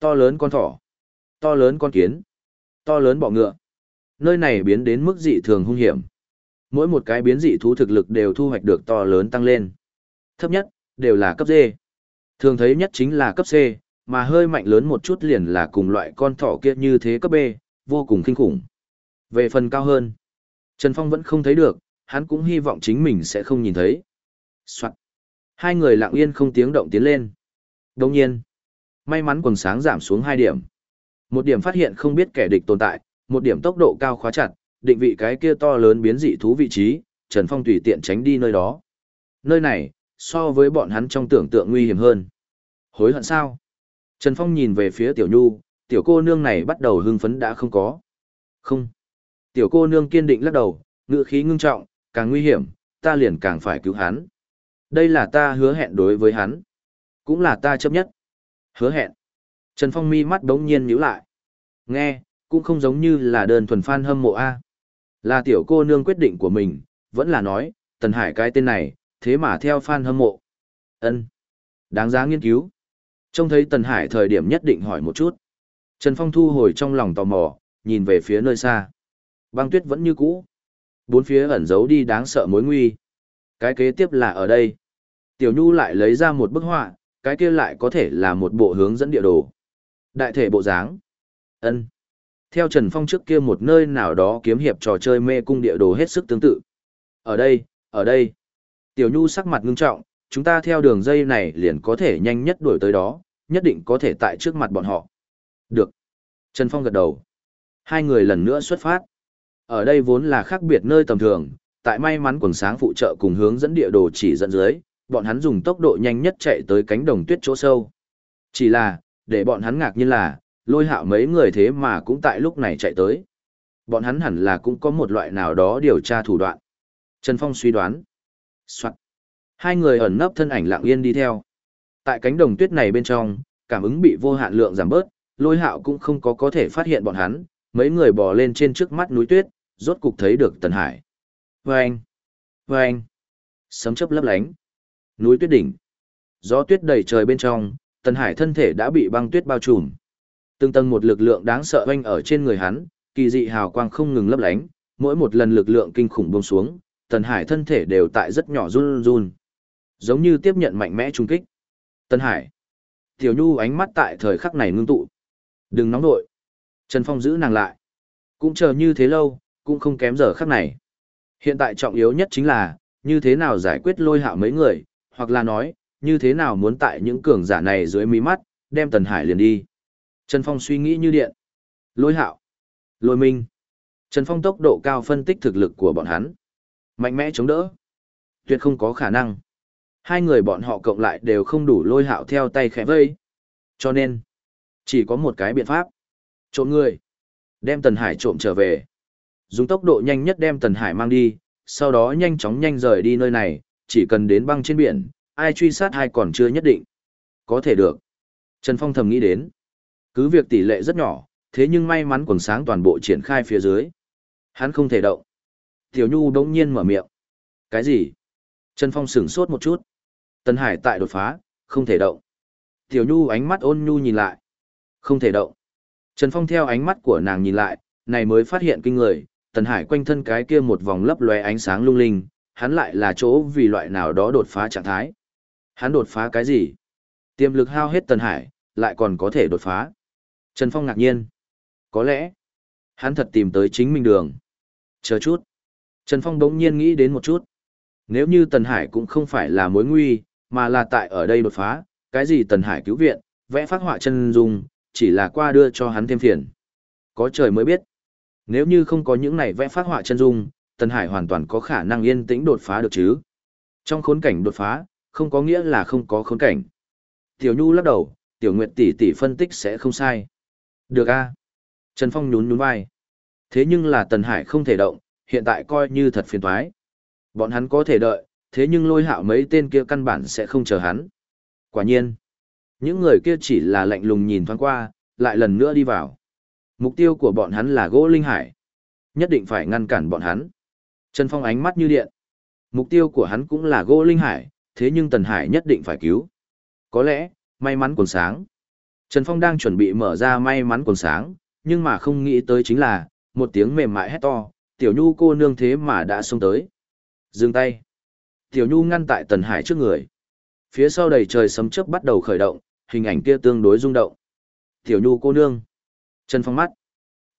To lớn con thỏ, to lớn con kiến, to lớn bọ ngựa. Nơi này biến đến mức dị thường hung hiểm. Mỗi một cái biến dị thú thực lực đều thu hoạch được to lớn tăng lên. Thấp nhất, đều là cấp D. Thường thấy nhất chính là cấp C, mà hơi mạnh lớn một chút liền là cùng loại con thỏ kia như thế cấp B, vô cùng kinh khủng. Về phần cao hơn, Trần Phong vẫn không thấy được, hắn cũng hy vọng chính mình sẽ không nhìn thấy. Soạn. Hai người lặng yên không tiếng động tiến lên. Đồng nhiên, may mắn quần sáng giảm xuống hai điểm. Một điểm phát hiện không biết kẻ địch tồn tại, một điểm tốc độ cao khóa chặt, định vị cái kia to lớn biến dị thú vị trí, Trần Phong tùy tiện tránh đi nơi đó. Nơi này, so với bọn hắn trong tưởng tượng nguy hiểm hơn. Hối hận sao? Trần Phong nhìn về phía Tiểu Nhu, tiểu cô nương này bắt đầu hưng phấn đã không có. Không. Tiểu cô nương kiên định lắc đầu, ngựa khí ngưng trọng, càng nguy hiểm, ta liền càng phải cứu hắn. Đây là ta hứa hẹn đối với hắn. Cũng là ta chấp nhất. Hứa hẹn. Trần Phong mi mắt đống nhiên nhíu lại. Nghe, cũng không giống như là đơn thuần fan hâm mộ A. Là tiểu cô nương quyết định của mình, vẫn là nói, Tần Hải cái tên này, thế mà theo fan hâm mộ. ân Đáng giá nghiên cứu. Trông thấy Tần Hải thời điểm nhất định hỏi một chút. Trần Phong thu hồi trong lòng tò mò, nhìn về phía nơi xa. Băng tuyết vẫn như cũ. Bốn phía ẩn giấu đi đáng sợ mối nguy. Cái kế tiếp là ở đây. Tiểu Nhu lại lấy ra một bức họa, cái kia lại có thể là một bộ hướng dẫn địa đồ. Đại thể bộ dáng. ân Theo Trần Phong trước kia một nơi nào đó kiếm hiệp trò chơi mê cung địa đồ hết sức tương tự. Ở đây, ở đây. Tiểu Nhu sắc mặt ngưng trọng, chúng ta theo đường dây này liền có thể nhanh nhất đuổi tới đó, nhất định có thể tại trước mặt bọn họ. Được. Trần Phong gật đầu. Hai người lần nữa xuất phát. Ở đây vốn là khác biệt nơi tầm thường, tại may mắn quần sáng phụ trợ cùng hướng dẫn địa đồ chỉ dẫn dưới, bọn hắn dùng tốc độ nhanh nhất chạy tới cánh đồng tuyết chỗ sâu. Chỉ là, để bọn hắn ngạc nhiên là, lôi hạo mấy người thế mà cũng tại lúc này chạy tới. Bọn hắn hẳn là cũng có một loại nào đó điều tra thủ đoạn. Trần Phong suy đoán. Soạn. Hai người ẩn nấp thân ảnh lặng yên đi theo. Tại cánh đồng tuyết này bên trong, cảm ứng bị vô hạn lượng giảm bớt, lôi hạo cũng không có có thể phát hiện bọn hắn, mấy người bò lên trên trước mắt núi tuyết, rốt cục thấy được Tần Hải. Vâng! Vâng! Sấm chớp lấp lánh. Núi tuyết đỉnh. Gió tuyết đầy trời bên trong, Tần Hải thân thể đã bị băng tuyết bao trùm. Từng tầng một lực lượng đáng sợ oanh ở trên người hắn, kỳ dị hào quang không ngừng lấp lánh, mỗi một lần lực lượng kinh khủng buông xuống, Tần Hải thân thể đều tại rất nhỏ run run. Giống như tiếp nhận mạnh mẽ trung kích. Tần Hải. Tiểu Nhu ánh mắt tại thời khắc này ngưng tụ. Đừng nóng nội. Trần Phong giữ nàng lại. Cũng chờ như thế lâu, cũng không kém giờ khắc này. Hiện tại trọng yếu nhất chính là, như thế nào giải quyết lôi hạo mấy người, hoặc là nói, như thế nào muốn tại những cường giả này dưới mí mắt, đem Tần Hải liền đi. Trần Phong suy nghĩ như điện. Lôi hạo. Lôi minh. Trần Phong tốc độ cao phân tích thực lực của bọn hắn. Mạnh mẽ chống đỡ. Tuyệt không có khả năng. Hai người bọn họ cộng lại đều không đủ lôi hạo theo tay khẽ vây. Cho nên, chỉ có một cái biện pháp. Trộm người. Đem Tần Hải trộm trở về. Dùng tốc độ nhanh nhất đem Tần Hải mang đi, sau đó nhanh chóng nhanh rời đi nơi này, chỉ cần đến băng trên biển, ai truy sát ai còn chưa nhất định. Có thể được. Trần Phong thầm nghĩ đến. Cứ việc tỷ lệ rất nhỏ, thế nhưng may mắn quần sáng toàn bộ triển khai phía dưới. Hắn không thể động. Tiểu Nhu đống nhiên mở miệng. Cái gì? Trần Phong sửng sốt một chút. Tần Hải tại đột phá, không thể động. Tiểu Nhu ánh mắt ôn nhu nhìn lại. Không thể động. Trần Phong theo ánh mắt của nàng nhìn lại, này mới phát hiện kinh người, Tần Hải quanh thân cái kia một vòng lấp lóe ánh sáng lung linh, hắn lại là chỗ vì loại nào đó đột phá trạng thái. Hắn đột phá cái gì? Tiềm lực hao hết Tần Hải, lại còn có thể đột phá. Trần Phong ngạc nhiên. Có lẽ, hắn thật tìm tới chính mình đường. Chờ chút. Trần Phong bỗng nhiên nghĩ đến một chút. Nếu như Tần Hải cũng không phải là mối nguy, mà là tại ở đây đột phá, cái gì Tần Hải cứu viện, vẽ phát họa chân dung, chỉ là qua đưa cho hắn thêm phiền. Có trời mới biết. Nếu như không có những này vẽ phát họa chân dung, Tần Hải hoàn toàn có khả năng yên tĩnh đột phá được chứ. Trong khốn cảnh đột phá, không có nghĩa là không có khốn cảnh. Tiểu Nhu lắc đầu, Tiểu Nguyệt tỷ tỷ phân tích sẽ không sai. Được a. Trần Phong nhún nhún vai. Thế nhưng là Tần Hải không thể động, hiện tại coi như thật phiền toái. Bọn hắn có thể đợi, thế nhưng lôi hạo mấy tên kia căn bản sẽ không chờ hắn. Quả nhiên, những người kia chỉ là lạnh lùng nhìn thoáng qua, lại lần nữa đi vào. Mục tiêu của bọn hắn là gỗ linh hải. Nhất định phải ngăn cản bọn hắn. Trần Phong ánh mắt như điện. Mục tiêu của hắn cũng là gỗ linh hải, thế nhưng Tần Hải nhất định phải cứu. Có lẽ, may mắn còn sáng. Trần Phong đang chuẩn bị mở ra may mắn còn sáng, nhưng mà không nghĩ tới chính là, một tiếng mềm mại hét to, tiểu nhu cô nương thế mà đã xông tới. Dừng tay. Tiểu nhu ngăn tại Tần Hải trước người. Phía sau đầy trời sấm chớp bắt đầu khởi động, hình ảnh kia tương đối rung động. Tiểu nhu cô nương. Trần Phong mắt.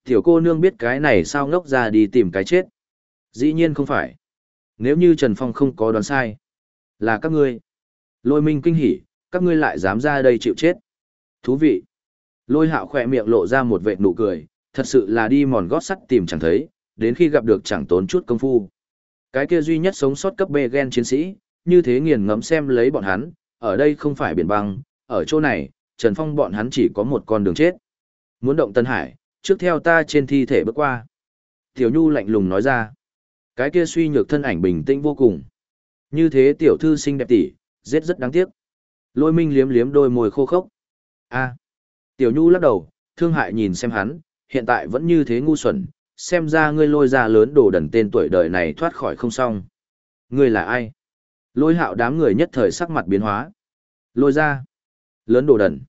Tiểu cô nương biết cái này sao ngốc ra đi tìm cái chết. Dĩ nhiên không phải. Nếu như Trần Phong không có đoán sai. Là các ngươi. Lôi minh kinh hỉ, các ngươi lại dám ra đây chịu chết. Thú vị. Lôi hạo khỏe miệng lộ ra một vệt nụ cười, thật sự là đi mòn gót sắt tìm chẳng thấy, đến khi gặp được chẳng tốn chút công phu. Cái kia duy nhất sống sót cấp B gen chiến sĩ, như thế nghiền ngẫm xem lấy bọn hắn, ở đây không phải biển băng, ở chỗ này, Trần Phong bọn hắn chỉ có một con đường chết. Muốn động Tân Hải, trước theo ta trên thi thể bước qua. Tiểu Nhu lạnh lùng nói ra. Cái kia suy nhược thân ảnh bình tĩnh vô cùng. Như thế tiểu thư xinh đẹp tỷ, giết rất đáng tiếc. Lôi minh liếm liếm đôi môi khô khốc. a Tiểu Nhu lắc đầu, thương hại nhìn xem hắn, hiện tại vẫn như thế ngu xuẩn, xem ra ngươi lôi ra lớn đồ đần tên tuổi đời này thoát khỏi không xong. Ngươi là ai? Lôi hạo đám người nhất thời sắc mặt biến hóa. Lôi ra. Lớn đồ đần.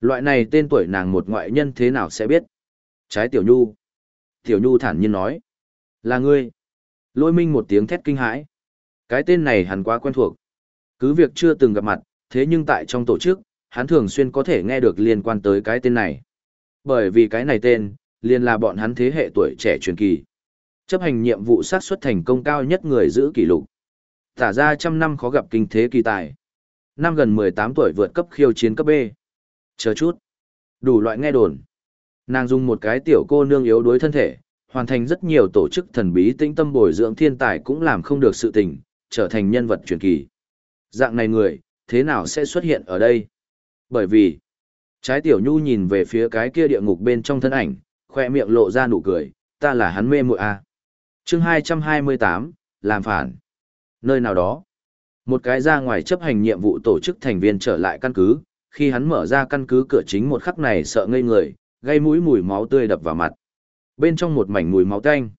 Loại này tên tuổi nàng một ngoại nhân thế nào sẽ biết? Trái Tiểu Nhu. Tiểu Nhu thản nhiên nói. Là ngươi. Lôi minh một tiếng thét kinh hãi. Cái tên này hẳn quá quen thuộc. Cứ việc chưa từng gặp mặt, thế nhưng tại trong tổ chức, hắn thường xuyên có thể nghe được liên quan tới cái tên này. Bởi vì cái này tên, liền là bọn hắn thế hệ tuổi trẻ truyền kỳ. Chấp hành nhiệm vụ sát xuất thành công cao nhất người giữ kỷ lục. Tả ra trăm năm khó gặp kinh thế kỳ tài. Năm gần 18 tuổi vượt cấp khiêu chiến cấp B. Chờ chút. Đủ loại nghe đồn. Nàng dùng một cái tiểu cô nương yếu đuối thân thể, hoàn thành rất nhiều tổ chức thần bí tĩnh tâm bồi dưỡng thiên tài cũng làm không được sự tình, trở thành nhân vật truyền kỳ. Dạng này người, thế nào sẽ xuất hiện ở đây? Bởi vì, trái tiểu nhu nhìn về phía cái kia địa ngục bên trong thân ảnh, khoe miệng lộ ra nụ cười, ta là hắn mê muội a. À. Chương 228, làm phản. Nơi nào đó, một cái ra ngoài chấp hành nhiệm vụ tổ chức thành viên trở lại căn cứ, khi hắn mở ra căn cứ cửa chính một khắc này sợ ngây người, gây mũi mùi máu tươi đập vào mặt. Bên trong một mảnh mùi máu tanh.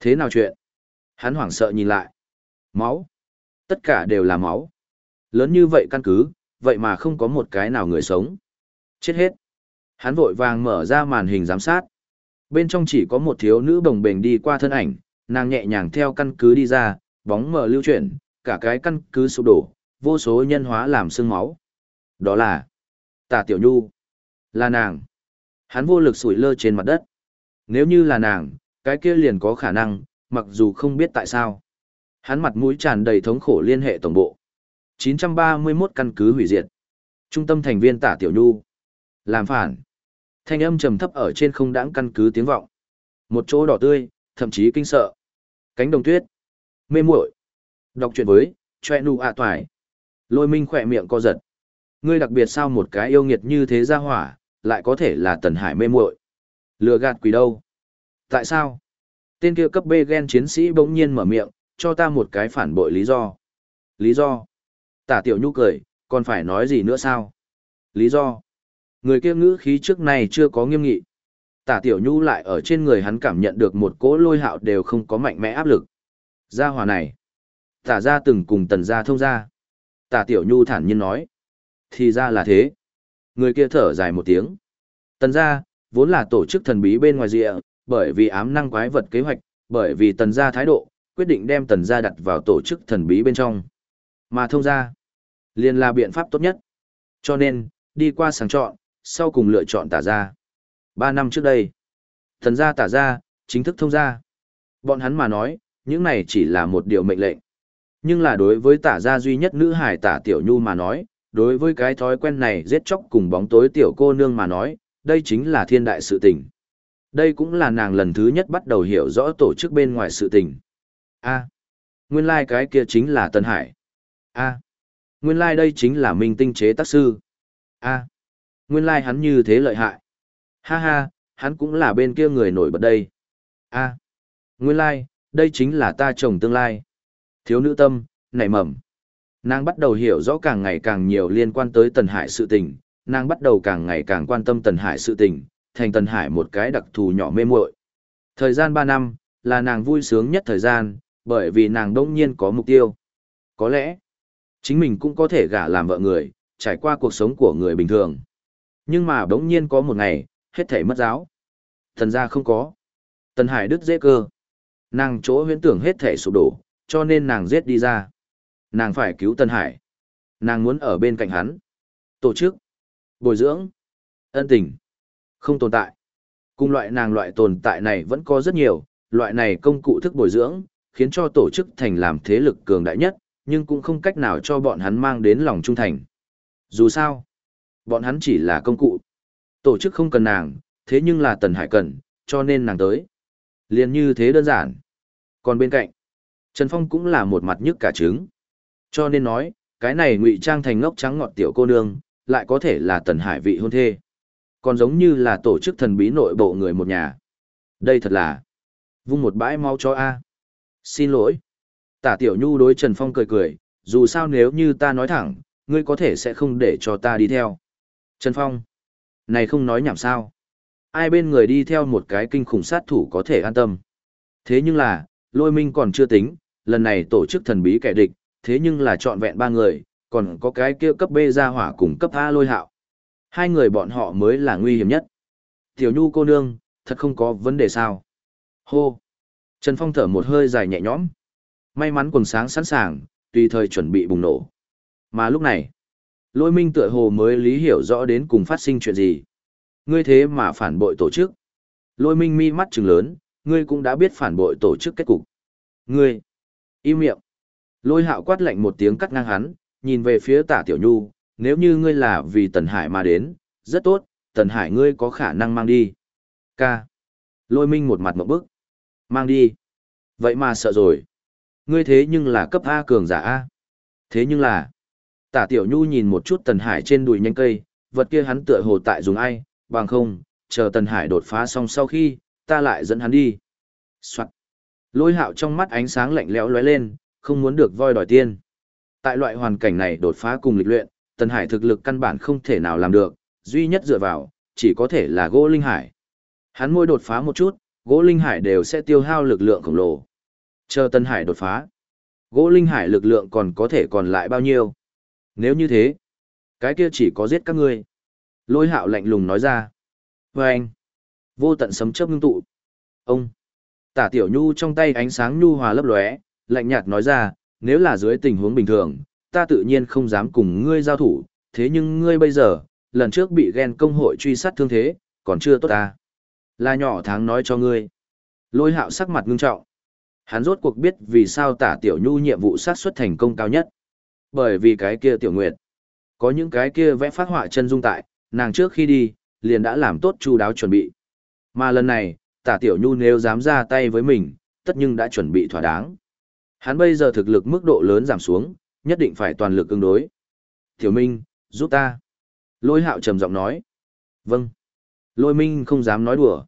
Thế nào chuyện? Hắn hoảng sợ nhìn lại. Máu. Tất cả đều là máu. Lớn như vậy căn cứ, vậy mà không có một cái nào người sống. Chết hết. Hắn vội vàng mở ra màn hình giám sát. Bên trong chỉ có một thiếu nữ bồng bềnh đi qua thân ảnh, nàng nhẹ nhàng theo căn cứ đi ra, bóng mờ lưu chuyển, cả cái căn cứ sụp đổ, vô số nhân hóa làm sương máu. Đó là tà Tiểu Nhu. Là nàng. Hắn vô lực sủi lơ trên mặt đất. Nếu như là nàng, cái kia liền có khả năng, mặc dù không biết tại sao. Hắn mặt mũi tràn đầy thống khổ liên hệ tổng bộ. 931 căn cứ hủy diệt. Trung tâm thành viên Tả Tiểu Nhu. Làm phản. Thanh âm trầm thấp ở trên không đãng căn cứ tiếng vọng. Một chỗ đỏ tươi, thậm chí kinh sợ. Cánh đồng tuyết. Mê muội. Đọc truyện với, choe nu ạ toải Lôi minh khỏe miệng co giật. Ngươi đặc biệt sao một cái yêu nghiệt như thế ra hỏa, lại có thể là tần hải mê muội Lừa gạt quỷ đâu? Tại sao? Tên kia cấp B gen chiến sĩ bỗng nhiên mở miệng, cho ta một cái phản bội lý do. Lý do? Tả tiểu nhu cười, còn phải nói gì nữa sao? Lý do? Người kia ngữ khí trước này chưa có nghiêm nghị. Tả tiểu nhu lại ở trên người hắn cảm nhận được một cỗ lôi hạo đều không có mạnh mẽ áp lực. Gia hòa này. Tả ra từng cùng tần gia thông ra. Tả tiểu nhu thản nhiên nói. Thì ra là thế. Người kia thở dài một tiếng. Tần gia, vốn là tổ chức thần bí bên ngoài rìa, bởi vì ám năng quái vật kế hoạch, bởi vì tần gia thái độ, quyết định đem tần gia đặt vào tổ chức thần bí bên trong. Mà thông gia, liền là biện pháp tốt nhất. Cho nên, đi qua sàng chọn, sau cùng lựa chọn tả gia. Ba năm trước đây, tần gia tả gia, chính thức thông gia. Bọn hắn mà nói, những này chỉ là một điều mệnh lệnh. Nhưng là đối với tả gia duy nhất nữ hải tả tiểu nhu mà nói, đối với cái thói quen này giết chóc cùng bóng tối tiểu cô nương mà nói, đây chính là thiên đại sự tình. Đây cũng là nàng lần thứ nhất bắt đầu hiểu rõ tổ chức bên ngoài sự tình. A. nguyên lai like cái kia chính là Tân Hải. A. nguyên lai like đây chính là minh tinh chế tác sư. A. nguyên lai like hắn như thế lợi hại. Ha ha, hắn cũng là bên kia người nổi bật đây. A. nguyên lai, đây chính là ta chồng tương lai. Thiếu nữ tâm, nảy mầm. Nàng bắt đầu hiểu rõ càng ngày càng nhiều liên quan tới Tần Hải sự tình, nàng bắt đầu càng ngày càng quan tâm Tần Hải sự tình, thành Tần Hải một cái đặc thù nhỏ mê muội. Thời gian 3 năm, là nàng vui sướng nhất thời gian, bởi vì nàng đông nhiên có mục tiêu. Có lẽ, chính mình cũng có thể gả làm vợ người, trải qua cuộc sống của người bình thường. Nhưng mà bỗng nhiên có một ngày, hết thể mất giáo. Thần ra không có. Tần Hải đứt dễ cơ. Nàng chỗ huyễn tưởng hết thể sụp đổ, cho nên nàng giết đi ra. Nàng phải cứu Tần Hải. Nàng muốn ở bên cạnh hắn. Tổ chức. Bồi dưỡng. Ân tình. Không tồn tại. Cùng loại nàng loại tồn tại này vẫn có rất nhiều, loại này công cụ thức bồi dưỡng, khiến cho tổ chức thành làm thế lực cường đại nhất, nhưng cũng không cách nào cho bọn hắn mang đến lòng trung thành. Dù sao, bọn hắn chỉ là công cụ. Tổ chức không cần nàng, thế nhưng là Tần Hải cần, cho nên nàng tới. liền như thế đơn giản. Còn bên cạnh, Trần Phong cũng là một mặt nhức cả trứng. Cho nên nói, cái này ngụy trang thành ngốc trắng ngọt tiểu cô nương, lại có thể là Tần Hải vị hôn thê. Còn giống như là tổ chức thần bí nội bộ người một nhà. Đây thật là vung một bãi mau cho A. Xin lỗi. Tả Tiểu Nhu đối Trần Phong cười cười, dù sao nếu như ta nói thẳng, ngươi có thể sẽ không để cho ta đi theo. Trần Phong. Này không nói nhảm sao. Ai bên người đi theo một cái kinh khủng sát thủ có thể an tâm. Thế nhưng là, lôi minh còn chưa tính, lần này tổ chức thần bí kẻ địch, thế nhưng là trọn vẹn ba người, còn có cái kia cấp B ra hỏa cùng cấp A lôi hạo. Hai người bọn họ mới là nguy hiểm nhất. Tiểu Nhu cô nương, thật không có vấn đề sao. Hô. Trần Phong thở một hơi dài nhẹ nhõm. May mắn quần sáng sẵn sàng, tùy thời chuẩn bị bùng nổ. Mà lúc này, lôi minh tựa hồ mới lý hiểu rõ đến cùng phát sinh chuyện gì. Ngươi thế mà phản bội tổ chức. Lôi minh mi mắt trừng lớn, ngươi cũng đã biết phản bội tổ chức kết cục. Ngươi, im miệng. Lôi hạo quát lạnh một tiếng cắt ngang hắn, nhìn về phía tả tiểu nhu, nếu như ngươi là vì Tần Hải mà đến, rất tốt, Tần Hải ngươi có khả năng mang đi. Ca. Lôi minh một mặt một bức. Mang đi. Vậy mà sợ rồi. Ngươi thế nhưng là cấp A cường giả A. Thế nhưng là. Tả tiểu nhu nhìn một chút Tần Hải trên đùi nhanh cây, vật kia hắn tựa hồ tại dùng ai, bằng không, chờ Tần Hải đột phá xong sau khi, ta lại dẫn hắn đi. Soạn. Lôi hạo trong mắt ánh sáng lạnh lẽo lóe lên, không muốn được voi đòi tiên. Tại loại hoàn cảnh này đột phá cùng lịch luyện, Tần Hải thực lực căn bản không thể nào làm được, duy nhất dựa vào, chỉ có thể là gỗ linh hải. Hắn môi đột phá một chút, gỗ linh hải đều sẽ tiêu hao lực lượng khổng lồ. Chờ Tần Hải đột phá, gỗ linh hải lực lượng còn có thể còn lại bao nhiêu? Nếu như thế, cái kia chỉ có giết các ngươi. Lôi hạo lạnh lùng nói ra. Và anh, vô tận sấm chớp ngưng tụ. Ông, tả tiểu nhu trong tay ánh sáng nhu hòa lấp lóe, lạnh nhạt nói ra, nếu là dưới tình huống bình thường, ta tự nhiên không dám cùng ngươi giao thủ, thế nhưng ngươi bây giờ, lần trước bị ghen công hội truy sát thương thế, còn chưa tốt ta. Là nhỏ tháng nói cho ngươi. Lôi hạo sắc mặt ngưng trọng. Hắn rốt cuộc biết vì sao tả tiểu nhu nhiệm vụ sát xuất thành công cao nhất. Bởi vì cái kia tiểu nguyệt. Có những cái kia vẽ phát họa chân dung tại, nàng trước khi đi, liền đã làm tốt chu đáo chuẩn bị. Mà lần này, tả tiểu nhu nếu dám ra tay với mình, tất nhưng đã chuẩn bị thỏa đáng. Hắn bây giờ thực lực mức độ lớn giảm xuống, nhất định phải toàn lực ứng đối. Tiểu Minh, giúp ta. Lôi hạo trầm giọng nói. Vâng. Lôi Minh không dám nói đùa.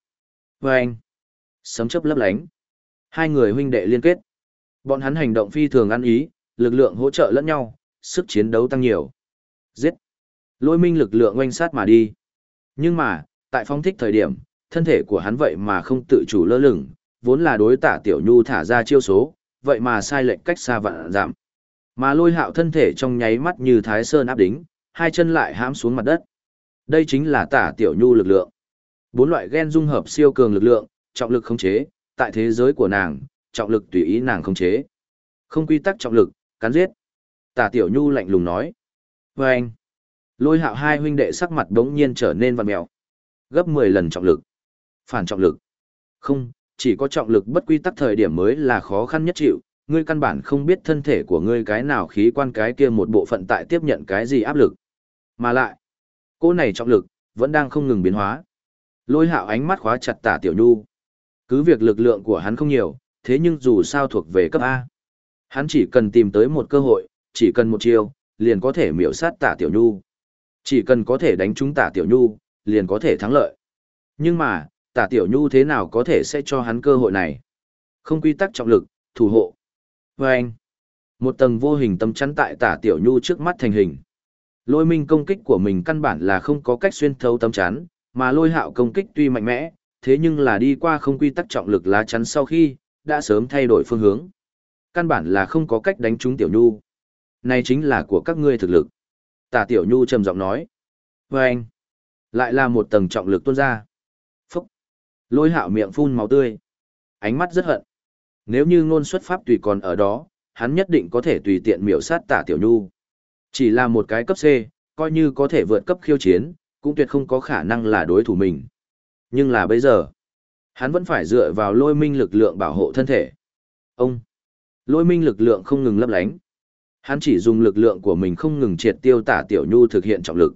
Và anh. Sấm chấp lấp lánh. Hai người huynh đệ liên kết. Bọn hắn hành động phi thường ăn ý, lực lượng hỗ trợ lẫn nhau, sức chiến đấu tăng nhiều. Giết. Lôi Minh lực lượng oanh sát mà đi. Nhưng mà, tại phong thích thời điểm, thân thể của hắn vậy mà không tự chủ lơ lửng, vốn là đối tả tiểu nhu thả ra chiêu số, vậy mà sai lệnh cách xa vạn giảm. Mà lôi hạo thân thể trong nháy mắt như thái sơn áp đính, hai chân lại hãm xuống mặt đất. Đây chính là tả tiểu nhu lực lượng. Bốn loại gen dung hợp siêu cường lực lượng, trọng lực khống chế, tại thế giới của nàng, trọng lực tùy ý nàng khống chế. Không quy tắc trọng lực, cắn giết. Tả tiểu nhu lạnh lùng nói. Và anh, lôi hạo hai huynh đệ sắc mặt đống nhiên trở nên vằn mèo. Gấp 10 lần trọng lực. Phản trọng lực. Không, chỉ có trọng lực bất quy tắc thời điểm mới là khó khăn nhất chịu, ngươi căn bản không biết thân thể của ngươi cái nào khí quan cái kia một bộ phận tại tiếp nhận cái gì áp lực. Mà lại, cô này trọng lực, vẫn đang không ngừng biến hóa. Lôi hạo ánh mắt khóa chặt tả tiểu nhu. Cứ việc lực lượng của hắn không nhiều, thế nhưng dù sao thuộc về cấp A. Hắn chỉ cần tìm tới một cơ hội, chỉ cần một chiêu, liền có thể miểu sát tả tiểu nhu. Chỉ cần có thể đánh trúng tả tiểu nhu, liền có thể thắng lợi. Nhưng mà, tả tiểu nhu thế nào có thể sẽ cho hắn cơ hội này? Không quy tắc trọng lực, thủ hộ. Và anh, một tầng vô hình tâm chắn tại tả tiểu nhu trước mắt thành hình. Lôi minh công kích của mình căn bản là không có cách xuyên thấu tâm chắn, mà lôi hạo công kích tuy mạnh mẽ, thế nhưng là đi qua không quy tắc trọng lực lá chắn sau khi, đã sớm thay đổi phương hướng. Căn bản là không có cách đánh trúng tiểu nhu. Này chính là của các ngươi thực lực. Tả tiểu nhu trầm giọng nói. Và anh, Lại là một tầng trọng lực tuôn ra. Lôi hạo miệng phun máu tươi. Ánh mắt rất hận. Nếu như ngôn xuất pháp tùy còn ở đó, hắn nhất định có thể tùy tiện miểu sát tả tiểu nhu. Chỉ là một cái cấp C, coi như có thể vượt cấp khiêu chiến, cũng tuyệt không có khả năng là đối thủ mình. Nhưng là bây giờ, hắn vẫn phải dựa vào lôi minh lực lượng bảo hộ thân thể. Ông, lôi minh lực lượng không ngừng lấp lánh. Hắn chỉ dùng lực lượng của mình không ngừng triệt tiêu tả tiểu nhu thực hiện trọng lực.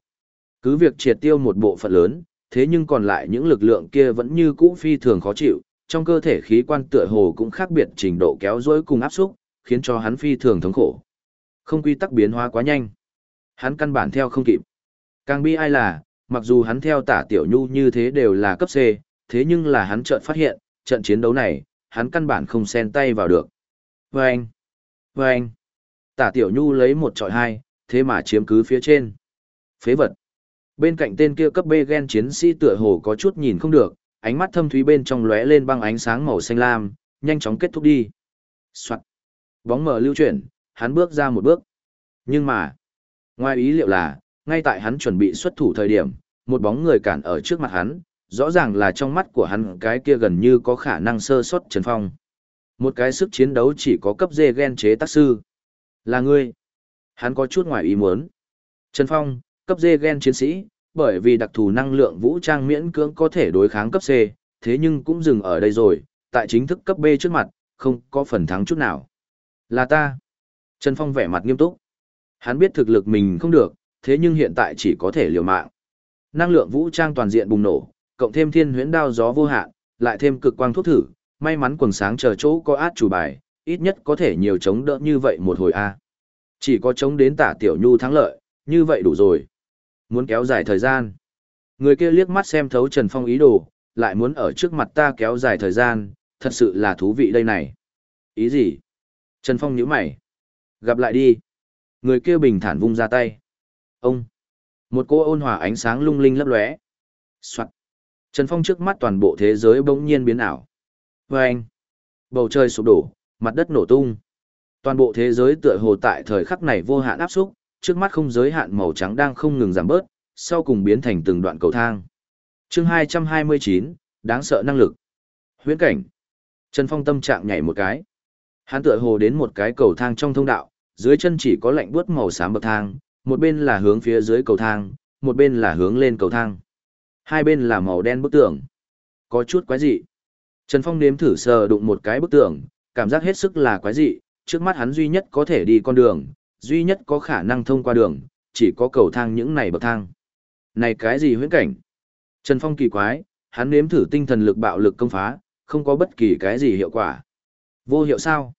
Cứ việc triệt tiêu một bộ phận lớn, thế nhưng còn lại những lực lượng kia vẫn như cũ phi thường khó chịu, trong cơ thể khí quan tựa hồ cũng khác biệt trình độ kéo dối cùng áp xúc, khiến cho hắn phi thường thống khổ. Không quy tắc biến hóa quá nhanh. Hắn căn bản theo không kịp. Càng bi ai là, mặc dù hắn theo tả tiểu nhu như thế đều là cấp C, thế nhưng là hắn chợt phát hiện, trận chiến đấu này, hắn căn bản không xen tay vào được. Vâng! Vâng! Tả tiểu nhu lấy một trọi hai, thế mà chiếm cứ phía trên. Phế vật! Bên cạnh tên kia cấp B gen chiến sĩ tựa hồ có chút nhìn không được, ánh mắt thâm thúy bên trong lóe lên băng ánh sáng màu xanh lam, nhanh chóng kết thúc đi. Soạt. Bóng mở lưu chuyển, hắn bước ra một bước. Nhưng mà, ngoài ý liệu là, ngay tại hắn chuẩn bị xuất thủ thời điểm, một bóng người cản ở trước mặt hắn, rõ ràng là trong mắt của hắn cái kia gần như có khả năng sơ suất Trần Phong. Một cái sức chiến đấu chỉ có cấp dê gen chế tác sư. Là ngươi. Hắn có chút ngoài ý muốn. Trần Phong, cấp D gen chiến sĩ, bởi vì đặc thù năng lượng vũ trang miễn cưỡng có thể đối kháng cấp C, thế nhưng cũng dừng ở đây rồi, tại chính thức cấp B trước mặt, không có phần thắng chút nào. Là ta. Trần Phong vẻ mặt nghiêm túc. Hắn biết thực lực mình không được, thế nhưng hiện tại chỉ có thể liều mạng. Năng lượng vũ trang toàn diện bùng nổ, cộng thêm thiên huyễn đao gió vô hạn, lại thêm cực quang thuốc thử, may mắn quần sáng chờ chỗ có át chủ bài, ít nhất có thể nhiều chống đỡ như vậy một hồi a. Chỉ có chống đến tả tiểu nhu thắng lợi, như vậy đủ rồi. Muốn kéo dài thời gian. Người kia liếc mắt xem thấu Trần Phong ý đồ, lại muốn ở trước mặt ta kéo dài thời gian, thật sự là thú vị đây này. Ý gì? Trần Phong nhíu mày. Gặp lại đi. Người kia bình thản vung ra tay. Ông. Một cô ôn hòa ánh sáng lung linh lấp lóe. Soạn. Trần Phong trước mắt toàn bộ thế giới bỗng nhiên biến ảo. Vâng. Bầu trời sụp đổ, mặt đất nổ tung. Toàn bộ thế giới tựa hồ tại thời khắc này vô hạn áp xúc, trước mắt không giới hạn màu trắng đang không ngừng giảm bớt, sau cùng biến thành từng đoạn cầu thang. Chương 229, đáng sợ năng lực. Huyễn cảnh. Trần Phong tâm trạng nhảy một cái. Hắn tựa hồ đến một cái cầu thang trong thông đạo, dưới chân chỉ có lạnh buốt màu xám bậc thang, một bên là hướng phía dưới cầu thang, một bên là hướng lên cầu thang. Hai bên là màu đen bức tường. Có chút quái dị. Trần Phong nếm thử sờ đụng một cái bức tường, cảm giác hết sức là quái dị, trước mắt hắn duy nhất có thể đi con đường, duy nhất có khả năng thông qua đường, chỉ có cầu thang những này bậc thang. Này cái gì huyễn cảnh? Trần Phong kỳ quái, hắn nếm thử tinh thần lực bạo lực công phá, không có bất kỳ cái gì hiệu quả. Vô hiệu sao?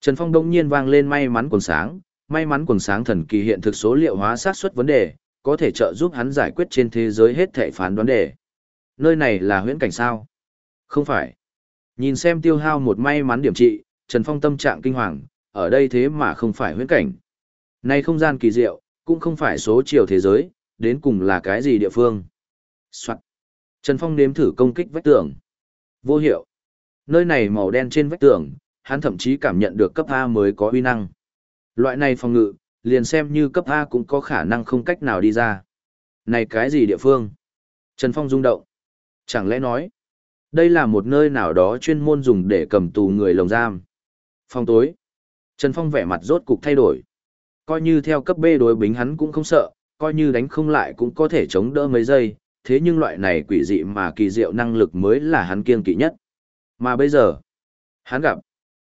Trần Phong đông nhiên vang lên may mắn quần sáng, may mắn quần sáng thần kỳ hiện thực số liệu hóa xác suất vấn đề, có thể trợ giúp hắn giải quyết trên thế giới hết thảy phán đoán đề. Nơi này là huyễn cảnh sao? Không phải. Nhìn xem tiêu hao một may mắn điểm trị, Trần Phong tâm trạng kinh hoàng, ở đây thế mà không phải huyễn cảnh nay không gian kỳ diệu, cũng không phải số chiều thế giới, đến cùng là cái gì địa phương. Soạn. Trần Phong nếm thử công kích vách tường. Vô hiệu. Nơi này màu đen trên vách tường, hắn thậm chí cảm nhận được cấp A mới có uy năng. Loại này phòng ngự, liền xem như cấp A cũng có khả năng không cách nào đi ra. Này cái gì địa phương? Trần Phong rung động. Chẳng lẽ nói, đây là một nơi nào đó chuyên môn dùng để cầm tù người lồng giam. Phòng tối. Trần Phong vẻ mặt rốt cục thay đổi coi như theo cấp B đối bính hắn cũng không sợ, coi như đánh không lại cũng có thể chống đỡ mấy giây, thế nhưng loại này quỷ dị mà kỳ diệu năng lực mới là hắn kiêng kỵ nhất. Mà bây giờ, hắn gặp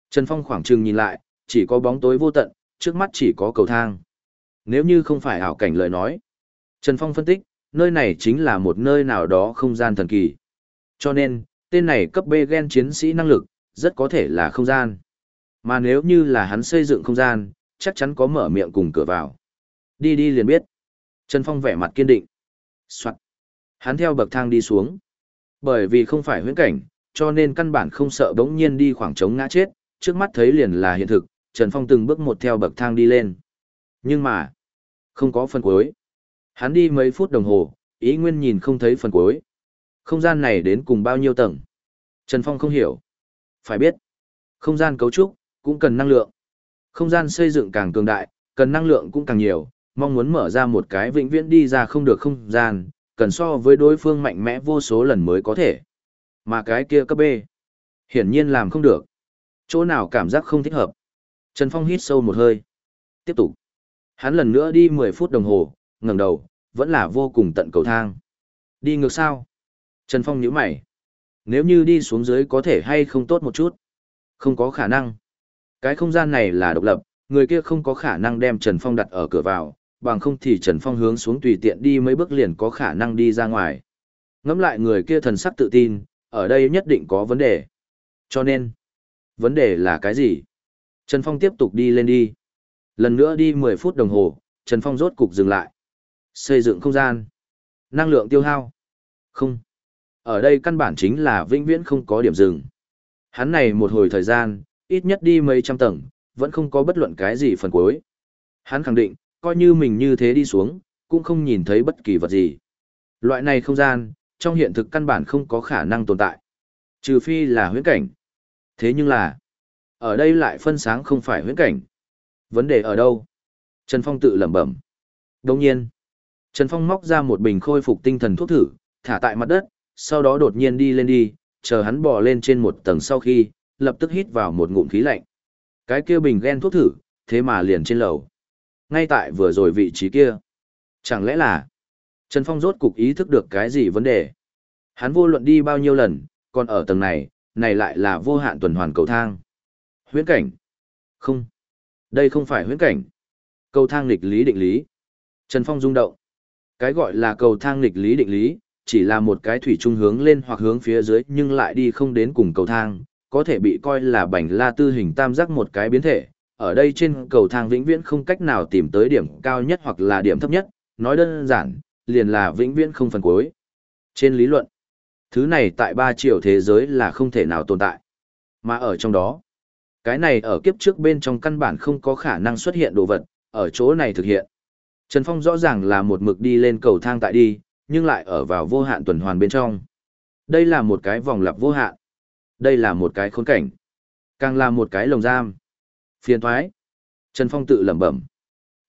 Trần Phong khoảng trừng nhìn lại, chỉ có bóng tối vô tận, trước mắt chỉ có cầu thang. Nếu như không phải ảo cảnh lời nói, Trần Phong phân tích, nơi này chính là một nơi nào đó không gian thần kỳ. Cho nên, tên này cấp B gen chiến sĩ năng lực, rất có thể là không gian. Mà nếu như là hắn xây dựng không gian, chắc chắn có mở miệng cùng cửa vào. Đi đi liền biết. Trần Phong vẻ mặt kiên định. Soạn. Hắn theo bậc thang đi xuống. Bởi vì không phải huyễn cảnh, cho nên căn bản không sợ bỗng nhiên đi khoảng trống ngã chết, trước mắt thấy liền là hiện thực, Trần Phong từng bước một theo bậc thang đi lên. Nhưng mà, không có phần cuối. Hắn đi mấy phút đồng hồ, ý nguyên nhìn không thấy phần cuối. Không gian này đến cùng bao nhiêu tầng? Trần Phong không hiểu. Phải biết, không gian cấu trúc, cũng cần năng lượng. Không gian xây dựng càng cường đại, cần năng lượng cũng càng nhiều, mong muốn mở ra một cái vĩnh viễn đi ra không được không gian, cần so với đối phương mạnh mẽ vô số lần mới có thể. Mà cái kia cấp B, hiển nhiên làm không được. Chỗ nào cảm giác không thích hợp. Trần Phong hít sâu một hơi. Tiếp tục. Hắn lần nữa đi 10 phút đồng hồ, ngẩng đầu, vẫn là vô cùng tận cầu thang. Đi ngược sao? Trần Phong nhíu mày. Nếu như đi xuống dưới có thể hay không tốt một chút? Không có khả năng. Cái không gian này là độc lập, người kia không có khả năng đem Trần Phong đặt ở cửa vào, bằng không thì Trần Phong hướng xuống tùy tiện đi mấy bước liền có khả năng đi ra ngoài. Ngắm lại người kia thần sắc tự tin, ở đây nhất định có vấn đề. Cho nên, vấn đề là cái gì? Trần Phong tiếp tục đi lên đi. Lần nữa đi 10 phút đồng hồ, Trần Phong rốt cục dừng lại. Xây dựng không gian. Năng lượng tiêu hao. Không. Ở đây căn bản chính là vĩnh viễn không có điểm dừng. Hắn này một hồi thời gian, ít nhất đi mấy trăm tầng, vẫn không có bất luận cái gì phần cuối. Hắn khẳng định, coi như mình như thế đi xuống, cũng không nhìn thấy bất kỳ vật gì. Loại này không gian, trong hiện thực căn bản không có khả năng tồn tại. Trừ phi là huyễn cảnh. Thế nhưng là, ở đây lại phân sáng không phải huyễn cảnh. Vấn đề ở đâu? Trần Phong tự lẩm bẩm. Đồng nhiên, Trần Phong móc ra một bình khôi phục tinh thần thuốc thử, thả tại mặt đất, sau đó đột nhiên đi lên đi, chờ hắn bò lên trên một tầng sau khi, lập tức hít vào một ngụm khí lạnh. Cái kia bình ghen thuốc thử, thế mà liền trên lầu. Ngay tại vừa rồi vị trí kia. Chẳng lẽ là Trần Phong rốt cục ý thức được cái gì vấn đề? Hắn vô luận đi bao nhiêu lần, còn ở tầng này, này lại là vô hạn tuần hoàn cầu thang. Huyễn cảnh? Không. Đây không phải huyễn cảnh. Cầu thang nghịch lý định lý. Trần Phong rung động. Cái gọi là cầu thang nghịch lý định lý, chỉ là một cái thủy trung hướng lên hoặc hướng phía dưới nhưng lại đi không đến cùng cầu thang, có thể bị coi là bành la tư hình tam giác một cái biến thể. Ở đây trên cầu thang vĩnh viễn không cách nào tìm tới điểm cao nhất hoặc là điểm thấp nhất, nói đơn giản, liền là vĩnh viễn không phần cuối. Trên lý luận, thứ này tại ba triệu thế giới là không thể nào tồn tại. Mà ở trong đó, cái này ở kiếp trước bên trong căn bản không có khả năng xuất hiện đồ vật, ở chỗ này thực hiện. Trần Phong rõ ràng là một mực đi lên cầu thang tại đi, nhưng lại ở vào vô hạn tuần hoàn bên trong. Đây là một cái vòng lặp vô hạn. Đây là một cái khốn cảnh. Càng là một cái lồng giam. Phiền thoái. Trần Phong tự lẩm bẩm.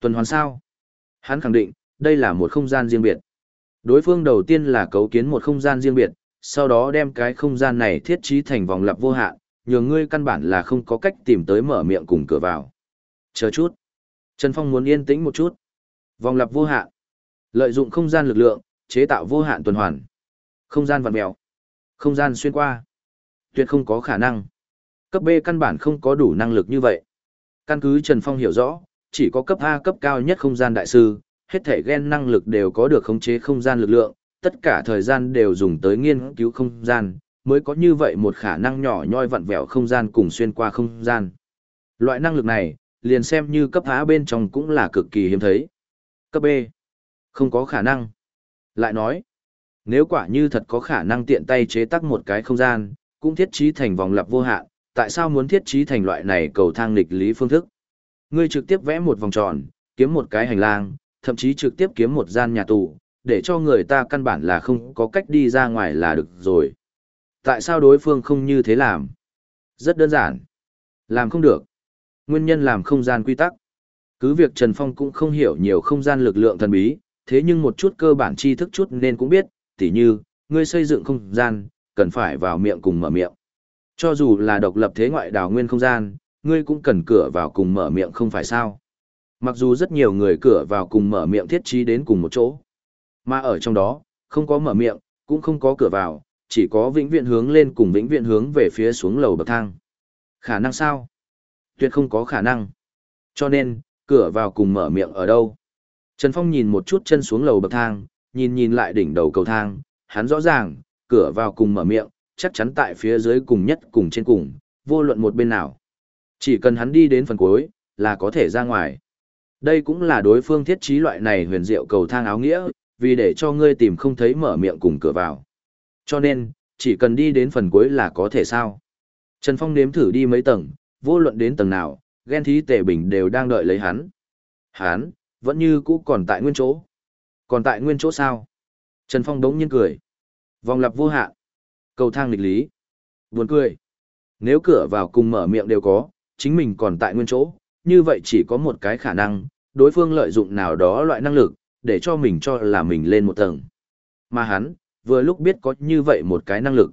Tuần hoàn sao? Hắn khẳng định, đây là một không gian riêng biệt. Đối phương đầu tiên là cấu kiến một không gian riêng biệt, sau đó đem cái không gian này thiết trí thành vòng lặp vô hạn, nhường ngươi căn bản là không có cách tìm tới mở miệng cùng cửa vào. Chờ chút. Trần Phong muốn yên tĩnh một chút. Vòng lặp vô hạn. Lợi dụng không gian lực lượng, chế tạo vô hạn tuần hoàn. Không gian vặn mèo. Không gian xuyên qua. Tuyệt không có khả năng. Cấp B căn bản không có đủ năng lực như vậy. Căn cứ Trần Phong hiểu rõ, chỉ có cấp A cấp cao nhất không gian đại sư, hết thể gen năng lực đều có được khống chế không gian lực lượng, tất cả thời gian đều dùng tới nghiên cứu không gian, mới có như vậy một khả năng nhỏ nhoi vặn vẹo không gian cùng xuyên qua không gian. Loại năng lực này, liền xem như cấp A bên trong cũng là cực kỳ hiếm thấy. Cấp B, không có khả năng. Lại nói, nếu quả như thật có khả năng tiện tay chế tác một cái không gian, cũng thiết trí thành vòng lặp vô hạn, tại sao muốn thiết trí thành loại này cầu thang nghịch lý phương thức? Ngươi trực tiếp vẽ một vòng tròn, kiếm một cái hành lang, thậm chí trực tiếp kiếm một gian nhà tù, để cho người ta căn bản là không có cách đi ra ngoài là được rồi. Tại sao đối phương không như thế làm? Rất đơn giản. Làm không được. Nguyên nhân làm không gian quy tắc. Cứ việc Trần Phong cũng không hiểu nhiều không gian lực lượng thần bí, thế nhưng một chút cơ bản tri thức chút nên cũng biết, tỉ như, ngươi xây dựng không gian, cần phải vào miệng cùng mở miệng. Cho dù là độc lập thế ngoại đào nguyên không gian, ngươi cũng cần cửa vào cùng mở miệng không phải sao. Mặc dù rất nhiều người cửa vào cùng mở miệng thiết trí đến cùng một chỗ. Mà ở trong đó, không có mở miệng, cũng không có cửa vào, chỉ có vĩnh viễn hướng lên cùng vĩnh viễn hướng về phía xuống lầu bậc thang. Khả năng sao? Tuyệt không có khả năng. Cho nên, cửa vào cùng mở miệng ở đâu? Trần Phong nhìn một chút chân xuống lầu bậc thang, nhìn nhìn lại đỉnh đầu cầu thang, hắn rõ ràng, cửa vào cùng mở miệng, chắc chắn tại phía dưới cùng nhất cùng trên cùng, vô luận một bên nào. Chỉ cần hắn đi đến phần cuối, là có thể ra ngoài. Đây cũng là đối phương thiết trí loại này huyền diệu cầu thang áo nghĩa, vì để cho ngươi tìm không thấy mở miệng cùng cửa vào. Cho nên, chỉ cần đi đến phần cuối là có thể sao. Trần Phong nếm thử đi mấy tầng, vô luận đến tầng nào, ghen thí tề bình đều đang đợi lấy hắn. Hắn, vẫn như cũ còn tại nguyên chỗ. Còn tại nguyên chỗ sao? Trần Phong đống nhiên cười. Vòng lặp vô hạn. Cầu thang nghịch lý. Buồn cười. Nếu cửa vào cùng mở miệng đều có, chính mình còn tại nguyên chỗ, như vậy chỉ có một cái khả năng, đối phương lợi dụng nào đó loại năng lực, để cho mình cho là mình lên một tầng. Mà hắn, vừa lúc biết có như vậy một cái năng lực.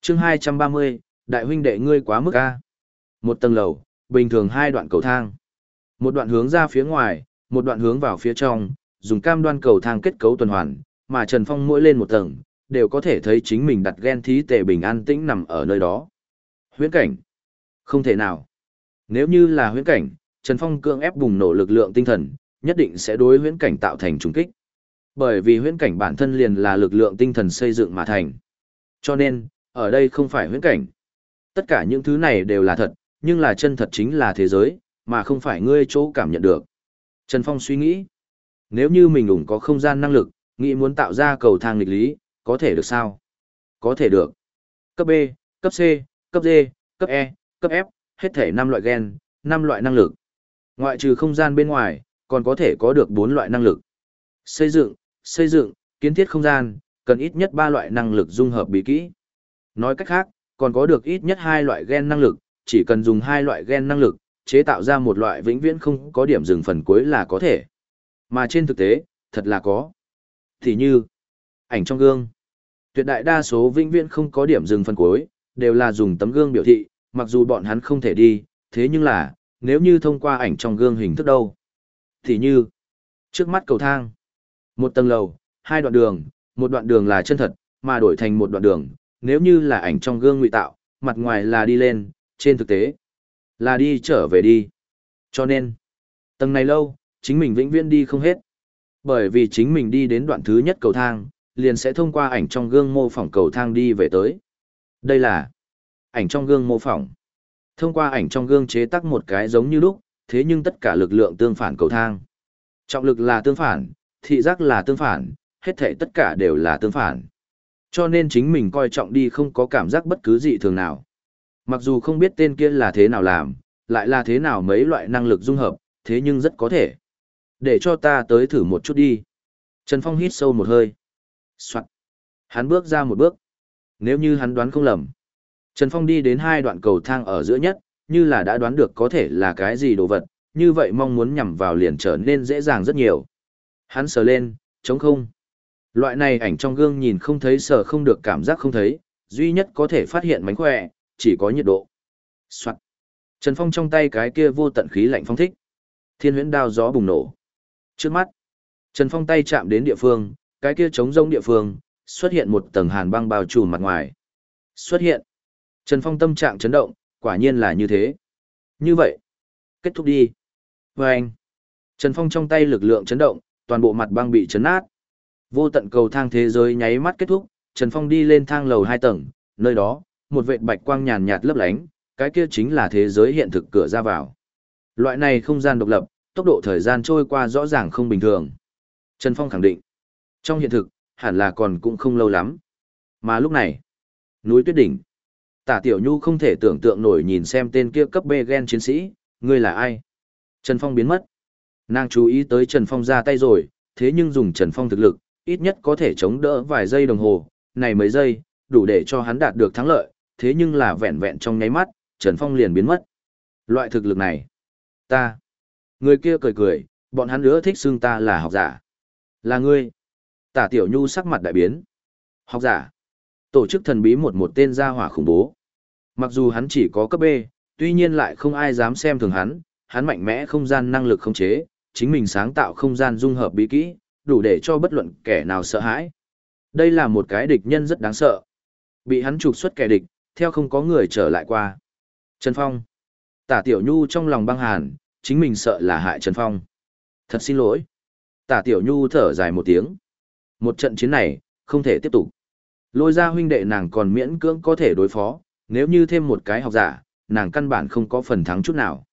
chương 230, đại huynh đệ ngươi quá mức a Một tầng lầu, bình thường hai đoạn cầu thang. Một đoạn hướng ra phía ngoài, một đoạn hướng vào phía trong, dùng cam đoan cầu thang kết cấu tuần hoàn, mà Trần Phong mỗi lên một tầng, đều có thể thấy chính mình đặt ghen thí tệ bình an tĩnh nằm ở nơi đó. Huyễn cảnh? Không thể nào. Nếu như là huyễn cảnh, Trần Phong cưỡng ép bùng nổ lực lượng tinh thần, nhất định sẽ đối huyễn cảnh tạo thành trùng kích. Bởi vì huyễn cảnh bản thân liền là lực lượng tinh thần xây dựng mà thành. Cho nên, ở đây không phải huyễn cảnh. Tất cả những thứ này đều là thật, nhưng là chân thật chính là thế giới, mà không phải ngươi chỗ cảm nhận được. Trần Phong suy nghĩ, nếu như mình ủng có không gian năng lực, nghĩ muốn tạo ra cầu thang nghịch lý, có thể được sao? Có thể được. Cấp B, cấp C, cấp D, cấp E, cấp F, hết thể 5 loại gen, 5 loại năng lực. Ngoại trừ không gian bên ngoài, còn có thể có được 4 loại năng lực. Xây dựng, xây dựng, kiến thiết không gian, cần ít nhất 3 loại năng lực dung hợp bí kỹ. Nói cách khác, còn có được ít nhất 2 loại gen năng lực, chỉ cần dùng 2 loại gen năng lực, chế tạo ra một loại vĩnh viễn không có điểm dừng phần cuối là có thể. Mà trên thực tế, thật là có. Thì như, ảnh trong gương. Tuyệt đại đa số vĩnh viễn không có điểm dừng phần cuối, đều là dùng tấm gương biểu thị, mặc dù bọn hắn không thể đi, thế nhưng là, nếu như thông qua ảnh trong gương hình thức đâu. Thì như, trước mắt cầu thang, một tầng lầu, hai đoạn đường, một đoạn đường là chân thật, mà đổi thành một đoạn đường, nếu như là ảnh trong gương ngụy tạo, mặt ngoài là đi lên, trên thực tế, là đi trở về đi. Cho nên, tầng này lâu, chính mình vĩnh viễn đi không hết. Bởi vì chính mình đi đến đoạn thứ nhất cầu thang, liền sẽ thông qua ảnh trong gương mô phỏng cầu thang đi về tới. Đây là ảnh trong gương mô phỏng. Thông qua ảnh trong gương chế tác một cái giống như lúc, thế nhưng tất cả lực lượng tương phản cầu thang. Trọng lực là tương phản, thị giác là tương phản, hết thể tất cả đều là tương phản. Cho nên chính mình coi trọng đi không có cảm giác bất cứ gì thường nào. Mặc dù không biết tên kia là thế nào làm, lại là thế nào mấy loại năng lực dung hợp, thế nhưng rất có thể. Để cho ta tới thử một chút đi. Trần Phong hít sâu một hơi. Soạn. Hắn bước ra một bước. Nếu như hắn đoán không lầm. Trần Phong đi đến hai đoạn cầu thang ở giữa nhất, như là đã đoán được có thể là cái gì đồ vật, như vậy mong muốn nhằm vào liền trở nên dễ dàng rất nhiều. Hắn sờ lên, chống không. Loại này ảnh trong gương nhìn không thấy sờ không được cảm giác không thấy, duy nhất có thể phát hiện mánh khỏe, chỉ có nhiệt độ. Soạn. Trần Phong trong tay cái kia vô tận khí lạnh phong thích. Thiên huyễn đao gió bùng nổ. Trước mắt, Trần Phong tay chạm đến địa phương, cái kia trống rông địa phương, xuất hiện một tầng hàn băng bao trùm mặt ngoài. Xuất hiện. Trần Phong tâm trạng chấn động, quả nhiên là như thế. Như vậy, kết thúc đi. Và anh. Trần Phong trong tay lực lượng chấn động, toàn bộ mặt băng bị chấn nát. Vô tận cầu thang thế giới nháy mắt kết thúc, Trần Phong đi lên thang lầu hai tầng, nơi đó, một vệt bạch quang nhàn nhạt lấp lánh, cái kia chính là thế giới hiện thực cửa ra vào. Loại này không gian độc lập, tốc độ thời gian trôi qua rõ ràng không bình thường. Trần Phong khẳng định, trong hiện thực, hẳn là còn cũng không lâu lắm. Mà lúc này, núi tuyết đỉnh. Tả Tiểu Nhu không thể tưởng tượng nổi nhìn xem tên kia cấp B gen chiến sĩ, ngươi là ai? Trần Phong biến mất. Nàng chú ý tới Trần Phong ra tay rồi, thế nhưng dùng Trần Phong thực lực, ít nhất có thể chống đỡ vài giây đồng hồ, này mấy giây, đủ để cho hắn đạt được thắng lợi, thế nhưng là vẹn vẹn trong nháy mắt, Trần Phong liền biến mất. Loại thực lực này, ta. Người kia cười cười, bọn hắn nữa thích xưng ta là học giả. Là ngươi. Tả Tiểu Nhu sắc mặt đại biến. Học giả. Tổ chức thần bí một một tên gia hỏa khủng bố. Mặc dù hắn chỉ có cấp B, tuy nhiên lại không ai dám xem thường hắn, hắn mạnh mẽ không gian năng lực không chế, chính mình sáng tạo không gian dung hợp bí kỹ, đủ để cho bất luận kẻ nào sợ hãi. Đây là một cái địch nhân rất đáng sợ. Bị hắn trục xuất kẻ địch, theo không có người trở lại qua. Trần Phong. Tả Tiểu Nhu trong lòng băng hàn, chính mình sợ là hại Trần Phong. Thật xin lỗi. Tả Tiểu Nhu thở dài một tiếng. Một trận chiến này, không thể tiếp tục. Lôi ra huynh đệ nàng còn miễn cưỡng có thể đối phó, nếu như thêm một cái học giả, nàng căn bản không có phần thắng chút nào.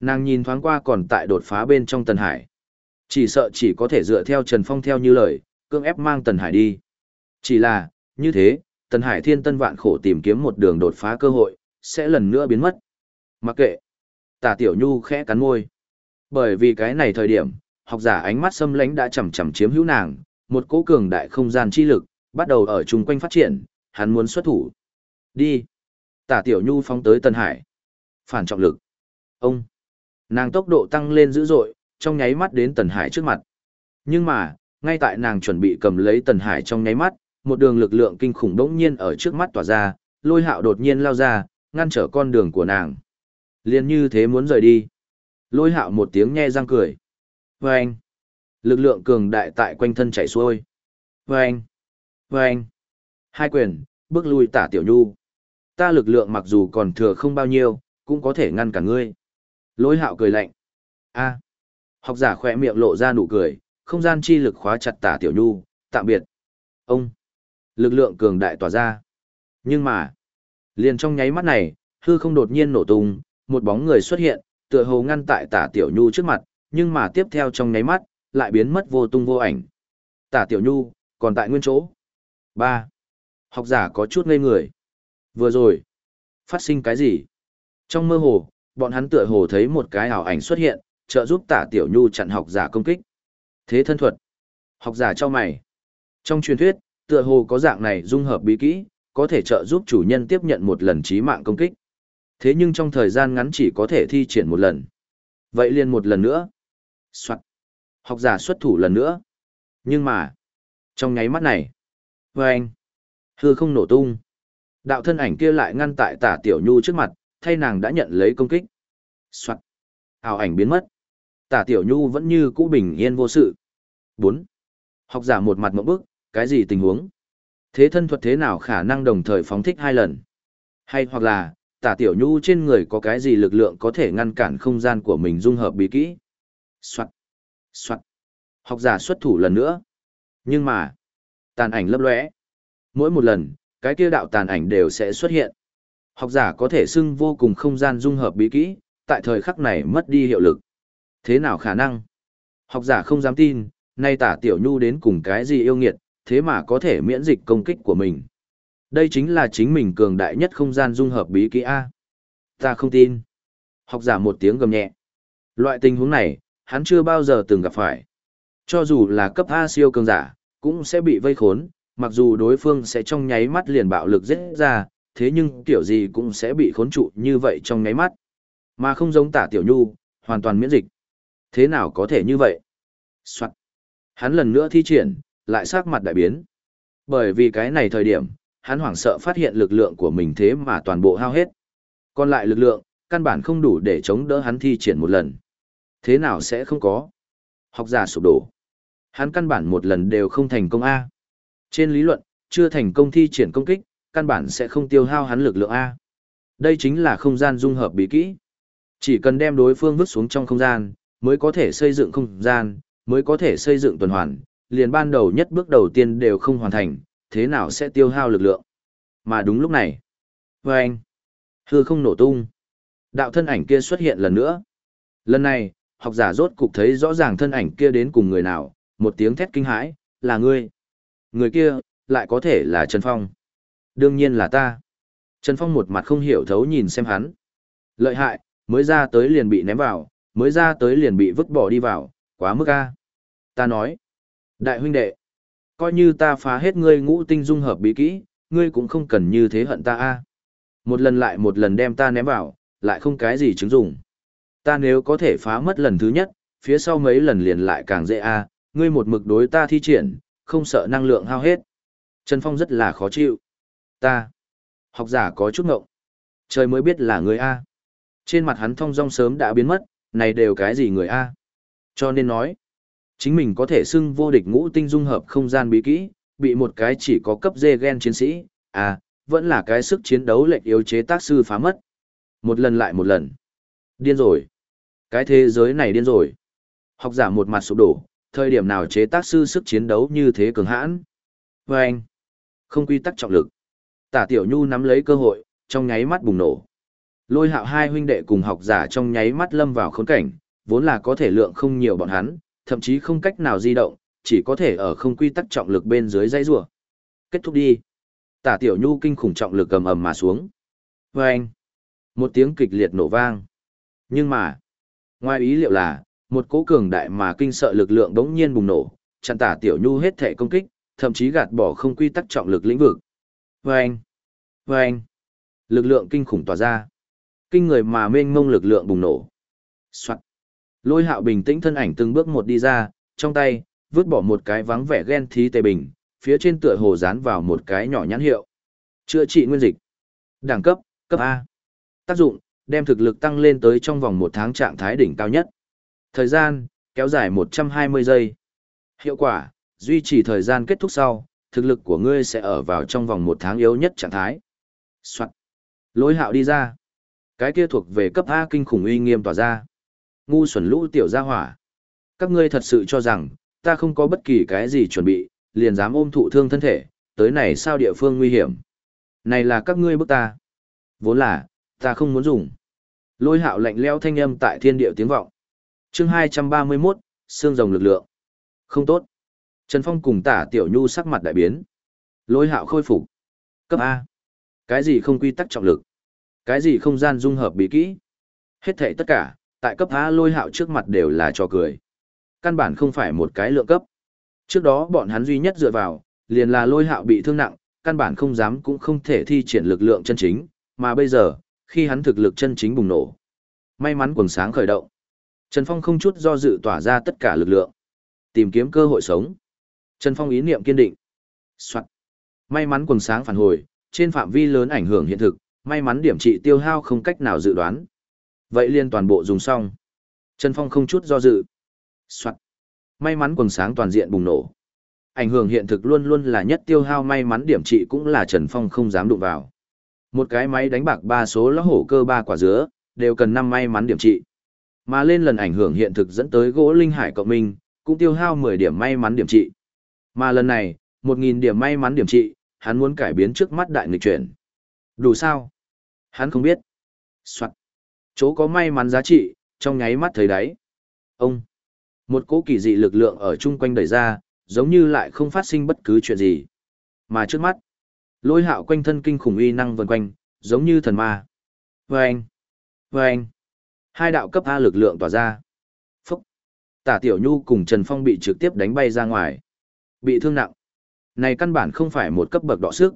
Nàng nhìn thoáng qua còn tại đột phá bên trong Tần Hải. Chỉ sợ chỉ có thể dựa theo Trần Phong theo như lời, cưỡng ép mang Tần Hải đi. Chỉ là, như thế, Tần Hải thiên tân vạn khổ tìm kiếm một đường đột phá cơ hội, sẽ lần nữa biến mất. Mặc kệ. Tả Tiểu Nhu khẽ cắn môi. Bởi vì cái này thời điểm, học giả ánh mắt xâm lánh đã chầm chầm chiếm hữu nàng, một cỗ cường đại không gian chi lực, bắt đầu ở chung quanh phát triển, hắn muốn xuất thủ. Đi. Tả Tiểu Nhu phóng tới Tân Hải. Phản trọng lực. Ông. Nàng tốc độ tăng lên dữ dội, trong nháy mắt đến Tần Hải trước mặt. Nhưng mà, Ngay tại nàng chuẩn bị cầm lấy Tần Hải trong nháy mắt, một đường lực lượng kinh khủng đống nhiên ở trước mắt tỏa ra, lôi hạo đột nhiên lao ra, ngăn trở con đường của nàng. Liên như thế muốn rời đi. Lôi hạo một tiếng nhe răng cười. Vâng! Lực lượng cường đại tại quanh thân chảy xuôi. Vâng! Vâng! Hai quyền, bước lui tả tiểu nhu. Ta lực lượng mặc dù còn thừa không bao nhiêu, cũng có thể ngăn cả ngươi. Lôi hạo cười lạnh. a Học giả khỏe miệng lộ ra nụ cười, không gian chi lực khóa chặt tả tiểu nhu, tạm biệt. Ông! Lực lượng cường đại tỏa ra. Nhưng mà, liền trong nháy mắt này, hư không đột nhiên nổ tung, một bóng người xuất hiện, tựa hồ ngăn tại tả tiểu nhu trước mặt, nhưng mà tiếp theo trong nháy mắt, lại biến mất vô tung vô ảnh. Tả tiểu nhu, còn tại nguyên chỗ. ba Học giả có chút ngây người. Vừa rồi, phát sinh cái gì? Trong mơ hồ, bọn hắn tựa hồ thấy một cái ảo ảnh xuất hiện, trợ giúp tả tiểu nhu chặn học giả công kích. Thế thân thuật. Học giả cho mày. Trong truyền thuyết, tựa hồ có dạng này dung hợp bí kỹ, có thể trợ giúp chủ nhân tiếp nhận một lần chí mạng công kích. Thế nhưng trong thời gian ngắn chỉ có thể thi triển một lần. Vậy liền một lần nữa. Soạn. Học giả xuất thủ lần nữa. Nhưng mà, trong nháy mắt này, với anh, hư không nổ tung. Đạo thân ảnh kia lại ngăn tại tả tiểu nhu trước mặt, thay nàng đã nhận lấy công kích. Soạn. Ảo ảnh biến mất. Tả tiểu nhu vẫn như cũ bình yên vô sự. 4. Học giả một mặt mộng bức, cái gì tình huống? Thế thân thuật thế nào khả năng đồng thời phóng thích hai lần? Hay hoặc là, tả tiểu nhu trên người có cái gì lực lượng có thể ngăn cản không gian của mình dung hợp bí kỹ? Soạn. Soạn. Học giả xuất thủ lần nữa. Nhưng mà, tàn ảnh lấp lóe. Mỗi một lần, cái kia đạo tàn ảnh đều sẽ xuất hiện. Học giả có thể xưng vô cùng không gian dung hợp bí kỹ, tại thời khắc này mất đi hiệu lực. Thế nào khả năng? Học giả không dám tin, nay tả tiểu nhu đến cùng cái gì yêu nghiệt, thế mà có thể miễn dịch công kích của mình. Đây chính là chính mình cường đại nhất không gian dung hợp bí kỹ A. Ta không tin. Học giả một tiếng gầm nhẹ. Loại tình huống này, hắn chưa bao giờ từng gặp phải. Cho dù là cấp A siêu cường giả, cũng sẽ bị vây khốn, mặc dù đối phương sẽ trong nháy mắt liền bạo lực giết ra, thế nhưng tiểu gì cũng sẽ bị khốn trụ như vậy trong nháy mắt. Mà không giống tả tiểu nhu, hoàn toàn miễn dịch. Thế nào có thể như vậy? Soạn. Hắn lần nữa thi triển, lại sắc mặt đại biến. Bởi vì cái này thời điểm, hắn hoảng sợ phát hiện lực lượng của mình thế mà toàn bộ hao hết. Còn lại lực lượng, căn bản không đủ để chống đỡ hắn thi triển một lần. Thế nào sẽ không có? Học giả sụp đổ. Hắn căn bản một lần đều không thành công A. Trên lý luận, chưa thành công thi triển công kích, căn bản sẽ không tiêu hao hắn lực lượng A. Đây chính là không gian dung hợp bí kỹ. Chỉ cần đem đối phương vứt xuống trong không gian, mới có thể xây dựng không gian, mới có thể xây dựng tuần hoàn, liền ban đầu nhất bước đầu tiên đều không hoàn thành, thế nào sẽ tiêu hao lực lượng. Mà đúng lúc này, với anh, hư không nổ tung. Đạo thân ảnh kia xuất hiện lần nữa. Lần này, học giả rốt cục thấy rõ ràng thân ảnh kia đến cùng người nào, một tiếng thét kinh hãi, là ngươi. Người kia, lại có thể là Trần Phong. Đương nhiên là ta. Trần Phong một mặt không hiểu thấu nhìn xem hắn. Lợi hại, mới ra tới liền bị ném vào, mới ra tới liền bị vứt bỏ đi vào, quá mức a. Ta nói, đại huynh đệ, coi như ta phá hết ngươi ngũ tinh dung hợp bí kỹ, ngươi cũng không cần như thế hận ta a. Một lần lại một lần đem ta ném vào, lại không cái gì chứng dụng. Ta nếu có thể phá mất lần thứ nhất, phía sau mấy lần liền lại càng dễ a, ngươi một mực đối ta thi triển, không sợ năng lượng hao hết. Trần Phong rất là khó chịu. Ta, học giả có chút ngộng. Trời mới biết là người A. Trên mặt hắn thong dong sớm đã biến mất, này đều cái gì người A. Cho nên nói, chính mình có thể xưng vô địch ngũ tinh dung hợp không gian bí kỹ, bị một cái chỉ có cấp dê gen chiến sĩ, à, vẫn là cái sức chiến đấu lệch yếu chế tác sư phá mất. Một lần lại một lần. Điên rồi. Cái thế giới này điên rồi. Học giả một mặt sụp đổ, thời điểm nào chế tác sư sức chiến đấu như thế cường hãn. Và anh, không quy tắc trọng lực. Tả Tiểu Nhu nắm lấy cơ hội, trong nháy mắt bùng nổ. Lôi hạo hai huynh đệ cùng học giả trong nháy mắt lâm vào khốn cảnh, vốn là có thể lượng không nhiều bọn hắn, thậm chí không cách nào di động, chỉ có thể ở không quy tắc trọng lực bên dưới dây rùa. Kết thúc đi. Tả Tiểu Nhu kinh khủng trọng lực cầm ầm mà xuống. Và anh, một tiếng kịch liệt nổ vang. Nhưng mà, ngoài ý liệu là, một cỗ cường đại mà kinh sợ lực lượng đống nhiên bùng nổ, chặn tả tiểu nhu hết thể công kích, thậm chí gạt bỏ không quy tắc trọng lực lĩnh vực. Vâng! Vâng! Lực lượng kinh khủng tỏa ra. Kinh người mà mênh mông lực lượng bùng nổ. Soạn! Lôi hạo bình tĩnh thân ảnh từng bước một đi ra, trong tay, vứt bỏ một cái vắng vẻ ghen thí tề bình, phía trên tựa hồ dán vào một cái nhỏ nhãn hiệu. Chữa trị nguyên dịch. Đẳng cấp, cấp A. Tác dụng, đem thực lực tăng lên tới trong vòng một tháng trạng thái đỉnh cao nhất. Thời gian, kéo dài 120 giây. Hiệu quả, duy trì thời gian kết thúc sau, thực lực của ngươi sẽ ở vào trong vòng một tháng yếu nhất trạng thái. Soạn. Lối hạo đi ra. Cái kia thuộc về cấp A kinh khủng uy nghiêm tỏa ra. Ngu xuẩn lũ tiểu gia hỏa. Các ngươi thật sự cho rằng, ta không có bất kỳ cái gì chuẩn bị, liền dám ôm thụ thương thân thể, tới này sao địa phương nguy hiểm. Này là các ngươi bức ta. Vốn là, ta không muốn dùng. Lôi hạo lạnh leo thanh âm tại thiên điệu tiếng vọng. chương 231, xương rồng lực lượng. Không tốt. Trần Phong cùng tả tiểu nhu sắc mặt đại biến. Lôi hạo khôi phục. Cấp A. Cái gì không quy tắc trọng lực? Cái gì không gian dung hợp bí kỹ? Hết thảy tất cả, tại cấp A lôi hạo trước mặt đều là trò cười. Căn bản không phải một cái lượng cấp. Trước đó bọn hắn duy nhất dựa vào, liền là lôi hạo bị thương nặng, căn bản không dám cũng không thể thi triển lực lượng chân chính, mà bây giờ, khi hắn thực lực chân chính bùng nổ. May mắn quần sáng khởi động. Trần Phong không chút do dự tỏa ra tất cả lực lượng. Tìm kiếm cơ hội sống. Trần Phong ý niệm kiên định. Soạn. May mắn quần sáng phản hồi, trên phạm vi lớn ảnh hưởng hiện thực, may mắn điểm trị tiêu hao không cách nào dự đoán. Vậy liên toàn bộ dùng xong. Trần Phong không chút do dự. Soạn. May mắn quần sáng toàn diện bùng nổ. Ảnh hưởng hiện thực luôn luôn là nhất tiêu hao may mắn điểm trị cũng là Trần Phong không dám đụng vào. Một cái máy đánh bạc ba số lá hổ cơ ba quả dứa, đều cần năm may mắn điểm trị. Mà lên lần ảnh hưởng hiện thực dẫn tới gỗ linh hải cộng minh, cũng tiêu hao 10 điểm may mắn điểm trị. Mà lần này, 1.000 điểm may mắn điểm trị, hắn muốn cải biến trước mắt đại nghịch chuyển. Đủ sao? Hắn không biết. Soạn. Chỗ có may mắn giá trị, trong nháy mắt thấy đáy. Ông. Một cỗ kỳ dị lực lượng ở chung quanh đẩy ra, giống như lại không phát sinh bất cứ chuyện gì. Mà trước mắt, lôi hạo quanh thân kinh khủng uy năng vần quanh, giống như thần ma. Vâng! Vâng! Hai đạo cấp A lực lượng tỏa ra. Phúc! Tả Tiểu Nhu cùng Trần Phong bị trực tiếp đánh bay ra ngoài. Bị thương nặng. Này căn bản không phải một cấp bậc đọ sức.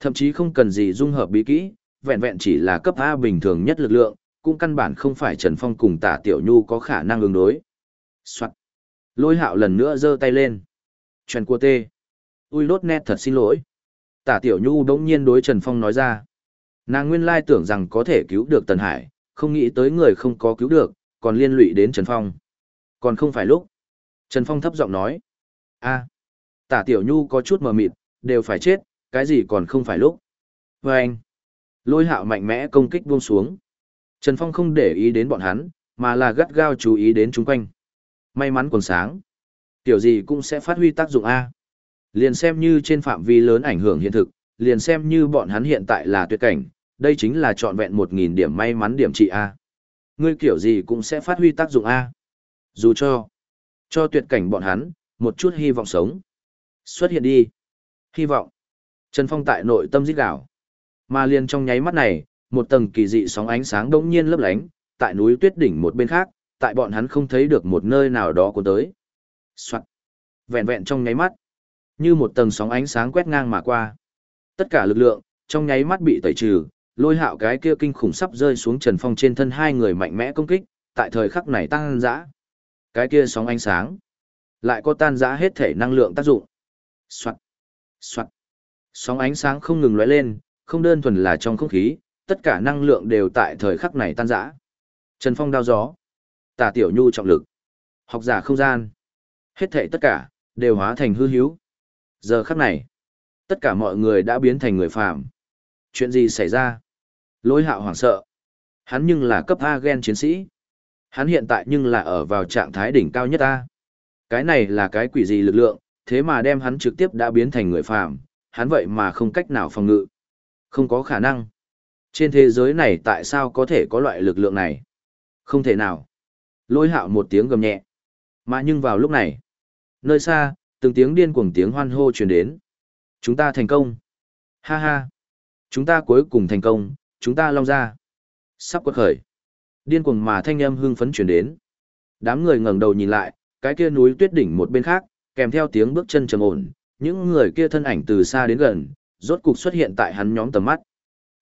Thậm chí không cần gì dung hợp bí kỹ, vẹn vẹn chỉ là cấp A bình thường nhất lực lượng, cũng căn bản không phải Trần Phong cùng Tả Tiểu Nhu có khả năng ứng đối. Soạn. Lôi hạo lần nữa giơ tay lên. trần cua tê. Ui lốt nét thật xin lỗi. Tả Tiểu Nhu đống nhiên đối Trần Phong nói ra. Nàng nguyên lai tưởng rằng có thể cứu được Tần Hải, không nghĩ tới người không có cứu được, còn liên lụy đến Trần Phong. Còn không phải lúc. Trần Phong thấp giọng nói. a Tả Tiểu Nhu có chút mờ mịt, đều phải chết, cái gì còn không phải lúc. Và anh. Lôi hạo mạnh mẽ công kích buông xuống. Trần Phong không để ý đến bọn hắn, mà là gắt gao chú ý đến chúng quanh. May mắn còn sáng. Tiểu gì cũng sẽ phát huy tác dụng A. Liền xem như trên phạm vi lớn ảnh hưởng hiện thực, liền xem như bọn hắn hiện tại là tuyệt cảnh, đây chính là trọn vẹn 1.000 điểm may mắn điểm trị A. Ngươi kiểu gì cũng sẽ phát huy tác dụng A. Dù cho, cho tuyệt cảnh bọn hắn, một chút hy vọng sống. Xuất hiện đi. Hy vọng. Trần Phong tại nội tâm giết đảo. Mà liền trong nháy mắt này, một tầng kỳ dị sóng ánh sáng đông nhiên lấp lánh, tại núi tuyết đỉnh một bên khác, tại bọn hắn không thấy được một nơi nào đó của tới. Soạn. Vẹn vẹn trong nháy mắt, như một tầng sóng ánh sáng quét ngang mà qua. Tất cả lực lượng, trong nháy mắt bị tẩy trừ, lôi hạo cái kia kinh khủng sắp rơi xuống Trần Phong trên thân hai người mạnh mẽ công kích, tại thời khắc này tăng dã. Cái kia sóng ánh sáng, lại có tan dã hết thể năng lượng tác dụng. Soạn. Soạn. Sóng ánh sáng không ngừng lóe lên, không đơn thuần là trong không khí, tất cả năng lượng đều tại thời khắc này tan rã. Trần Phong đao gió, Tả Tiểu Nhu trọng lực, học giả không gian, hết thảy tất cả đều hóa thành hư hữu. Giờ khắc này, tất cả mọi người đã biến thành người phàm. Chuyện gì xảy ra? Lôi Hạo hoảng sợ. Hắn nhưng là cấp A gen chiến sĩ. Hắn hiện tại nhưng là ở vào trạng thái đỉnh cao nhất A. Cái này là cái quỷ gì lực lượng, thế mà đem hắn trực tiếp đã biến thành người phàm, hắn vậy mà không cách nào phòng ngự. Không có khả năng. Trên thế giới này tại sao có thể có loại lực lượng này? Không thể nào. Lôi hạo một tiếng gầm nhẹ. Mà nhưng vào lúc này, nơi xa, từng tiếng điên cuồng tiếng hoan hô truyền đến. Chúng ta thành công. Ha ha. Chúng ta cuối cùng thành công, chúng ta long ra. Sắp quật khởi. Điên cuồng mà thanh âm hưng phấn truyền đến. Đám người ngẩng đầu nhìn lại, cái kia núi tuyết đỉnh một bên khác, kèm theo tiếng bước chân trầm ổn, những người kia thân ảnh từ xa đến gần, rốt cục xuất hiện tại hắn nhóm tầm mắt.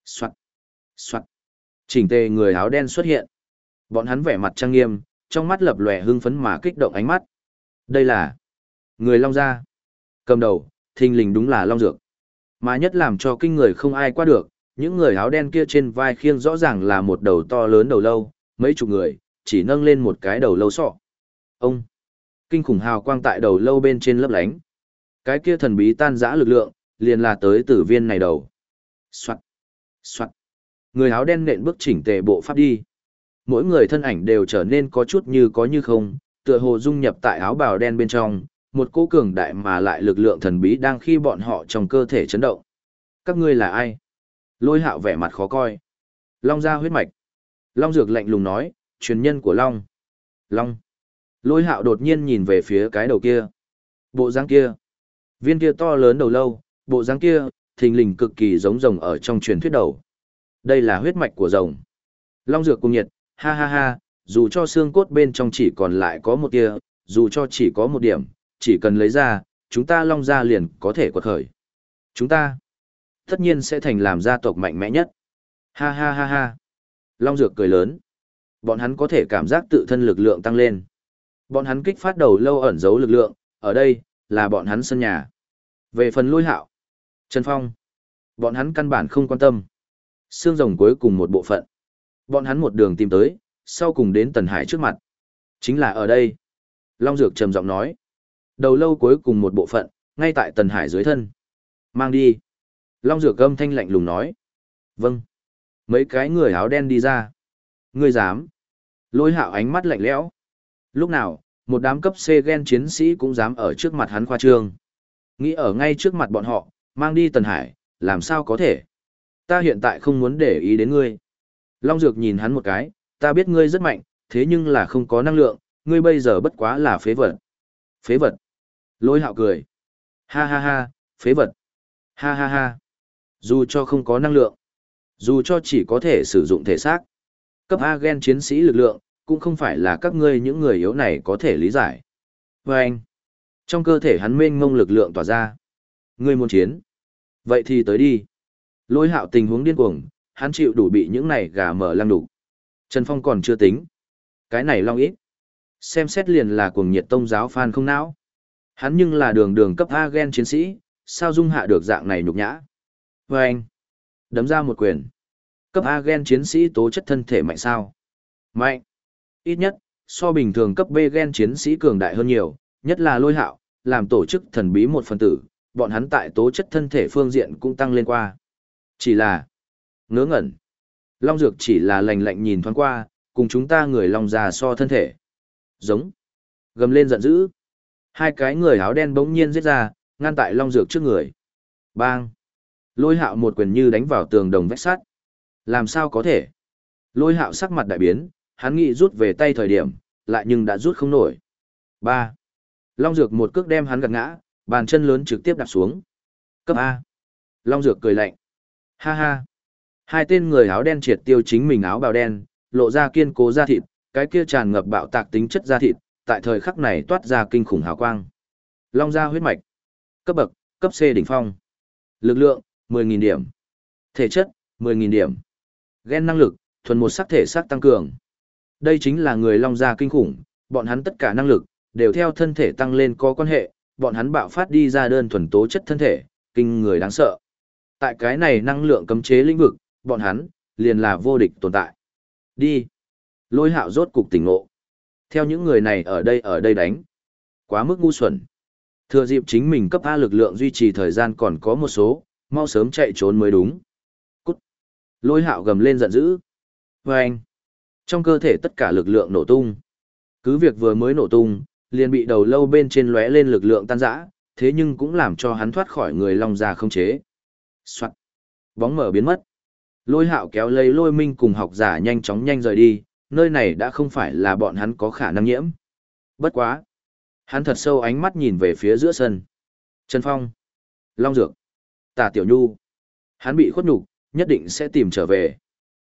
Soạt, soạt. Chỉnh tề người áo đen xuất hiện. Bọn hắn vẻ mặt trang nghiêm, trong mắt lập lòe hưng phấn mà kích động ánh mắt. Đây là Người Long Gia. Cầm đầu, thình lình đúng là Long Dược. Mà nhất làm cho kinh người không ai qua được, những người áo đen kia trên vai khiêng rõ ràng là một đầu to lớn đầu lâu, mấy chục người, chỉ nâng lên một cái đầu lâu sọ. Ông! Kinh khủng hào quang tại đầu lâu bên trên lấp lánh. Cái kia thần bí tan rã lực lượng, liền là tới tử viên này đầu. Xoạn! Xoạn! Người áo đen nện bước chỉnh tề bộ pháp đi. Mỗi người thân ảnh đều trở nên có chút như có như không, tựa hồ dung nhập tại áo bào đen bên trong, một cô cường đại mà lại lực lượng thần bí đang khi bọn họ trong cơ thể chấn động. Các ngươi là ai? Lôi hạo vẻ mặt khó coi. Long ra huyết mạch. Long dược lạnh lùng nói, truyền nhân của Long. Long. Lôi hạo đột nhiên nhìn về phía cái đầu kia. Bộ dáng kia. Viên kia to lớn đầu lâu, bộ dáng kia, thình lình cực kỳ giống rồng ở trong truyền thuyết đầu. Đây là huyết mạch của rồng. Long dược cùng nhiệt, ha ha ha, dù cho xương cốt bên trong chỉ còn lại có một tia, dù cho chỉ có một điểm, chỉ cần lấy ra, chúng ta long ra liền có thể quật khởi. Chúng ta, tất nhiên sẽ thành làm gia tộc mạnh mẽ nhất. Ha ha ha ha. Long dược cười lớn. Bọn hắn có thể cảm giác tự thân lực lượng tăng lên. Bọn hắn kích phát đầu lâu ẩn giấu lực lượng, ở đây, là bọn hắn sân nhà. Về phần lôi hạo, Trần Phong, bọn hắn căn bản không quan tâm. Xương rồng cuối cùng một bộ phận. Bọn hắn một đường tìm tới, sau cùng đến Tần Hải trước mặt. Chính là ở đây. Long Dược trầm giọng nói. Đầu lâu cuối cùng một bộ phận, ngay tại Tần Hải dưới thân. Mang đi. Long Dược âm thanh lạnh lùng nói. Vâng. Mấy cái người áo đen đi ra. Ngươi dám. Lôi hạo ánh mắt lạnh lẽo. Lúc nào, một đám cấp C gen chiến sĩ cũng dám ở trước mặt hắn khoa trương. Nghĩ ở ngay trước mặt bọn họ, mang đi Tần Hải, làm sao có thể. Ta hiện tại không muốn để ý đến ngươi. Long Dược nhìn hắn một cái, ta biết ngươi rất mạnh, thế nhưng là không có năng lượng, ngươi bây giờ bất quá là phế vật. Phế vật. Lôi hạo cười. Ha ha ha, phế vật. Ha ha ha. Dù cho không có năng lượng, dù cho chỉ có thể sử dụng thể xác, cấp A gen chiến sĩ lực lượng, cũng không phải là các ngươi những người yếu này có thể lý giải. Và anh, trong cơ thể hắn mênh ngông lực lượng tỏa ra. Ngươi muốn chiến. Vậy thì tới đi. Lôi hạo tình huống điên cuồng, hắn chịu đủ bị những này gà mở lăng đủ. Trần Phong còn chưa tính. Cái này long ít. Xem xét liền là cuồng nhiệt tông giáo fan không não. Hắn nhưng là đường đường cấp A gen chiến sĩ, sao dung hạ được dạng này nhục nhã. Và anh, đấm ra một quyền. Cấp A gen chiến sĩ tố chất thân thể mạnh sao? Mạnh. Ít nhất, so bình thường cấp B gen chiến sĩ cường đại hơn nhiều, nhất là lôi hạo, làm tổ chức thần bí một phần tử, bọn hắn tại tố chất thân thể phương diện cũng tăng lên qua. Chỉ là ngớ ngẩn. Long Dược chỉ là lành lạnh nhìn thoáng qua, cùng chúng ta người Long già so thân thể. Giống. Gầm lên giận dữ. Hai cái người áo đen bỗng nhiên giết ra, ngăn tại Long Dược trước người. Bang. Lôi hạo một quyền như đánh vào tường đồng vách sắt. Làm sao có thể? Lôi hạo sắc mặt đại biến, hắn nghĩ rút về tay thời điểm, lại nhưng đã rút không nổi. Ba. Long Dược một cước đem hắn gạt ngã, bàn chân lớn trực tiếp đạp xuống. Cấp A. Long Dược cười lạnh. Ha ha. Hai tên người áo đen triệt tiêu chính mình áo bào đen, lộ ra kiên cố da thịt, cái kia tràn ngập bạo tạc tính chất da thịt, tại thời khắc này toát ra kinh khủng hào quang. Long gia huyết mạch. Cấp bậc, cấp C đỉnh phong. Lực lượng, 10.000 điểm. Thể chất, 10.000 điểm. Gen năng lực, thuần một sắc thể sắc tăng cường. Đây chính là người long gia kinh khủng, bọn hắn tất cả năng lực, đều theo thân thể tăng lên có quan hệ, bọn hắn bạo phát đi ra đơn thuần tố chất thân thể, kinh người đáng sợ. Tại cái này năng lượng cấm chế lĩnh vực, bọn hắn, liền là vô địch tồn tại. Đi. Lôi hạo rốt cục tỉnh ngộ. Theo những người này ở đây ở đây đánh. Quá mức ngu xuẩn. Thừa dịp chính mình cấp A lực lượng duy trì thời gian còn có một số, mau sớm chạy trốn mới đúng. Cút. Lôi hạo gầm lên giận dữ. Vâng. anh. Trong cơ thể tất cả lực lượng nổ tung. Cứ việc vừa mới nổ tung, liền bị đầu lâu bên trên lóe lên lực lượng tan rã, thế nhưng cũng làm cho hắn thoát khỏi người long già không chế. Soạn. Bóng mở biến mất. Lôi hạo kéo lấy lôi minh cùng học giả nhanh chóng nhanh rời đi, nơi này đã không phải là bọn hắn có khả năng nhiễm. Bất quá. Hắn thật sâu ánh mắt nhìn về phía giữa sân. Trần Phong. Long Dược. Tà Tiểu Nhu. Hắn bị khuất nhục, nhất định sẽ tìm trở về.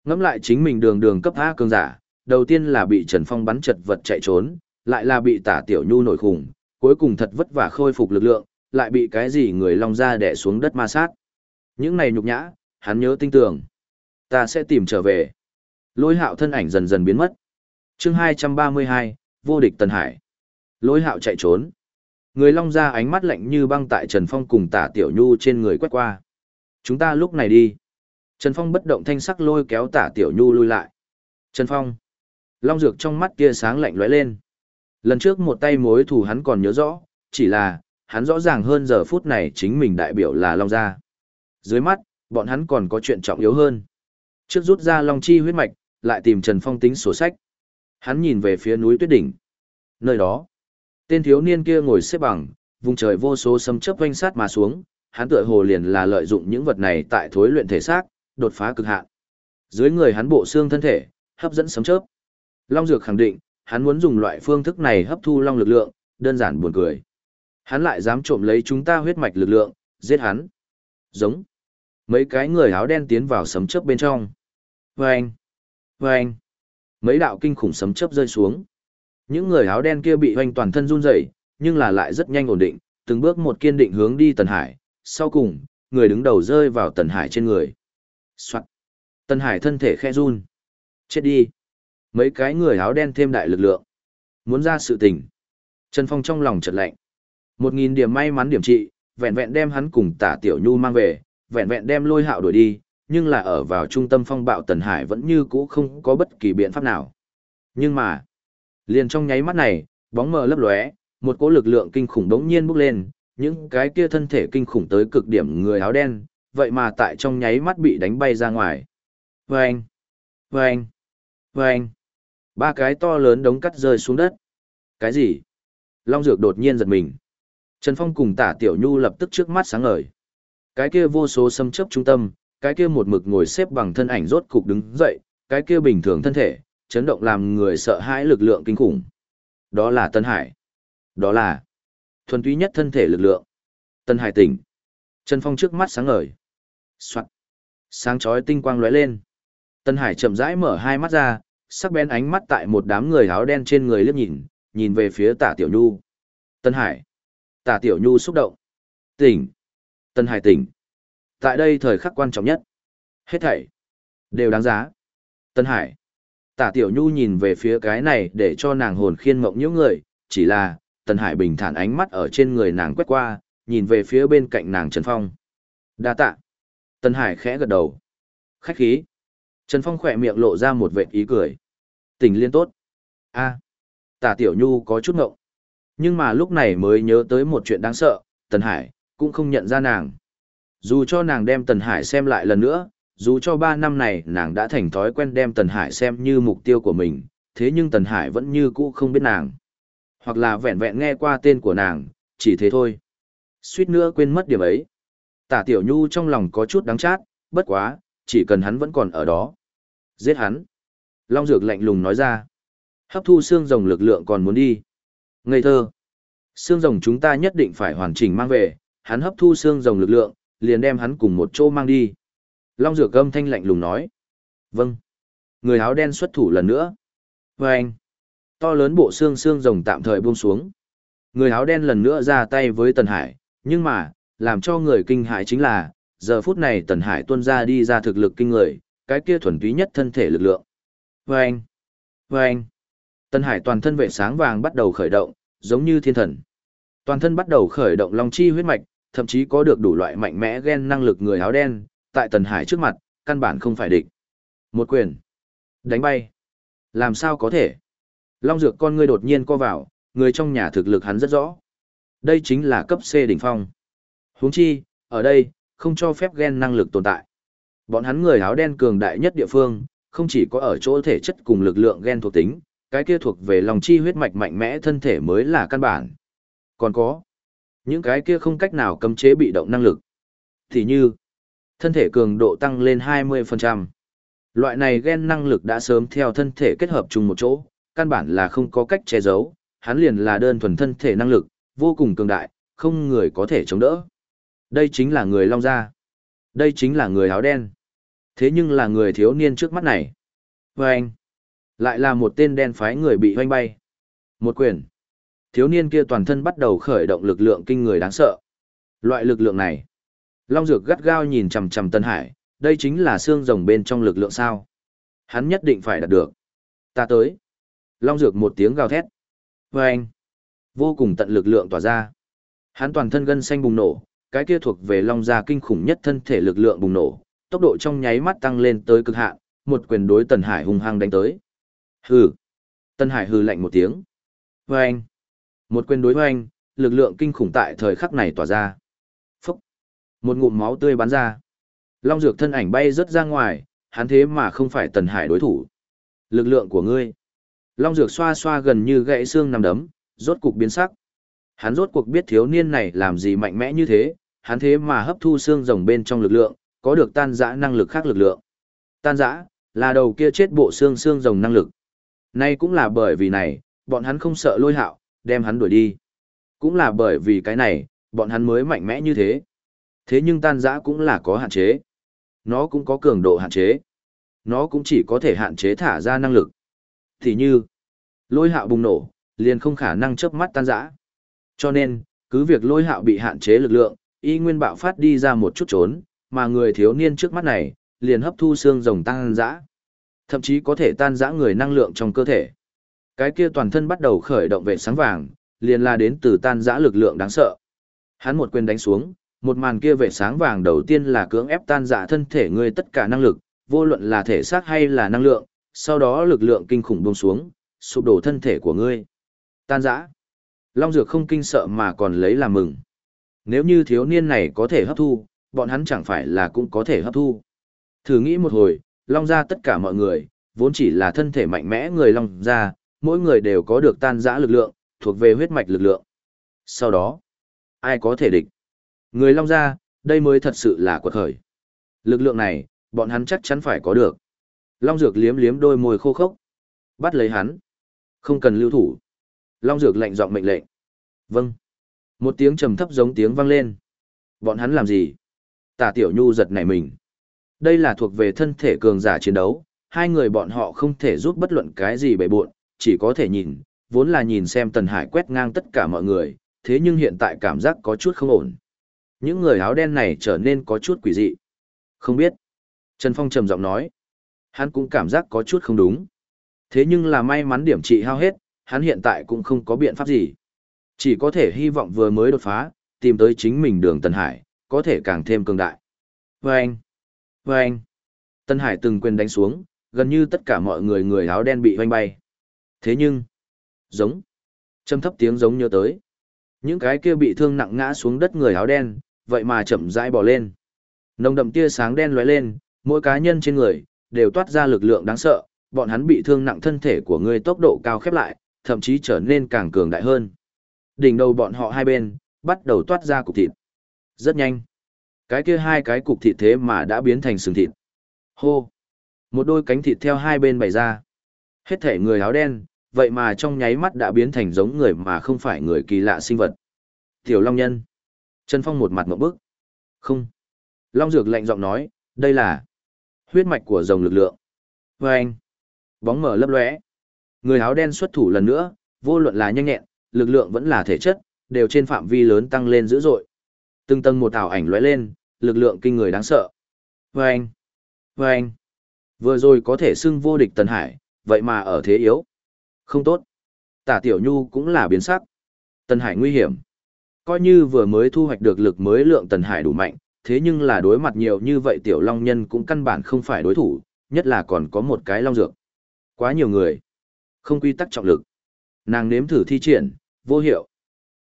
Ngắm lại chính mình đường đường cấp A cường giả, đầu tiên là bị Trần Phong bắn chật vật chạy trốn, lại là bị Tả Tiểu Nhu nổi khủng, cuối cùng thật vất vả khôi phục lực lượng, lại bị cái gì người long ra đè xuống đất ma sát. Những này nhục nhã, hắn nhớ tinh tường. Ta sẽ tìm trở về. Lôi hạo thân ảnh dần dần biến mất. chương 232, vô địch Tần Hải. Lôi hạo chạy trốn. Người Long ra ánh mắt lạnh như băng tại Trần Phong cùng tả Tiểu Nhu trên người quét qua. Chúng ta lúc này đi. Trần Phong bất động thanh sắc lôi kéo tả Tiểu Nhu lui lại. Trần Phong. Long Dược trong mắt kia sáng lạnh lóe lên. Lần trước một tay mối thù hắn còn nhớ rõ, chỉ là, hắn rõ ràng hơn giờ phút này chính mình đại biểu là Long Gia. Dưới mắt, bọn hắn còn có chuyện trọng yếu hơn. Trước rút ra Long Chi huyết mạch, lại tìm Trần Phong tính sổ sách. Hắn nhìn về phía núi tuyết đỉnh. Nơi đó, tên thiếu niên kia ngồi xếp bằng, vùng trời vô số sấm chớp quanh sát mà xuống, hắn tựa hồ liền là lợi dụng những vật này tại thối luyện thể xác, đột phá cực hạn. Dưới người hắn bộ xương thân thể, hấp dẫn sấm chớp. Long Dược khẳng định, hắn muốn dùng loại phương thức này hấp thu long lực lượng, đơn giản buồn cười. Hắn lại dám trộm lấy chúng ta huyết mạch lực lượng, giết hắn. Giống. Mấy cái người áo đen tiến vào sấm chớp bên trong. Vâng. Vâng. anh Mấy đạo kinh khủng sấm chớp rơi xuống. Những người áo đen kia bị hoành toàn thân run rẩy, nhưng là lại rất nhanh ổn định, từng bước một kiên định hướng đi Tần Hải. Sau cùng, người đứng đầu rơi vào Tần Hải trên người. Soạn. Tần Hải thân thể khe run. Chết đi. Mấy cái người áo đen thêm đại lực lượng. Muốn ra sự tình. Trần Phong trong lòng chợt lạnh. Một nghìn điểm may mắn điểm trị, vẹn vẹn đem hắn cùng tả tiểu nhu mang về, vẹn vẹn đem lôi hạo đuổi đi, nhưng là ở vào trung tâm phong bạo Tần Hải vẫn như cũ không có bất kỳ biện pháp nào. Nhưng mà, liền trong nháy mắt này, bóng mờ lấp lóe, một cỗ lực lượng kinh khủng đống nhiên bốc lên, những cái kia thân thể kinh khủng tới cực điểm người áo đen, vậy mà tại trong nháy mắt bị đánh bay ra ngoài. Vâng! Vâng! Vâng! Ba cái to lớn đống cắt rơi xuống đất. Cái gì? Long Dược đột nhiên giật mình. Trần Phong cùng tả Tiểu Nhu lập tức trước mắt sáng ngời. Cái kia vô số xâm chấp trung tâm, cái kia một mực ngồi xếp bằng thân ảnh rốt cục đứng dậy, cái kia bình thường thân thể, chấn động làm người sợ hãi lực lượng kinh khủng. Đó là Tân Hải. Đó là thuần túy nhất thân thể lực lượng. Tân Hải tỉnh. Trần Phong trước mắt sáng ngời. Soạn. Sáng chói tinh quang lóe lên. Tân Hải chậm rãi mở hai mắt ra, sắc bén ánh mắt tại một đám người áo đen trên người liếc nhìn, nhìn về phía Tả Tiểu Nhu. Tân Hải. Tả Tiểu Nhu xúc động. Tỉnh. Tân Hải tỉnh. Tại đây thời khắc quan trọng nhất. Hết thảy. Đều đáng giá. Tân Hải. Tả Tiểu Nhu nhìn về phía cái này để cho nàng hồn khiên mộng những người, chỉ là, Tân Hải bình thản ánh mắt ở trên người nàng quét qua, nhìn về phía bên cạnh nàng Trần Phong. Đa tạ. Tân Hải khẽ gật đầu. Khách khí. Trần Phong khỏe miệng lộ ra một vệt ý cười. Tình liên tốt. a Tả Tiểu Nhu có chút ngộng. Nhưng mà lúc này mới nhớ tới một chuyện đáng sợ, Tần Hải, cũng không nhận ra nàng. Dù cho nàng đem Tần Hải xem lại lần nữa, dù cho ba năm này nàng đã thành thói quen đem Tần Hải xem như mục tiêu của mình, thế nhưng Tần Hải vẫn như cũ không biết nàng. Hoặc là vẹn vẹn nghe qua tên của nàng, chỉ thế thôi. Suýt nữa quên mất điểm ấy. Tả Tiểu Nhu trong lòng có chút đắng chát, bất quá, chỉ cần hắn vẫn còn ở đó. Giết hắn. Long Dược lạnh lùng nói ra. Hấp thu xương rồng lực lượng còn muốn đi. Ngây thơ. Xương rồng chúng ta nhất định phải hoàn chỉnh mang về, hắn hấp thu xương rồng lực lượng, liền đem hắn cùng một chỗ mang đi. Long Dược âm thanh lạnh lùng nói. Vâng. Người áo đen xuất thủ lần nữa. Và anh. To lớn bộ xương xương rồng tạm thời buông xuống. Người áo đen lần nữa ra tay với Tần Hải, nhưng mà, làm cho người kinh hãi chính là, giờ phút này Tần Hải tuôn ra đi ra thực lực kinh người, cái kia thuần túy nhất thân thể lực lượng. Và anh. Và anh. Tần Hải toàn thân vệ sáng vàng bắt đầu khởi động, giống như thiên thần. Toàn thân bắt đầu khởi động long chi huyết mạch, thậm chí có được đủ loại mạnh mẽ gen năng lực người áo đen, tại Tần Hải trước mặt, căn bản không phải địch. Một quyền. Đánh bay. Làm sao có thể? Long dược con ngươi đột nhiên co vào, người trong nhà thực lực hắn rất rõ. Đây chính là cấp C đỉnh phong. Huống chi, ở đây, không cho phép gen năng lực tồn tại. Bọn hắn người áo đen cường đại nhất địa phương, không chỉ có ở chỗ thể chất cùng lực lượng gen thuộc tính, cái kia thuộc về lòng chi huyết mạch mạnh mẽ thân thể mới là căn bản. Còn có, những cái kia không cách nào cấm chế bị động năng lực. Thì như, thân thể cường độ tăng lên 20%. Loại này gen năng lực đã sớm theo thân thể kết hợp chung một chỗ, căn bản là không có cách che giấu, hắn liền là đơn thuần thân thể năng lực, vô cùng cường đại, không người có thể chống đỡ. Đây chính là người long gia. Đây chính là người áo đen. Thế nhưng là người thiếu niên trước mắt này. Và anh, lại là một tên đen phái người bị hoanh bay. Một quyền. Thiếu niên kia toàn thân bắt đầu khởi động lực lượng kinh người đáng sợ. Loại lực lượng này. Long Dược gắt gao nhìn chằm chằm Tân Hải, đây chính là xương rồng bên trong lực lượng sao. Hắn nhất định phải đạt được. Ta tới. Long Dược một tiếng gào thét. Và anh. Vô cùng tận lực lượng tỏa ra. Hắn toàn thân gân xanh bùng nổ, cái kia thuộc về long gia kinh khủng nhất thân thể lực lượng bùng nổ, tốc độ trong nháy mắt tăng lên tới cực hạn, một quyền đối Tần Hải hung hăng đánh tới. Hừ. Tần Hải hừ lạnh một tiếng. Oeng. Một quyền đối oeng, lực lượng kinh khủng tại thời khắc này tỏa ra. Phúc. Một ngụm máu tươi bắn ra. Long dược thân ảnh bay rất ra ngoài, hắn thế mà không phải Tần Hải đối thủ. Lực lượng của ngươi. Long dược xoa xoa gần như gãy xương nằm đấm, rốt cục biến sắc. Hắn rốt cuộc biết thiếu niên này làm gì mạnh mẽ như thế, hắn thế mà hấp thu xương rồng bên trong lực lượng, có được tan dã năng lực khác lực lượng. Tan dã, là đầu kia chết bộ xương xương rồng năng lực. Nay cũng là bởi vì này, bọn hắn không sợ lôi hạo, đem hắn đuổi đi. Cũng là bởi vì cái này, bọn hắn mới mạnh mẽ như thế. Thế nhưng tan giã cũng là có hạn chế. Nó cũng có cường độ hạn chế. Nó cũng chỉ có thể hạn chế thả ra năng lực. Thì như, lôi hạo bùng nổ, liền không khả năng chớp mắt tan giã. Cho nên, cứ việc lôi hạo bị hạn chế lực lượng, y nguyên bạo phát đi ra một chút trốn, mà người thiếu niên trước mắt này, liền hấp thu xương rồng tăng dã. Thậm chí có thể tan dã người năng lượng trong cơ thể. Cái kia toàn thân bắt đầu khởi động vệ sáng vàng, liền là đến từ tan dã lực lượng đáng sợ. Hắn một quyền đánh xuống, một màn kia vệ sáng vàng đầu tiên là cưỡng ép tan dã thân thể người tất cả năng lực, vô luận là thể xác hay là năng lượng, sau đó lực lượng kinh khủng buông xuống, sụp đổ thân thể của ngươi. Tan dã. Long Dược không kinh sợ mà còn lấy làm mừng. Nếu như thiếu niên này có thể hấp thu, bọn hắn chẳng phải là cũng có thể hấp thu. Thử nghĩ một hồi, Long gia tất cả mọi người, vốn chỉ là thân thể mạnh mẽ người Long gia, mỗi người đều có được tan dã lực lượng, thuộc về huyết mạch lực lượng. Sau đó, ai có thể địch? Người Long gia, đây mới thật sự là quật khởi. Lực lượng này, bọn hắn chắc chắn phải có được. Long Dược liếm liếm đôi môi khô khốc. Bắt lấy hắn. Không cần lưu thủ. Long Dược lạnh giọng mệnh lệnh. Vâng. Một tiếng trầm thấp giống tiếng vang lên. Bọn hắn làm gì? Tả Tiểu Nhu giật nảy mình. Đây là thuộc về thân thể cường giả chiến đấu, hai người bọn họ không thể giúp bất luận cái gì bể buộn, chỉ có thể nhìn, vốn là nhìn xem Tần Hải quét ngang tất cả mọi người, thế nhưng hiện tại cảm giác có chút không ổn. Những người áo đen này trở nên có chút quỷ dị. Không biết. Trần Phong trầm giọng nói. Hắn cũng cảm giác có chút không đúng. Thế nhưng là may mắn điểm trị hao hết, hắn hiện tại cũng không có biện pháp gì. Chỉ có thể hy vọng vừa mới đột phá, tìm tới chính mình đường Tần Hải, có thể càng thêm cường đại. Vâng! Vâng! Tân Hải từng quyền đánh xuống, gần như tất cả mọi người người áo đen bị hoanh bay. Thế nhưng, giống, châm thấp tiếng giống nhớ tới. Những cái kia bị thương nặng ngã xuống đất người áo đen, vậy mà chậm rãi bỏ lên. Nồng đậm tia sáng đen lóe lên, mỗi cá nhân trên người, đều toát ra lực lượng đáng sợ, bọn hắn bị thương nặng thân thể của người tốc độ cao khép lại, thậm chí trở nên càng cường đại hơn. Đỉnh đầu bọn họ hai bên, bắt đầu toát ra cục thịt. Rất nhanh. Cái kia hai cái cục thịt thế mà đã biến thành sừng thịt. Hô. Một đôi cánh thịt theo hai bên bày ra. Hết thể người áo đen, vậy mà trong nháy mắt đã biến thành giống người mà không phải người kỳ lạ sinh vật. Tiểu Long Nhân. Trần Phong một mặt một bức. Không. Long Dược lạnh giọng nói, đây là huyết mạch của dòng lực lượng. Và anh. Bóng mở lấp lóe. Người áo đen xuất thủ lần nữa, vô luận là nhanh nhẹn, lực lượng vẫn là thể chất, đều trên phạm vi lớn tăng lên dữ dội. Từng tầng một ảo ảnh lóe lên, lực lượng kinh người đáng sợ. Và anh. Và anh. Vừa rồi có thể xưng vô địch Tần Hải, vậy mà ở thế yếu. Không tốt. Tả Tiểu Nhu cũng là biến sắc. Tần Hải nguy hiểm. Coi như vừa mới thu hoạch được lực mới lượng Tần Hải đủ mạnh, thế nhưng là đối mặt nhiều như vậy Tiểu Long Nhân cũng căn bản không phải đối thủ, nhất là còn có một cái Long Dược. Quá nhiều người. Không quy tắc trọng lực. Nàng nếm thử thi triển, vô hiệu.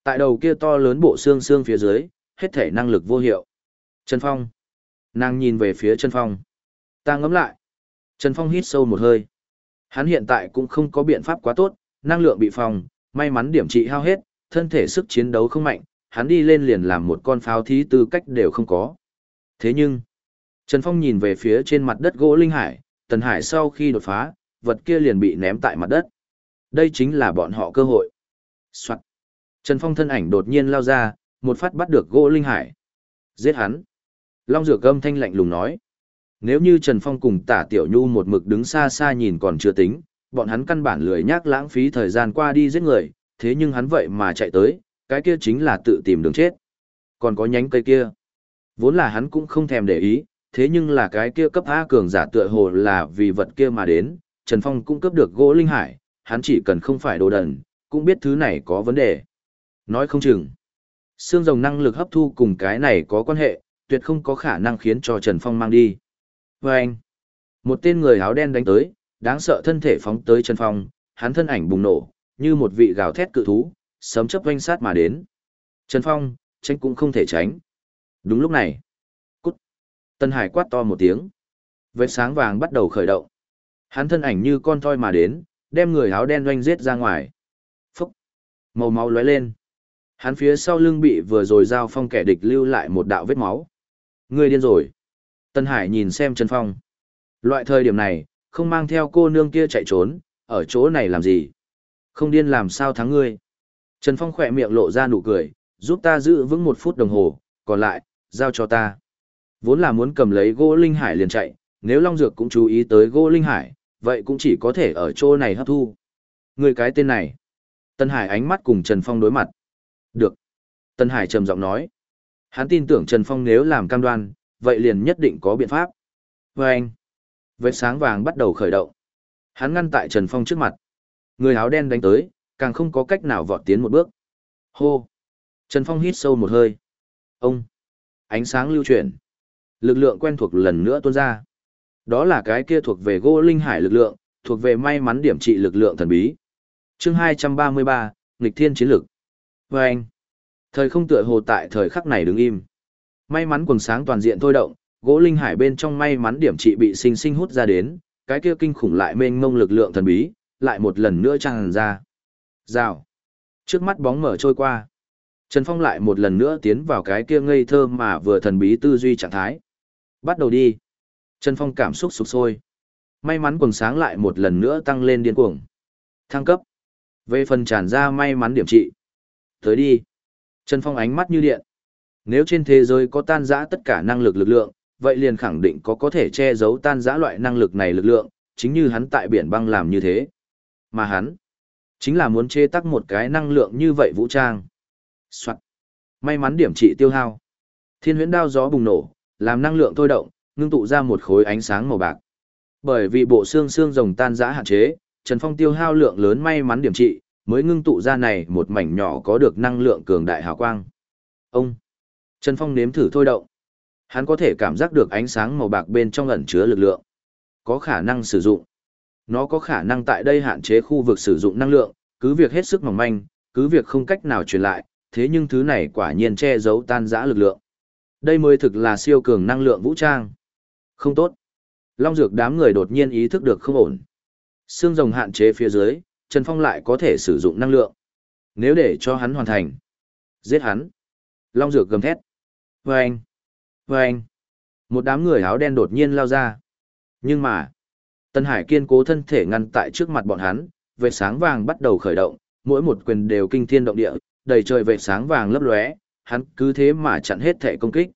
Tại đầu kia to lớn bộ xương xương phía dưới, hết thể năng lực vô hiệu. Trần Phong. Nàng nhìn về phía Trần Phong. Ta ngấm lại. Trần Phong hít sâu một hơi. Hắn hiện tại cũng không có biện pháp quá tốt, năng lượng bị phòng, may mắn điểm trị hao hết, thân thể sức chiến đấu không mạnh, hắn đi lên liền làm một con pháo thí tư cách đều không có. Thế nhưng, Trần Phong nhìn về phía trên mặt đất gỗ linh hải, Tần Hải sau khi đột phá, vật kia liền bị ném tại mặt đất. Đây chính là bọn họ cơ hội. Soạn. Trần Phong thân ảnh đột nhiên lao ra, một phát bắt được gỗ linh hải. Giết hắn. Long Dược Gâm thanh lạnh lùng nói. Nếu như Trần Phong cùng tả tiểu nhu một mực đứng xa xa nhìn còn chưa tính, bọn hắn căn bản lười nhác lãng phí thời gian qua đi giết người, thế nhưng hắn vậy mà chạy tới, cái kia chính là tự tìm đường chết. Còn có nhánh cây kia. Vốn là hắn cũng không thèm để ý, thế nhưng là cái kia cấp A cường giả tựa hồ là vì vật kia mà đến, Trần Phong cũng cấp được gỗ linh hải, hắn chỉ cần không phải đồ đần, cũng biết thứ này có vấn đề. Nói không chừng. Xương rồng năng lực hấp thu cùng cái này có quan hệ, tuyệt không có khả năng khiến cho Trần Phong mang đi. Và anh, một tên người áo đen đánh tới, đáng sợ thân thể phóng tới Trần Phong, hắn thân ảnh bùng nổ, như một vị gào thét cự thú, sớm chấp quanh sát mà đến. Trần Phong, tránh cũng không thể tránh. Đúng lúc này, cút. Tân Hải quát to một tiếng. Vết sáng vàng bắt đầu khởi động. Hắn thân ảnh như con thoi mà đến, đem người áo đen doanh giết ra ngoài. Phúc. Màu máu lóe lên. Hắn phía sau lưng bị vừa rồi giao phong kẻ địch lưu lại một đạo vết máu. Người điên rồi. Tân Hải nhìn xem Trần Phong. Loại thời điểm này, không mang theo cô nương kia chạy trốn, ở chỗ này làm gì? Không điên làm sao thắng ngươi? Trần Phong khỏe miệng lộ ra nụ cười, giúp ta giữ vững một phút đồng hồ, còn lại, giao cho ta. Vốn là muốn cầm lấy gỗ linh hải liền chạy, nếu Long Dược cũng chú ý tới gỗ linh hải, vậy cũng chỉ có thể ở chỗ này hấp thu. Người cái tên này. Tân Hải ánh mắt cùng Trần Phong đối mặt. Được. Tân Hải trầm giọng nói. Hắn tin tưởng Trần Phong nếu làm cam đoan, vậy liền nhất định có biện pháp. Và anh. Vết sáng vàng bắt đầu khởi động. Hắn ngăn tại Trần Phong trước mặt. Người áo đen đánh tới, càng không có cách nào vọt tiến một bước. Hô! Trần Phong hít sâu một hơi. Ông! Ánh sáng lưu chuyển. Lực lượng quen thuộc lần nữa tuôn ra. Đó là cái kia thuộc về gỗ linh hải lực lượng, thuộc về may mắn điểm trị lực lượng thần bí. chương 233, nghịch thiên chiến lực. Và anh! Thời không tựa hồ tại thời khắc này đứng im. May mắn quần sáng toàn diện thôi động, gỗ linh hải bên trong may mắn điểm trị bị sinh sinh hút ra đến, cái kia kinh khủng lại mênh mông lực lượng thần bí, lại một lần nữa tràn ra. Rào. Trước mắt bóng mở trôi qua. Trần Phong lại một lần nữa tiến vào cái kia ngây thơ mà vừa thần bí tư duy trạng thái. Bắt đầu đi. Trần Phong cảm xúc sụp sôi. May mắn quần sáng lại một lần nữa tăng lên điên cuồng. Thăng cấp. Về phần tràn ra may mắn điểm trị. Tới đi. Trần Phong ánh mắt như điện. Nếu trên thế giới có tan rã tất cả năng lực lực lượng, vậy liền khẳng định có có thể che giấu tan rã loại năng lực này lực lượng, chính như hắn tại biển băng làm như thế. Mà hắn, chính là muốn chế tắc một cái năng lượng như vậy vũ trang. Soạn. May mắn điểm trị tiêu hao. Thiên huyễn đao gió bùng nổ, làm năng lượng thôi động, ngưng tụ ra một khối ánh sáng màu bạc. Bởi vì bộ xương xương rồng tan rã hạn chế, Trần Phong tiêu hao lượng lớn may mắn điểm trị, mới ngưng tụ ra này một mảnh nhỏ có được năng lượng cường đại hào quang. Ông. Trần Phong nếm thử thôi động. Hắn có thể cảm giác được ánh sáng màu bạc bên trong ẩn chứa lực lượng. Có khả năng sử dụng. Nó có khả năng tại đây hạn chế khu vực sử dụng năng lượng, cứ việc hết sức mỏng manh, cứ việc không cách nào truyền lại, thế nhưng thứ này quả nhiên che giấu tan rã lực lượng. Đây mới thực là siêu cường năng lượng vũ trang. Không tốt. Long dược đám người đột nhiên ý thức được không ổn. Xương rồng hạn chế phía dưới, Trần Phong lại có thể sử dụng năng lượng. Nếu để cho hắn hoàn thành, giết hắn. Long dược gầm thét. Vâng! Vâng! Một đám người áo đen đột nhiên lao ra. Nhưng mà, Tân Hải kiên cố thân thể ngăn tại trước mặt bọn hắn, vệt sáng vàng bắt đầu khởi động, mỗi một quyền đều kinh thiên động địa, đầy trời vệt sáng vàng lấp lóe, hắn cứ thế mà chặn hết thể công kích.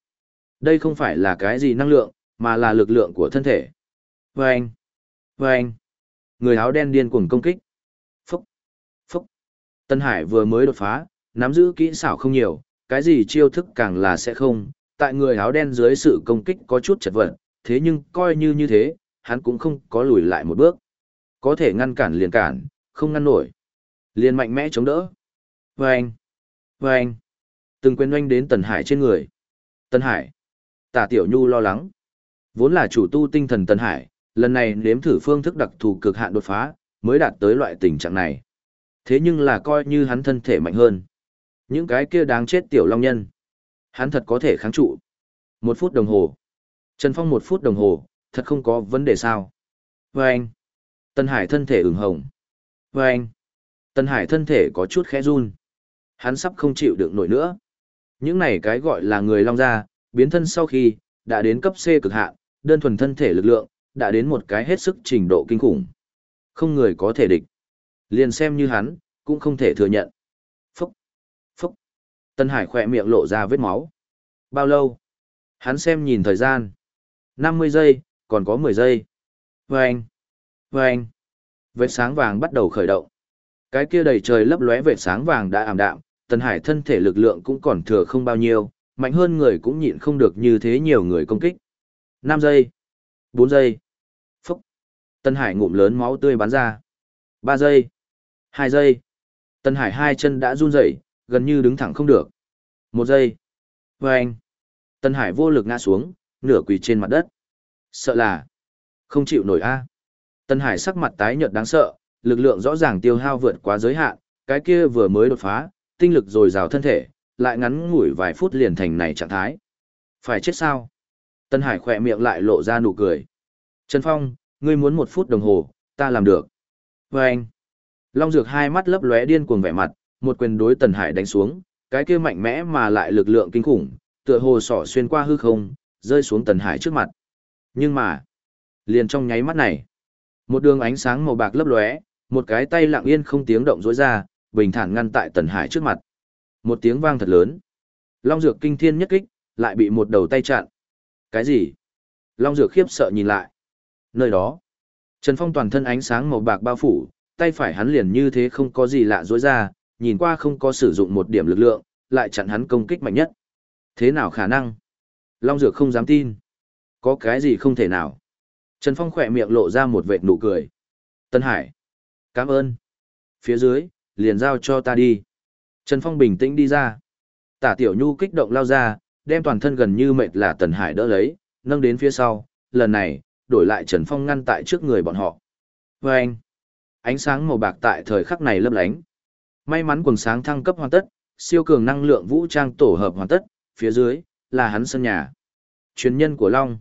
Đây không phải là cái gì năng lượng, mà là lực lượng của thân thể. Vâng! Vâng! Người áo đen điên cuồng công kích. Phúc! Phúc! Tân Hải vừa mới đột phá, nắm giữ kỹ xảo không nhiều, cái gì chiêu thức càng là sẽ không, tại người áo đen dưới sự công kích có chút chật vật, thế nhưng coi như như thế, hắn cũng không có lùi lại một bước. Có thể ngăn cản liền cản, không ngăn nổi. Liền mạnh mẽ chống đỡ. Vâng! Vâng! Từng quyền oanh đến Tần Hải trên người. Tần Hải! Tả Tiểu Nhu lo lắng. Vốn là chủ tu tinh thần Tần Hải, lần này nếm thử phương thức đặc thù cực hạn đột phá, mới đạt tới loại tình trạng này. Thế nhưng là coi như hắn thân thể mạnh hơn. Những cái kia đáng chết tiểu long nhân. Hắn thật có thể kháng trụ. Một phút đồng hồ. Trần Phong một phút đồng hồ, thật không có vấn đề sao. Và anh. Tân Hải thân thể ửng hồng. Và anh. Tân Hải thân thể có chút khẽ run. Hắn sắp không chịu được nổi nữa. Những này cái gọi là người long gia, biến thân sau khi, đã đến cấp C cực hạn, đơn thuần thân thể lực lượng, đã đến một cái hết sức trình độ kinh khủng. Không người có thể địch. Liền xem như hắn, cũng không thể thừa nhận. Tân Hải khỏe miệng lộ ra vết máu. Bao lâu? Hắn xem nhìn thời gian. 50 giây, còn có 10 giây. Vâng! Vâng! Vết sáng vàng bắt đầu khởi động. Cái kia đầy trời lấp lóe vệt sáng vàng đã ảm đạm, Tân Hải thân thể lực lượng cũng còn thừa không bao nhiêu, mạnh hơn người cũng nhịn không được như thế nhiều người công kích. 5 giây, 4 giây. Phúc. Tân Hải ngụm lớn máu tươi bắn ra. 3 giây, 2 giây. Tân Hải hai chân đã run rẩy, gần như đứng thẳng không được. Một giây. Và anh. Tân Hải vô lực ngã xuống, nửa quỳ trên mặt đất. Sợ là. Không chịu nổi a. Tân Hải sắc mặt tái nhợt đáng sợ, lực lượng rõ ràng tiêu hao vượt quá giới hạn, cái kia vừa mới đột phá, tinh lực dồi dào thân thể, lại ngắn ngủi vài phút liền thành này trạng thái. Phải chết sao? Tân Hải khỏe miệng lại lộ ra nụ cười. Trần Phong, ngươi muốn một phút đồng hồ, ta làm được. Và anh. Long Dược hai mắt lấp lóe điên cuồng vẻ mặt, một quyền đối Tần Hải đánh xuống, cái kia mạnh mẽ mà lại lực lượng kinh khủng, tựa hồ sỏ xuyên qua hư không, rơi xuống Tần Hải trước mặt. Nhưng mà, liền trong nháy mắt này, một đường ánh sáng màu bạc lấp lóe, một cái tay lặng yên không tiếng động rối ra, bình thản ngăn tại Tần Hải trước mặt. Một tiếng vang thật lớn. Long Dược kinh thiên nhất kích, lại bị một đầu tay chặn. Cái gì? Long Dược khiếp sợ nhìn lại. Nơi đó, Trần Phong toàn thân ánh sáng màu bạc bao phủ, tay phải hắn liền như thế không có gì lạ dối ra, nhìn qua không có sử dụng một điểm lực lượng, lại chặn hắn công kích mạnh nhất. Thế nào khả năng? Long Dược không dám tin. Có cái gì không thể nào? Trần Phong khỏe miệng lộ ra một vệt nụ cười. Tân Hải. Cảm ơn. Phía dưới, liền giao cho ta đi. Trần Phong bình tĩnh đi ra. Tả Tiểu Nhu kích động lao ra, đem toàn thân gần như mệt là Tần Hải đỡ lấy, nâng đến phía sau. Lần này, đổi lại Trần Phong ngăn tại trước người bọn họ. Và anh, ánh sáng màu bạc tại thời khắc này lấp lánh. May mắn quần sáng thăng cấp hoàn tất, siêu cường năng lượng vũ trang tổ hợp hoàn tất, phía dưới, là hắn sân nhà. chuyên nhân của Long.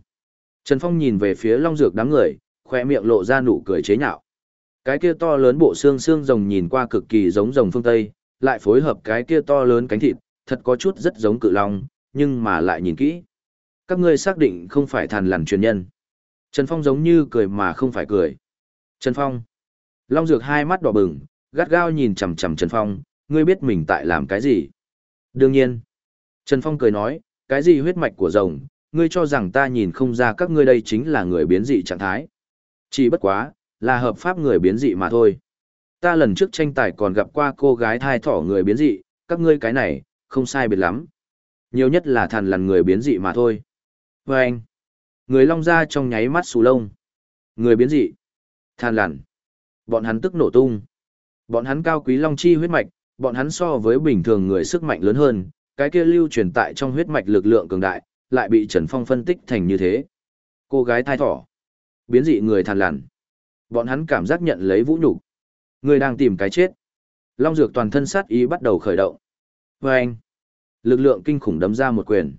Trần Phong nhìn về phía Long Dược đám người, khoe miệng lộ ra nụ cười chế nhạo. Cái kia to lớn bộ xương xương rồng nhìn qua cực kỳ giống rồng phương Tây, lại phối hợp cái kia to lớn cánh thịt, thật có chút rất giống cự long, nhưng mà lại nhìn kỹ. Các ngươi xác định không phải thàn lằn truyền nhân. Trần Phong giống như cười mà không phải cười. Trần Phong. Long Dược hai mắt đỏ bừng, gắt gao nhìn chằm chằm Trần Phong, ngươi biết mình tại làm cái gì? Đương nhiên. Trần Phong cười nói, cái gì huyết mạch của rồng, ngươi cho rằng ta nhìn không ra các ngươi đây chính là người biến dị trạng thái. Chỉ bất quá, là hợp pháp người biến dị mà thôi. Ta lần trước tranh tài còn gặp qua cô gái thai thỏ người biến dị, các ngươi cái này, không sai biệt lắm. Nhiều nhất là thằn lằn người biến dị mà thôi. Và anh, người long ra trong nháy mắt xù lông. Người biến dị, than lằn. Bọn hắn tức nổ tung. Bọn hắn cao quý long chi huyết mạch, bọn hắn so với bình thường người sức mạnh lớn hơn, cái kia lưu truyền tại trong huyết mạch lực lượng cường đại, lại bị Trần Phong phân tích thành như thế. Cô gái thai thỏ, biến dị người than lằn. Bọn hắn cảm giác nhận lấy vũ nhục Người đang tìm cái chết. Long Dược toàn thân sát ý bắt đầu khởi động. Và anh, lực lượng kinh khủng đấm ra một quyền.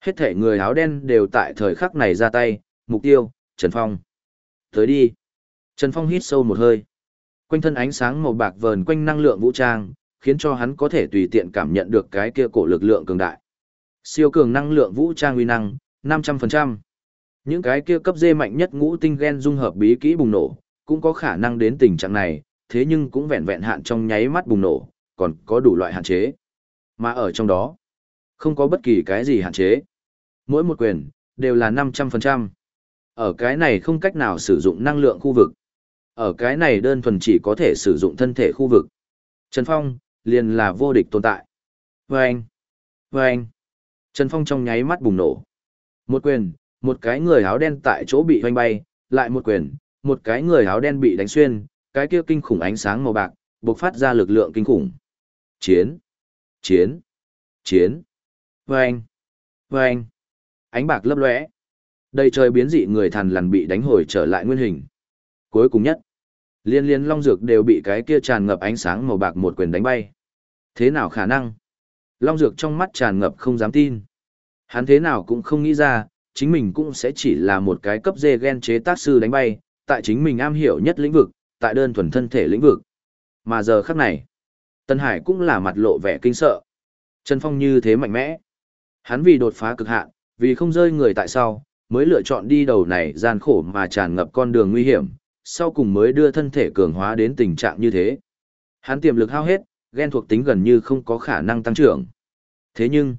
Hết thể người áo đen đều tại thời khắc này ra tay, mục tiêu, Trần Phong. Tới đi. Trần Phong hít sâu một hơi. Quanh thân ánh sáng màu bạc vờn quanh năng lượng vũ trang, khiến cho hắn có thể tùy tiện cảm nhận được cái kia cổ lực lượng cường đại. Siêu cường năng lượng vũ trang uy năng, 500%. Những cái kia cấp dê mạnh nhất ngũ tinh gen dung hợp bí kỹ bùng nổ, cũng có khả năng đến tình trạng này, thế nhưng cũng vẹn vẹn hạn trong nháy mắt bùng nổ, còn có đủ loại hạn chế. Mà ở trong đó, không có bất kỳ cái gì hạn chế. Mỗi một quyền, đều là 500%. Ở cái này không cách nào sử dụng năng lượng khu vực. Ở cái này đơn thuần chỉ có thể sử dụng thân thể khu vực. Trần Phong, liền là vô địch tồn tại. Vâng! Vâng! Trần Phong trong nháy mắt bùng nổ. Một quyền, một cái người áo đen tại chỗ bị hoanh bay, lại một quyền, một cái người áo đen bị đánh xuyên, cái kia kinh khủng ánh sáng màu bạc, bộc phát ra lực lượng kinh khủng. Chiến! Chiến! Chiến! Vâng! Vâng! Ánh bạc lấp lóe. Đầy trời biến dị người thần lằn bị đánh hồi trở lại nguyên hình. Cuối cùng nhất, liên liên long dược đều bị cái kia tràn ngập ánh sáng màu bạc một quyền đánh bay. Thế nào khả năng? Long dược trong mắt tràn ngập không dám tin. Hắn thế nào cũng không nghĩ ra, chính mình cũng sẽ chỉ là một cái cấp dê gen chế tác sư đánh bay, tại chính mình am hiểu nhất lĩnh vực, tại đơn thuần thân thể lĩnh vực. Mà giờ khắc này, Tân Hải cũng là mặt lộ vẻ kinh sợ. Trần Phong như thế mạnh mẽ. Hắn vì đột phá cực hạn, vì không rơi người tại sau, mới lựa chọn đi đầu này gian khổ mà tràn ngập con đường nguy hiểm, sau cùng mới đưa thân thể cường hóa đến tình trạng như thế. Hắn tiềm lực hao hết, ghen thuộc tính gần như không có khả năng tăng trưởng. Thế nhưng,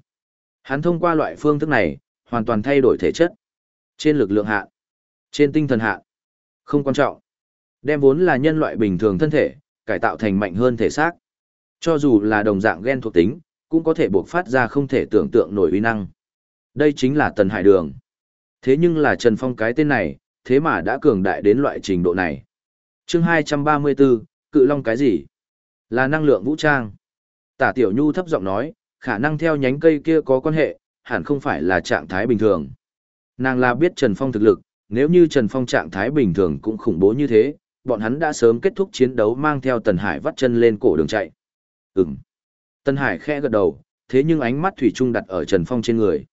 hắn thông qua loại phương thức này, hoàn toàn thay đổi thể chất. Trên lực lượng hạ, trên tinh thần hạ, không quan trọng. Đem vốn là nhân loại bình thường thân thể, cải tạo thành mạnh hơn thể xác. Cho dù là đồng dạng gen thuộc tính, cũng có thể buộc phát ra không thể tưởng tượng nổi uy năng. Đây chính là Tần Hải Đường. Thế nhưng là Trần Phong cái tên này, thế mà đã cường đại đến loại trình độ này. chương 234, cự long cái gì? Là năng lượng vũ trang. Tả Tiểu Nhu thấp giọng nói, khả năng theo nhánh cây kia có quan hệ, hẳn không phải là trạng thái bình thường. Nàng là biết Trần Phong thực lực, nếu như Trần Phong trạng thái bình thường cũng khủng bố như thế, bọn hắn đã sớm kết thúc chiến đấu mang theo Tần Hải vắt chân lên cổ đường chạy. Ừm. Tần Hải khẽ gật đầu, thế nhưng ánh mắt Thủy Trung đặt ở Trần Phong trên người.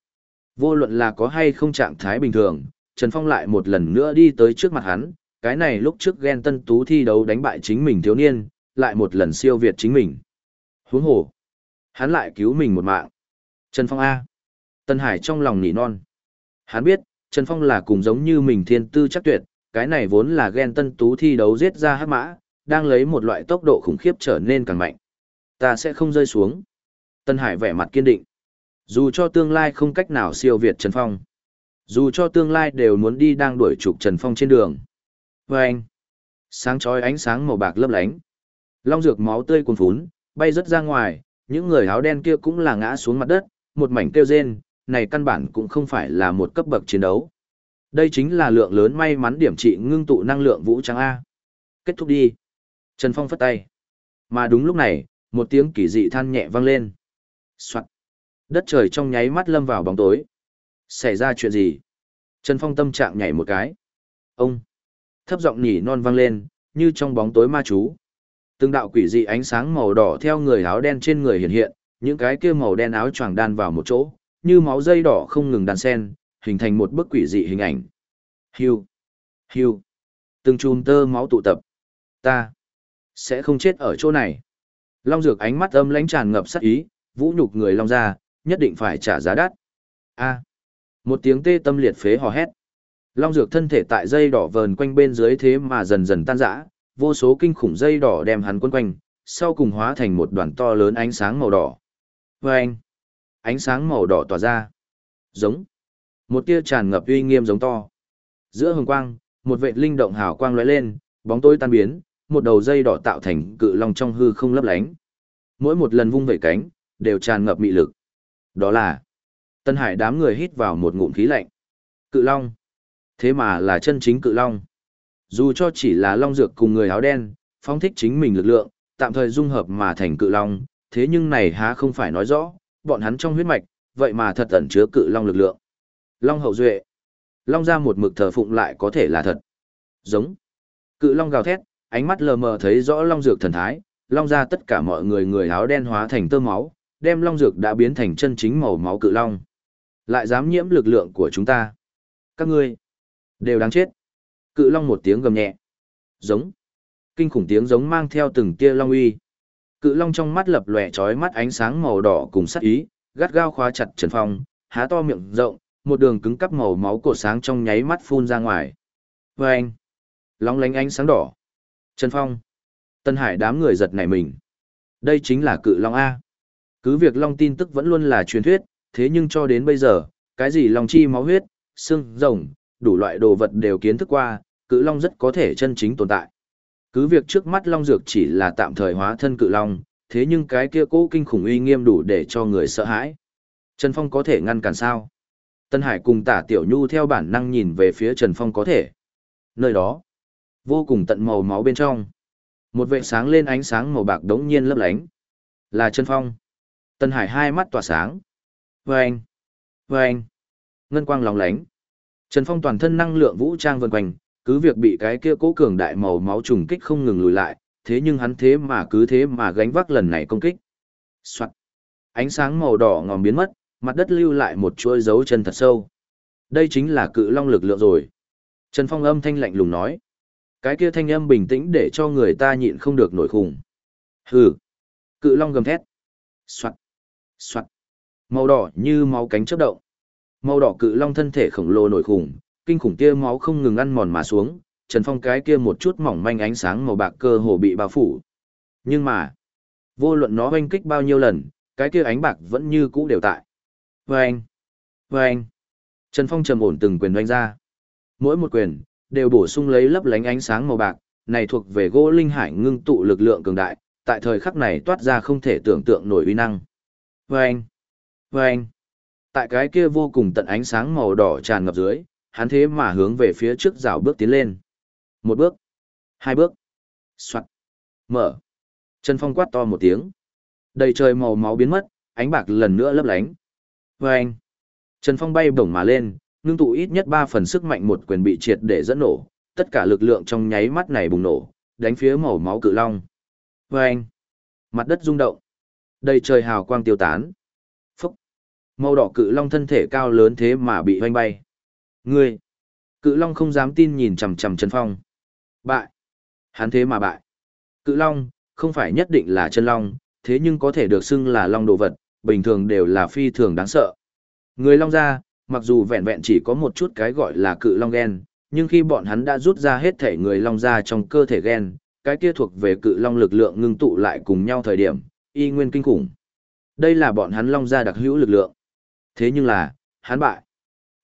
Vô luận là có hay không trạng thái bình thường, Trần Phong lại một lần nữa đi tới trước mặt hắn, cái này lúc trước ghen tân tú thi đấu đánh bại chính mình thiếu niên, lại một lần siêu việt chính mình. Huống hồ, hắn lại cứu mình một mạng. Trần Phong A. Tân Hải trong lòng nỉ non. Hắn biết, Trần Phong là cùng giống như mình thiên tư chắc tuyệt, cái này vốn là ghen tân tú thi đấu giết ra hát mã, đang lấy một loại tốc độ khủng khiếp trở nên càng mạnh. Ta sẽ không rơi xuống. Tân Hải vẻ mặt kiên định. Dù cho tương lai không cách nào siêu việt Trần Phong. Dù cho tương lai đều muốn đi đang đuổi trục Trần Phong trên đường. Và anh, sáng chói ánh sáng màu bạc lấp lánh. Long dược máu tươi cuồn phún, bay rất ra ngoài, những người áo đen kia cũng là ngã xuống mặt đất, một mảnh kêu rên, này căn bản cũng không phải là một cấp bậc chiến đấu. Đây chính là lượng lớn may mắn điểm trị ngưng tụ năng lượng vũ trang A. Kết thúc đi. Trần Phong phất tay. Mà đúng lúc này, một tiếng kỳ dị than nhẹ vang lên. Soạn. Đất trời trong nháy mắt lâm vào bóng tối. Xảy ra chuyện gì? Trần Phong tâm trạng nhảy một cái. Ông! Thấp giọng nhỉ non vang lên, như trong bóng tối ma chú. Từng đạo quỷ dị ánh sáng màu đỏ theo người áo đen trên người hiện hiện, những cái kia màu đen áo choàng đan vào một chỗ, như máu dây đỏ không ngừng đan sen, hình thành một bức quỷ dị hình ảnh. Hiu! Hiu! Từng chùm tơ máu tụ tập. Ta! Sẽ không chết ở chỗ này. Long Dược ánh mắt âm lãnh tràn ngập sát ý, vũ nhục người Long ra, nhất định phải trả giá đắt. A! Một tiếng tê tâm liệt phế hò hét. Long dược thân thể tại dây đỏ vờn quanh bên dưới thế mà dần dần tan rã, vô số kinh khủng dây đỏ đem hắn quấn quanh, sau cùng hóa thành một đoàn to lớn ánh sáng màu đỏ. Và anh, ánh sáng màu đỏ tỏa ra. Giống. Một tia tràn ngập uy nghiêm giống to. Giữa hồng quang, một vệ linh động hào quang lóe lên, bóng tối tan biến, một đầu dây đỏ tạo thành cự long trong hư không lấp lánh. Mỗi một lần vung vẩy cánh, đều tràn ngập mị lực. Đó là Tân Hải đám người hít vào một ngụm khí lạnh. Cự Long. Thế mà là chân chính Cự Long. Dù cho chỉ là Long Dược cùng người áo đen, phóng thích chính mình lực lượng, tạm thời dung hợp mà thành Cự Long, thế nhưng này há không phải nói rõ, bọn hắn trong huyết mạch, vậy mà thật ẩn chứa Cự Long lực lượng. Long hậu duệ. Long ra một mực thờ phụng lại có thể là thật. Giống. Cự Long gào thét, ánh mắt lờ mờ thấy rõ Long Dược thần thái, Long ra tất cả mọi người người áo đen hóa thành tơ máu, đem Long Dược đã biến thành chân chính màu máu Cự Long. Lại dám nhiễm lực lượng của chúng ta. Các ngươi, đều đáng chết. Cự long một tiếng gầm nhẹ. Giống. Kinh khủng tiếng giống mang theo từng tia long uy. Cự long trong mắt lập lòe trói mắt ánh sáng màu đỏ cùng sắc ý, gắt gao khóa chặt Trần Phong, há to miệng rộng, một đường cứng cắp màu máu cổ sáng trong nháy mắt phun ra ngoài. Và anh, long lánh ánh sáng đỏ. Trần Phong. Tân Hải đám người giật nảy mình. Đây chính là cự long A. Cứ việc long tin tức vẫn luôn là truyền thuyết, thế nhưng cho đến bây giờ, cái gì long chi máu huyết, xương, rồng, đủ loại đồ vật đều kiến thức qua, cự long rất có thể chân chính tồn tại. Cứ việc trước mắt long dược chỉ là tạm thời hóa thân cự long, thế nhưng cái kia cố kinh khủng uy nghiêm đủ để cho người sợ hãi. Trần Phong có thể ngăn cản sao? Tân Hải cùng tả tiểu nhu theo bản năng nhìn về phía Trần Phong có thể. Nơi đó, vô cùng tận màu máu bên trong. Một vệ sáng lên ánh sáng màu bạc đống nhiên lấp lánh. Là Trần Phong. Tân Hải hai mắt tỏa sáng. Vâng! Vâng! Ngân quang lóng lánh. Trần Phong toàn thân năng lượng vũ trang vần quanh, cứ việc bị cái kia cố cường đại màu máu trùng kích không ngừng lùi lại, thế nhưng hắn thế mà cứ thế mà gánh vác lần này công kích. Soạn. Ánh sáng màu đỏ ngòm biến mất, mặt đất lưu lại một chuỗi dấu chân thật sâu. Đây chính là cự long lực lượng rồi. Trần Phong âm thanh lạnh lùng nói. Cái kia thanh âm bình tĩnh để cho người ta nhịn không được nổi khủng. Hừ. Cự long gầm thét. Soạn. Soạn. Màu đỏ như máu cánh chớp động. Màu đỏ cự long thân thể khổng lồ nổi khủng, kinh khủng tia máu không ngừng ăn mòn mà xuống, Trần Phong cái kia một chút mỏng manh ánh sáng màu bạc cơ hồ bị bao phủ. Nhưng mà, vô luận nó oanh kích bao nhiêu lần, cái kia ánh bạc vẫn như cũ đều tại. Vâng! Vâng! Trần Phong trầm ổn từng quyền doanh ra. Mỗi một quyền, đều bổ sung lấy lấp lánh ánh sáng màu bạc, này thuộc về gỗ linh hải ngưng tụ lực lượng cường đại, tại thời khắc này toát ra không thể tưởng tượng nổi uy năng. Vâng! Tại cái kia vô cùng tận ánh sáng màu đỏ tràn ngập dưới, hắn thế mà hướng về phía trước rào bước tiến lên. Một bước, hai bước, soạt, mở. Trần Phong quát to một tiếng. Đầy trời màu máu biến mất, ánh bạc lần nữa lấp lánh. Vâng! Trần Phong bay bổng mà lên, ngưng tụ ít nhất 3 phần sức mạnh một quyền bị triệt để dẫn nổ, tất cả lực lượng trong nháy mắt này bùng nổ, đánh phía màu máu cự long. Vâng! mặt đất rung động, đầy trời hào quang tiêu tán. Màu đỏ cự long thân thể cao lớn thế mà bị hoanh bay. Ngươi, cự long không dám tin nhìn chằm chằm Trần Phong. Bại, hắn thế mà bại. Cự long, không phải nhất định là chân long, thế nhưng có thể được xưng là long đồ vật, bình thường đều là phi thường đáng sợ. Người long ra, mặc dù vẹn vẹn chỉ có một chút cái gọi là cự long gen, nhưng khi bọn hắn đã rút ra hết thể người long ra trong cơ thể gen, cái kia thuộc về cự long lực lượng ngưng tụ lại cùng nhau thời điểm, y nguyên kinh khủng. Đây là bọn hắn long ra đặc hữu lực lượng. Thế nhưng là, hắn bại.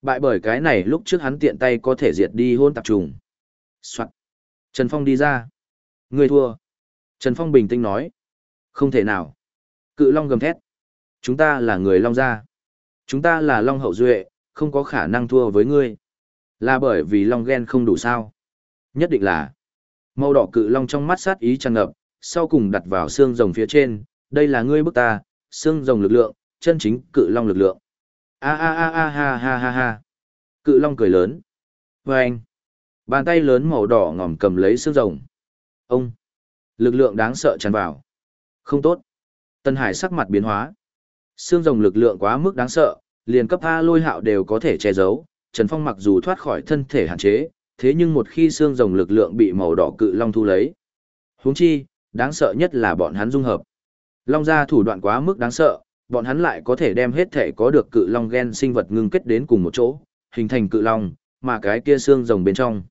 Bại bởi cái này lúc trước hắn tiện tay có thể diệt đi hôn tạp trùng. Soạn. Trần Phong đi ra. Người thua. Trần Phong bình tĩnh nói. Không thể nào. Cự long gầm thét. Chúng ta là người long gia. Chúng ta là long hậu duệ, không có khả năng thua với ngươi. Là bởi vì long ghen không đủ sao. Nhất định là. Màu đỏ cự long trong mắt sát ý tràn ngập, sau cùng đặt vào xương rồng phía trên. Đây là ngươi bức ta, xương rồng lực lượng, chân chính cự long lực lượng. A a a a ha ha ha ha. Cự long cười lớn. vê anh. Bàn tay lớn màu đỏ ngòm cầm lấy xương rồng. Ông. Lực lượng đáng sợ tràn vào. Không tốt. Tân Hải sắc mặt biến hóa. Xương rồng lực lượng quá mức đáng sợ, liền cấp A lôi hạo đều có thể che giấu. Trần Phong mặc dù thoát khỏi thân thể hạn chế, thế nhưng một khi xương rồng lực lượng bị màu đỏ cự long thu lấy. huống chi, đáng sợ nhất là bọn hắn dung hợp. Long gia thủ đoạn quá mức đáng sợ, bọn hắn lại có thể đem hết thể có được cự long gen sinh vật ngưng kết đến cùng một chỗ, hình thành cự long, mà cái kia xương rồng bên trong.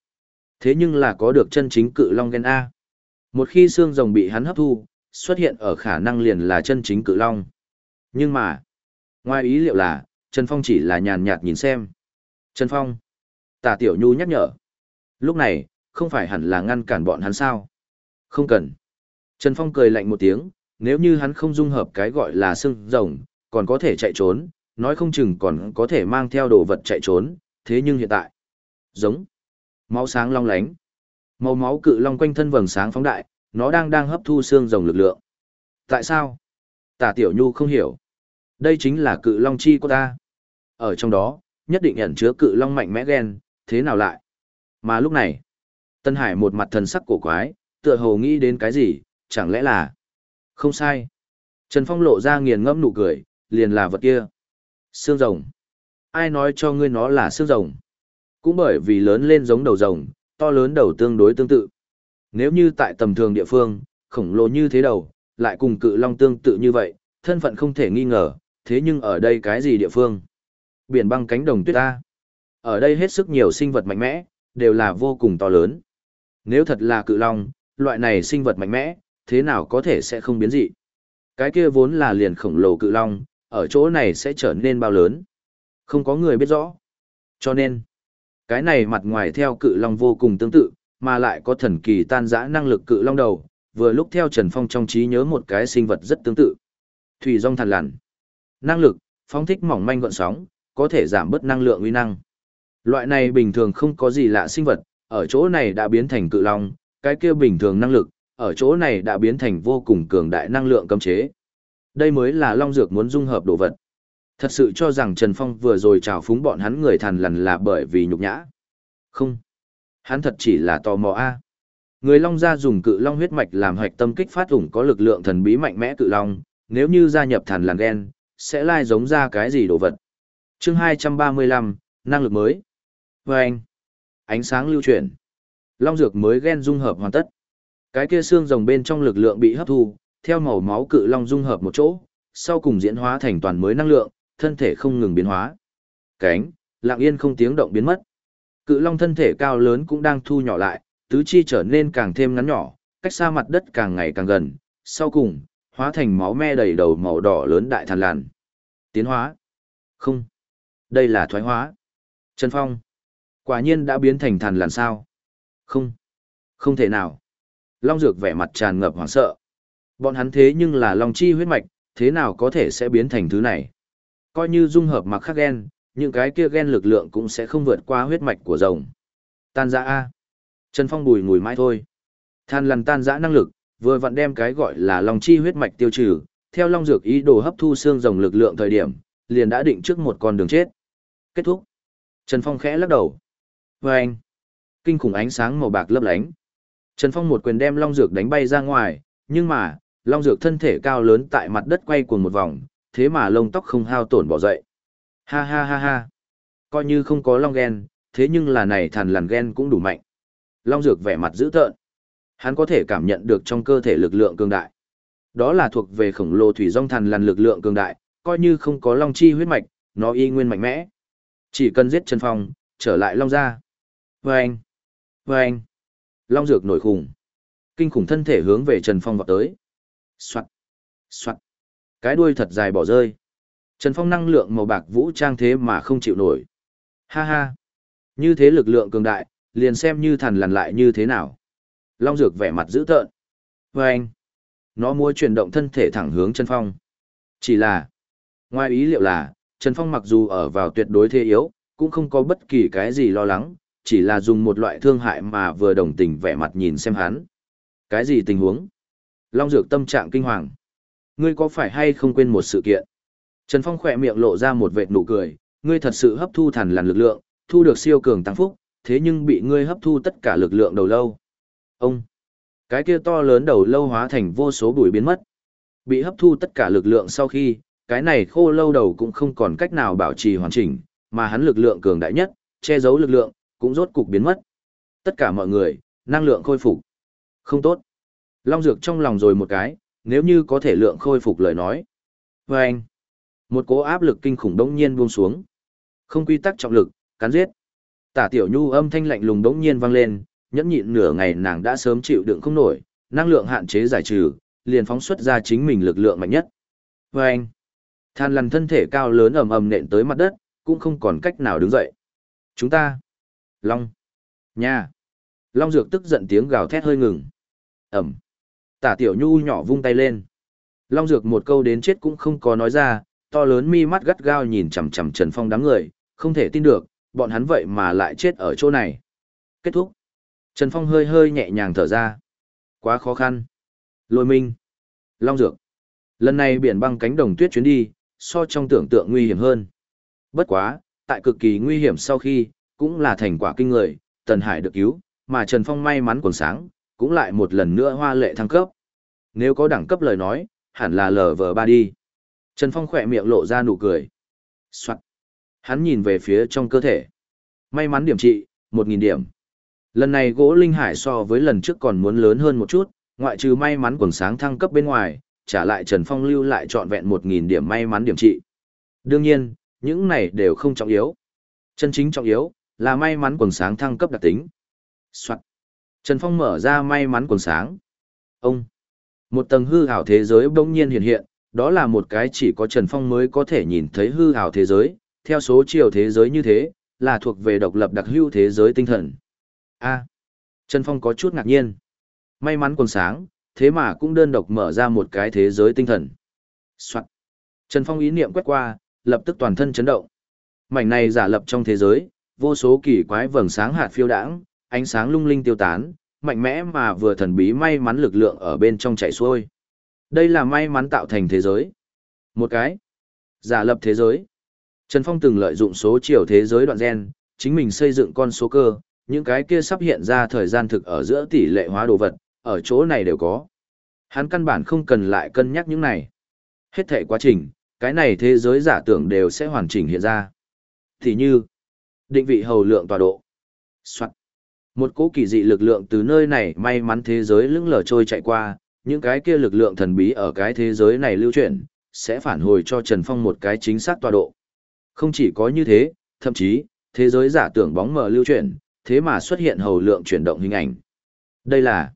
Thế nhưng là có được chân chính cự long gen A. Một khi xương rồng bị hắn hấp thu, xuất hiện ở khả năng liền là chân chính cự long. Nhưng mà, ngoài ý liệu là, Trần Phong chỉ là nhàn nhạt nhìn xem. Trần Phong. Tả Tiểu Nhu nhắc nhở. Lúc này, không phải hẳn là ngăn cản bọn hắn sao? Không cần. Trần Phong cười lạnh một tiếng, nếu như hắn không dung hợp cái gọi là xương rồng, còn có thể chạy trốn, nói không chừng còn có thể mang theo đồ vật chạy trốn, thế nhưng hiện tại, giống, máu sáng long lánh, màu máu cự long quanh thân vầng sáng phóng đại, nó đang đang hấp thu xương rồng lực lượng. Tại sao? Tả Tiểu Nhu không hiểu. Đây chính là cự long chi của ta. Ở trong đó, nhất định ẩn chứa cự long mạnh mẽ ghen, thế nào lại? Mà lúc này, Tân Hải một mặt thần sắc cổ quái, tựa hồ nghĩ đến cái gì, chẳng lẽ là... Không sai. Trần Phong lộ ra nghiền ngẫm nụ cười, liền là vật kia. Xương rồng. Ai nói cho ngươi nó là xương rồng? Cũng bởi vì lớn lên giống đầu rồng, to lớn đầu tương đối tương tự. Nếu như tại tầm thường địa phương, khổng lồ như thế đầu, lại cùng cự long tương tự như vậy, thân phận không thể nghi ngờ, thế nhưng ở đây cái gì địa phương? Biển băng cánh đồng tuyết ta. Ở đây hết sức nhiều sinh vật mạnh mẽ, đều là vô cùng to lớn. Nếu thật là cự long, loại này sinh vật mạnh mẽ, thế nào có thể sẽ không biến dị? Cái kia vốn là liền khổng lồ cự long, ở chỗ này sẽ trở nên bao lớn? Không có người biết rõ. Cho nên, cái này mặt ngoài theo cự long vô cùng tương tự, mà lại có thần kỳ tan rã năng lực cự long đầu, vừa lúc theo Trần Phong trong trí nhớ một cái sinh vật rất tương tự. Thủy rong thằn lằn. Năng lực, phóng thích mỏng manh gọn sóng, có thể giảm bớt năng lượng uy năng. Loại này bình thường không có gì lạ sinh vật, ở chỗ này đã biến thành cự long, cái kia bình thường năng lực, ở chỗ này đã biến thành vô cùng cường đại năng lượng cấm chế. Đây mới là long dược muốn dung hợp đồ vật. Thật sự cho rằng Trần Phong vừa rồi chào phúng bọn hắn người thần lằn là bởi vì nhục nhã. Không. Hắn thật chỉ là tò mò a. Người Long gia dùng cự long huyết mạch làm hoạch tâm kích phát ủng có lực lượng thần bí mạnh mẽ cự long, nếu như gia nhập thần làn gen, sẽ lai giống ra cái gì đồ vật. Chương 235, năng lực mới. Vâng. ánh sáng lưu chuyển. Long dược mới gen dung hợp hoàn tất. Cái kia xương rồng bên trong lực lượng bị hấp thu, theo màu máu cự long dung hợp một chỗ, sau cùng diễn hóa thành toàn mới năng lượng, thân thể không ngừng biến hóa. Cánh, lặng yên không tiếng động biến mất. Cự long thân thể cao lớn cũng đang thu nhỏ lại, tứ chi trở nên càng thêm ngắn nhỏ, cách xa mặt đất càng ngày càng gần, sau cùng, hóa thành máu me đầy đầu màu đỏ lớn đại thàn làn. Tiến hóa? Không. Đây là thoái hóa. Trần Phong. Quả nhiên đã biến thành thàn làn sao? Không. Không thể nào. Long Dược vẻ mặt tràn ngập hoảng sợ. Bọn hắn thế nhưng là Long Chi huyết mạch, thế nào có thể sẽ biến thành thứ này? Coi như dung hợp mặc khắc gen, những cái kia gen lực lượng cũng sẽ không vượt qua huyết mạch của rồng. Tan dã A. Trần Phong bùi ngùi mãi thôi. Than lằn tan dã năng lực, vừa vặn đem cái gọi là lòng chi huyết mạch tiêu trừ, theo long dược ý đồ hấp thu xương rồng lực lượng thời điểm, liền đã định trước một con đường chết. Kết thúc. Trần Phong khẽ lắc đầu. Vâng! anh, kinh khủng ánh sáng màu bạc lấp lánh. Trần Phong một quyền đem long dược đánh bay ra ngoài, nhưng mà, long dược thân thể cao lớn tại mặt đất quay cuồng một vòng, thế mà lông tóc không hao tổn bỏ dậy. Ha ha ha ha. Coi như không có long gen, thế nhưng là này thần lằn gen cũng đủ mạnh. Long dược vẻ mặt dữ tợn. Hắn có thể cảm nhận được trong cơ thể lực lượng cường đại. Đó là thuộc về khổng lồ thủy dòng thần lằn lực lượng cường đại, coi như không có long chi huyết mạch, nó y nguyên mạnh mẽ. Chỉ cần giết Trần Phong, trở lại long ra. Vâng! Vâng! Long dược nổi khủng. Kinh khủng thân thể hướng về Trần Phong vọt tới. Soạt, soạt. Cái đuôi thật dài bỏ rơi. Trần Phong năng lượng màu bạc vũ trang thế mà không chịu nổi. Ha ha! Như thế lực lượng cường đại, liền xem như thần lằn lại như thế nào. Long dược vẻ mặt dữ tợn. Vâng! Nó mua chuyển động thân thể thẳng hướng Trần Phong. Chỉ là, ngoài ý liệu là, Trần Phong mặc dù ở vào tuyệt đối thế yếu, cũng không có bất kỳ cái gì lo lắng, chỉ là dùng một loại thương hại mà vừa đồng tình vẻ mặt nhìn xem hắn. Cái gì tình huống? Long Dược tâm trạng kinh hoàng. Ngươi có phải hay không quên một sự kiện? Trần Phong khỏe miệng lộ ra một vệt nụ cười, ngươi thật sự hấp thu thần làn lực lượng, thu được siêu cường tăng phúc, thế nhưng bị ngươi hấp thu tất cả lực lượng đầu lâu. Ông! Cái kia to lớn đầu lâu hóa thành vô số bụi biến mất. Bị hấp thu tất cả lực lượng sau khi, cái này khô lâu đầu cũng không còn cách nào bảo trì hoàn chỉnh, mà hắn lực lượng cường đại nhất, che giấu lực lượng, cũng rốt cục biến mất. Tất cả mọi người, năng lượng khôi phục. Không tốt. Long Dược trong lòng rồi một cái, nếu như có thể lượng khôi phục lời nói. Và anh, một cố áp lực kinh khủng đống nhiên buông xuống. Không quy tắc trọng lực, cắn giết. Tả tiểu nhu âm thanh lạnh lùng đống nhiên vang lên, nhẫn nhịn nửa ngày nàng đã sớm chịu đựng không nổi, năng lượng hạn chế giải trừ, liền phóng xuất ra chính mình lực lượng mạnh nhất. Và anh, than lằn thân thể cao lớn ầm ầm nện tới mặt đất, cũng không còn cách nào đứng dậy. Chúng ta, Long, nha, Long dược tức giận tiếng gào thét hơi ngừng. Ẩm, tả tiểu nhu nhỏ vung tay lên. Long dược một câu đến chết cũng không có nói ra, to lớn mi mắt gắt gao nhìn chằm chằm Trần Phong đám người, không thể tin được, bọn hắn vậy mà lại chết ở chỗ này. Kết thúc. Trần Phong hơi hơi nhẹ nhàng thở ra. Quá khó khăn. Lôi minh. Long dược. Lần này biển băng cánh đồng tuyết chuyến đi, so trong tưởng tượng nguy hiểm hơn. Bất quá, tại cực kỳ nguy hiểm sau khi, cũng là thành quả kinh người, Tần Hải được cứu, mà Trần Phong may mắn còn sáng, cũng lại một lần nữa hoa lệ thăng cấp. Nếu có đẳng cấp lời nói, hẳn là LV3 đi. Trần Phong khỏe miệng lộ ra nụ cười. Soạn. Hắn nhìn về phía trong cơ thể. May mắn điểm trị, 1.000 điểm. Lần này gỗ linh hải so với lần trước còn muốn lớn hơn một chút, ngoại trừ may mắn quần sáng thăng cấp bên ngoài, trả lại Trần Phong lưu lại trọn vẹn 1.000 điểm may mắn điểm trị. Đương nhiên, những này đều không trọng yếu. Chân chính trọng yếu, là may mắn quần sáng thăng cấp đặc tính. Soạn. Trần Phong mở ra may mắn quần sáng. Ông. Một tầng hư hảo thế giới bỗng nhiên hiện hiện, đó là một cái chỉ có Trần Phong mới có thể nhìn thấy hư hảo thế giới, theo số chiều thế giới như thế, là thuộc về độc lập đặc hữu thế giới tinh thần a Trần Phong có chút ngạc nhiên. May mắn còn sáng, thế mà cũng đơn độc mở ra một cái thế giới tinh thần. Soạn. Trần Phong ý niệm quét qua, lập tức toàn thân chấn động. Mảnh này giả lập trong thế giới, vô số kỳ quái vầng sáng hạt phiêu đãng, ánh sáng lung linh tiêu tán, mạnh mẽ mà vừa thần bí may mắn lực lượng ở bên trong chạy xuôi. Đây là may mắn tạo thành thế giới. Một cái. Giả lập thế giới. Trần Phong từng lợi dụng số chiều thế giới đoạn gen, chính mình xây dựng con số cơ, những cái kia sắp hiện ra thời gian thực ở giữa tỷ lệ hóa đồ vật, ở chỗ này đều có. Hắn căn bản không cần lại cân nhắc những này. Hết thể quá trình, cái này thế giới giả tưởng đều sẽ hoàn chỉnh hiện ra. Thì như, định vị hầu lượng tọa độ. Soạn. Một cỗ kỳ dị lực lượng từ nơi này may mắn thế giới lững lờ trôi chạy qua, những cái kia lực lượng thần bí ở cái thế giới này lưu chuyển, sẽ phản hồi cho Trần Phong một cái chính xác tọa độ. Không chỉ có như thế, thậm chí, thế giới giả tưởng bóng mờ lưu chuyển, thế mà xuất hiện hầu lượng chuyển động hình ảnh. Đây là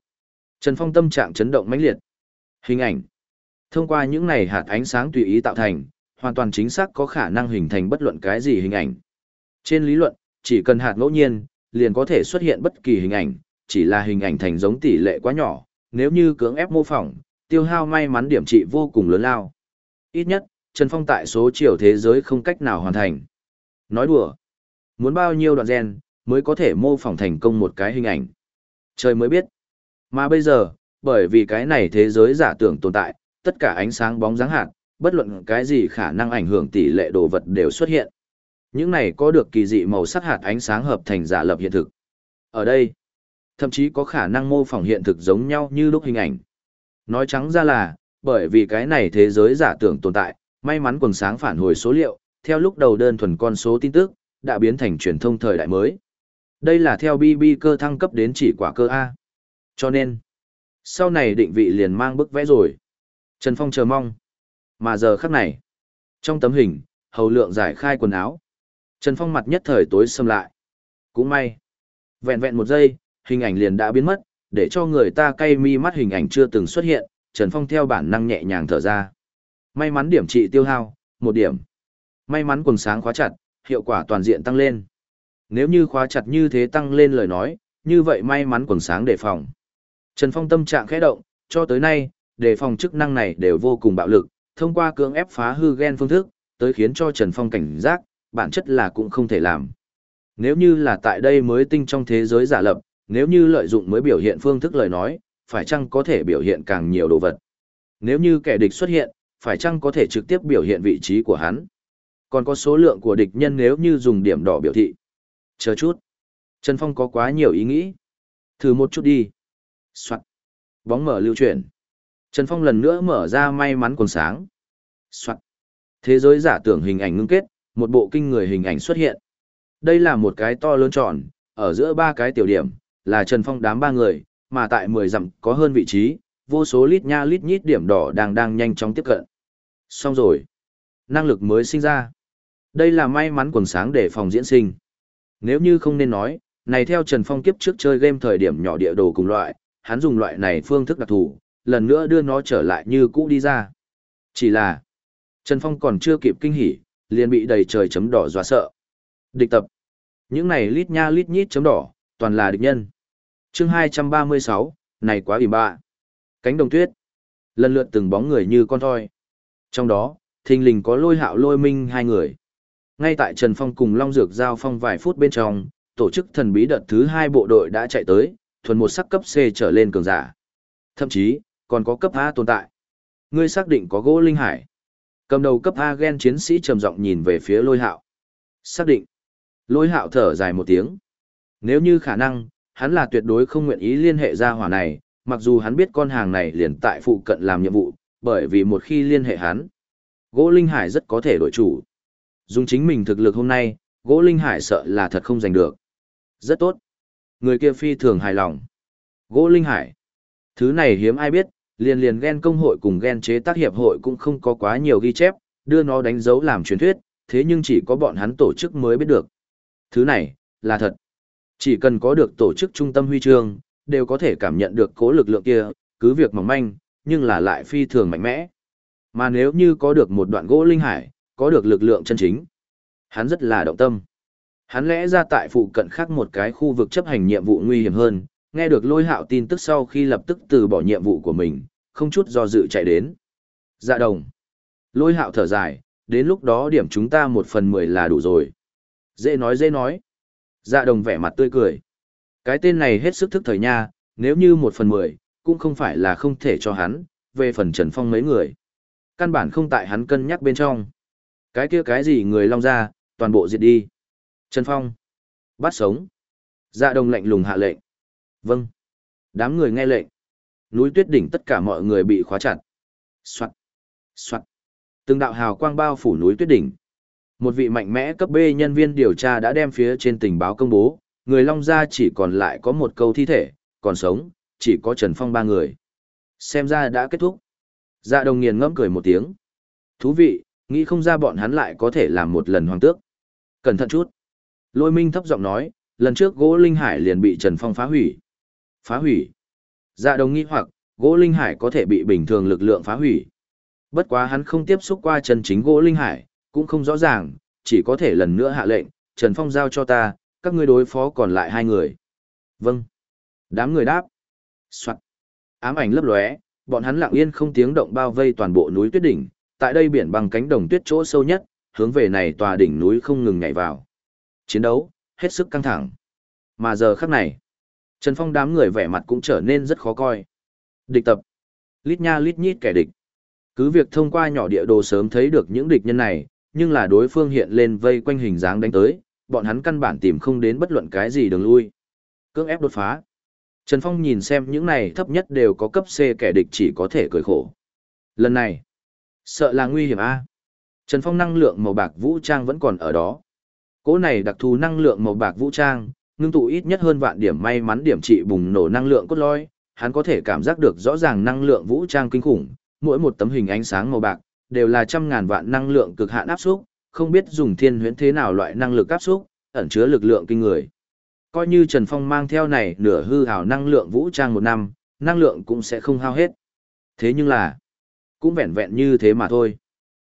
Trần Phong tâm trạng chấn động mãnh liệt. Hình ảnh. Thông qua những này hạt ánh sáng tùy ý tạo thành, hoàn toàn chính xác có khả năng hình thành bất luận cái gì hình ảnh. Trên lý luận, chỉ cần hạt ngẫu nhiên, liền có thể xuất hiện bất kỳ hình ảnh, chỉ là hình ảnh thành giống tỷ lệ quá nhỏ, nếu như cưỡng ép mô phỏng, tiêu hao may mắn điểm trị vô cùng lớn lao. Ít nhất, Trần Phong tại số chiều thế giới không cách nào hoàn thành. Nói đùa, muốn bao nhiêu đoạn gen, mới có thể mô phỏng thành công một cái hình ảnh. Trời mới biết. Mà bây giờ, bởi vì cái này thế giới giả tưởng tồn tại, tất cả ánh sáng bóng dáng hạt, bất luận cái gì khả năng ảnh hưởng tỷ lệ đồ vật đều xuất hiện. Những này có được kỳ dị màu sắc hạt ánh sáng hợp thành giả lập hiện thực. Ở đây, thậm chí có khả năng mô phỏng hiện thực giống nhau như lúc hình ảnh. Nói trắng ra là, bởi vì cái này thế giới giả tưởng tồn tại, may mắn quần sáng phản hồi số liệu, theo lúc đầu đơn thuần con số tin tức, đã biến thành truyền thông thời đại mới. Đây là theo BB cơ thăng cấp đến chỉ quả cơ A. Cho nên, sau này định vị liền mang bức vẽ rồi. Trần Phong chờ mong. Mà giờ khắc này, trong tấm hình, hầu lượng giải khai quần áo. Trần Phong mặt nhất thời tối xâm lại. Cũng may. Vẹn vẹn một giây, hình ảnh liền đã biến mất, để cho người ta cay mi mắt hình ảnh chưa từng xuất hiện, Trần Phong theo bản năng nhẹ nhàng thở ra. May mắn điểm trị tiêu hao, một điểm. May mắn quần sáng khóa chặt, hiệu quả toàn diện tăng lên. Nếu như khóa chặt như thế tăng lên lời nói, như vậy may mắn quần sáng đề phòng. Trần Phong tâm trạng khẽ động, cho tới nay, đề phòng chức năng này đều vô cùng bạo lực, thông qua cưỡng ép phá hư gen phương thức, tới khiến cho Trần Phong cảnh giác, bản chất là cũng không thể làm. Nếu như là tại đây mới tinh trong thế giới giả lập, nếu như lợi dụng mới biểu hiện phương thức lời nói, phải chăng có thể biểu hiện càng nhiều đồ vật. Nếu như kẻ địch xuất hiện, phải chăng có thể trực tiếp biểu hiện vị trí của hắn. Còn có số lượng của địch nhân nếu như dùng điểm đỏ biểu thị. Chờ chút. Trần Phong có quá nhiều ý nghĩ. Thử một chút đi. Soạn. Bóng mở lưu chuyển. Trần Phong lần nữa mở ra may mắn còn sáng. Soạn. Thế giới giả tưởng hình ảnh ngưng kết, một bộ kinh người hình ảnh xuất hiện. Đây là một cái to lớn tròn, ở giữa ba cái tiểu điểm, là Trần Phong đám ba người, mà tại 10 dặm có hơn vị trí, vô số lít nha lít nhít điểm đỏ đang đang nhanh chóng tiếp cận. Xong rồi. Năng lực mới sinh ra. Đây là may mắn quần sáng để phòng diễn sinh. Nếu như không nên nói, này theo Trần Phong kiếp trước chơi game thời điểm nhỏ địa đồ cùng loại, hắn dùng loại này phương thức đặc thù, lần nữa đưa nó trở lại như cũ đi ra. Chỉ là, Trần Phong còn chưa kịp kinh hỉ, liền bị đầy trời chấm đỏ dọa sợ. Địch tập. Những này lít nha lít nhít chấm đỏ, toàn là địch nhân. chương 236, này quá ủy bạ. Cánh đồng tuyết. Lần lượt từng bóng người như con thoi. Trong đó, thình lình có lôi hạo lôi minh hai người. Ngay tại Trần Phong cùng Long Dược giao phong vài phút bên trong, tổ chức thần bí đợt thứ hai bộ đội đã chạy tới, thuần một sắc cấp C trở lên cường giả. Thậm chí, còn có cấp A tồn tại. Ngươi xác định có gỗ linh hải. Cầm đầu cấp A gen chiến sĩ trầm giọng nhìn về phía lôi hạo. Xác định. Lôi hạo thở dài một tiếng. Nếu như khả năng, hắn là tuyệt đối không nguyện ý liên hệ ra hỏa này, mặc dù hắn biết con hàng này liền tại phụ cận làm nhiệm vụ, bởi vì một khi liên hệ hắn, gỗ linh hải rất có thể đổi chủ. Dùng chính mình thực lực hôm nay, gỗ linh hải sợ là thật không giành được. Rất tốt. Người kia phi thường hài lòng. Gỗ linh hải. Thứ này hiếm ai biết, liền liền gen công hội cùng gen chế tác hiệp hội cũng không có quá nhiều ghi chép, đưa nó đánh dấu làm truyền thuyết, thế nhưng chỉ có bọn hắn tổ chức mới biết được. Thứ này, là thật. Chỉ cần có được tổ chức trung tâm huy chương, đều có thể cảm nhận được cố lực lượng kia, cứ việc mỏng manh, nhưng là lại phi thường mạnh mẽ. Mà nếu như có được một đoạn gỗ linh hải, có được lực lượng chân chính, hắn rất là động tâm. Hắn lẽ ra tại phụ cận khác một cái khu vực chấp hành nhiệm vụ nguy hiểm hơn, nghe được lôi hạo tin tức sau khi lập tức từ bỏ nhiệm vụ của mình, không chút do dự chạy đến. Dạ đồng. Lôi hạo thở dài, đến lúc đó điểm chúng ta một phần mười là đủ rồi. Dễ nói dễ nói. Dạ đồng vẻ mặt tươi cười. Cái tên này hết sức thức thời nha, nếu như một phần mười, cũng không phải là không thể cho hắn, về phần Trần Phong mấy người. Căn bản không tại hắn cân nhắc bên trong. Cái kia cái gì người long ra, toàn bộ diệt đi. Trần Phong. Bắt sống. Dạ đồng lạnh lùng hạ lệnh. Vâng. Đám người nghe lệnh. Núi tuyết đỉnh tất cả mọi người bị khóa chặt. Soạn. Soạn. Từng đạo hào quang bao phủ núi tuyết đỉnh. Một vị mạnh mẽ cấp B nhân viên điều tra đã đem phía trên tình báo công bố, người Long Gia chỉ còn lại có một câu thi thể, còn sống, chỉ có Trần Phong ba người. Xem ra đã kết thúc. Dạ đồng nghiền ngẫm cười một tiếng. Thú vị, nghĩ không ra bọn hắn lại có thể làm một lần hoàng tước. Cẩn thận chút. Lôi minh thấp giọng nói, lần trước gỗ linh hải liền bị Trần Phong phá hủy. Phá hủy. Dạ đồng nghĩ hoặc, gỗ linh hải có thể bị bình thường lực lượng phá hủy. Bất quá hắn không tiếp xúc qua chân chính gỗ linh hải, cũng không rõ ràng, chỉ có thể lần nữa hạ lệnh, Trần Phong giao cho ta, các ngươi đối phó còn lại hai người. Vâng. Đám người đáp. Soạt. Ám ảnh lấp lóe, bọn hắn lặng yên không tiếng động bao vây toàn bộ núi tuyết đỉnh, tại đây biển bằng cánh đồng tuyết chỗ sâu nhất, hướng về này tòa đỉnh núi không ngừng nhảy vào. Chiến đấu, hết sức căng thẳng. Mà giờ khắc này, Trần Phong đám người vẻ mặt cũng trở nên rất khó coi. Địch tập. Lít nha lít nhít kẻ địch. Cứ việc thông qua nhỏ địa đồ sớm thấy được những địch nhân này, nhưng là đối phương hiện lên vây quanh hình dáng đánh tới, bọn hắn căn bản tìm không đến bất luận cái gì đường lui. Cưỡng ép đột phá. Trần Phong nhìn xem những này thấp nhất đều có cấp C kẻ địch chỉ có thể cười khổ. Lần này, sợ là nguy hiểm a. Trần Phong năng lượng màu bạc vũ trang vẫn còn ở đó. Cỗ này đặc thù năng lượng màu bạc vũ trang, ngưng tụ ít nhất hơn vạn điểm may mắn điểm trị bùng nổ năng lượng cốt lõi, hắn có thể cảm giác được rõ ràng năng lượng vũ trang kinh khủng, mỗi một tấm hình ánh sáng màu bạc đều là trăm ngàn vạn năng lượng cực hạn áp xúc, không biết dùng thiên huyễn thế nào loại năng lực áp xúc, ẩn chứa lực lượng kinh người. Coi như Trần Phong mang theo này nửa hư hào năng lượng vũ trang một năm, năng lượng cũng sẽ không hao hết. Thế nhưng là, cũng vẹn vẹn như thế mà thôi.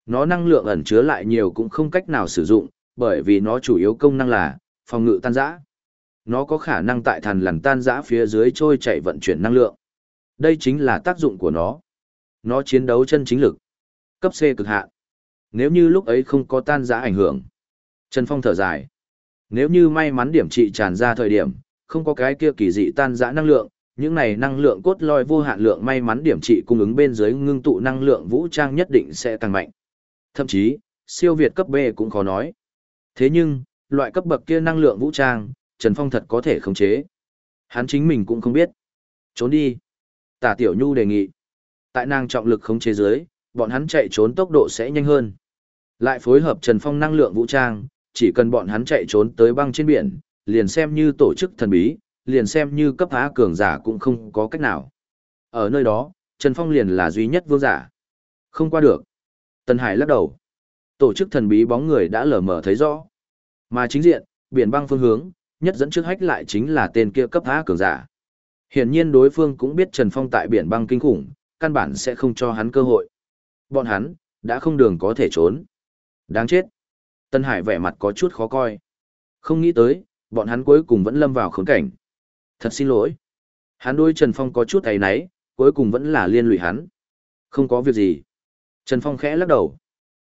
Nó năng lượng ẩn chứa lại nhiều cũng không cách nào sử dụng, bởi vì nó chủ yếu công năng là phòng ngự tan rã nó có khả năng tại thần lằn tan giã phía dưới trôi chạy vận chuyển năng lượng. Đây chính là tác dụng của nó. Nó chiến đấu chân chính lực. Cấp C cực hạn. Nếu như lúc ấy không có tan giã ảnh hưởng. Trần Phong thở dài. Nếu như may mắn điểm trị tràn ra thời điểm, không có cái kia kỳ dị tan giã năng lượng, những này năng lượng cốt lõi vô hạn lượng may mắn điểm trị cung ứng bên dưới ngưng tụ năng lượng vũ trang nhất định sẽ tăng mạnh. Thậm chí, siêu việt cấp B cũng khó nói. Thế nhưng, loại cấp bậc kia năng lượng vũ trang, Trần Phong thật có thể khống chế. Hắn chính mình cũng không biết. Trốn đi. Tả Tiểu Nhu đề nghị. Tại nàng trọng lực khống chế dưới, bọn hắn chạy trốn tốc độ sẽ nhanh hơn. Lại phối hợp Trần Phong năng lượng vũ trang, chỉ cần bọn hắn chạy trốn tới băng trên biển, liền xem như tổ chức thần bí, liền xem như cấp há cường giả cũng không có cách nào. Ở nơi đó, Trần Phong liền là duy nhất vương giả. Không qua được. Tân Hải lắc đầu. Tổ chức thần bí bóng người đã lờ mờ thấy rõ. Mà chính diện, biển băng phương hướng, nhất dẫn trước hách lại chính là tên kia cấp A cường giả. Hiển nhiên đối phương cũng biết Trần Phong tại biển băng kinh khủng, căn bản sẽ không cho hắn cơ hội. Bọn hắn, đã không đường có thể trốn. Đáng chết. Tân Hải vẻ mặt có chút khó coi. Không nghĩ tới, bọn hắn cuối cùng vẫn lâm vào khốn cảnh. Thật xin lỗi. Hắn đôi Trần Phong có chút ấy náy, cuối cùng vẫn là liên lụy hắn. Không có việc gì. Trần Phong khẽ lắc đầu.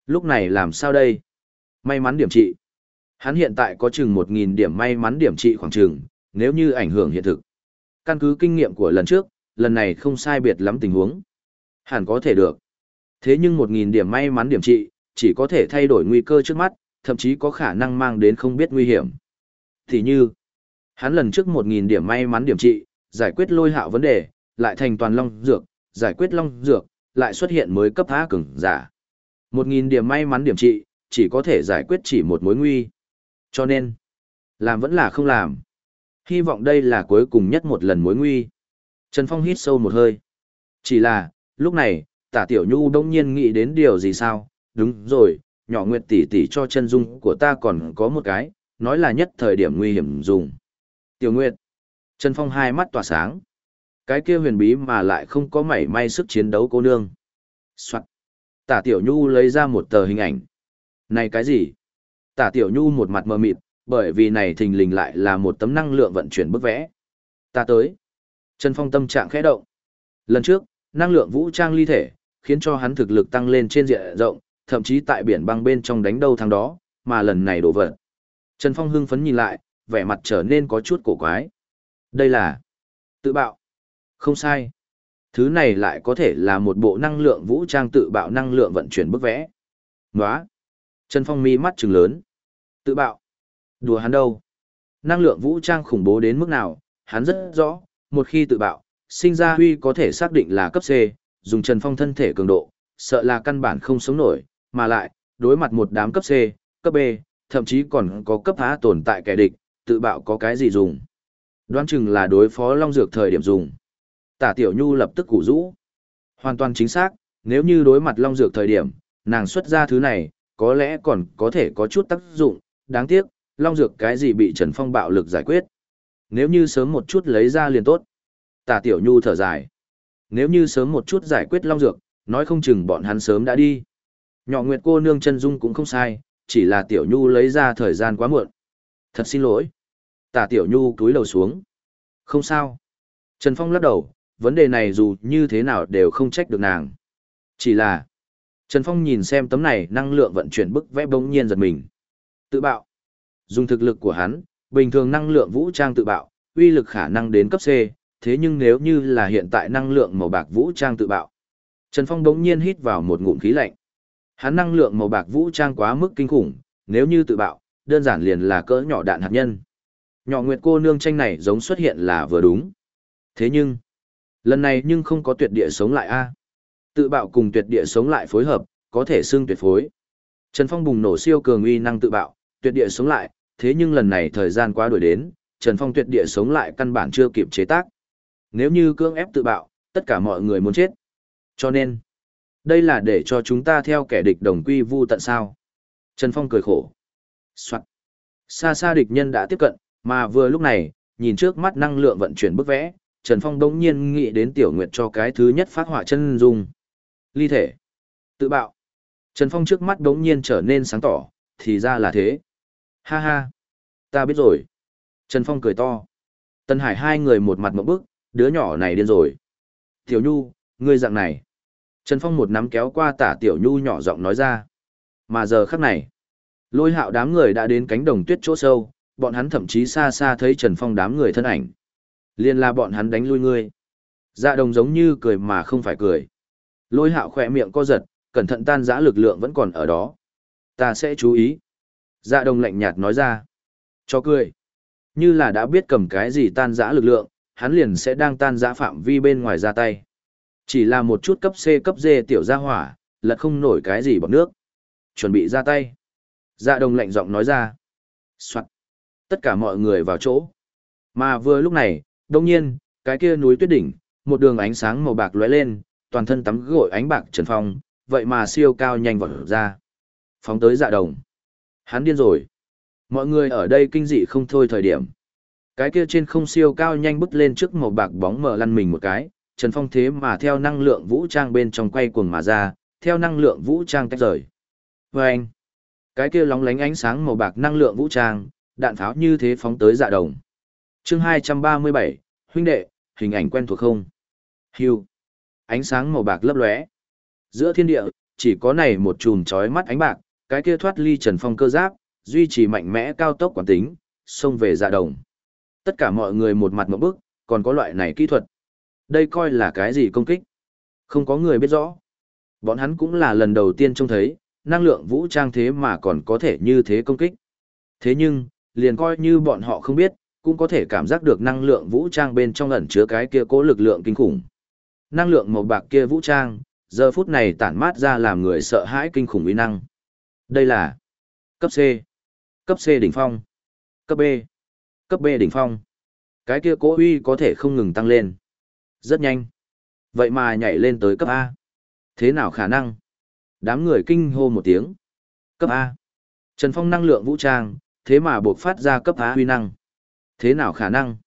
Lúc này làm sao đây? May mắn điểm trị. Hắn hiện tại có chừng 1.000 điểm may mắn điểm trị khoảng chừng, nếu như ảnh hưởng hiện thực. Căn cứ kinh nghiệm của lần trước, lần này không sai biệt lắm tình huống. Hẳn có thể được. Thế nhưng 1.000 điểm may mắn điểm trị, chỉ có thể thay đổi nguy cơ trước mắt, thậm chí có khả năng mang đến không biết nguy hiểm. Thì như, hắn lần trước 1.000 điểm may mắn điểm trị, giải quyết lôi hạo vấn đề, lại thành toàn long dược, giải quyết long dược, lại xuất hiện mới cấp há cứng, giả. 1.000 điểm may mắn điểm trị, chỉ có thể giải quyết chỉ một mối nguy. Cho nên, làm vẫn là không làm. Hy vọng đây là cuối cùng nhất một lần mối nguy. Trần Phong hít sâu một hơi. Chỉ là, lúc này, tả tiểu nhu đông nhiên nghĩ đến điều gì sao, đúng rồi, nhỏ nguyệt tỷ tỷ cho chân dung của ta còn có một cái, nói là nhất thời điểm nguy hiểm dùng. Tiểu nguyệt. Trần Phong hai mắt tỏa sáng. Cái kia huyền bí mà lại không có mảy may sức chiến đấu cô nương. Soạn. Tả tiểu nhu lấy ra một tờ hình ảnh. Này cái gì? Tả tiểu nhu một mặt mờ mịt, bởi vì này thình lình lại là một tấm năng lượng vận chuyển bức vẽ. Ta tới. Trần Phong tâm trạng khẽ động. Lần trước, năng lượng vũ trang ly thể, khiến cho hắn thực lực tăng lên trên diện rộng, thậm chí tại biển băng bên trong đánh đâu thằng đó, mà lần này đổ vật. Trần Phong hưng phấn nhìn lại, vẻ mặt trở nên có chút cổ quái. Đây là tự bạo. Không sai. Thứ này lại có thể là một bộ năng lượng vũ trang tự bạo năng lượng vận chuyển bức vẽ. Nóa. Trần Phong mi mắt trừng lớn. Tự bạo. Đùa hắn đâu. Năng lượng vũ trang khủng bố đến mức nào, hắn rất rõ, một khi tự bạo, sinh ra huy có thể xác định là cấp C, dùng Trần Phong thân thể cường độ, sợ là căn bản không sống nổi, mà lại, đối mặt một đám cấp C, cấp B, thậm chí còn có cấp A tồn tại kẻ địch, tự bạo có cái gì dùng. Đoán chừng là đối phó Long Dược thời điểm dùng. Tả Tiểu Nhu lập tức củ rũ. Hoàn toàn chính xác, nếu như đối mặt Long Dược thời điểm, nàng xuất ra thứ này, có lẽ còn có thể có chút tác dụng, đáng tiếc, Long Dược cái gì bị Trần Phong bạo lực giải quyết. Nếu như sớm một chút lấy ra liền tốt. Tả Tiểu Nhu thở dài. Nếu như sớm một chút giải quyết Long Dược, nói không chừng bọn hắn sớm đã đi. Nhỏ Nguyệt cô nương chân dung cũng không sai, chỉ là Tiểu Nhu lấy ra thời gian quá muộn. Thật xin lỗi. Tả Tiểu Nhu túi đầu xuống. Không sao. Trần Phong lắc đầu, vấn đề này dù như thế nào đều không trách được nàng. Chỉ là, Trần Phong nhìn xem tấm này năng lượng vận chuyển bức vẽ bỗng nhiên giật mình. Tự bạo. Dùng thực lực của hắn, bình thường năng lượng vũ trang tự bạo, uy lực khả năng đến cấp C, thế nhưng nếu như là hiện tại năng lượng màu bạc vũ trang tự bạo, Trần Phong đống nhiên hít vào một ngụm khí lạnh. Hắn năng lượng màu bạc vũ trang quá mức kinh khủng, nếu như tự bạo, đơn giản liền là cỡ nhỏ đạn hạt nhân. Nhỏ nguyệt cô nương tranh này giống xuất hiện là vừa đúng. Thế nhưng, lần này nhưng không có tuyệt địa sống lại a. À. Tự bạo cùng tuyệt địa sống lại phối hợp, có thể xưng tuyệt phối. Trần Phong bùng nổ siêu cường uy năng tự bạo, tuyệt địa sống lại, thế nhưng lần này thời gian quá đuổi đến, Trần Phong tuyệt địa sống lại căn bản chưa kịp chế tác. Nếu như cưỡng ép tự bạo, tất cả mọi người muốn chết. Cho nên, đây là để cho chúng ta theo kẻ địch đồng quy vu tận sao. Trần Phong cười khổ. Soạn. Xa xa địch nhân đã tiếp cận, mà vừa lúc này, nhìn trước mắt năng lượng vận chuyển bức vẽ, Trần Phong đống nhiên nghĩ đến Tiểu Nguyệt cho cái thứ nhất phát hỏa chân dung. Ly thể. Tự bạo. Trần Phong trước mắt đống nhiên trở nên sáng tỏ, thì ra là thế. Ha ha. Ta biết rồi. Trần Phong cười to. Tân Hải hai người một mặt một bức, đứa nhỏ này điên rồi. Tiểu Nhu, ngươi dạng này. Trần Phong một nắm kéo qua tả Tiểu Nhu nhỏ giọng nói ra. Mà giờ khắc này, lôi hạo đám người đã đến cánh đồng tuyết chỗ sâu, bọn hắn thậm chí xa xa thấy Trần Phong đám người thân ảnh. Liên là bọn hắn đánh lui ngươi. Dạ đồng giống như cười mà không phải cười. Lôi hạo khỏe miệng co giật, cẩn thận tan giã lực lượng vẫn còn ở đó. Ta sẽ chú ý. Dạ đồng lạnh nhạt nói ra. Cho cười. Như là đã biết cầm cái gì tan giã lực lượng, hắn liền sẽ đang tan giã phạm vi bên ngoài ra tay. Chỉ là một chút cấp C cấp D tiểu gia hỏa, lật không nổi cái gì bọc nước. Chuẩn bị ra tay. Dạ đồng lạnh giọng nói ra. Soạn. Tất cả mọi người vào chỗ. Mà vừa lúc này, đông nhiên, cái kia núi tuyết đỉnh, một đường ánh sáng màu bạc lóe lên, toàn thân tắm gội ánh bạc trần phong, vậy mà siêu cao nhanh vọt ra. Phóng tới dạ đồng. Hắn điên rồi. Mọi người ở đây kinh dị không thôi thời điểm. Cái kia trên không siêu cao nhanh bứt lên trước màu bạc bóng mờ lăn mình một cái, Trần Phong thế mà theo năng lượng vũ trang bên trong quay cuồng mà ra, theo năng lượng vũ trang tách rời. Và anh, cái kia lóng lánh ánh sáng màu bạc năng lượng vũ trang, đạn pháo như thế phóng tới dạ đồng. chương 237, huynh đệ, hình ảnh quen thuộc không? Hưu. Ánh sáng màu bạc lấp lóe. Giữa thiên địa, chỉ có này một chùm chói mắt ánh bạc, cái kia thoát ly Trần Phong cơ giáp, duy trì mạnh mẽ cao tốc quản tính, xông về dạ đồng. Tất cả mọi người một mặt một bức, còn có loại này kỹ thuật. Đây coi là cái gì công kích? Không có người biết rõ. Bọn hắn cũng là lần đầu tiên trông thấy, năng lượng vũ trang thế mà còn có thể như thế công kích. Thế nhưng, liền coi như bọn họ không biết, cũng có thể cảm giác được năng lượng vũ trang bên trong ẩn chứa cái kia cố lực lượng kinh khủng. Năng lượng màu bạc kia vũ trang, giờ phút này tản mát ra làm người sợ hãi kinh khủng uy năng. Đây là cấp C, cấp C đỉnh phong, cấp B, cấp B đỉnh phong. Cái kia cố uy có thể không ngừng tăng lên. Rất nhanh. Vậy mà nhảy lên tới cấp A. Thế nào khả năng? Đám người kinh hô một tiếng. Cấp A. Trần Phong năng lượng vũ trang, thế mà buộc phát ra cấp A huy năng. Thế nào khả năng?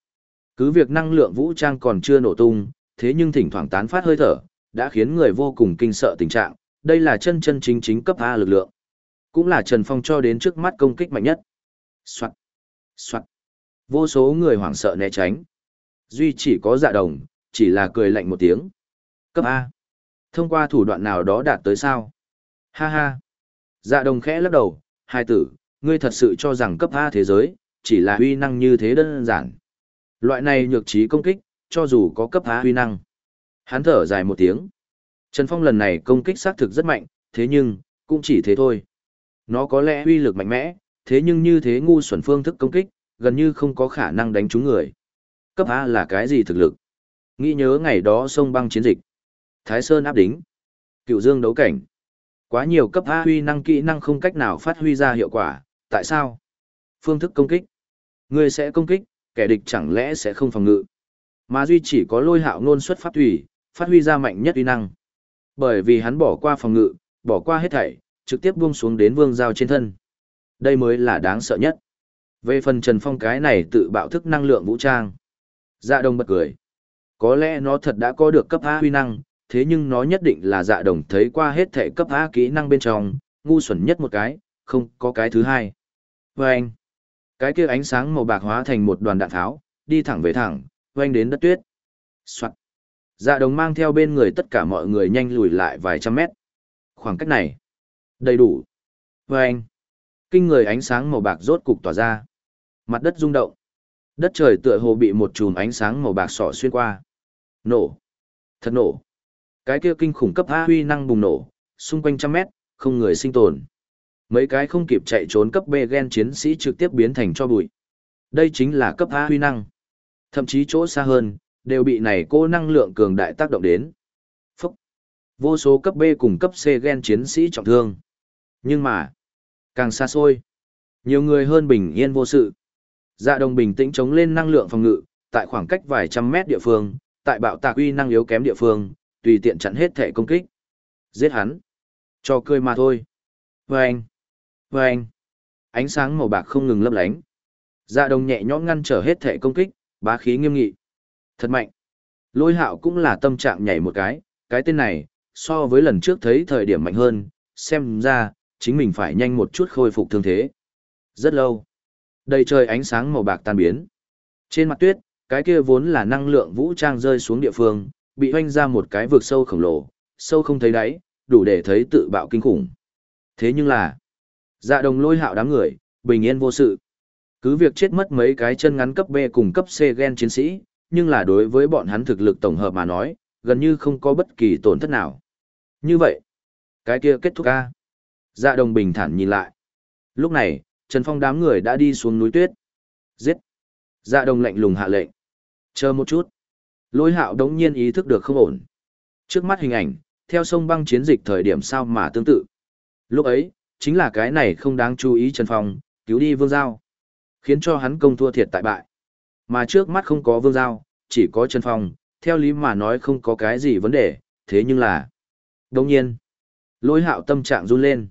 Cứ việc năng lượng vũ trang còn chưa nổ tung, thế nhưng thỉnh thoảng tán phát hơi thở, đã khiến người vô cùng kinh sợ tình trạng. Đây là chân chân chính chính cấp A lực lượng. Cũng là Trần Phong cho đến trước mắt công kích mạnh nhất. Soạn. Soạn. Vô số người hoảng sợ né tránh. Duy chỉ có dạ đồng, chỉ là cười lạnh một tiếng. Cấp A. Thông qua thủ đoạn nào đó đạt tới sao? Ha ha. Dạ đồng khẽ lắc đầu, hai tử, ngươi thật sự cho rằng cấp A thế giới, chỉ là huy năng như thế đơn giản. Loại này nhược trí công kích, cho dù có cấp A huy năng. Hắn thở dài một tiếng. Trần Phong lần này công kích xác thực rất mạnh, thế nhưng, cũng chỉ thế thôi. Nó có lẽ uy lực mạnh mẽ, thế nhưng như thế ngu xuẩn phương thức công kích, gần như không có khả năng đánh trúng người. Cấp A là cái gì thực lực? Nghĩ nhớ ngày đó sông băng chiến dịch. Thái Sơn áp đính. Cựu Dương đấu cảnh. Quá nhiều cấp A huy năng kỹ năng không cách nào phát huy ra hiệu quả, tại sao? Phương thức công kích. Người sẽ công kích, kẻ địch chẳng lẽ sẽ không phòng ngự. Mà duy chỉ có lôi hạo ngôn xuất pháp thủy, phát huy ra mạnh nhất uy năng. Bởi vì hắn bỏ qua phòng ngự, bỏ qua hết thảy, trực tiếp buông xuống đến vương giao trên thân. Đây mới là đáng sợ nhất. Về phần Trần Phong cái này tự bạo thức năng lượng vũ trang. Dạ đồng bật cười. Có lẽ nó thật đã có được cấp A huy năng, thế nhưng nó nhất định là dạ đồng thấy qua hết thể cấp A kỹ năng bên trong, ngu xuẩn nhất một cái, không có cái thứ hai. Và anh, cái kia ánh sáng màu bạc hóa thành một đoàn đạn tháo, đi thẳng về thẳng, quanh đến đất tuyết. Soạn. Dạ đồng mang theo bên người tất cả mọi người nhanh lùi lại vài trăm mét. Khoảng cách này, đầy đủ. Và anh, kinh người ánh sáng màu bạc rốt cục tỏa ra. Mặt đất rung động. Đất trời tựa hồ bị một chùm ánh sáng màu bạc sỏ xuyên qua. Nổ. Thật nổ. Cái kia kinh khủng cấp A huy năng bùng nổ, xung quanh trăm mét, không người sinh tồn. Mấy cái không kịp chạy trốn cấp B gen chiến sĩ trực tiếp biến thành cho bụi. Đây chính là cấp A huy năng. Thậm chí chỗ xa hơn, đều bị này cô năng lượng cường đại tác động đến. Phúc! Vô số cấp B cùng cấp C gen chiến sĩ trọng thương. Nhưng mà, càng xa xôi, nhiều người hơn bình yên vô sự. Dạ đồng bình tĩnh chống lên năng lượng phòng ngự, tại khoảng cách vài trăm mét địa phương, tại bạo tạc uy năng yếu kém địa phương, tùy tiện chặn hết thể công kích. Giết hắn. Cho cười mà thôi. Vâng. Vâng. Ánh sáng màu bạc không ngừng lấp lánh. Dạ đồng nhẹ nhõm ngăn trở hết thể công kích, bá khí nghiêm nghị. Thật mạnh. Lôi hạo cũng là tâm trạng nhảy một cái, cái tên này, so với lần trước thấy thời điểm mạnh hơn, xem ra, chính mình phải nhanh một chút khôi phục thương thế. Rất lâu. Đầy trời ánh sáng màu bạc tan biến. Trên mặt tuyết, cái kia vốn là năng lượng vũ trang rơi xuống địa phương, bị hoanh ra một cái vực sâu khổng lồ, sâu không thấy đáy, đủ để thấy tự bạo kinh khủng. Thế nhưng là, dạ đồng lôi hạo đám người, bình yên vô sự. Cứ việc chết mất mấy cái chân ngắn cấp B cùng cấp C gen chiến sĩ, nhưng là đối với bọn hắn thực lực tổng hợp mà nói, gần như không có bất kỳ tổn thất nào. Như vậy, cái kia kết thúc a. Dạ đồng bình thản nhìn lại. Lúc này, Trần Phong đám người đã đi xuống núi tuyết. Giết! Dạ đồng lạnh lùng hạ lệnh. Chờ một chút. Lôi hạo đống nhiên ý thức được không ổn. Trước mắt hình ảnh, theo sông băng chiến dịch thời điểm sao mà tương tự. Lúc ấy, chính là cái này không đáng chú ý Trần Phong, cứu đi Vương Giao. Khiến cho hắn công thua thiệt tại bại. Mà trước mắt không có Vương Giao, chỉ có Trần Phong, theo lý mà nói không có cái gì vấn đề, thế nhưng là... Đồng nhiên, lôi hạo tâm trạng run lên.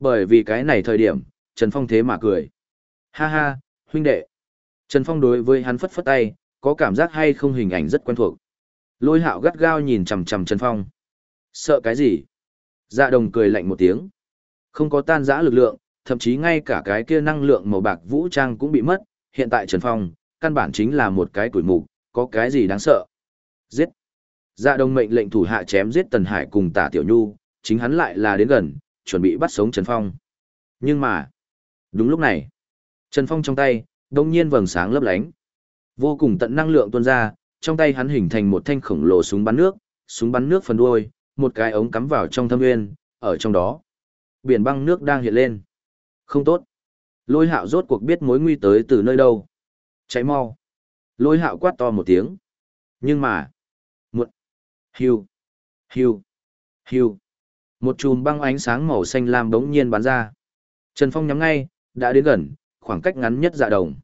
Bởi vì cái này thời điểm, Trần Phong thế mà cười. Ha ha, huynh đệ. Trần Phong đối với hắn phất phất tay, có cảm giác hay không hình ảnh rất quen thuộc. Lôi hạo gắt gao nhìn chằm chằm Trần Phong. Sợ cái gì? Dạ đồng cười lạnh một tiếng. Không có tan rã lực lượng, thậm chí ngay cả cái kia năng lượng màu bạc vũ trang cũng bị mất. Hiện tại Trần Phong, căn bản chính là một cái tuổi mục, có cái gì đáng sợ. Giết. Dạ đồng mệnh lệnh thủ hạ chém giết Tần Hải cùng tả Tiểu Nhu, chính hắn lại là đến gần, chuẩn bị bắt sống Trần Phong. Nhưng mà, đúng lúc này, Trần Phong trong tay, đông nhiên vầng sáng lấp lánh. Vô cùng tận năng lượng tuôn ra, trong tay hắn hình thành một thanh khổng lồ súng bắn nước, súng bắn nước phần đuôi, một cái ống cắm vào trong thâm nguyên, ở trong đó. Biển băng nước đang hiện lên. Không tốt. Lôi hạo rốt cuộc biết mối nguy tới từ nơi đâu. Cháy mau. Lôi hạo quát to một tiếng. Nhưng mà. Muộn. Hiu. Hiu. Hiu. Một chùm băng ánh sáng màu xanh lam bỗng nhiên bắn ra. Trần Phong nhắm ngay, đã đến gần, khoảng cách ngắn nhất dạ đồng.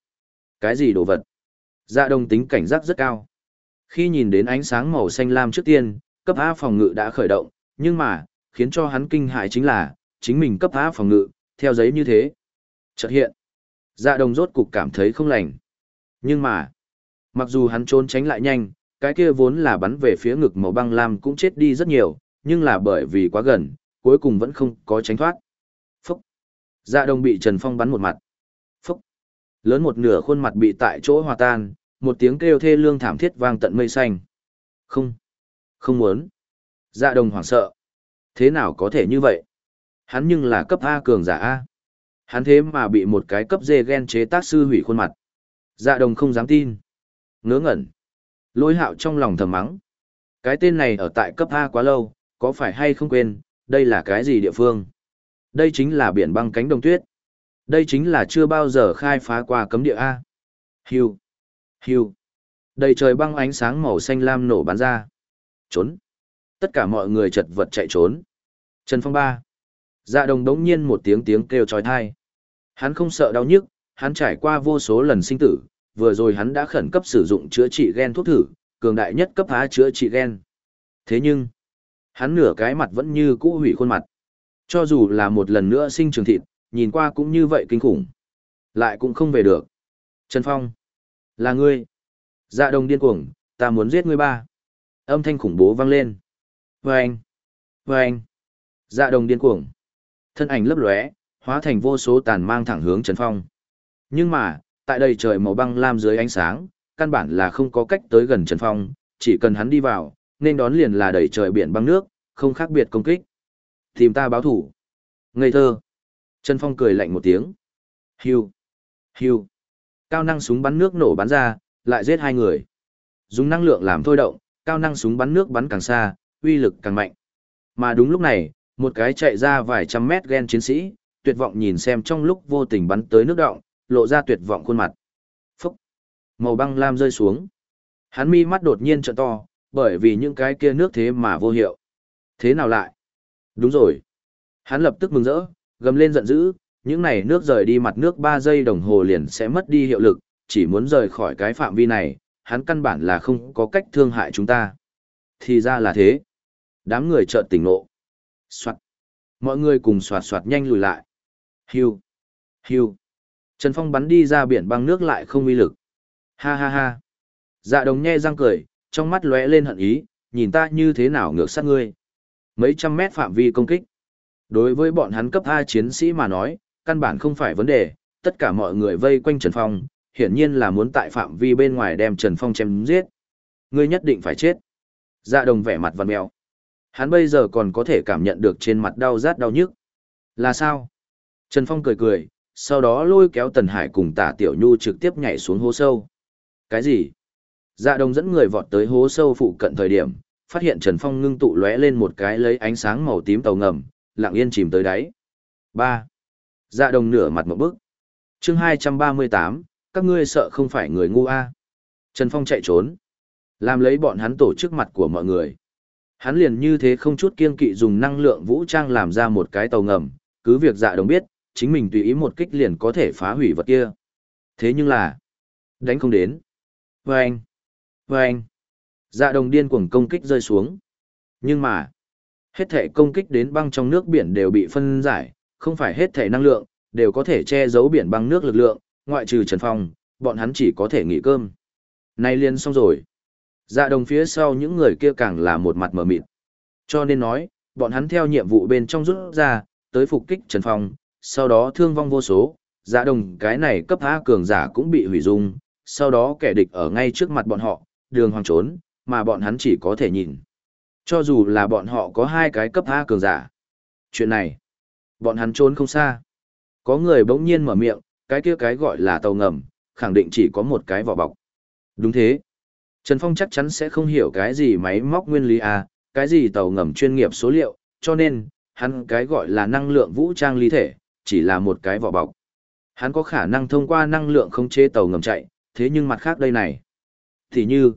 Cái gì đồ vật? Dạ đồng tính cảnh giác rất cao. Khi nhìn đến ánh sáng màu xanh lam trước tiên, cấp A phòng ngự đã khởi động, nhưng mà, khiến cho hắn kinh hại chính là, chính mình cấp A phòng ngự, theo giấy như thế. Chợt hiện, dạ đồng rốt cục cảm thấy không lành. Nhưng mà, mặc dù hắn trốn tránh lại nhanh, cái kia vốn là bắn về phía ngực màu băng lam cũng chết đi rất nhiều, nhưng là bởi vì quá gần, cuối cùng vẫn không có tránh thoát. Phúc! Dạ đồng bị Trần Phong bắn một mặt. Phúc! Lớn một nửa khuôn mặt bị tại chỗ hòa tan, một tiếng kêu thê lương thảm thiết vang tận mây xanh. Không! Không muốn! Dạ đồng hoảng sợ. Thế nào có thể như vậy? Hắn nhưng là cấp A cường giả A. Hắn thế mà bị một cái cấp D gen chế tác sư hủy khuôn mặt. Dạ đồng không dám tin. Ngớ ngẩn. Lôi hạo trong lòng thầm mắng. Cái tên này ở tại cấp A quá lâu, có phải hay không quên, đây là cái gì địa phương? Đây chính là biển băng cánh đồng tuyết. Đây chính là chưa bao giờ khai phá qua cấm địa A. Hiu, hiu. Đầy trời băng ánh sáng màu xanh lam nổ bắn ra. Trốn. Tất cả mọi người chật vật chạy trốn. Trần Phong ba. Dạ đồng đống nhiên một tiếng tiếng kêu trói thai. Hắn không sợ đau nhức, hắn trải qua vô số lần sinh tử, vừa rồi hắn đã khẩn cấp sử dụng chữa trị gen thuốc thử, cường đại nhất cấp phá chữa trị gen. Thế nhưng, Hắn nửa cái mặt vẫn như cũ hủy khuôn mặt. Cho dù là một lần nữa sinh trường thịt, nhìn qua cũng như vậy kinh khủng. Lại cũng không về được. Trần Phong. Là ngươi. Dạ đồng điên cuồng, ta muốn giết ngươi ba. Âm thanh khủng bố vang lên. Vâng. Vâng. Dạ đồng điên cuồng. Thân ảnh lấp lóe, hóa thành vô số tàn mang thẳng hướng Trần Phong. Nhưng mà, tại đây trời màu băng lam dưới ánh sáng, căn bản là không có cách tới gần Trần Phong, chỉ cần hắn đi vào, nên đón liền là đẩy trời biển băng nước, không khác biệt công kích. Tìm ta báo thủ. Ngây thơ. Trần Phong cười lạnh một tiếng. Hiu. Hiu. Cao năng súng bắn nước nổ bắn ra, lại giết hai người. Dùng năng lượng làm thôi động, cao năng súng bắn nước bắn càng xa, uy lực càng mạnh. Mà đúng lúc này, một cái chạy ra vài trăm mét ghen chiến sĩ, tuyệt vọng nhìn xem trong lúc vô tình bắn tới nước động, lộ ra tuyệt vọng khuôn mặt. Phúc! Màu băng lam rơi xuống. Hắn mi mắt đột nhiên trợn to, bởi vì những cái kia nước thế mà vô hiệu. Thế nào lại? Đúng rồi. Hắn lập tức mừng rỡ, gầm lên giận dữ, những này nước rời đi mặt nước 3 giây đồng hồ liền sẽ mất đi hiệu lực, chỉ muốn rời khỏi cái phạm vi này, hắn căn bản là không có cách thương hại chúng ta. Thì ra là thế. Đám người chợt tỉnh ngộ. Soạt. Mọi người cùng soạt soạt nhanh lùi lại. hưu hưu Trần Phong bắn đi ra biển băng nước lại không uy lực. Ha ha ha. Dạ đồng nhe răng cười, trong mắt lóe lên hận ý, nhìn ta như thế nào ngược sát ngươi. Mấy trăm mét phạm vi công kích. Đối với bọn hắn cấp A chiến sĩ mà nói, căn bản không phải vấn đề, tất cả mọi người vây quanh Trần Phong, hiển nhiên là muốn tại phạm vi bên ngoài đem Trần Phong chém giết. Ngươi nhất định phải chết. Dạ đồng vẻ mặt văn mèo. Hắn bây giờ còn có thể cảm nhận được trên mặt đau rát đau nhức. Là sao? Trần Phong cười cười, sau đó lôi kéo Tần Hải cùng tả Tiểu Nhu trực tiếp nhảy xuống hố sâu. Cái gì? Dạ đồng dẫn người vọt tới hố sâu phụ cận thời điểm, phát hiện Trần Phong ngưng tụ lóe lên một cái lấy ánh sáng màu tím tàu ngầm, lặng yên chìm tới đáy. 3. Dạ đồng nửa mặt một bước. chương 238, các ngươi sợ không phải người ngu a Trần Phong chạy trốn. Làm lấy bọn hắn tổ chức mặt của mọi người. Hắn liền như thế không chút kiên kỵ dùng năng lượng vũ trang làm ra một cái tàu ngầm, cứ việc dạ đồng biết, chính mình tùy ý một kích liền có thể phá hủy vật kia. Thế nhưng là, đánh không đến. Vâng! Vâng! Dạ đồng điên cuồng công kích rơi xuống. Nhưng mà, hết thể công kích đến băng trong nước biển đều bị phân giải, không phải hết thể năng lượng, đều có thể che giấu biển băng nước lực lượng, ngoại trừ Trần Phong, bọn hắn chỉ có thể nghỉ cơm. Nay liền xong rồi. Dạ đồng phía sau những người kia càng là một mặt mở mịt. Cho nên nói, bọn hắn theo nhiệm vụ bên trong rút ra, tới phục kích Trần Phong, sau đó thương vong vô số, dạ đồng cái này cấp A cường giả cũng bị hủy dung, sau đó kẻ địch ở ngay trước mặt bọn họ, đường hoàng trốn, mà bọn hắn chỉ có thể nhìn. Cho dù là bọn họ có hai cái cấp A cường giả. Chuyện này, bọn hắn trốn không xa. Có người bỗng nhiên mở miệng, cái kia cái gọi là tàu ngầm, khẳng định chỉ có một cái vỏ bọc. Đúng thế. Trần Phong chắc chắn sẽ không hiểu cái gì máy móc nguyên lý A, cái gì tàu ngầm chuyên nghiệp số liệu, cho nên, hắn cái gọi là năng lượng vũ trang lý thể, chỉ là một cái vỏ bọc. Hắn có khả năng thông qua năng lượng không chế tàu ngầm chạy, thế nhưng mặt khác đây này. Thì như,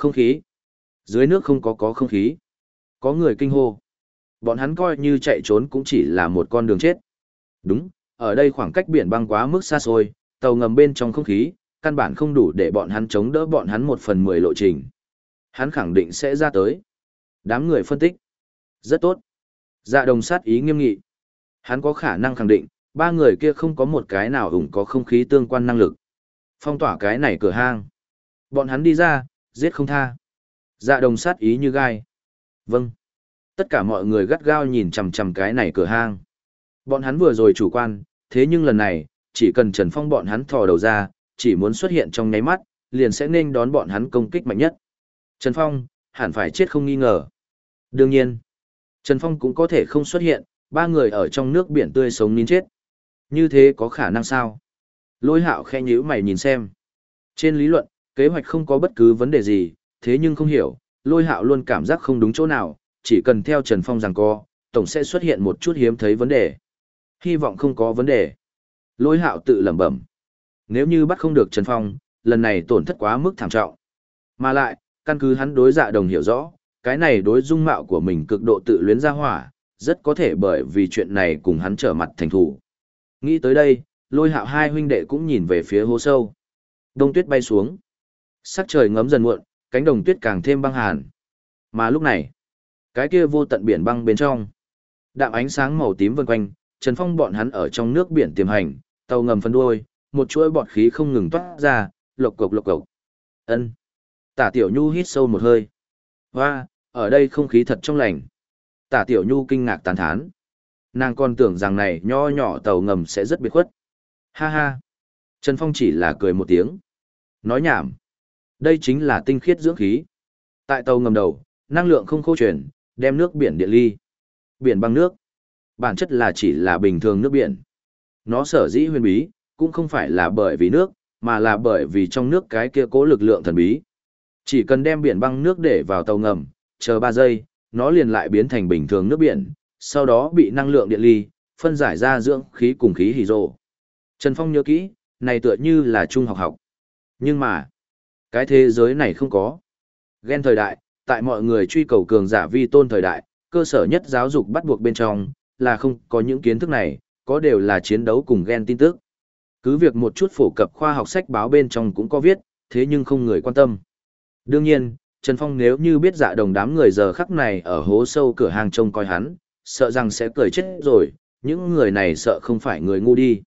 không khí. Dưới nước không có có không khí. Có người kinh hô. Bọn hắn coi như chạy trốn cũng chỉ là một con đường chết. Đúng, ở đây khoảng cách biển băng quá mức xa xôi, tàu ngầm bên trong không khí, căn bản không đủ để bọn hắn chống đỡ bọn hắn một phần mười lộ trình. Hắn khẳng định sẽ ra tới. Đám người phân tích. Rất tốt. Dạ đồng sát ý nghiêm nghị. Hắn có khả năng khẳng định, ba người kia không có một cái nào ủng có không khí tương quan năng lực. Phong tỏa cái này cửa hang. Bọn hắn đi ra, giết không tha. Dạ đồng sát ý như gai. Vâng. Tất cả mọi người gắt gao nhìn chằm chằm cái này cửa hang. Bọn hắn vừa rồi chủ quan, thế nhưng lần này, chỉ cần Trần Phong bọn hắn thò đầu ra, chỉ muốn xuất hiện trong nháy mắt, liền sẽ nên đón bọn hắn công kích mạnh nhất. Trần Phong, hẳn phải chết không nghi ngờ. Đương nhiên, Trần Phong cũng có thể không xuất hiện, ba người ở trong nước biển tươi sống nín chết. Như thế có khả năng sao? Lôi hạo khe nhíu mày nhìn xem. Trên lý luận, kế hoạch không có bất cứ vấn đề gì, thế nhưng không hiểu, lôi hạo luôn cảm giác không đúng chỗ nào, chỉ cần theo Trần Phong rằng co, tổng sẽ xuất hiện một chút hiếm thấy vấn đề. Hy vọng không có vấn đề. Lôi hạo tự lẩm bẩm. Nếu như bắt không được Trần Phong, lần này tổn thất quá mức thảm trọng. Mà lại, căn cứ hắn đối dạ đồng hiểu rõ, cái này đối dung mạo của mình cực độ tự luyến ra hỏa, rất có thể bởi vì chuyện này cùng hắn trở mặt thành thủ. Nghĩ tới đây, lôi hạo hai huynh đệ cũng nhìn về phía hố sâu. Đông tuyết bay xuống. Sắc trời ngấm dần muộn, cánh đồng tuyết càng thêm băng hàn. Mà lúc này, cái kia vô tận biển băng bên trong. Đạm ánh sáng màu tím vần quanh, Trần Phong bọn hắn ở trong nước biển tiềm hành, tàu ngầm phân đuôi, một chuỗi bọt khí không ngừng toát ra, lộc cộc lộc cộc. Ân. Tả Tiểu Nhu hít sâu một hơi. Hoa, ở đây không khí thật trong lành. Tả Tiểu Nhu kinh ngạc tán thán. Nàng còn tưởng rằng này nho nhỏ tàu ngầm sẽ rất biệt khuất. Ha ha. Trần Phong chỉ là cười một tiếng. Nói nhảm. Đây chính là tinh khiết dưỡng khí. Tại tàu ngầm đầu, năng lượng không khô chuyển, đem nước biển điện ly. Biển băng nước. Bản chất là chỉ là bình thường nước biển. Nó sở dĩ huyền bí, cũng không phải là bởi vì nước, mà là bởi vì trong nước cái kia cố lực lượng thần bí. Chỉ cần đem biển băng nước để vào tàu ngầm, chờ 3 giây, nó liền lại biến thành bình thường nước biển, sau đó bị năng lượng điện ly, phân giải ra dưỡng khí cùng khí hydro. Trần Phong nhớ kỹ, này tựa như là trung học học. Nhưng mà, cái thế giới này không có. Ghen thời đại, tại mọi người truy cầu cường giả vi tôn thời đại, cơ sở nhất giáo dục bắt buộc bên trong, là không có những kiến thức này, có đều là chiến đấu cùng ghen tin tức. Cứ việc một chút phổ cập khoa học sách báo bên trong cũng có viết, thế nhưng không người quan tâm. Đương nhiên, Trần Phong nếu như biết dạ đồng đám người giờ khắc này ở hố sâu cửa hàng trông coi hắn, sợ rằng sẽ cười chết rồi, những người này sợ không phải người ngu đi.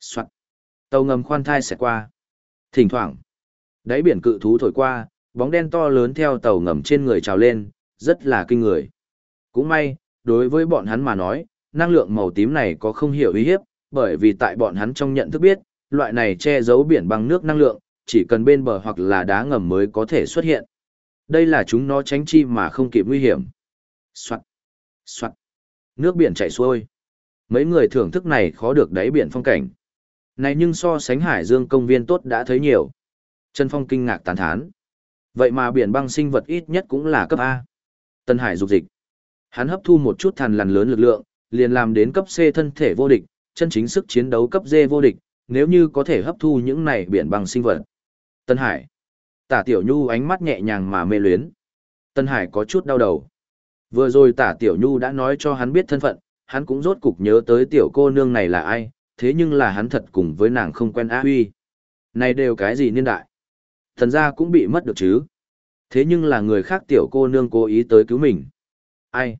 Soạn. Tàu ngầm khoan thai sẽ qua. Thỉnh thoảng, đáy biển cự thú thổi qua, bóng đen to lớn theo tàu ngầm trên người trào lên, rất là kinh người. Cũng may, đối với bọn hắn mà nói, năng lượng màu tím này có không hiểu uy hiếp, bởi vì tại bọn hắn trong nhận thức biết, loại này che giấu biển bằng nước năng lượng, chỉ cần bên bờ hoặc là đá ngầm mới có thể xuất hiện. Đây là chúng nó tránh chi mà không kịp nguy hiểm. Soạn, soạn, nước biển chảy xuôi. Mấy người thưởng thức này khó được đáy biển phong cảnh. Này nhưng so sánh hải dương công viên tốt đã thấy nhiều. Trần Phong kinh ngạc tán thán. Vậy mà biển băng sinh vật ít nhất cũng là cấp A. Tân Hải dục dịch. Hắn hấp thu một chút thằn lằn lớn lực lượng, liền làm đến cấp C thân thể vô địch, chân chính sức chiến đấu cấp D vô địch, nếu như có thể hấp thu những này biển băng sinh vật. Tân Hải. Tả Tiểu Nhu ánh mắt nhẹ nhàng mà mê luyến. Tân Hải có chút đau đầu. Vừa rồi Tả Tiểu Nhu đã nói cho hắn biết thân phận, hắn cũng rốt cục nhớ tới tiểu cô nương này là ai, thế nhưng là hắn thật cùng với nàng không quen á huy. Này đều cái gì niên đại? Thần gia cũng bị mất được chứ. Thế nhưng là người khác tiểu cô nương cố ý tới cứu mình. Ai?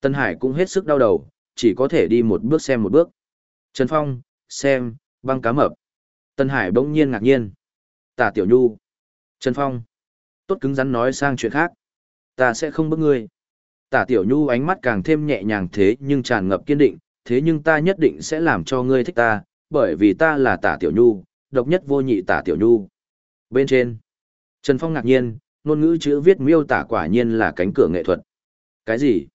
Tân Hải cũng hết sức đau đầu, chỉ có thể đi một bước xem một bước. Trần Phong, xem, băng cá mập. Tân Hải bỗng nhiên ngạc nhiên. Tả Tiểu Nhu. Trần Phong. Tốt cứng rắn nói sang chuyện khác. Ta sẽ không bức ngươi. Tả Tiểu Nhu ánh mắt càng thêm nhẹ nhàng thế nhưng tràn ngập kiên định, thế nhưng ta nhất định sẽ làm cho ngươi thích ta, bởi vì ta là Tả Tiểu Nhu, độc nhất vô nhị Tả Tiểu Nhu. Bên trên. Trần Phong ngạc nhiên, ngôn ngữ chữ viết miêu tả quả nhiên là cánh cửa nghệ thuật. Cái gì?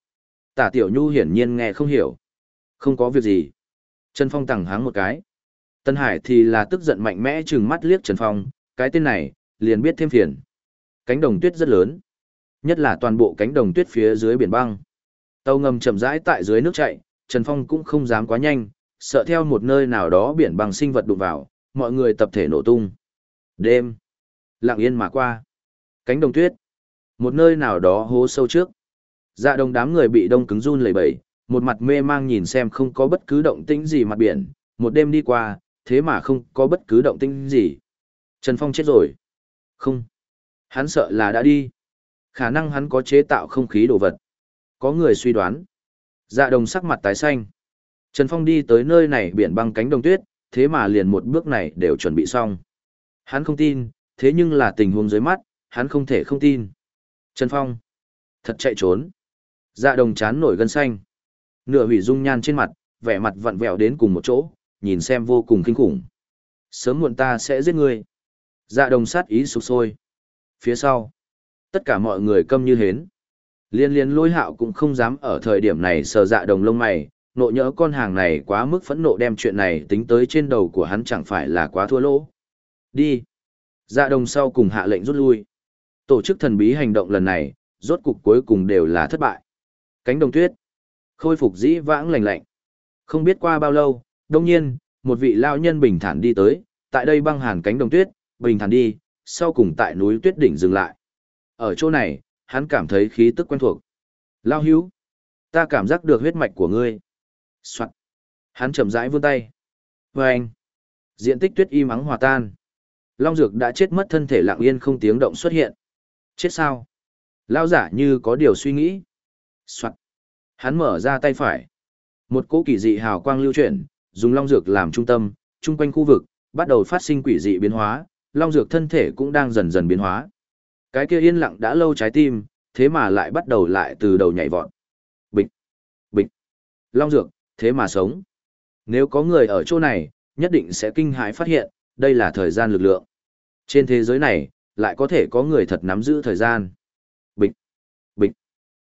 Tả Tiểu Nhu hiển nhiên nghe không hiểu. Không có việc gì. Trần Phong tẳng háng một cái. Tân Hải thì là tức giận mạnh mẽ trừng mắt liếc Trần Phong, cái tên này, liền biết thêm phiền. Cánh đồng tuyết rất lớn. Nhất là toàn bộ cánh đồng tuyết phía dưới biển băng. Tàu ngầm chậm rãi tại dưới nước chạy, Trần Phong cũng không dám quá nhanh, sợ theo một nơi nào đó biển băng sinh vật đụng vào, mọi người tập thể nổ tung. Đêm. Lặng yên mà qua. Cánh đồng tuyết. Một nơi nào đó hố sâu trước. Dạ đồng đám người bị đông cứng run lẩy bẩy, một mặt mê mang nhìn xem không có bất cứ động tĩnh gì mặt biển, một đêm đi qua, thế mà không có bất cứ động tĩnh gì. Trần Phong chết rồi. Không. Hắn sợ là đã đi. Khả năng hắn có chế tạo không khí đồ vật. Có người suy đoán. Dạ đồng sắc mặt tái xanh. Trần Phong đi tới nơi này biển băng cánh đồng tuyết, thế mà liền một bước này đều chuẩn bị xong. Hắn không tin, thế nhưng là tình huống dưới mắt, hắn không thể không tin. Trần Phong. Thật chạy trốn. Dạ đồng chán nổi gân xanh. Nửa hủy dung nhan trên mặt, vẻ mặt vặn vẹo đến cùng một chỗ, nhìn xem vô cùng kinh khủng. Sớm muộn ta sẽ giết ngươi. Dạ đồng sát ý sụp sôi. Phía sau, tất cả mọi người câm như hến. Liên liên lôi hạo cũng không dám ở thời điểm này sờ dạ đồng lông mày, nộ nhỡ con hàng này quá mức phẫn nộ đem chuyện này tính tới trên đầu của hắn chẳng phải là quá thua lỗ. Đi. Dạ đồng sau cùng hạ lệnh rút lui. Tổ chức thần bí hành động lần này, rốt cục cuối cùng đều là thất bại. Cánh đồng tuyết. Khôi phục dĩ vãng lành lạnh. Không biết qua bao lâu, đông nhiên, một vị lao nhân bình thản đi tới, tại đây băng hàn cánh đồng tuyết, bình thản đi, sau cùng tại núi tuyết đỉnh dừng lại. Ở chỗ này, hắn cảm thấy khí tức quen thuộc. Lao hữu, ta cảm giác được huyết mạch của ngươi. Soạn. Hắn chậm rãi vươn tay. Và anh, diện tích tuyết im ắng hòa tan. Long Dược đã chết mất thân thể lặng yên không tiếng động xuất hiện. Chết sao? Lao giả như có điều suy nghĩ. Soạn. Hắn mở ra tay phải. Một cỗ kỳ dị hào quang lưu chuyển, dùng long dược làm trung tâm, chung quanh khu vực, bắt đầu phát sinh quỷ dị biến hóa, long dược thân thể cũng đang dần dần biến hóa. Cái kia yên lặng đã lâu trái tim, thế mà lại bắt đầu lại từ đầu nhảy vọt. Bịch, bịch, long dược, thế mà sống. Nếu có người ở chỗ này, nhất định sẽ kinh hãi phát hiện, đây là thời gian lực lượng. Trên thế giới này, lại có thể có người thật nắm giữ thời gian. Bịch, bịch,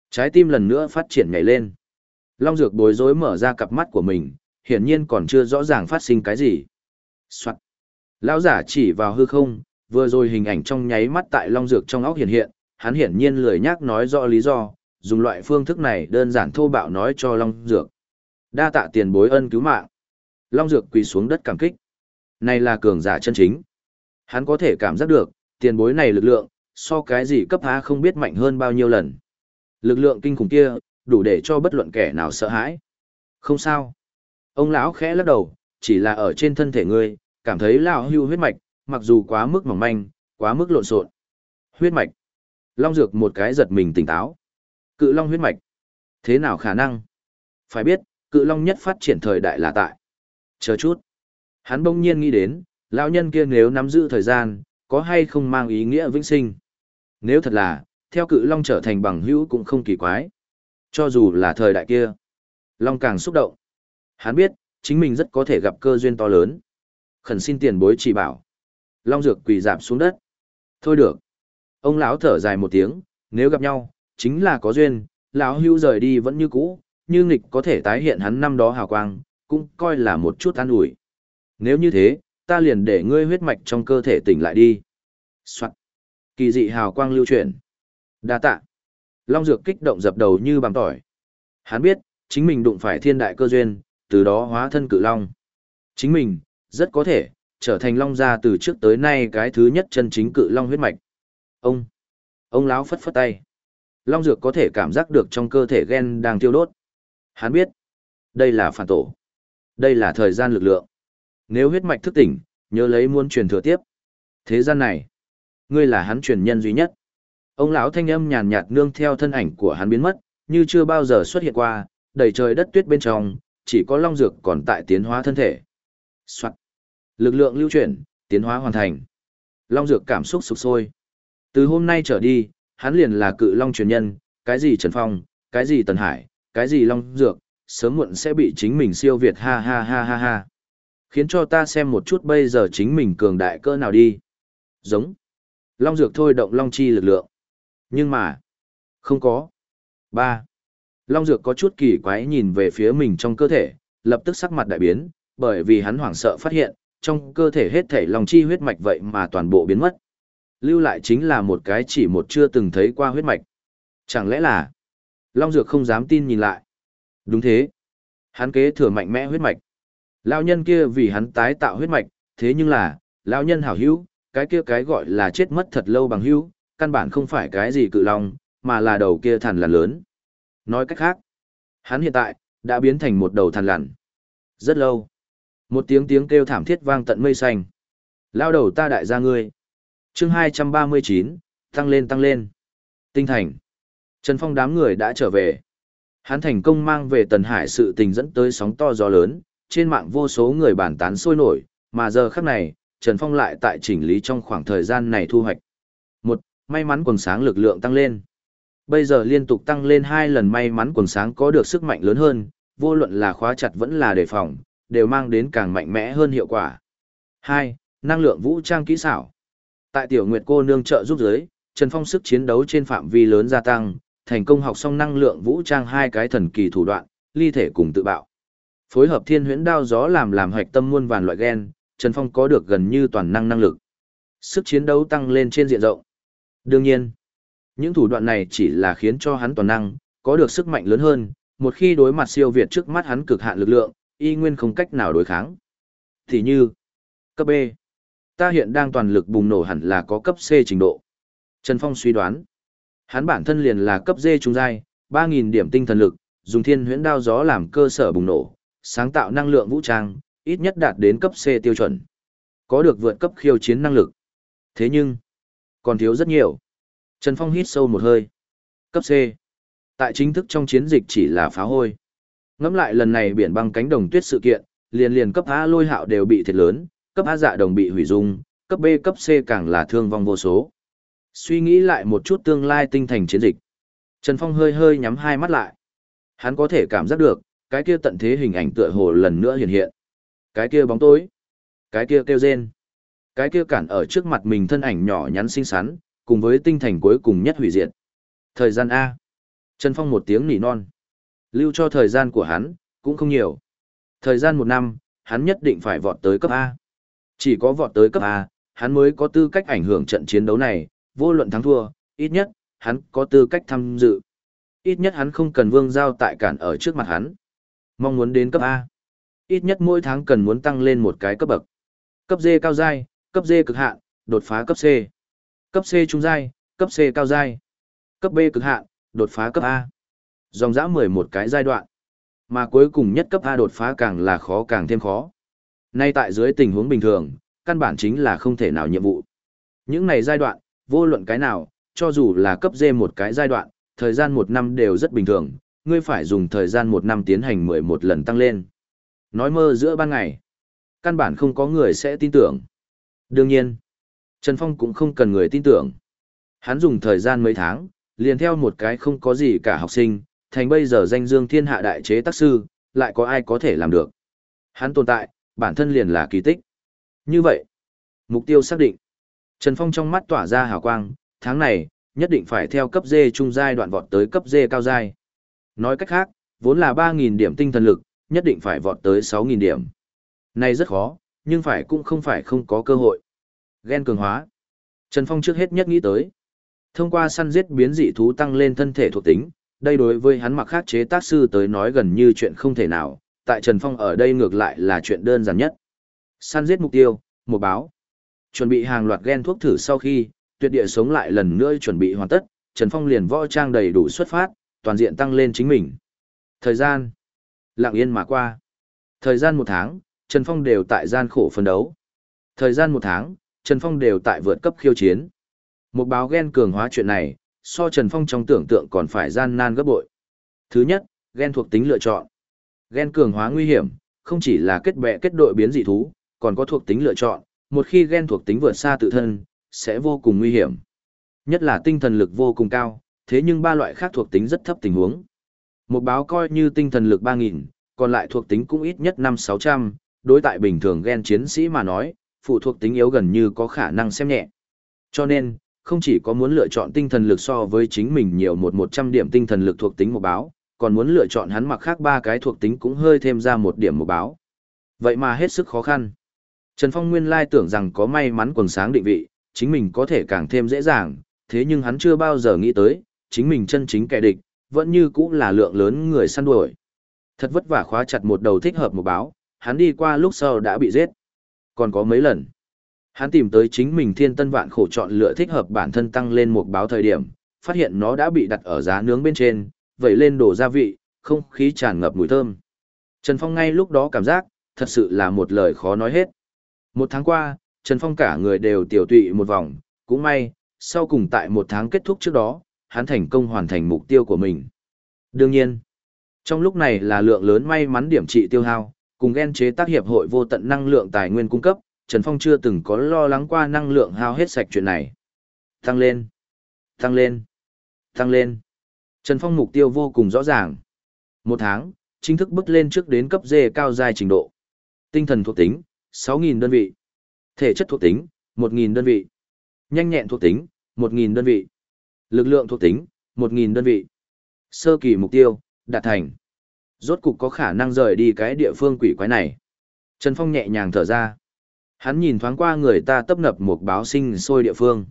trái tim lần nữa phát triển nhảy lên. Long dược bối rối mở ra cặp mắt của mình, hiển nhiên còn chưa rõ ràng phát sinh cái gì. Soạn. Lão giả chỉ vào hư không, vừa rồi hình ảnh trong nháy mắt tại long dược trong óc hiện hiện, hắn hiển nhiên lười nhác nói rõ lý do, dùng loại phương thức này đơn giản thô bạo nói cho Long Dược. Đa tạ tiền bối ân cứu mạng. Long Dược quỳ xuống đất cảm kích. Này là cường giả chân chính. Hắn có thể cảm giác được, tiền bối này lực lượng, so cái gì cấp A không biết mạnh hơn bao nhiêu lần. Lực lượng kinh khủng kia, đủ để cho bất luận kẻ nào sợ hãi. Không sao. Ông lão khẽ lắc đầu, chỉ là ở trên thân thể ngươi, cảm thấy lão hưu huyết mạch, mặc dù quá mức mỏng manh, quá mức lộn xộn. Huyết mạch. Long Dược một cái giật mình tỉnh táo. Cự Long huyết mạch. Thế nào khả năng? Phải biết, Cự Long nhất phát triển thời đại là tại. Chờ chút. Hắn bỗng nhiên nghĩ đến, lão nhân kia nếu nắm giữ thời gian, có hay không mang ý nghĩa vĩnh sinh. Nếu thật là, theo Cự Long trở thành bằng hữu cũng không kỳ quái. Cho dù là thời đại kia. Long càng xúc động. Hắn biết, chính mình rất có thể gặp cơ duyên to lớn. Khẩn xin tiền bối chỉ bảo. Long Dược quỳ dạp xuống đất. Thôi được. Ông lão thở dài một tiếng, nếu gặp nhau, chính là có duyên, lão hưu rời đi vẫn như cũ, như nghịch có thể tái hiện hắn năm đó hào quang, cũng coi là một chút an ủi. Nếu như thế, ta liền để ngươi huyết mạch trong cơ thể tỉnh lại đi. Soạn. Kỳ dị hào quang lưu chuyển. Đa tạ. Long Dược kích động dập đầu như bằng tỏi. Hắn biết, chính mình đụng phải thiên đại cơ duyên, từ đó hóa thân cự long. Chính mình, rất có thể, trở thành long gia từ trước tới nay cái thứ nhất chân chính cự long huyết mạch. Ông, ông lão phất phất tay. Long dược có thể cảm giác được trong cơ thể gen đang tiêu đốt. Hắn biết, đây là phản tổ. Đây là thời gian lực lượng. Nếu huyết mạch thức tỉnh, nhớ lấy muốn truyền thừa tiếp. Thế gian này, ngươi là hắn truyền nhân duy nhất. Ông lão thanh âm nhàn nhạt nương theo thân ảnh của hắn biến mất, như chưa bao giờ xuất hiện qua, đầy trời đất tuyết bên trong, chỉ có long dược còn tại tiến hóa thân thể. Soạn. Lực lượng lưu chuyển, tiến hóa hoàn thành. Long dược cảm xúc sục sôi. Từ hôm nay trở đi, hắn liền là cự long truyền nhân, cái gì Trần Phong, cái gì Tần Hải, cái gì long dược, sớm muộn sẽ bị chính mình siêu việt ha ha ha ha ha. Khiến cho ta xem một chút bây giờ chính mình cường đại cỡ nào đi. Giống. Long dược thôi động long chi lực lượng. Nhưng mà, không có. ba Long dược có chút kỳ quái nhìn về phía mình trong cơ thể, lập tức sắc mặt đại biến, bởi vì hắn hoảng sợ phát hiện, trong cơ thể hết thảy long chi huyết mạch vậy mà toàn bộ biến mất. Lưu lại chính là một cái chỉ một chưa từng thấy qua huyết mạch. Chẳng lẽ là... Long Dược không dám tin nhìn lại. Đúng thế. Hắn kế thừa mạnh mẽ huyết mạch. Lão nhân kia vì hắn tái tạo huyết mạch, thế nhưng là, lão nhân hảo hữu, cái kia cái gọi là chết mất thật lâu bằng hữu, căn bản không phải cái gì cự long, mà là đầu kia thằn lằn lớn. Nói cách khác, hắn hiện tại, đã biến thành một đầu thằn lằn. Rất lâu. Một tiếng tiếng kêu thảm thiết vang tận mây xanh. Lao đầu ta đại gia ngươi. chương 239, tăng lên tăng lên. Tinh thành. Trần Phong đám người đã trở về. Hắn thành công mang về Tần Hải sự tình dẫn tới sóng to gió lớn, trên mạng vô số người bàn tán sôi nổi, mà giờ khắc này, Trần Phong lại tại chỉnh lý trong khoảng thời gian này thu hoạch. Một, may mắn quần sáng lực lượng tăng lên. Bây giờ liên tục tăng lên hai lần may mắn quần sáng có được sức mạnh lớn hơn, vô luận là khóa chặt vẫn là đề phòng, đều mang đến càng mạnh mẽ hơn hiệu quả. 2. Năng lượng vũ trang kỹ xảo. Tại tiểu nguyệt cô nương trợ giúp giới, Trần Phong sức chiến đấu trên phạm vi lớn gia tăng, thành công học xong năng lượng vũ trang hai cái thần kỳ thủ đoạn, ly thể cùng tự bạo. Phối hợp thiên huyễn đao gió làm làm hoạch tâm muôn vàn loại gen, Trần Phong có được gần như toàn năng năng lực. Sức chiến đấu tăng lên trên diện rộng. Đương nhiên, những thủ đoạn này chỉ là khiến cho hắn toàn năng, có được sức mạnh lớn hơn, một khi đối mặt siêu việt trước mắt hắn cực hạn lực lượng, y nguyên không cách nào đối kháng. Thì như, cấp B, ta hiện đang toàn lực bùng nổ hẳn là có cấp C trình độ. Trần Phong suy đoán, hắn bản thân liền là cấp D trung giai, 3.000 điểm tinh thần lực, dùng thiên huyễn đao gió làm cơ sở bùng nổ, sáng tạo năng lượng vũ trang, ít nhất đạt đến cấp C tiêu chuẩn. Có được vượt cấp khiêu chiến năng lực. Thế nhưng, còn thiếu rất nhiều. Trần Phong hít sâu một hơi. Cấp C. Tại chính thức trong chiến dịch chỉ là phá hôi. Ngẫm lại lần này biển băng cánh đồng tuyết sự kiện, liền liền cấp A lôi hạo đều bị thiệt lớn, cấp A dạ đồng bị hủy dung, cấp B cấp C càng là thương vong vô số. Suy nghĩ lại một chút tương lai tinh thành chiến dịch. Trần Phong hơi hơi nhắm hai mắt lại. Hắn có thể cảm giác được, cái kia tận thế hình ảnh tựa hồ lần nữa hiện hiện. Cái kia bóng tối. Cái kia kêu rên. Cái kia cản ở trước mặt mình thân ảnh nhỏ nhắn xinh xắn, cùng với tinh thành cuối cùng nhất hủy diệt. Thời gian A. Trần Phong một tiếng nỉ non. Lưu cho thời gian của hắn, cũng không nhiều. Thời gian một năm, hắn nhất định phải vọt tới cấp A. Chỉ có vọt tới cấp A, hắn mới có tư cách ảnh hưởng trận chiến đấu này, vô luận thắng thua, ít nhất, hắn có tư cách tham dự. Ít nhất hắn không cần vương giao tại cản ở trước mặt hắn. Mong muốn đến cấp A. Ít nhất mỗi tháng cần muốn tăng lên một cái cấp bậc. Cấp D cao giai, cấp D cực hạn, đột phá cấp C. Cấp C trung giai, cấp C cao giai. Cấp B cực hạn, đột phá cấp A. Dòng dã 11 cái giai đoạn. Mà cuối cùng nhất cấp A đột phá càng là khó càng thêm khó. Nay tại dưới tình huống bình thường, căn bản chính là không thể nào nhiệm vụ. Những này giai đoạn, vô luận cái nào, cho dù là cấp D một cái giai đoạn, thời gian một năm đều rất bình thường, ngươi phải dùng thời gian một năm tiến hành 11 lần tăng lên. Nói mơ giữa ban ngày, căn bản không có người sẽ tin tưởng. Đương nhiên, Trần Phong cũng không cần người tin tưởng. Hắn dùng thời gian mấy tháng, liền theo một cái không có gì cả học sinh, thành bây giờ danh dương thiên hạ đại chế tác sư, lại có ai có thể làm được. Hắn tồn tại, bản thân liền là kỳ tích. Như vậy, mục tiêu xác định. Trần Phong trong mắt tỏa ra hào quang, tháng này, nhất định phải theo cấp D trung giai đoạn vọt tới cấp D cao giai. Nói cách khác, vốn là 3.000 điểm tinh thần lực, nhất định phải vọt tới 6.000 điểm. Này rất khó, nhưng phải cũng không phải không có cơ hội. Gen cường hóa. Trần Phong trước hết nhất nghĩ tới. Thông qua săn giết biến dị thú tăng lên thân thể thuộc tính, đây đối với hắn mặc khác chế tác sư tới nói gần như chuyện không thể nào, tại Trần Phong ở đây ngược lại là chuyện đơn giản nhất. Săn giết mục tiêu, một báo. Chuẩn bị hàng loạt gen thuốc thử sau khi, tuyệt địa sống lại lần nữa chuẩn bị hoàn tất, Trần Phong liền võ trang đầy đủ xuất phát, toàn diện tăng lên chính mình. Thời gian, lặng yên mà qua. Thời gian một tháng, Trần Phong đều tại gian khổ phân đấu. Thời gian một tháng, Trần Phong đều tại vượt cấp khiêu chiến. Một báo ghen cường hóa chuyện này, so Trần Phong trong tưởng tượng còn phải gian nan gấp bội. Thứ nhất, ghen thuộc tính lựa chọn. Ghen cường hóa nguy hiểm, không chỉ là kết bè kết đội biến dị thú, còn có thuộc tính lựa chọn, một khi ghen thuộc tính vượt xa tự thân, sẽ vô cùng nguy hiểm. Nhất là tinh thần lực vô cùng cao, thế nhưng ba loại khác thuộc tính rất thấp tình huống. Một báo coi như tinh thần lực 3.000, còn lại thuộc tính cũng ít nhất 5-600, đối tại bình thường gen chiến sĩ mà nói, phụ thuộc tính yếu gần như có khả năng xem nhẹ. Cho nên, không chỉ có muốn lựa chọn tinh thần lực so với chính mình nhiều một 100 điểm tinh thần lực thuộc tính một báo, còn muốn lựa chọn hắn mặc khác ba cái thuộc tính cũng hơi thêm ra một điểm một báo. Vậy mà hết sức khó khăn. Trần Phong nguyên lai tưởng rằng có may mắn quần sáng định vị, chính mình có thể càng thêm dễ dàng, thế nhưng hắn chưa bao giờ nghĩ tới, chính mình chân chính kẻ địch, vẫn như cũng là lượng lớn người săn đuổi. Thật vất vả khóa chặt một đầu thích hợp một báo, hắn đi qua lúc sau đã bị giết. Còn có mấy lần, hắn tìm tới chính mình thiên tân vạn khổ chọn lựa thích hợp bản thân tăng lên một báo thời điểm, phát hiện nó đã bị đặt ở giá nướng bên trên, vẩy lên đổ gia vị, không khí tràn ngập mùi thơm. Trần Phong ngay lúc đó cảm giác, thật sự là một lời khó nói hết. Một tháng qua, Trần Phong cả người đều tiểu tụy một vòng, cũng may, sau cùng tại một tháng kết thúc trước đó, hắn thành công hoàn thành mục tiêu của mình. Đương nhiên, trong lúc này là lượng lớn may mắn điểm trị tiêu hao, cùng ghen chế tác hiệp hội vô tận năng lượng tài nguyên cung cấp, Trần Phong chưa từng có lo lắng qua năng lượng hao hết sạch chuyện này. Tăng lên, tăng lên, tăng lên. Trần Phong mục tiêu vô cùng rõ ràng. Một tháng, chính thức bước lên trước đến cấp D cao dài trình độ. Tinh thần thuộc tính, 6.000 đơn vị. Thể chất thuộc tính, 1.000 đơn vị. Nhanh nhẹn thuộc tính, 1.000 đơn vị. Lực lượng thuộc tính, 1.000 đơn vị. Sơ kỳ mục tiêu, đạt thành. Rốt cục có khả năng rời đi cái địa phương quỷ quái này. Trần Phong nhẹ nhàng thở ra. Hắn nhìn thoáng qua người ta tấp nập một báo sinh sôi địa phương.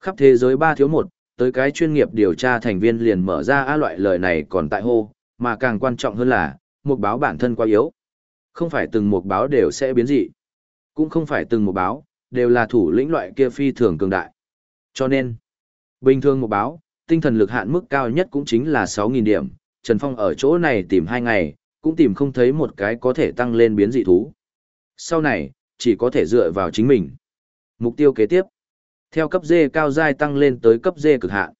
Khắp thế giới ba thiếu một, tới cái chuyên nghiệp điều tra thành viên liền mở ra a loại lời này còn tại hô, mà càng quan trọng hơn là, một báo bản thân quá yếu. Không phải từng một báo đều sẽ biến dị. Cũng không phải từng một báo, đều là thủ lĩnh loại kia phi thường cường đại. Cho nên, bình thường một báo, tinh thần lực hạn mức cao nhất cũng chính là 6.000 điểm. Trần Phong ở chỗ này tìm hai ngày, cũng tìm không thấy một cái có thể tăng lên biến dị thú. Sau này, chỉ có thể dựa vào chính mình. Mục tiêu kế tiếp, theo cấp D cao giai tăng lên tới cấp D cực hạn.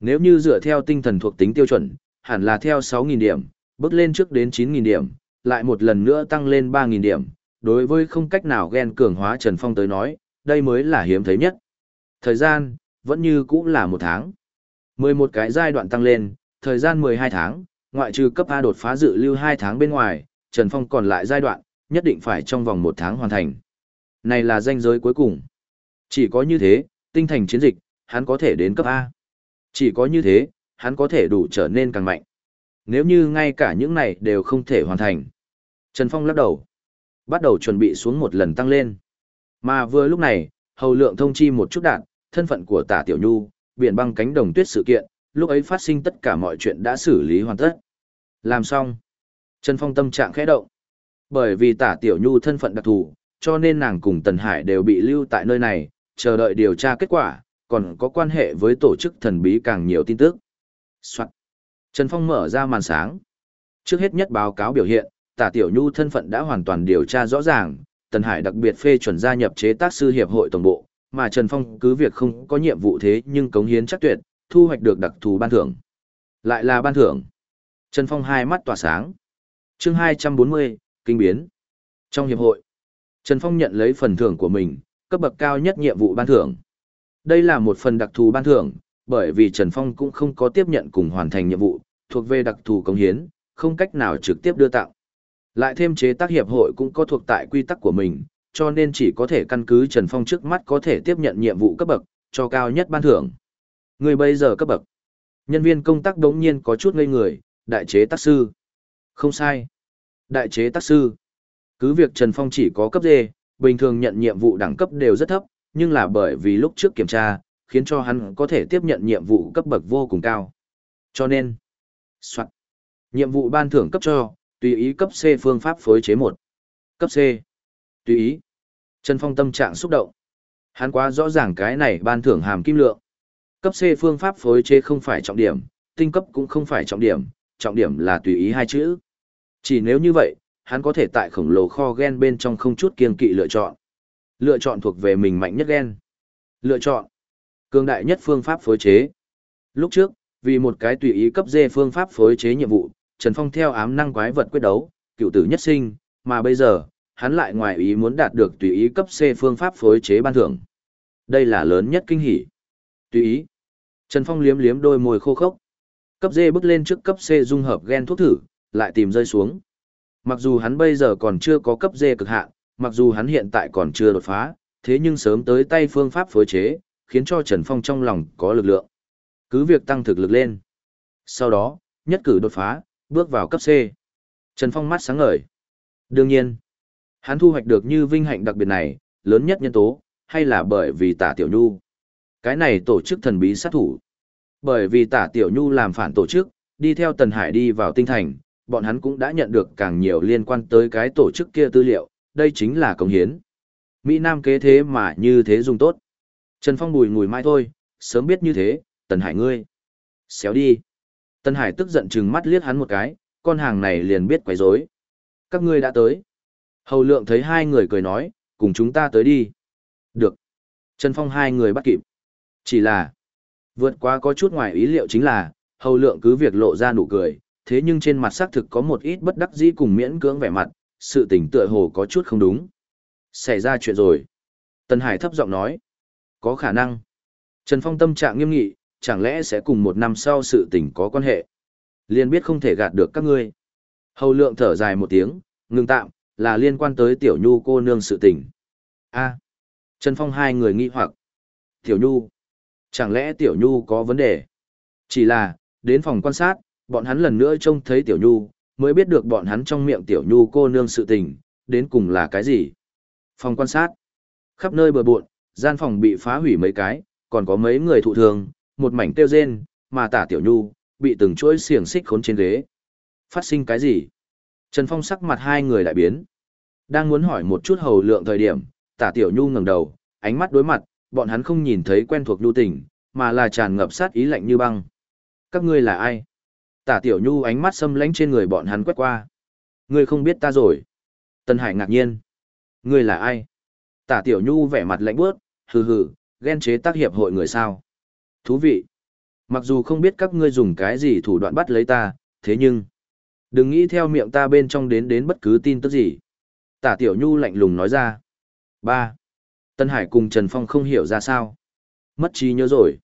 Nếu như dựa theo tinh thần thuộc tính tiêu chuẩn, hẳn là theo 6.000 điểm, bước lên trước đến 9.000 điểm, lại một lần nữa tăng lên 3.000 điểm. Đối với không cách nào ghen cường hóa Trần Phong tới nói, đây mới là hiếm thấy nhất. Thời gian, vẫn như cũ là một tháng. 11 cái giai đoạn tăng lên, thời gian 12 tháng, ngoại trừ cấp A đột phá dự lưu 2 tháng bên ngoài, Trần Phong còn lại giai đoạn, nhất định phải trong vòng một tháng hoàn thành. Này là danh giới cuối cùng. Chỉ có như thế, tinh thành chiến dịch, hắn có thể đến cấp A. Chỉ có như thế, hắn có thể đủ trở nên càng mạnh. Nếu như ngay cả những này đều không thể hoàn thành. Trần Phong lắc đầu. Bắt đầu chuẩn bị xuống một lần tăng lên. Mà vừa lúc này, hầu lượng thông chi một chút đạn, thân phận của tả tiểu nhu, biển băng cánh đồng tuyết sự kiện, lúc ấy phát sinh tất cả mọi chuyện đã xử lý hoàn tất. Làm xong. Trần Phong tâm trạng khẽ động. Bởi vì tả tiểu nhu thân phận đặc thù, cho nên nàng cùng Tần Hải đều bị lưu tại nơi này, chờ đợi điều tra kết quả, còn có quan hệ với tổ chức thần bí càng nhiều tin tức. Soạn. Trần Phong mở ra màn sáng. Trước hết nhất báo cáo biểu hiện, tả tiểu nhu thân phận đã hoàn toàn điều tra rõ ràng, Tần Hải đặc biệt phê chuẩn gia nhập chế tác sư hiệp hội tổng bộ, mà Trần Phong cứ việc không có nhiệm vụ thế nhưng cống hiến chắc tuyệt, thu hoạch được đặc thù ban thưởng. Lại là ban thưởng. Trần Phong hai mắt tỏa sáng. Chương 240, kinh biến. Trong hiệp hội, Trần Phong nhận lấy phần thưởng của mình, cấp bậc cao nhất nhiệm vụ ban thưởng. Đây là một phần đặc thù ban thưởng, bởi vì Trần Phong cũng không có tiếp nhận cùng hoàn thành nhiệm vụ, thuộc về đặc thù cống hiến, không cách nào trực tiếp đưa tặng. Lại thêm chế tác hiệp hội cũng có thuộc tại quy tắc của mình, cho nên chỉ có thể căn cứ Trần Phong trước mắt có thể tiếp nhận nhiệm vụ cấp bậc, cho cao nhất ban thưởng. Người bây giờ cấp bậc. Nhân viên công tác đống nhiên có chút ngây người, đại chế tác sư. Không sai. Đại chế tác sư. Cứ việc Trần Phong chỉ có cấp D, bình thường nhận nhiệm vụ đẳng cấp đều rất thấp, nhưng là bởi vì lúc trước kiểm tra, khiến cho hắn có thể tiếp nhận nhiệm vụ cấp bậc vô cùng cao. Cho nên, soạn. Nhiệm vụ ban thưởng cấp cho, tùy ý cấp C phương pháp phối chế một. Cấp C. Tùy ý. Trần Phong tâm trạng xúc động. Hắn quá rõ ràng cái này ban thưởng hàm kim lượng. Cấp C phương pháp phối chế không phải trọng điểm, tinh cấp cũng không phải trọng điểm, trọng điểm là tùy ý hai chữ. Chỉ nếu như vậy, hắn có thể tại khổng lồ kho gen bên trong không chút kiên kỵ lựa chọn. Lựa chọn thuộc về mình mạnh nhất gen. Lựa chọn. Cường đại nhất phương pháp phối chế. Lúc trước, vì một cái tùy ý cấp D phương pháp phối chế nhiệm vụ, Trần Phong theo ám năng quái vật quyết đấu, cựu tử nhất sinh, mà bây giờ, hắn lại ngoài ý muốn đạt được tùy ý cấp C phương pháp phối chế ban thưởng. Đây là lớn nhất kinh hỉ. Tùy ý. Trần Phong liếm liếm đôi môi khô khốc. Cấp D bước lên trước cấp C dung hợp gen thuốc thử, lại tìm rơi xuống. Mặc dù hắn bây giờ còn chưa có cấp D cực hạn, mặc dù hắn hiện tại còn chưa đột phá, thế nhưng sớm tới tay phương pháp phối chế, khiến cho Trần Phong trong lòng có lực lượng. Cứ việc tăng thực lực lên. Sau đó, nhất cử đột phá, bước vào cấp C. Trần Phong mắt sáng ngời. Đương nhiên, hắn thu hoạch được như vinh hạnh đặc biệt này, lớn nhất nhân tố, hay là bởi vì tả tiểu nhu. Cái này tổ chức thần bí sát thủ. Bởi vì tả tiểu nhu làm phản tổ chức, đi theo Tần Hải đi vào tinh thành, bọn hắn cũng đã nhận được càng nhiều liên quan tới cái tổ chức kia tư liệu, đây chính là công hiến. Mỹ Nam kế thế mà như thế dùng tốt. Trần Phong bùi ngùi mai thôi, sớm biết như thế, Tần Hải ngươi. Xéo đi. Tần Hải tức giận chừng mắt liếc hắn một cái, con hàng này liền biết quấy rối. Các ngươi đã tới. Hầu lượng thấy hai người cười nói, cùng chúng ta tới đi. Được. Trần Phong hai người bắt kịp. Chỉ là, vượt quá có chút ngoài ý liệu chính là, hầu lượng cứ việc lộ ra nụ cười, thế nhưng trên mặt xác thực có một ít bất đắc dĩ cùng miễn cưỡng vẻ mặt, sự tình tựa hồ có chút không đúng. Xảy ra chuyện rồi. Tân Hải thấp giọng nói. Có khả năng. Trần Phong tâm trạng nghiêm nghị, chẳng lẽ sẽ cùng một năm sau sự tình có quan hệ. Liên biết không thể gạt được các ngươi. Hầu lượng thở dài một tiếng, ngừng tạm, là liên quan tới tiểu nhu cô nương sự tình. a Trần Phong hai người nghi hoặc. Tiểu nhu. Chẳng lẽ tiểu nhu có vấn đề? Chỉ là, đến phòng quan sát, bọn hắn lần nữa trông thấy tiểu nhu, mới biết được bọn hắn trong miệng tiểu nhu cô nương sự tình, đến cùng là cái gì. Phòng quan sát. Khắp nơi bờ bộn, gian phòng bị phá hủy mấy cái, còn có mấy người thụ thương, một mảnh tiêu rên, mà tả tiểu nhu, bị từng chuỗi xiềng xích khốn trên ghế. Phát sinh cái gì? Trần Phong sắc mặt hai người đại biến. Đang muốn hỏi một chút hầu lượng thời điểm, tả tiểu nhu ngẩng đầu, ánh mắt đối mặt, bọn hắn không nhìn thấy quen thuộc nhu tình, mà là tràn ngập sát ý lạnh như băng. Các ngươi là ai? Tả tiểu nhu ánh mắt xâm lánh trên người bọn hắn quét qua. Ngươi không biết ta rồi. Tân Hải ngạc nhiên. Ngươi là ai? Tả tiểu nhu vẻ mặt lạnh bước, hừ hừ, ghen chế tác hiệp hội người sao. Thú vị. Mặc dù không biết các ngươi dùng cái gì thủ đoạn bắt lấy ta, thế nhưng... Đừng nghĩ theo miệng ta bên trong đến đến bất cứ tin tức gì. Tả tiểu nhu lạnh lùng nói ra. ba Tân Hải cùng Trần Phong không hiểu ra sao. Mất trí nhớ rồi.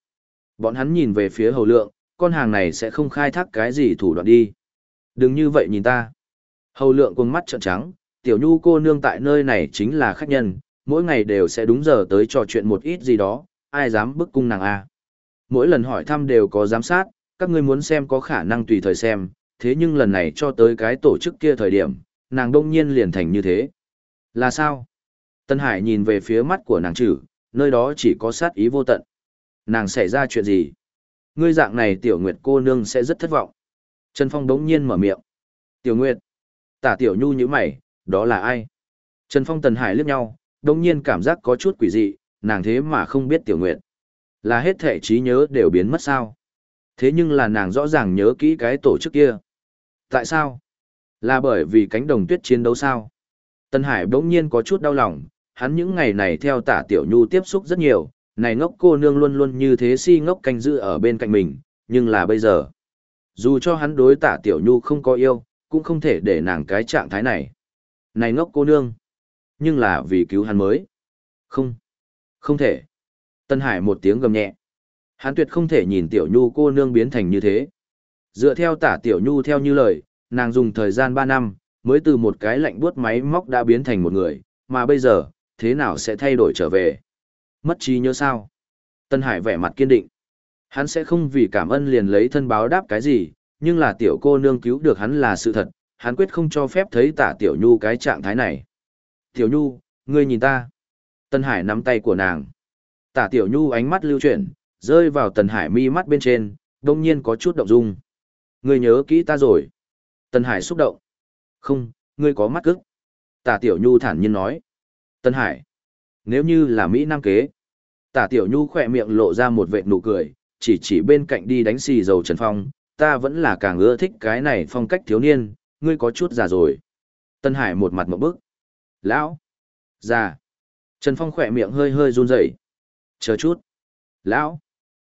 Bọn hắn nhìn về phía hầu lượng, con hàng này sẽ không khai thác cái gì thủ đoạn đi. Đừng như vậy nhìn ta. Hầu lượng cuồng mắt trợn trắng, tiểu nhu cô nương tại nơi này chính là khách nhân, mỗi ngày đều sẽ đúng giờ tới trò chuyện một ít gì đó, ai dám bức cung nàng a Mỗi lần hỏi thăm đều có giám sát, các ngươi muốn xem có khả năng tùy thời xem, thế nhưng lần này cho tới cái tổ chức kia thời điểm, nàng đông nhiên liền thành như thế. Là sao? Tân Hải nhìn về phía mắt của nàng chử, nơi đó chỉ có sát ý vô tận. Nàng xảy ra chuyện gì? Ngươi dạng này tiểu nguyệt cô nương sẽ rất thất vọng. Trần Phong đống nhiên mở miệng. Tiểu nguyệt. Tả tiểu nhu như mày, đó là ai? Trần Phong Tần Hải liếc nhau, đống nhiên cảm giác có chút quỷ dị, nàng thế mà không biết tiểu nguyệt. Là hết thể trí nhớ đều biến mất sao? Thế nhưng là nàng rõ ràng nhớ kỹ cái tổ chức kia. Tại sao? Là bởi vì cánh đồng tuyết chiến đấu sao? Tân Hải bỗng nhiên có chút đau lòng, hắn những ngày này theo tả tiểu nhu tiếp xúc rất nhiều, này ngốc cô nương luôn luôn như thế si ngốc canh giữ ở bên cạnh mình, nhưng là bây giờ. Dù cho hắn đối tả tiểu nhu không có yêu, cũng không thể để nàng cái trạng thái này. Này ngốc cô nương. Nhưng là vì cứu hắn mới. Không. Không thể. Tân Hải một tiếng gầm nhẹ. Hắn tuyệt không thể nhìn tiểu nhu cô nương biến thành như thế. Dựa theo tả tiểu nhu theo như lời, nàng dùng thời gian 3 năm, mới từ một cái lạnh buốt máy móc đã biến thành một người, mà bây giờ, thế nào sẽ thay đổi trở về? Mất trí nhớ sao? Tân Hải vẻ mặt kiên định. Hắn sẽ không vì cảm ơn liền lấy thân báo đáp cái gì, nhưng là tiểu cô nương cứu được hắn là sự thật, hắn quyết không cho phép thấy tả tiểu nhu cái trạng thái này. Tiểu nhu, ngươi nhìn ta. Tân Hải nắm tay của nàng. Tả tiểu nhu ánh mắt lưu chuyển, rơi vào Tần Hải mi mắt bên trên, đông nhiên có chút động dung. Ngươi nhớ kỹ ta rồi. Tần Hải xúc động. Không, ngươi có mắt cức. Tả tiểu nhu thản nhiên nói. Tân Hải. Nếu như là Mỹ Nam kế. Tả tiểu nhu khỏe miệng lộ ra một vệt nụ cười, chỉ chỉ bên cạnh đi đánh xì dầu Trần Phong. Ta vẫn là càng ưa thích cái này phong cách thiếu niên, ngươi có chút già rồi. Tân Hải một mặt một bức. Lão. Già. Trần Phong khỏe miệng hơi hơi run rẩy. Chờ chút. Lão.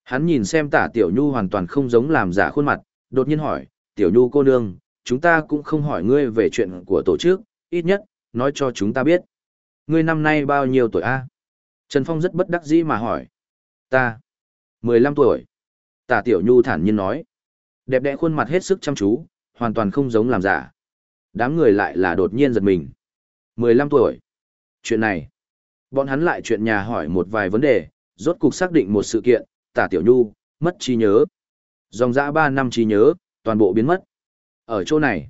Hắn nhìn xem tả tiểu nhu hoàn toàn không giống làm giả khuôn mặt, đột nhiên hỏi, tiểu nhu cô nương, chúng ta cũng không hỏi ngươi về chuyện của tổ chức, ít nhất, nói cho chúng ta biết. Ngươi năm nay bao nhiêu tuổi a? Trần Phong rất bất đắc dĩ mà hỏi. Ta. 15 tuổi. Tả tiểu nhu thản nhiên nói. Đẹp đẽ khuôn mặt hết sức chăm chú, hoàn toàn không giống làm giả. Đám người lại là đột nhiên giật mình. 15 tuổi. Chuyện này. Bọn hắn lại chuyện nhà hỏi một vài vấn đề, rốt cục xác định một sự kiện, tả tiểu nhu, mất trí nhớ. Dòng dã 3 năm trí nhớ, toàn bộ biến mất. Ở chỗ này.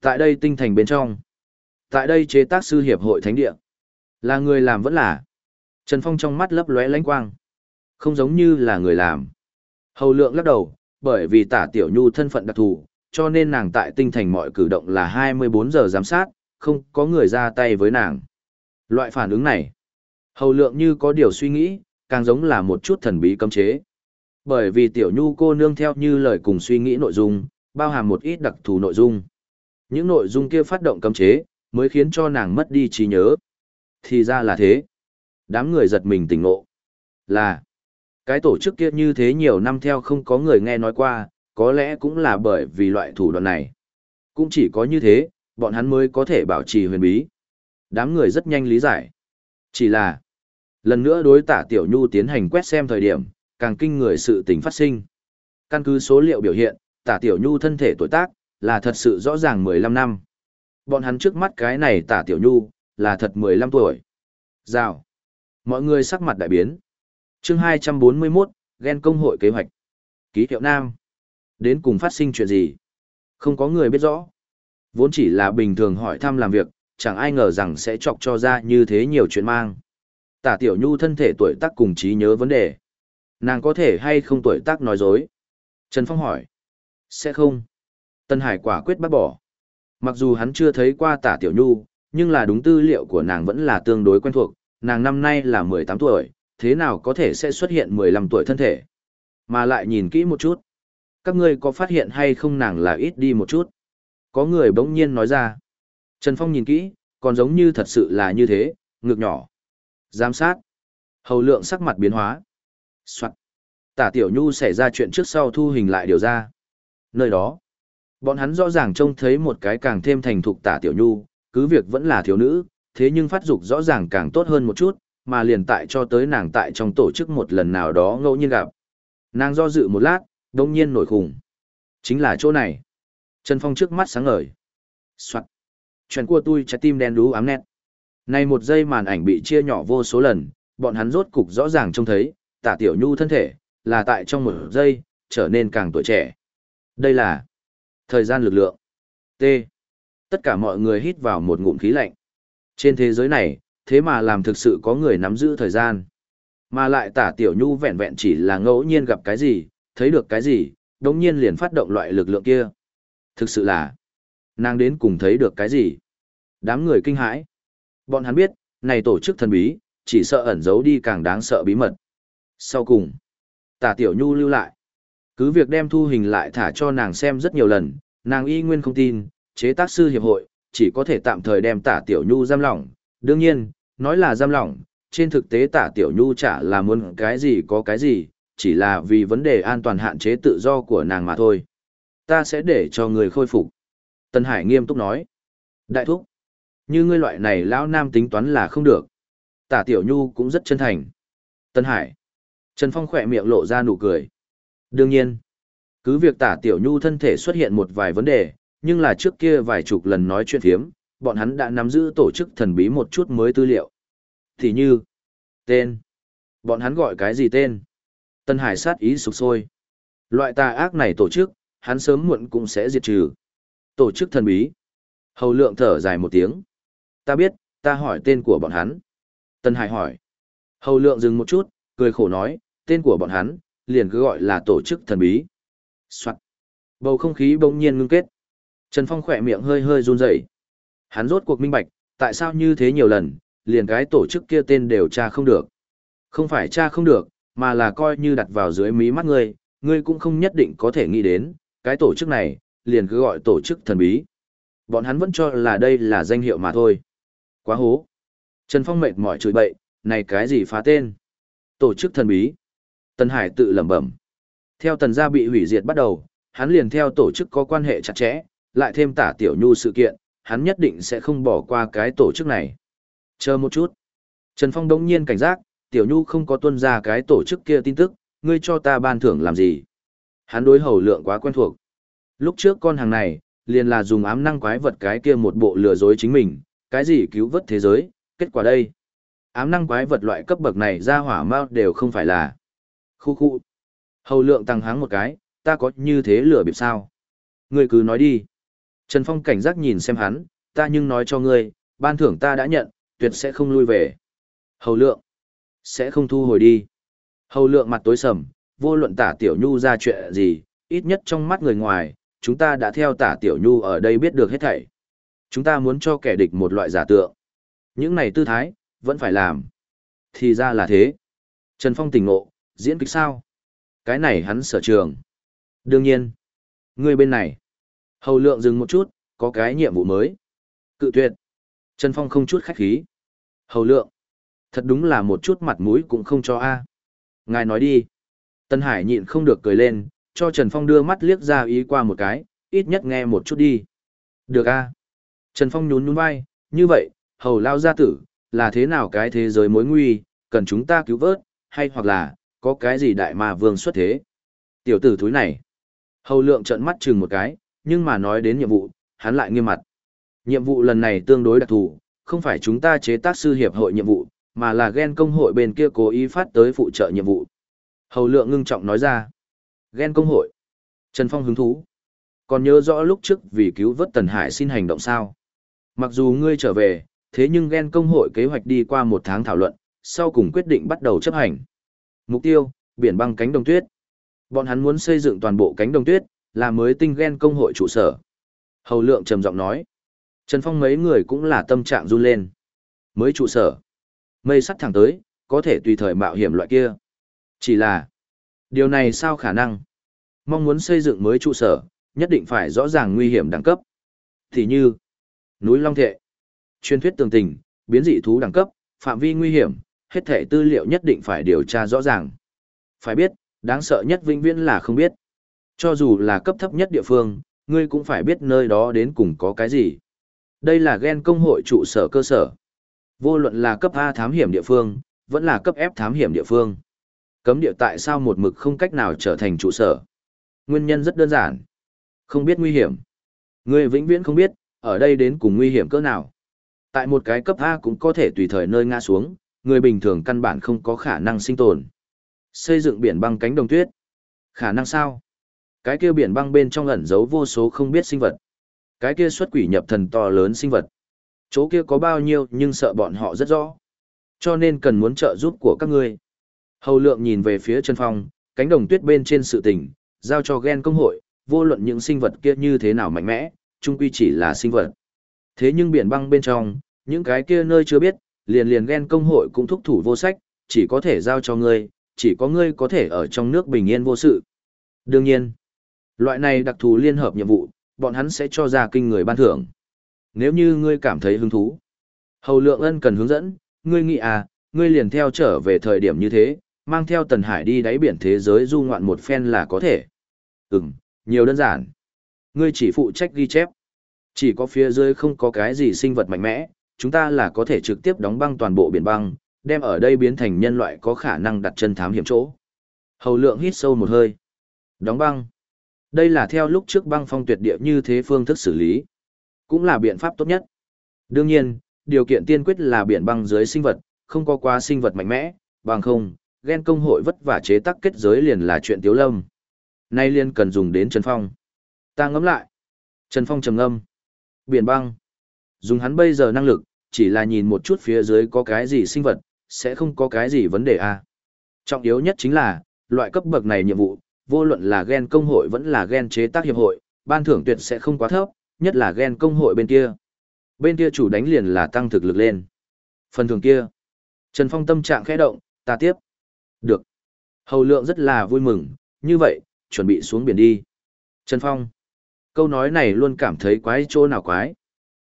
Tại đây tinh thành bên trong. Tại đây chế tác sư hiệp hội thánh địa. Là người làm vẫn là. Trần Phong trong mắt lấp lóe lánh quang. Không giống như là người làm. Hầu lượng lắc đầu, bởi vì tả tiểu nhu thân phận đặc thù, cho nên nàng tại tinh thành mọi cử động là 24 giờ giám sát, không có người ra tay với nàng. Loại phản ứng này, hầu lượng như có điều suy nghĩ, càng giống là một chút thần bí cấm chế. Bởi vì tiểu nhu cô nương theo như lời cùng suy nghĩ nội dung, bao hàm một ít đặc thù nội dung. Những nội dung kia phát động cấm chế, mới khiến cho nàng mất đi trí nhớ. Thì ra là thế. Đám người giật mình tỉnh ngộ. Là, cái tổ chức kia như thế nhiều năm theo không có người nghe nói qua, có lẽ cũng là bởi vì loại thủ đoạn này. Cũng chỉ có như thế, bọn hắn mới có thể bảo trì huyền bí. Đám người rất nhanh lý giải. Chỉ là, lần nữa đối tả Tiểu Nhu tiến hành quét xem thời điểm, càng kinh người sự tình phát sinh. Căn cứ số liệu biểu hiện, tả Tiểu Nhu thân thể tuổi tác, là thật sự rõ ràng 15 năm. Bọn hắn trước mắt cái này tả Tiểu Nhu, là thật 15 tuổi. Rào. Mọi người sắc mặt đại biến. chương 241, ghen công hội kế hoạch. Ký hiệu Nam. Đến cùng phát sinh chuyện gì? Không có người biết rõ. Vốn chỉ là bình thường hỏi thăm làm việc, chẳng ai ngờ rằng sẽ chọc cho ra như thế nhiều chuyện mang. Tả tiểu nhu thân thể tuổi tác cùng trí nhớ vấn đề. Nàng có thể hay không tuổi tác nói dối? Trần Phong hỏi. Sẽ không. Tân Hải quả quyết bác bỏ. Mặc dù hắn chưa thấy qua tả tiểu nhu, nhưng là đúng tư liệu của nàng vẫn là tương đối quen thuộc. Nàng năm nay là 18 tuổi, thế nào có thể sẽ xuất hiện 15 tuổi thân thể? Mà lại nhìn kỹ một chút. Các ngươi có phát hiện hay không nàng là ít đi một chút? Có người bỗng nhiên nói ra. Trần Phong nhìn kỹ, còn giống như thật sự là như thế, ngực nhỏ. Giám sát. Hầu lượng sắc mặt biến hóa. Soạn. Tả Tiểu Nhu xảy ra chuyện trước sau thu hình lại điều ra. Nơi đó, bọn hắn rõ ràng trông thấy một cái càng thêm thành thục Tả Tiểu Nhu, cứ việc vẫn là thiếu nữ, thế nhưng phát dục rõ ràng càng tốt hơn một chút, mà liền tại cho tới nàng tại trong tổ chức một lần nào đó ngẫu nhiên gặp. Nàng do dự một lát, đông nhiên nổi khủng. Chính là chỗ này. Trần Phong trước mắt sáng ngời. Soạn. Chuyện của tôi trái tim đen đú ám nét. Này một giây màn ảnh bị chia nhỏ vô số lần, bọn hắn rốt cục rõ ràng trông thấy, tả tiểu nhu thân thể, là tại trong một giây, trở nên càng tuổi trẻ. Đây là thời gian lực lượng. T. Tất cả mọi người hít vào một ngụm khí lạnh. Trên thế giới này, thế mà làm thực sự có người nắm giữ thời gian. Mà lại tả tiểu nhu vẹn vẹn chỉ là ngẫu nhiên gặp cái gì, thấy được cái gì, đống nhiên liền phát động loại lực lượng kia. Thực sự là, nàng đến cùng thấy được cái gì? Đám người kinh hãi. Bọn hắn biết, này tổ chức thần bí, chỉ sợ ẩn giấu đi càng đáng sợ bí mật. Sau cùng, tả tiểu nhu lưu lại. Cứ việc đem thu hình lại thả cho nàng xem rất nhiều lần, nàng y nguyên không tin, chế tác sư hiệp hội, chỉ có thể tạm thời đem tả tiểu nhu giam lỏng. Đương nhiên, nói là giam lỏng, trên thực tế tả tiểu nhu chả là muốn cái gì có cái gì, chỉ là vì vấn đề an toàn hạn chế tự do của nàng mà thôi. Ta sẽ để cho người khôi phục. Tân Hải nghiêm túc nói. Đại thúc, như ngươi loại này lão nam tính toán là không được. Tả tiểu nhu cũng rất chân thành. Tân Hải. Trần Phong khỏe miệng lộ ra nụ cười. Đương nhiên, cứ việc tả tiểu nhu thân thể xuất hiện một vài vấn đề, nhưng là trước kia vài chục lần nói chuyện thiếm, bọn hắn đã nắm giữ tổ chức thần bí một chút mới tư liệu. Thì như, tên. Bọn hắn gọi cái gì tên? Tân Hải sát ý sục sôi. Loại tà ác này tổ chức, hắn sớm muộn cũng sẽ diệt trừ. Tổ chức thần bí. Hầu lượng thở dài một tiếng. Ta biết, ta hỏi tên của bọn hắn. Tân Hải hỏi. Hầu lượng dừng một chút, cười khổ nói, tên của bọn hắn, liền cứ gọi là tổ chức thần bí. Soạn. Bầu không khí bỗng nhiên ngưng kết. Trần Phong khỏe miệng hơi hơi run rẩy. Hắn rốt cuộc minh bạch, tại sao như thế nhiều lần, liền cái tổ chức kia tên đều tra không được. Không phải tra không được, mà là coi như đặt vào dưới mí mắt ngươi, ngươi cũng không nhất định có thể nghĩ đến, cái tổ chức này, liền cứ gọi tổ chức thần bí. Bọn hắn vẫn cho là đây là danh hiệu mà thôi. Quá hố. Trần Phong mệt mỏi chửi bậy, này cái gì phá tên? Tổ chức thần bí. Tần Hải tự lẩm bẩm. Theo tần gia bị hủy diệt bắt đầu, hắn liền theo tổ chức có quan hệ chặt chẽ, lại thêm tả tiểu nhu sự kiện, hắn nhất định sẽ không bỏ qua cái tổ chức này. Chờ một chút. Trần Phong đống nhiên cảnh giác, tiểu nhu không có tuân ra cái tổ chức kia tin tức, ngươi cho ta ban thưởng làm gì? Hắn đối hầu lượng quá quen thuộc. Lúc trước con hàng này, liền là dùng ám năng quái vật cái kia một bộ lừa dối chính mình, cái gì cứu vớt thế giới, kết quả đây. Ám năng quái vật loại cấp bậc này ra hỏa mau đều không phải là. Khu khu. Hầu lượng tăng háng một cái, ta có như thế lừa bịp sao? Ngươi cứ nói đi. Trần Phong cảnh giác nhìn xem hắn, ta nhưng nói cho ngươi, ban thưởng ta đã nhận, tuyệt sẽ không lui về. Hầu lượng. Sẽ không thu hồi đi. Hầu lượng mặt tối sầm, vô luận tả tiểu nhu ra chuyện gì, ít nhất trong mắt người ngoài, chúng ta đã theo tả tiểu nhu ở đây biết được hết thảy. Chúng ta muốn cho kẻ địch một loại giả tượng. Những này tư thái, vẫn phải làm. Thì ra là thế. Trần Phong tỉnh ngộ, diễn kịch sao? Cái này hắn sở trường. Đương nhiên. Người bên này. Hầu lượng dừng một chút, có cái nhiệm vụ mới. Cự tuyệt. Trần Phong không chút khách khí. Hầu lượng. Thật đúng là một chút mặt mũi cũng không cho a. Ngài nói đi. Tân Hải nhịn không được cười lên, cho Trần Phong đưa mắt liếc ra ý qua một cái, ít nhất nghe một chút đi. Được a. Trần Phong nhún nhún vai, như vậy, hầu lao gia tử, là thế nào cái thế giới mối nguy, cần chúng ta cứu vớt, hay hoặc là, có cái gì đại mà vương xuất thế. Tiểu tử thúi này. Hầu lượng trợn mắt chừng một cái, nhưng mà nói đến nhiệm vụ, hắn lại nghiêm mặt. Nhiệm vụ lần này tương đối đặc thù, không phải chúng ta chế tác sư hiệp hội nhiệm vụ, mà là ghen công hội bên kia cố ý phát tới phụ trợ nhiệm vụ. Hầu lượng ngưng trọng nói ra. Ghen công hội. Trần Phong hứng thú. Còn nhớ rõ lúc trước vì cứu vớt Tần Hải xin hành động sao. Mặc dù ngươi trở về, thế nhưng ghen công hội kế hoạch đi qua một tháng thảo luận, sau cùng quyết định bắt đầu chấp hành. Mục tiêu, biển băng cánh đồng tuyết. Bọn hắn muốn xây dựng toàn bộ cánh đồng tuyết, là mới tinh ghen công hội trụ sở. Hầu lượng trầm giọng nói. Trần Phong mấy người cũng là tâm trạng run lên. Mới trụ sở. Mây sắt thẳng tới, có thể tùy thời mạo hiểm loại kia. Chỉ là, điều này sao khả năng? Mong muốn xây dựng mới trụ sở, nhất định phải rõ ràng nguy hiểm đẳng cấp. Thì như, núi Long Thệ, truyền thuyết tường tình, biến dị thú đẳng cấp, phạm vi nguy hiểm, hết thể tư liệu nhất định phải điều tra rõ ràng. Phải biết, đáng sợ nhất vĩnh viễn là không biết. Cho dù là cấp thấp nhất địa phương, ngươi cũng phải biết nơi đó đến cùng có cái gì. Đây là gen công hội trụ sở cơ sở. Vô luận là cấp A thám hiểm địa phương, vẫn là cấp F thám hiểm địa phương. Cấm địa tại sao một mực không cách nào trở thành trụ sở? Nguyên nhân rất đơn giản. Không biết nguy hiểm. Ngươi vĩnh viễn không biết, ở đây đến cùng nguy hiểm cỡ nào. Tại một cái cấp A cũng có thể tùy thời nơi ngã xuống, người bình thường căn bản không có khả năng sinh tồn. Xây dựng biển băng cánh đồng tuyết. Khả năng sao? Cái kia biển băng bên trong ẩn giấu vô số không biết sinh vật. Cái kia xuất quỷ nhập thần to lớn sinh vật. Chỗ kia có bao nhiêu nhưng sợ bọn họ rất rõ. Cho nên cần muốn trợ giúp của các ngươi. Hầu lượng nhìn về phía Trần Phong, cánh đồng tuyết bên trên sự tình, giao cho ghen công hội, vô luận những sinh vật kia như thế nào mạnh mẽ, chung quy chỉ là sinh vật. Thế nhưng biển băng bên trong, những cái kia nơi chưa biết, liền liền ghen công hội cũng thúc thủ vô sách, chỉ có thể giao cho ngươi, chỉ có ngươi có thể ở trong nước bình yên vô sự. Đương nhiên, loại này đặc thù liên hợp nhiệm vụ, bọn hắn sẽ cho ra kinh người ban thưởng. Nếu như ngươi cảm thấy hứng thú, Hầu Lượng Ân cần hướng dẫn, ngươi nghĩ à, ngươi liền theo trở về thời điểm như thế, mang theo Tần Hải đi đáy biển thế giới du ngoạn một phen là có thể. Ừm, nhiều đơn giản. Ngươi chỉ phụ trách ghi chép. Chỉ có phía dưới không có cái gì sinh vật mạnh mẽ, chúng ta là có thể trực tiếp đóng băng toàn bộ biển băng, đem ở đây biến thành nhân loại có khả năng đặt chân thám hiểm chỗ. Hầu lượng hít sâu một hơi. Đóng băng. Đây là theo lúc trước băng phong tuyệt địa như thế phương thức xử lý. Cũng là biện pháp tốt nhất. Đương nhiên, điều kiện tiên quyết là biển băng dưới sinh vật, không có quá sinh vật mạnh mẽ, bằng không, ghen công hội vất vả chế tác kết giới liền là chuyện tiếu lâm. Nay liên cần dùng đến Trần Phong. Ta ngẫm lại. Trần Phong trầm ngâm. Biển băng. Dùng hắn bây giờ năng lực, chỉ là nhìn một chút phía dưới có cái gì sinh vật, sẽ không có cái gì vấn đề à. Trọng yếu nhất chính là, loại cấp bậc này nhiệm vụ, vô luận là gen công hội vẫn là gen chế tác hiệp hội, ban thưởng tuyệt sẽ không quá thấp, nhất là gen công hội bên kia. Bên kia chủ đánh liền là tăng thực lực lên. Phần thưởng kia. Trần Phong tâm trạng khẽ động, ta tiếp. Được. Hầu lượng rất là vui mừng, như vậy, chuẩn bị xuống biển đi. Trần Phong. Câu nói này luôn cảm thấy quái chỗ nào quái.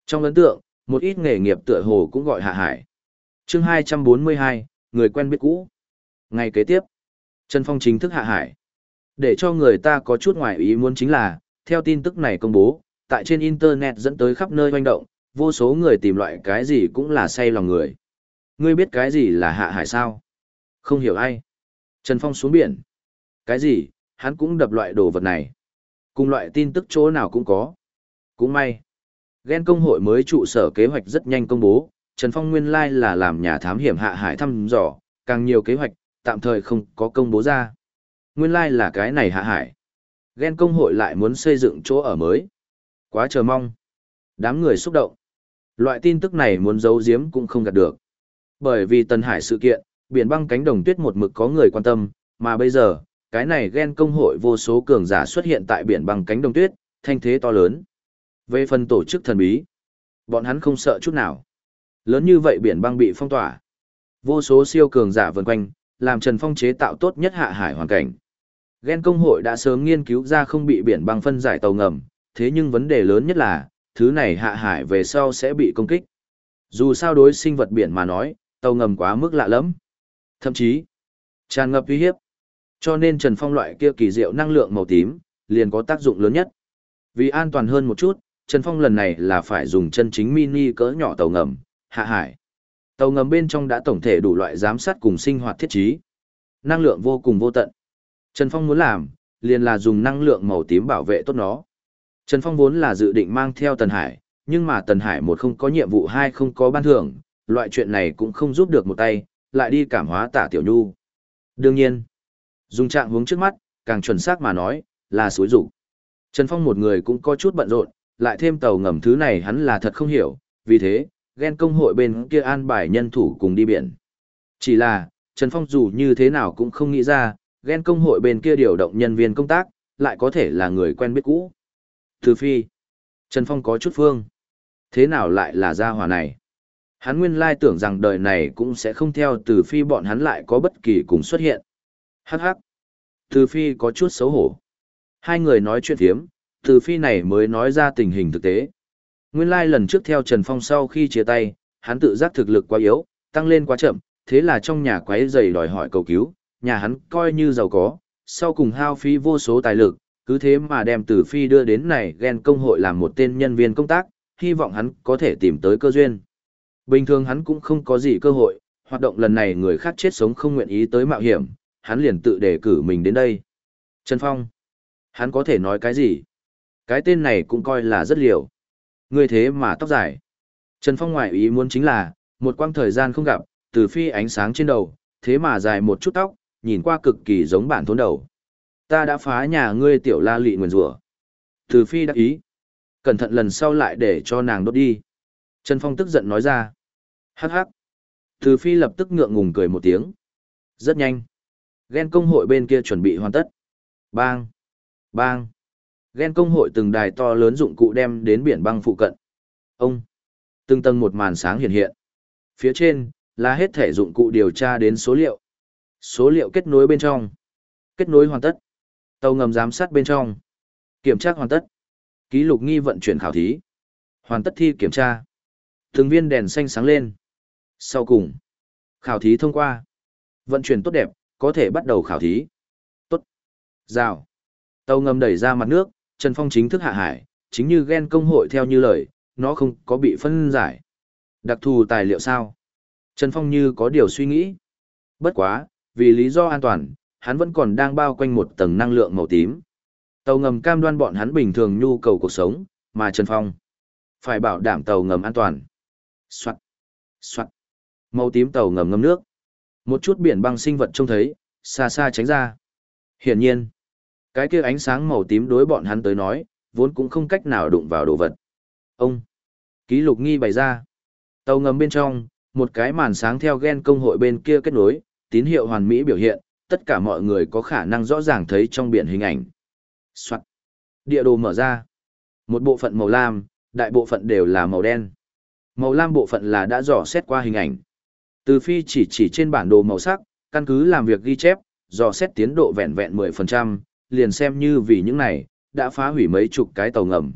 Trong ấn tượng, một ít nghề nghiệp tựa hồ cũng gọi hạ hải. chương 242, người quen biết cũ. Ngày kế tiếp, Trần Phong chính thức hạ hải. Để cho người ta có chút ngoài ý muốn chính là, theo tin tức này công bố, tại trên Internet dẫn tới khắp nơi hoành động, vô số người tìm loại cái gì cũng là say lòng người. Ngươi biết cái gì là hạ hải sao? Không hiểu ai. Trần Phong xuống biển. Cái gì, hắn cũng đập loại đồ vật này. Cùng loại tin tức chỗ nào cũng có. Cũng may. Ghen công hội mới trụ sở kế hoạch rất nhanh công bố, Trần Phong nguyên lai là làm nhà thám hiểm hạ hải thăm dò, càng nhiều kế hoạch, tạm thời không có công bố ra. Nguyên lai là cái này hạ hải. Ghen công hội lại muốn xây dựng chỗ ở mới. Quá chờ mong. Đám người xúc động. Loại tin tức này muốn giấu giếm cũng không gạt được. Bởi vì Tân Hải sự kiện, biển băng cánh đồng tuyết một mực có người quan tâm, mà bây giờ, cái này ghen công hội vô số cường giả xuất hiện tại biển băng cánh đồng tuyết, thanh thế to lớn. Về phần tổ chức thần bí, bọn hắn không sợ chút nào. Lớn như vậy biển băng bị phong tỏa. Vô số siêu cường giả vần quanh, làm Trần Phong chế tạo tốt nhất hạ hải hoàn cảnh. Ghen công hội đã sớm nghiên cứu ra không bị biển băng phân giải tàu ngầm, thế nhưng vấn đề lớn nhất là, thứ này hạ hải về sau sẽ bị công kích. Dù sao đối sinh vật biển mà nói, tàu ngầm quá mức lạ lắm. Thậm chí, tràn ngập uy hiếp. Cho nên Trần Phong loại kia kỳ diệu năng lượng màu tím, liền có tác dụng lớn nhất. Vì an toàn hơn một chút, Trần Phong lần này là phải dùng chân chính mini cỡ nhỏ tàu ngầm, hạ hải. Tàu ngầm bên trong đã tổng thể đủ loại giám sát cùng sinh hoạt thiết trí. Năng lượng vô cùng vô tận. Trần Phong muốn làm, liền là dùng năng lượng màu tím bảo vệ tốt nó. Trần Phong vốn là dự định mang theo Tần Hải, nhưng mà Tần Hải một không có nhiệm vụ hai không có ban thưởng, loại chuyện này cũng không giúp được một tay, lại đi cảm hóa tả tiểu nhu. Đương nhiên, dùng trạng hướng trước mắt, càng chuẩn xác mà nói, là suối rủ. Trần Phong một người cũng có chút bận rộn, lại thêm tàu ngầm thứ này hắn là thật không hiểu, vì thế, ghen công hội bên kia an bài nhân thủ cùng đi biển. Chỉ là, Trần Phong dù như thế nào cũng không nghĩ ra, ghen công hội bên kia điều động nhân viên công tác, lại có thể là người quen biết cũ. Từ phi, Trần Phong có chút phương. Thế nào lại là gia hòa này? Hắn nguyên lai tưởng rằng đời này cũng sẽ không theo từ phi bọn hắn lại có bất kỳ cùng xuất hiện. Hắc hắc. Từ phi có chút xấu hổ. Hai người nói chuyện thiếm, từ phi này mới nói ra tình hình thực tế. Nguyên lai lần trước theo Trần Phong sau khi chia tay, hắn tự giác thực lực quá yếu, tăng lên quá chậm, thế là trong nhà quái dày đòi hỏi cầu cứu, nhà hắn coi như giàu có, sau cùng hao phí vô số tài lực, cứ thế mà đem từ phi đưa đến này ghen công hội làm một tên nhân viên công tác, hy vọng hắn có thể tìm tới cơ duyên. Bình thường hắn cũng không có gì cơ hội, hoạt động lần này người khác chết sống không nguyện ý tới mạo hiểm, hắn liền tự đề cử mình đến đây. Trần Phong, hắn có thể nói cái gì? Cái tên này cũng coi là rất liều. Người thế mà tóc dài. Trần Phong ngoại ý muốn chính là, một quãng thời gian không gặp, từ phi ánh sáng trên đầu, thế mà dài một chút tóc, nhìn qua cực kỳ giống bản thốn đầu. Ta đã phá nhà ngươi tiểu la lị nguyền rủa. Từ phi đắc ý. Cẩn thận lần sau lại để cho nàng đốt đi. Trần Phong tức giận nói ra. Hắc hắc. Từ phi lập tức ngượng ngùng cười một tiếng. Rất nhanh. Ghen công hội bên kia chuẩn bị hoàn tất. Bang! Bang! Ghen công hội từng đài to lớn dụng cụ đem đến biển băng phụ cận. Ông! Từng tầng một màn sáng hiện hiện. Phía trên, là hết thể dụng cụ điều tra đến số liệu. Số liệu kết nối bên trong. Kết nối hoàn tất. Tàu ngầm giám sát bên trong. Kiểm tra hoàn tất. Ký lục nghi vận chuyển khảo thí. Hoàn tất thi kiểm tra. Từng viên đèn xanh sáng lên. Sau cùng, khảo thí thông qua. Vận chuyển tốt đẹp, có thể bắt đầu khảo thí. Tốt. Rào. Tàu ngầm đẩy ra mặt nước, Trần Phong chính thức hạ hải, chính như ghen công hội theo như lời, nó không có bị phân giải. Đặc thù tài liệu sao? Trần Phong như có điều suy nghĩ. Bất quá, vì lý do an toàn, hắn vẫn còn đang bao quanh một tầng năng lượng màu tím. Tàu ngầm cam đoan bọn hắn bình thường nhu cầu cuộc sống, mà Trần Phong phải bảo đảm tàu ngầm an toàn. Soạn, soạn, màu tím tàu ngầm ngâm nước. Một chút biển băng sinh vật trông thấy, xa xa tránh ra. Hiển nhiên, cái kia ánh sáng màu tím đối bọn hắn tới nói, vốn cũng không cách nào đụng vào đồ vật. Ông, ký lục nghi bày ra. Tàu ngầm bên trong, một cái màn sáng theo gen công hội bên kia kết nối, tín hiệu hoàn mỹ biểu hiện, tất cả mọi người có khả năng rõ ràng thấy trong biển hình ảnh. Soạn. Địa đồ mở ra. Một bộ phận màu lam, đại bộ phận đều là màu đen. Màu lam bộ phận là đã dò xét qua hình ảnh. Từ phi chỉ chỉ trên bản đồ màu sắc, căn cứ làm việc ghi chép, dò xét tiến độ vẹn vẹn 10%, liền xem như vì những này, đã phá hủy mấy chục cái tàu ngầm.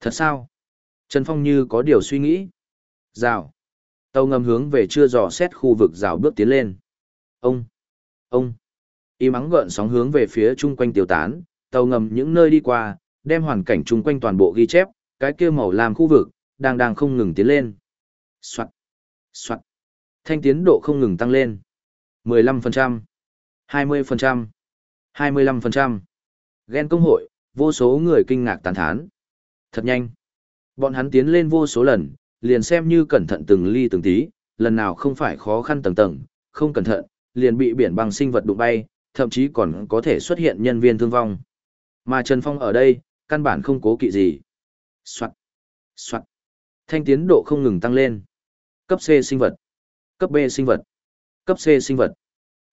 Thật sao? Trần Phong như có điều suy nghĩ. Rào. Tàu ngầm hướng về chưa dò xét khu vực rào bước tiến lên. Ông. Ông. Y mắng gợn sóng hướng về phía chung quanh tiêu tán, tàu ngầm những nơi đi qua, đem hoàn cảnh chung quanh toàn bộ ghi chép, cái kia màu làm khu vực, đang đang không ngừng tiến lên. Xoạn. Xoạn. Thanh tiến độ không ngừng tăng lên. 15%. 20%. 25%. Ghen công hội, vô số người kinh ngạc tán thán. Thật nhanh. Bọn hắn tiến lên vô số lần, liền xem như cẩn thận từng ly từng tí, lần nào không phải khó khăn tầng tầng, không cẩn thận, liền bị biển băng sinh vật đụng bay, thậm chí còn có thể xuất hiện nhân viên thương vong. Mà Trần Phong ở đây, căn bản không cố kỵ gì. Soạn, soạn. Thanh tiến độ không ngừng tăng lên. Cấp C sinh vật, cấp B sinh vật, cấp C sinh vật.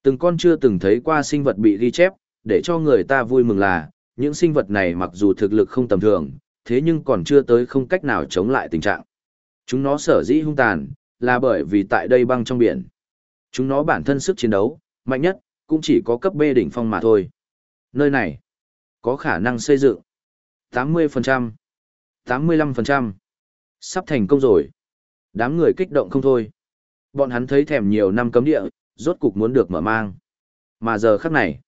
Từng con chưa từng thấy qua sinh vật bị ghi chép, để cho người ta vui mừng là, những sinh vật này mặc dù thực lực không tầm thường, thế nhưng còn chưa tới không cách nào chống lại tình trạng. Chúng nó sở dĩ hung tàn, là bởi vì tại đây băng trong biển. Chúng nó bản thân sức chiến đấu, mạnh nhất, cũng chỉ có cấp B đỉnh phong mà thôi. Nơi này, có khả năng xây dựng 80%, 85%. Sắp thành công rồi. Đám người kích động không thôi. Bọn hắn thấy thèm nhiều năm cấm địa, rốt cục muốn được mở mang. Mà giờ khắc này,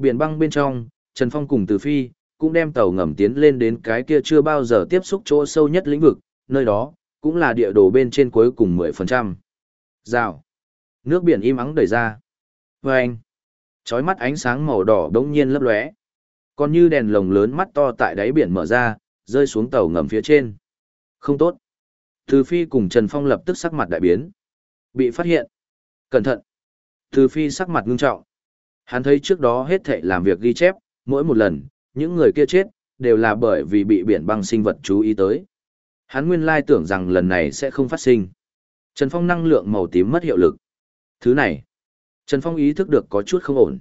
biển băng bên trong, Trần Phong cùng Từ Phi, cũng đem tàu ngầm tiến lên đến cái kia chưa bao giờ tiếp xúc chỗ sâu nhất lĩnh vực, nơi đó, cũng là địa đồ bên trên cuối cùng 10%. Rào. Nước biển im ắng đẩy ra. Và anh. Chói mắt ánh sáng màu đỏ đống nhiên lấp lóe. Còn như đèn lồng lớn mắt to tại đáy biển mở ra, rơi xuống tàu ngầm phía trên. Không tốt. Từ Phi cùng Trần Phong lập tức sắc mặt đại biến. Bị phát hiện. Cẩn thận. Từ Phi sắc mặt ngưng trọng. Hắn thấy trước đó hết thảy làm việc ghi chép, mỗi một lần, những người kia chết, đều là bởi vì bị biển băng sinh vật chú ý tới. Hắn nguyên lai tưởng rằng lần này sẽ không phát sinh. Trần Phong năng lượng màu tím mất hiệu lực. Thứ này, Trần Phong ý thức được có chút không ổn.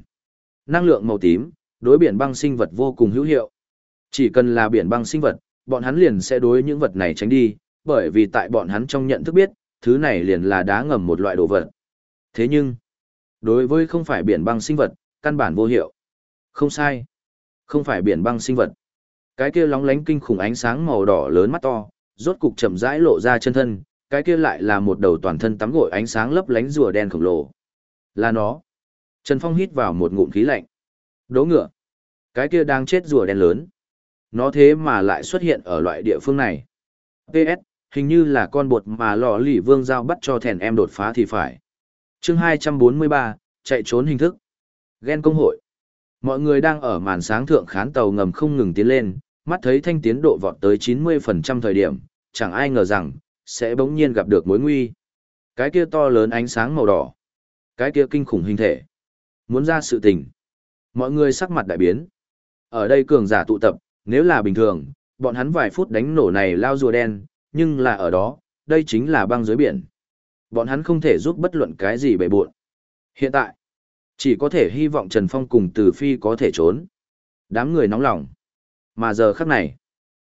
Năng lượng màu tím, đối biển băng sinh vật vô cùng hữu hiệu. Chỉ cần là biển băng sinh vật, bọn hắn liền sẽ đối những vật này tránh đi, bởi vì tại bọn hắn trong nhận thức biết, thứ này liền là đá ngầm một loại đồ vật. Thế nhưng, đối với không phải biển băng sinh vật, căn bản vô hiệu. Không sai. Không phải biển băng sinh vật. Cái kia lóng lánh kinh khủng ánh sáng màu đỏ lớn mắt to, rốt cục chậm rãi lộ ra chân thân, cái kia lại là một đầu toàn thân tắm gội ánh sáng lấp lánh rùa đen khổng lồ. Là nó. Trần Phong hít vào một ngụm khí lạnh. Đố ngựa. Cái kia đang chết rùa đen lớn. Nó thế mà lại xuất hiện ở loại địa phương này. PS, hình như là con bột mà lò lì vương giao bắt cho thèn em đột phá thì phải chương 243, chạy trốn hình thức. Ghen công hội. Mọi người đang ở màn sáng thượng khán tàu ngầm không ngừng tiến lên, mắt thấy thanh tiến độ vọt tới 90% thời điểm, chẳng ai ngờ rằng, sẽ bỗng nhiên gặp được mối nguy. Cái kia to lớn ánh sáng màu đỏ. Cái kia kinh khủng hình thể. Muốn ra sự tình. Mọi người sắc mặt đại biến. Ở đây cường giả tụ tập, nếu là bình thường, bọn hắn vài phút đánh nổ này lao rùa đen, nhưng là ở đó, đây chính là băng dưới biển. Bọn hắn không thể giúp bất luận cái gì bề buộn. Hiện tại, Chỉ có thể hy vọng Trần Phong cùng Từ Phi có thể trốn. Đám người nóng lòng. Mà giờ khắc này,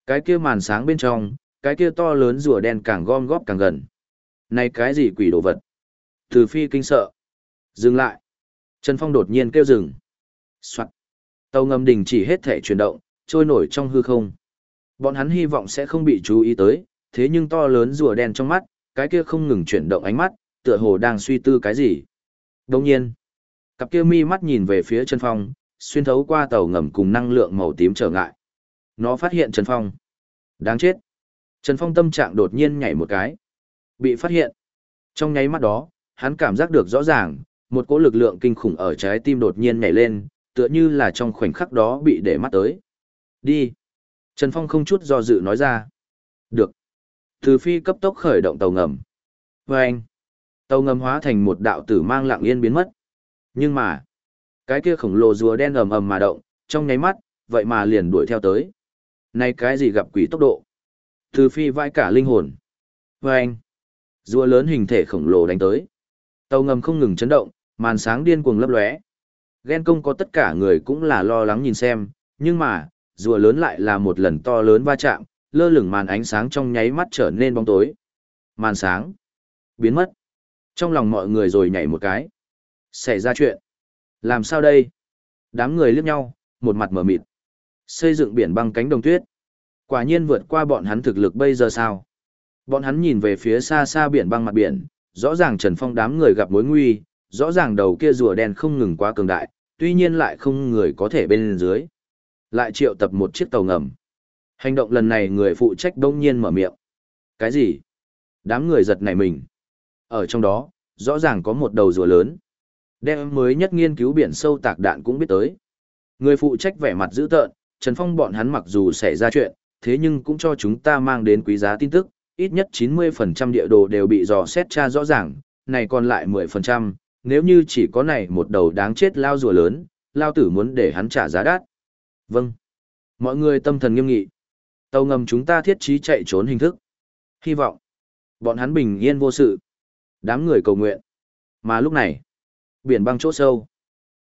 cái kia màn sáng bên trong, cái kia to lớn rùa đen càng gom góp càng gần. Này cái gì quỷ đồ vật? Từ Phi kinh sợ. Dừng lại. Trần Phong đột nhiên kêu dừng. Soạn. Tàu ngầm đình chỉ hết thể chuyển động, trôi nổi trong hư không. Bọn hắn hy vọng sẽ không bị chú ý tới, thế nhưng to lớn rùa đen trong mắt, cái kia không ngừng chuyển động ánh mắt, tựa hồ đang suy tư cái gì. Đồng nhiên, cặp kia mi mắt nhìn về phía Trần Phong, xuyên thấu qua tàu ngầm cùng năng lượng màu tím trở ngại. Nó phát hiện Trần Phong. Đáng chết. Trần Phong tâm trạng đột nhiên nhảy một cái. Bị phát hiện. Trong nháy mắt đó, hắn cảm giác được rõ ràng, một cỗ lực lượng kinh khủng ở trái tim đột nhiên nhảy lên, tựa như là trong khoảnh khắc đó bị để mắt tới. Đi. Trần Phong không chút do dự nói ra. Được. Từ phi cấp tốc khởi động tàu ngầm. Và anh. Tàu ngầm hóa thành một đạo tử mang lặng yên biến mất. Nhưng mà, cái kia khổng lồ rùa đen ầm ầm mà động, trong nháy mắt, vậy mà liền đuổi theo tới. Này cái gì gặp quỷ tốc độ? Từ phi vai cả linh hồn. Và anh. Rùa lớn hình thể khổng lồ đánh tới. Tàu ngầm không ngừng chấn động, màn sáng điên cuồng lấp lóe. Ghen công có tất cả người cũng là lo lắng nhìn xem, nhưng mà, rùa lớn lại là một lần to lớn va chạm, lơ lửng màn ánh sáng trong nháy mắt trở nên bóng tối. Màn sáng biến mất. Trong lòng mọi người rồi nhảy một cái. Xảy ra chuyện. Làm sao đây? Đám người liếc nhau, một mặt mở mịt. Xây dựng biển băng cánh đồng tuyết. Quả nhiên vượt qua bọn hắn thực lực bây giờ sao? Bọn hắn nhìn về phía xa xa biển băng mặt biển, rõ ràng Trần Phong đám người gặp mối nguy, rõ ràng đầu kia rùa đen không ngừng quá cường đại, tuy nhiên lại không người có thể bên dưới. Lại triệu tập một chiếc tàu ngầm. Hành động lần này người phụ trách đông nhiên mở miệng. Cái gì? Đám người giật nảy mình. Ở trong đó, rõ ràng có một đầu rùa lớn. Đem mới nhất nghiên cứu biển sâu tạc đạn cũng biết tới. Người phụ trách vẻ mặt dữ tợn, Trần Phong bọn hắn mặc dù xảy ra chuyện, thế nhưng cũng cho chúng ta mang đến quý giá tin tức, ít nhất 90% địa đồ đều bị dò xét tra rõ ràng, này còn lại 10%, nếu như chỉ có này một đầu đáng chết lao rùa lớn, lao tử muốn để hắn trả giá đắt. Vâng. Mọi người tâm thần nghiêm nghị. Tàu ngầm chúng ta thiết trí chạy trốn hình thức. Hy vọng. Bọn hắn bình yên vô sự. Đám người cầu nguyện. Mà lúc này, biển băng chỗ sâu.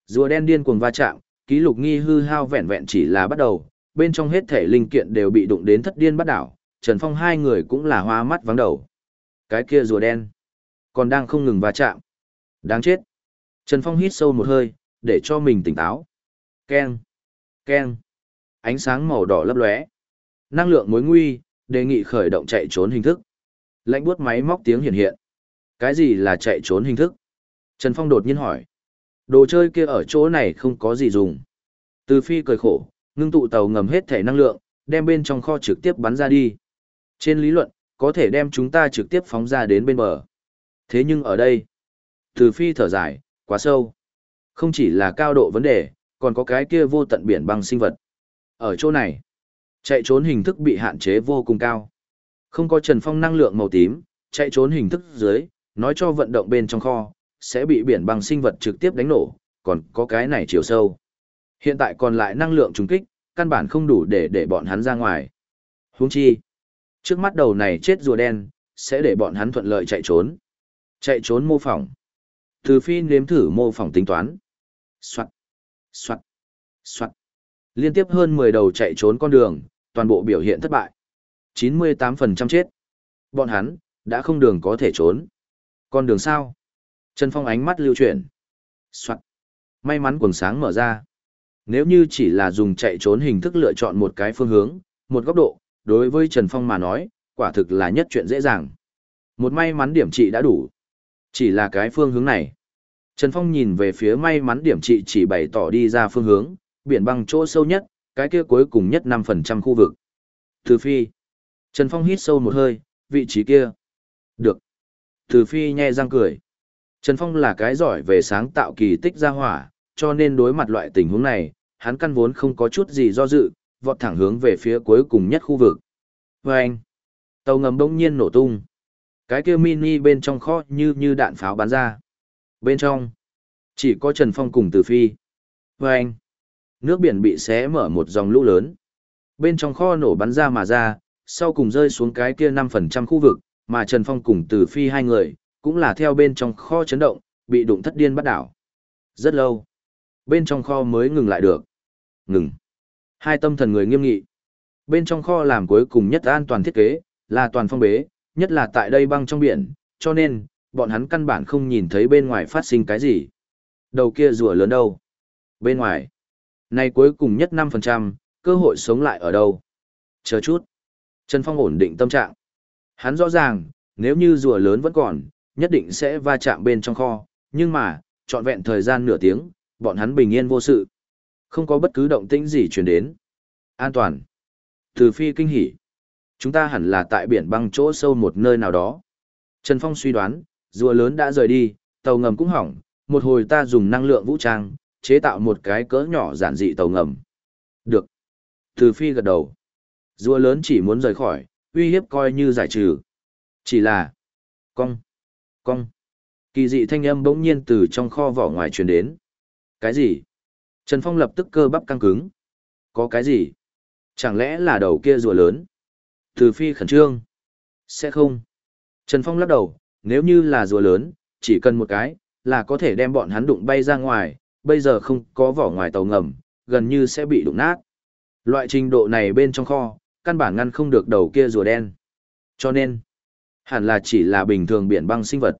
Rùa đen điên cuồng va chạm, ký lục nghi hư hao vẹn vẹn chỉ là bắt đầu, bên trong hết thể linh kiện đều bị đụng đến thất điên bắt đảo, Trần Phong hai người cũng là hoa mắt vắng đầu. Cái kia rùa đen, còn đang không ngừng va chạm. Đáng chết. Trần Phong hít sâu một hơi, để cho mình tỉnh táo. Keng, keng. Ánh sáng màu đỏ lấp lóe. Năng lượng mối nguy, đề nghị khởi động chạy trốn hình thức. Lạnh buốt máy móc tiếng hiện hiện. Cái gì là chạy trốn hình thức? Trần Phong đột nhiên hỏi. Đồ chơi kia ở chỗ này không có gì dùng. Từ phi cười khổ, ngưng tụ tàu ngầm hết thể năng lượng, đem bên trong kho trực tiếp bắn ra đi. Trên lý luận, có thể đem chúng ta trực tiếp phóng ra đến bên bờ. Thế nhưng ở đây, từ phi thở dài, quá sâu. Không chỉ là cao độ vấn đề, còn có cái kia vô tận biển băng sinh vật. Ở chỗ này, chạy trốn hình thức bị hạn chế vô cùng cao. Không có trần phong năng lượng màu tím, chạy trốn hình thức dưới, nói cho vận động bên trong kho, sẽ bị biển băng sinh vật trực tiếp đánh nổ, còn có cái này chiều sâu. Hiện tại còn lại năng lượng trùng kích, căn bản không đủ để để bọn hắn ra ngoài. Huống chi, trước mắt đầu này chết rùa đen, sẽ để bọn hắn thuận lợi chạy trốn. Chạy trốn mô phỏng. Từ phi nếm thử mô phỏng tính toán. Soạn, soạn, soạn. Liên tiếp hơn 10 đầu chạy trốn con đường, toàn bộ biểu hiện thất bại. 98% chết. Bọn hắn, đã không đường có thể trốn. Con đường sao? Trần Phong ánh mắt lưu chuyển. Soạn. May mắn quần sáng mở ra. Nếu như chỉ là dùng chạy trốn hình thức lựa chọn một cái phương hướng, một góc độ, đối với Trần Phong mà nói, quả thực là nhất chuyện dễ dàng. Một may mắn điểm trị đã đủ. Chỉ là cái phương hướng này. Trần Phong nhìn về phía may mắn điểm trị chỉ bày tỏ đi ra phương hướng, biển băng chỗ sâu nhất, cái kia cuối cùng nhất 5% khu vực. Từ phi. Trần Phong hít sâu một hơi, vị trí kia. Được. Từ phi nhe răng cười. Trần Phong là cái giỏi về sáng tạo kỳ tích ra hỏa, cho nên đối mặt loại tình huống này, hắn căn vốn không có chút gì do dự, vọt thẳng hướng về phía cuối cùng nhất khu vực. Vâng! anh, tàu ngầm đông nhiên nổ tung. Cái kia mini bên trong kho như như đạn pháo bắn ra. Bên trong, chỉ có Trần Phong cùng Từ Phi. Vâng! anh, nước biển bị xé mở một dòng lũ lớn. Bên trong kho nổ bắn ra mà ra, sau cùng rơi xuống cái kia 5% khu vực, mà Trần Phong cùng Từ Phi hai người, cũng là theo bên trong kho chấn động, bị đụng thất điên bắt đảo. Rất lâu. Bên trong kho mới ngừng lại được. Ngừng. Hai tâm thần người nghiêm nghị. Bên trong kho làm cuối cùng nhất an toàn thiết kế, là toàn phong bế, nhất là tại đây băng trong biển, cho nên, bọn hắn căn bản không nhìn thấy bên ngoài phát sinh cái gì. Đầu kia rùa lớn đâu? Bên ngoài nay cuối cùng nhất 5%, cơ hội sống lại ở đâu? Chờ chút. Trần Phong ổn định tâm trạng. Hắn rõ ràng, nếu như rùa lớn vẫn còn, nhất định sẽ va chạm bên trong kho, nhưng mà, trọn vẹn thời gian nửa tiếng, bọn hắn bình yên vô sự. Không có bất cứ động tĩnh gì truyền đến. An toàn. Từ phi kinh hỉ. Chúng ta hẳn là tại biển băng chỗ sâu một nơi nào đó. Trần Phong suy đoán, rùa lớn đã rời đi, tàu ngầm cũng hỏng, một hồi ta dùng năng lượng vũ trang, chế tạo một cái cỡ nhỏ giản dị tàu ngầm. Được. Từ phi gật đầu. Rùa lớn chỉ muốn rời khỏi, uy hiếp coi như giải trừ. Chỉ là... Cong. Cong. Kỳ dị thanh âm bỗng nhiên từ trong kho vỏ ngoài truyền đến. Cái gì? Trần Phong lập tức cơ bắp căng cứng. Có cái gì? Chẳng lẽ là đầu kia rùa lớn? Từ phi khẩn trương. Sẽ không. Trần Phong lắc đầu, nếu như là rùa lớn, chỉ cần một cái, là có thể đem bọn hắn đụng bay ra ngoài, bây giờ không có vỏ ngoài tàu ngầm, gần như sẽ bị đụng nát. Loại trình độ này bên trong kho, căn bản ngăn không được đầu kia rùa đen. Cho nên, hẳn là chỉ là bình thường biển băng sinh vật.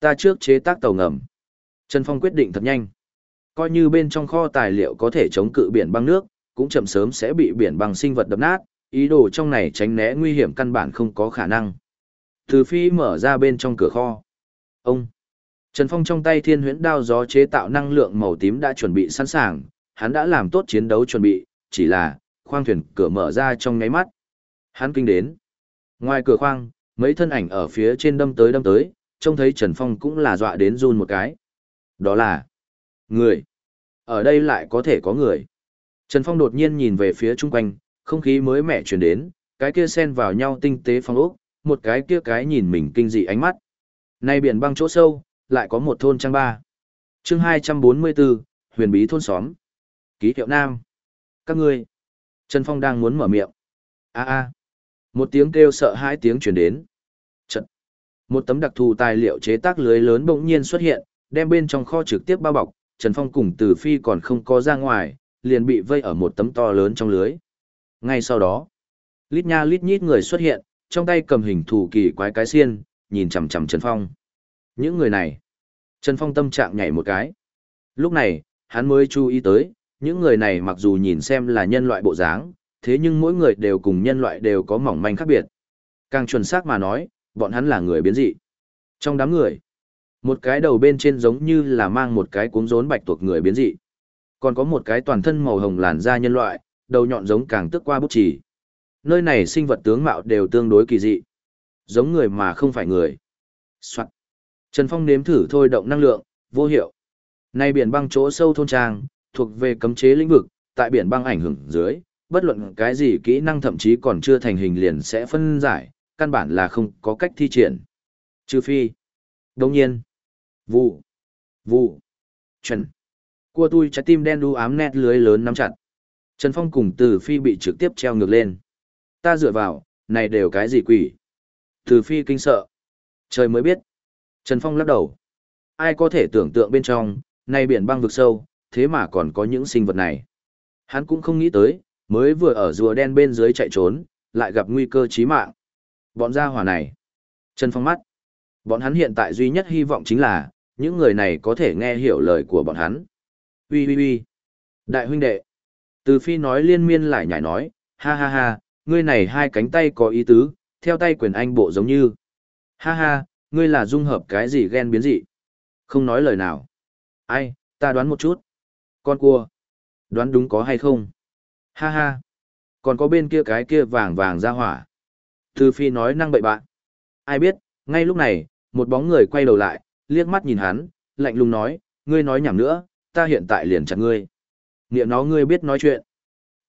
Ta trước chế tác tàu ngầm. Trần Phong quyết định thật nhanh. Coi như bên trong kho tài liệu có thể chống cự biển băng nước, cũng chậm sớm sẽ bị biển băng sinh vật đập nát, ý đồ trong này tránh né nguy hiểm căn bản không có khả năng. Từ phi mở ra bên trong cửa kho. Ông! Trần Phong trong tay thiên huyễn đao gió chế tạo năng lượng màu tím đã chuẩn bị sẵn sàng, hắn đã làm tốt chiến đấu chuẩn bị, chỉ là, khoang thuyền cửa mở ra trong nháy mắt. Hắn kinh đến. Ngoài cửa khoang, mấy thân ảnh ở phía trên đâm tới đâm tới, trông thấy Trần Phong cũng là dọa đến run một cái. Đó là người. Ở đây lại có thể có người. Trần Phong đột nhiên nhìn về phía chung quanh, không khí mới mẻ chuyển đến, cái kia xen vào nhau tinh tế phong ốc, một cái kia cái nhìn mình kinh dị ánh mắt. Nay biển băng chỗ sâu, lại có một thôn trang ba. chương 244, huyền bí thôn xóm. Ký hiệu nam. Các ngươi. Trần Phong đang muốn mở miệng. a a Một tiếng kêu sợ hai tiếng chuyển đến. Trận. Một tấm đặc thù tài liệu chế tác lưới lớn bỗng nhiên xuất hiện, đem bên trong kho trực tiếp bao bọc, Trần Phong cùng Từ Phi còn không có ra ngoài, liền bị vây ở một tấm to lớn trong lưới. Ngay sau đó, lít nha lít nhít người xuất hiện, trong tay cầm hình thủ kỳ quái cái xiên, nhìn chằm chằm Trần Phong. Những người này, Trần Phong tâm trạng nhảy một cái. Lúc này, hắn mới chú ý tới, những người này mặc dù nhìn xem là nhân loại bộ dáng, thế nhưng mỗi người đều cùng nhân loại đều có mỏng manh khác biệt. Càng chuẩn xác mà nói, bọn hắn là người biến dị. Trong đám người, một cái đầu bên trên giống như là mang một cái cuống rốn bạch tuộc người biến dị. Còn có một cái toàn thân màu hồng làn da nhân loại, đầu nhọn giống càng tức qua bút chỉ. Nơi này sinh vật tướng mạo đều tương đối kỳ dị. Giống người mà không phải người. Soạn. Trần Phong nếm thử thôi động năng lượng, vô hiệu. Nay biển băng chỗ sâu thôn trang, thuộc về cấm chế lĩnh vực, tại biển băng ảnh hưởng dưới, bất luận cái gì kỹ năng thậm chí còn chưa thành hình liền sẽ phân giải, căn bản là không có cách thi triển. Trừ phi. Đồng nhiên. Vụ. Vụ. Trần. Cua tôi trái tim đen đu ám nét lưới lớn nắm chặt. Trần Phong cùng Từ Phi bị trực tiếp treo ngược lên. Ta dựa vào, này đều cái gì quỷ? Từ Phi kinh sợ. Trời mới biết. Trần Phong lắc đầu. Ai có thể tưởng tượng bên trong, này biển băng vực sâu, thế mà còn có những sinh vật này. Hắn cũng không nghĩ tới, mới vừa ở rùa đen bên dưới chạy trốn, lại gặp nguy cơ chí mạng. Bọn gia hỏa này. Trần Phong mắt. Bọn hắn hiện tại duy nhất hy vọng chính là, những người này có thể nghe hiểu lời của bọn hắn. Ui ui ui. Đại huynh đệ. Từ phi nói liên miên lại nhảy nói, ha ha ha, ngươi này hai cánh tay có ý tứ, theo tay quyền anh bộ giống như. Ha ha, ngươi là dung hợp cái gì ghen biến dị. Không nói lời nào. Ai, ta đoán một chút. Con cua. Đoán đúng có hay không? Ha ha. Còn có bên kia cái kia vàng vàng ra hỏa. Từ phi nói năng bậy bạn. Ai biết, ngay lúc này, một bóng người quay đầu lại, liếc mắt nhìn hắn, lạnh lùng nói, ngươi nói nhảm nữa, ta hiện tại liền chặt ngươi. Niệm nó ngươi biết nói chuyện.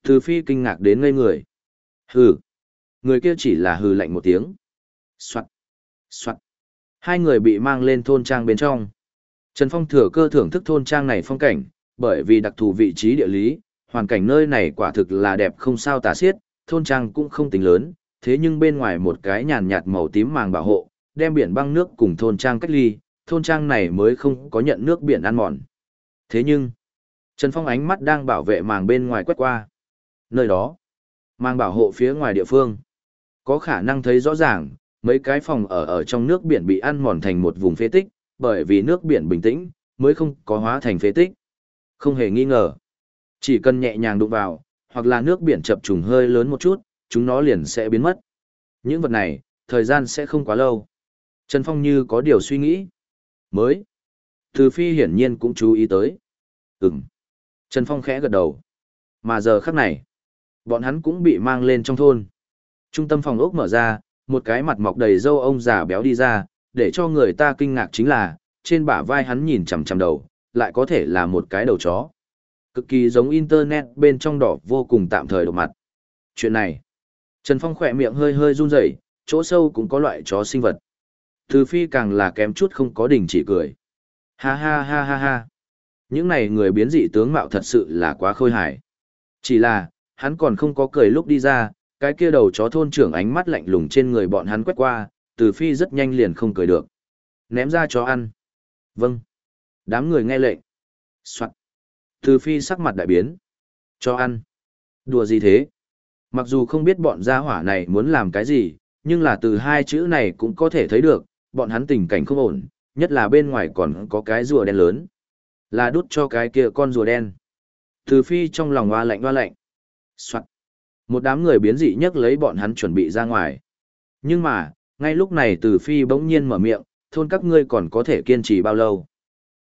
Từ phi kinh ngạc đến ngây người. Hừ. Người kia chỉ là hừ lạnh một tiếng. Soạn. Soạn. Hai người bị mang lên thôn trang bên trong. Trần Phong thừa cơ thưởng thức thôn trang này phong cảnh, bởi vì đặc thù vị trí địa lý, hoàn cảnh nơi này quả thực là đẹp không sao tả xiết, thôn trang cũng không tính lớn, thế nhưng bên ngoài một cái nhàn nhạt màu tím màng bảo hộ, đem biển băng nước cùng thôn trang cách ly, thôn trang này mới không có nhận nước biển ăn mòn. Thế nhưng, Trần Phong ánh mắt đang bảo vệ màng bên ngoài quét qua. Nơi đó, màng bảo hộ phía ngoài địa phương. Có khả năng thấy rõ ràng, mấy cái phòng ở ở trong nước biển bị ăn mòn thành một vùng phế tích, bởi vì nước biển bình tĩnh, mới không có hóa thành phế tích. Không hề nghi ngờ. Chỉ cần nhẹ nhàng đụng vào, hoặc là nước biển chập trùng hơi lớn một chút, chúng nó liền sẽ biến mất. Những vật này, thời gian sẽ không quá lâu. Trần Phong như có điều suy nghĩ. Mới. Từ phi hiển nhiên cũng chú ý tới. Ừm. Trần Phong khẽ gật đầu. Mà giờ khắc này, bọn hắn cũng bị mang lên trong thôn. Trung tâm phòng ốc mở ra, một cái mặt mọc đầy râu ông già béo đi ra, để cho người ta kinh ngạc chính là, trên bả vai hắn nhìn chằm chằm đầu, lại có thể là một cái đầu chó. Cực kỳ giống internet bên trong đỏ vô cùng tạm thời độc mặt. Chuyện này, Trần Phong khỏe miệng hơi hơi run rẩy, chỗ sâu cũng có loại chó sinh vật. Từ phi càng là kém chút không có đỉnh chỉ cười. Ha ha ha ha ha. Những này người biến dị tướng mạo thật sự là quá khôi hài. Chỉ là, hắn còn không có cười lúc đi ra, cái kia đầu chó thôn trưởng ánh mắt lạnh lùng trên người bọn hắn quét qua, từ phi rất nhanh liền không cười được. Ném ra chó ăn. Vâng. Đám người nghe lệnh. Soạn. Từ phi sắc mặt đại biến. Cho ăn. Đùa gì thế? Mặc dù không biết bọn gia hỏa này muốn làm cái gì, nhưng là từ hai chữ này cũng có thể thấy được, bọn hắn tình cảnh không ổn, nhất là bên ngoài còn có cái rùa đen lớn. Là đút cho cái kia con rùa đen. Từ phi trong lòng hoa lạnh hoa lạnh. Soạn. Một đám người biến dị nhất lấy bọn hắn chuẩn bị ra ngoài. Nhưng mà, ngay lúc này từ phi bỗng nhiên mở miệng, thôn các ngươi còn có thể kiên trì bao lâu.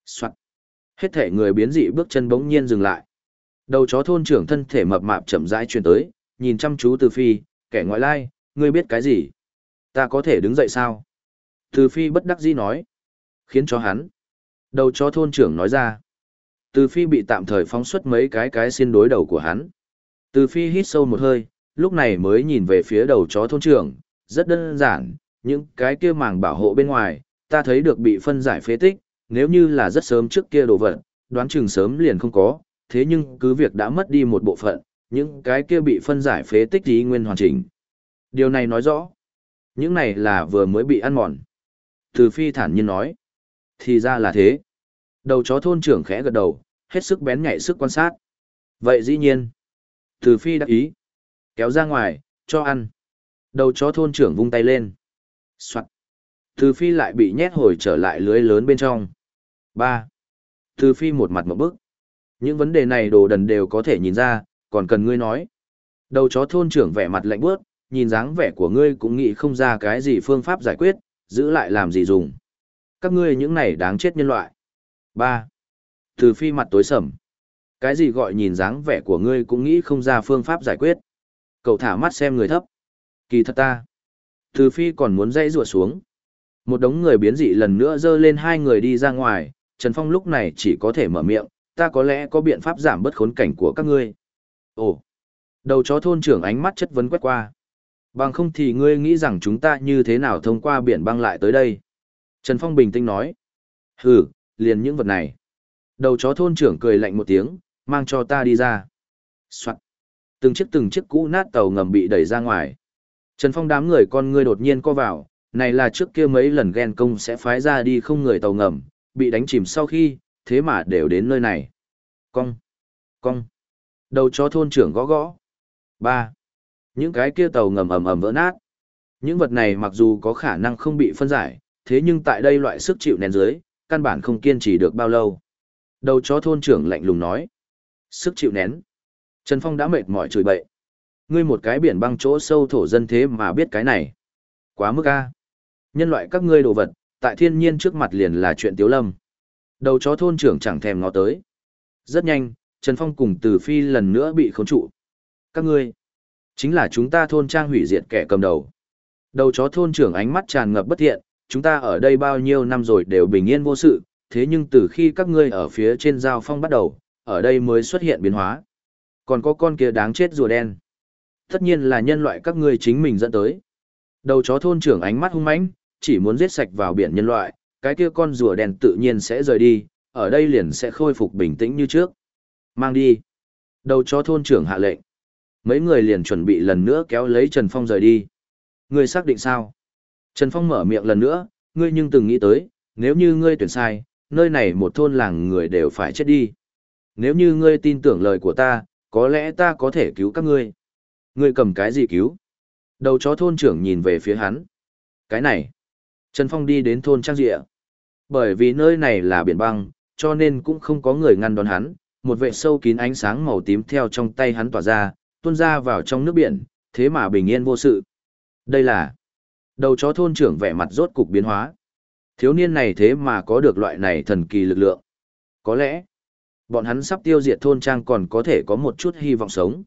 Soạn. Hết thể người biến dị bước chân bỗng nhiên dừng lại. Đầu chó thôn trưởng thân thể mập mạp chậm rãi truyền tới, nhìn chăm chú từ phi, kẻ ngoại lai, ngươi biết cái gì? Ta có thể đứng dậy sao? Từ phi bất đắc dĩ nói. Khiến cho hắn. Đầu chó thôn trưởng nói ra. Từ phi bị tạm thời phóng xuất mấy cái cái xin đối đầu của hắn. Từ phi hít sâu một hơi, lúc này mới nhìn về phía đầu chó thôn trưởng, rất đơn giản, những cái kia màng bảo hộ bên ngoài, ta thấy được bị phân giải phế tích, nếu như là rất sớm trước kia đồ vật, đoán chừng sớm liền không có, thế nhưng cứ việc đã mất đi một bộ phận, những cái kia bị phân giải phế tích thì nguyên hoàn chỉnh. Điều này nói rõ, những này là vừa mới bị ăn mòn. Từ phi thản nhiên nói, thì ra là thế. Đầu chó thôn trưởng khẽ gật đầu, hết sức bén nhạy sức quan sát. Vậy dĩ nhiên, từ phi đắc ý, kéo ra ngoài, cho ăn. Đầu chó thôn trưởng vung tay lên. Soạn. Từ phi lại bị nhét hồi trở lại lưới lớn bên trong. ba Từ phi một mặt một bức. Những vấn đề này đồ đần đều có thể nhìn ra, còn cần ngươi nói. Đầu chó thôn trưởng vẻ mặt lạnh bước, nhìn dáng vẻ của ngươi cũng nghĩ không ra cái gì phương pháp giải quyết, giữ lại làm gì dùng. Các ngươi những này đáng chết nhân loại. ba Từ phi mặt tối sầm. Cái gì gọi nhìn dáng vẻ của ngươi cũng nghĩ không ra phương pháp giải quyết. Cậu thả mắt xem người thấp. Kỳ thật ta. Từ phi còn muốn dãy rùa xuống. Một đống người biến dị lần nữa dơ lên hai người đi ra ngoài, Trần Phong lúc này chỉ có thể mở miệng, ta có lẽ có biện pháp giảm bớt khốn cảnh của các ngươi. Ồ! Đầu chó thôn trưởng ánh mắt chất vấn quét qua. Bằng không thì ngươi nghĩ rằng chúng ta như thế nào thông qua biển băng lại tới đây? Trần Phong bình tĩnh nói. Hừ, liền những vật này. Đầu chó thôn trưởng cười lạnh một tiếng, mang cho ta đi ra. Soạn. Từng chiếc từng chiếc cũ nát tàu ngầm bị đẩy ra ngoài. Trần Phong đám người con ngươi đột nhiên co vào, này là trước kia mấy lần ghen công sẽ phái ra đi không người tàu ngầm, bị đánh chìm sau khi, thế mà đều đến nơi này. Cong, cong, đầu chó thôn trưởng gõ gõ. ba Những cái kia tàu ngầm ầm ầm vỡ nát. Những vật này mặc dù có khả năng không bị phân giải, thế nhưng tại đây loại sức chịu nén dưới, căn bản không kiên trì được bao lâu. Đầu chó thôn trưởng lạnh lùng nói. Sức chịu nén. Trần Phong đã mệt mỏi chửi bậy. Ngươi một cái biển băng chỗ sâu thổ dân thế mà biết cái này. Quá mức a. Nhân loại các ngươi đồ vật, tại thiên nhiên trước mặt liền là chuyện tiếu lâm. Đầu chó thôn trưởng chẳng thèm ngó tới. Rất nhanh, Trần Phong cùng Từ Phi lần nữa bị khống trụ. Các ngươi, chính là chúng ta thôn trang hủy diệt kẻ cầm đầu. Đầu chó thôn trưởng ánh mắt tràn ngập bất thiện, chúng ta ở đây bao nhiêu năm rồi đều bình yên vô sự, thế nhưng từ khi các ngươi ở phía trên giao phong bắt đầu, ở đây mới xuất hiện biến hóa. Còn có con kia đáng chết rùa đen. Tất nhiên là nhân loại các ngươi chính mình dẫn tới. Đầu chó thôn trưởng ánh mắt hung mãnh, chỉ muốn giết sạch vào biển nhân loại, cái kia con rùa đen tự nhiên sẽ rời đi, ở đây liền sẽ khôi phục bình tĩnh như trước. Mang đi. Đầu chó thôn trưởng hạ lệnh. Mấy người liền chuẩn bị lần nữa kéo lấy Trần Phong rời đi. Ngươi xác định sao? Trần Phong mở miệng lần nữa, ngươi nhưng từng nghĩ tới, nếu như ngươi tuyển sai, nơi này một thôn làng người đều phải chết đi. Nếu như ngươi tin tưởng lời của ta, có lẽ ta có thể cứu các ngươi. Ngươi cầm cái gì cứu? Đầu chó thôn trưởng nhìn về phía hắn. Cái này. Trần Phong đi đến thôn Trang Dịa. Bởi vì nơi này là biển băng, cho nên cũng không có người ngăn đón hắn. Một vệ sâu kín ánh sáng màu tím theo trong tay hắn tỏa ra, tuôn ra vào trong nước biển, thế mà bình yên vô sự. Đây là đầu chó thôn trưởng vẻ mặt rốt cục biến hóa. Thiếu niên này thế mà có được loại này thần kỳ lực lượng. Có lẽ, bọn hắn sắp tiêu diệt thôn trang còn có thể có một chút hy vọng sống.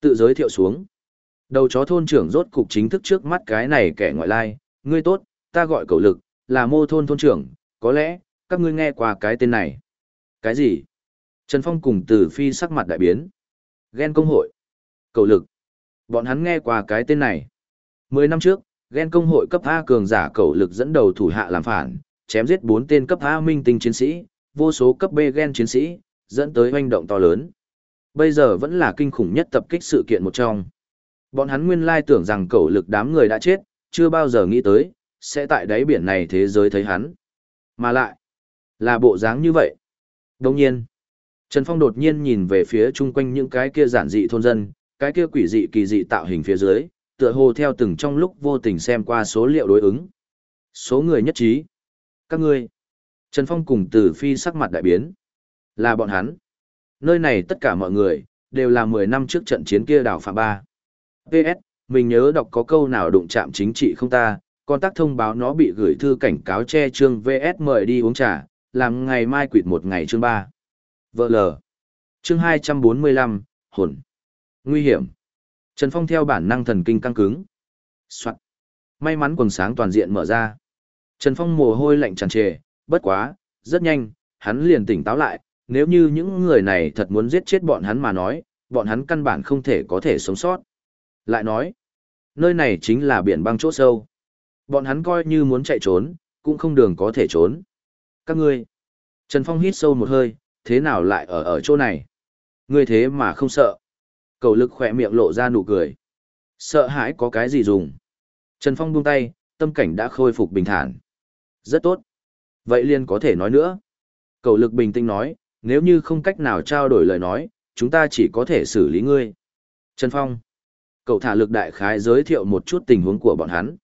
Tự giới thiệu xuống. Đầu chó thôn trưởng rốt cục chính thức trước mắt cái này kẻ ngoại lai, ngươi tốt, ta gọi cầu lực, là mô thôn thôn trưởng, có lẽ, các ngươi nghe qua cái tên này. Cái gì? Trần Phong cùng từ phi sắc mặt đại biến. Ghen công hội. Cầu lực. Bọn hắn nghe qua cái tên này. Mười năm trước, ghen công hội cấp A cường giả cầu lực dẫn đầu thủ hạ làm phản, chém giết bốn tên cấp A minh tinh chiến sĩ, vô số cấp B ghen chiến sĩ, dẫn tới hoành động to lớn. Bây giờ vẫn là kinh khủng nhất tập kích sự kiện một trong. Bọn hắn nguyên lai tưởng rằng cẩu lực đám người đã chết, chưa bao giờ nghĩ tới, sẽ tại đáy biển này thế giới thấy hắn. Mà lại, là bộ dáng như vậy. Đồng nhiên, Trần Phong đột nhiên nhìn về phía chung quanh những cái kia giản dị thôn dân, cái kia quỷ dị kỳ dị tạo hình phía dưới, tựa hồ theo từng trong lúc vô tình xem qua số liệu đối ứng. Số người nhất trí. Các ngươi. Trần Phong cùng tử Phi sắc mặt đại biến. Là bọn hắn. Nơi này tất cả mọi người, đều là 10 năm trước trận chiến kia đảo Phạm Ba. PS, mình nhớ đọc có câu nào đụng chạm chính trị không ta, con tác thông báo nó bị gửi thư cảnh cáo che chương VS mời đi uống trà, làm ngày mai quỵt một ngày chương 3. Vợ lờ. Chương 245, hồn. Nguy hiểm. Trần Phong theo bản năng thần kinh căng cứng. Soạn. May mắn quần sáng toàn diện mở ra. Trần Phong mồ hôi lạnh tràn trề, bất quá, rất nhanh, hắn liền tỉnh táo lại, nếu như những người này thật muốn giết chết bọn hắn mà nói, bọn hắn căn bản không thể có thể sống sót. Lại nói, nơi này chính là biển băng chỗ sâu. Bọn hắn coi như muốn chạy trốn, cũng không đường có thể trốn. Các ngươi. Trần Phong hít sâu một hơi, thế nào lại ở ở chỗ này? Ngươi thế mà không sợ. Cầu lực khỏe miệng lộ ra nụ cười. Sợ hãi có cái gì dùng. Trần Phong buông tay, tâm cảnh đã khôi phục bình thản. Rất tốt. Vậy liền có thể nói nữa. Cầu lực bình tĩnh nói, nếu như không cách nào trao đổi lời nói, chúng ta chỉ có thể xử lý ngươi. Trần Phong. Cậu thả lực đại khái giới thiệu một chút tình huống của bọn hắn.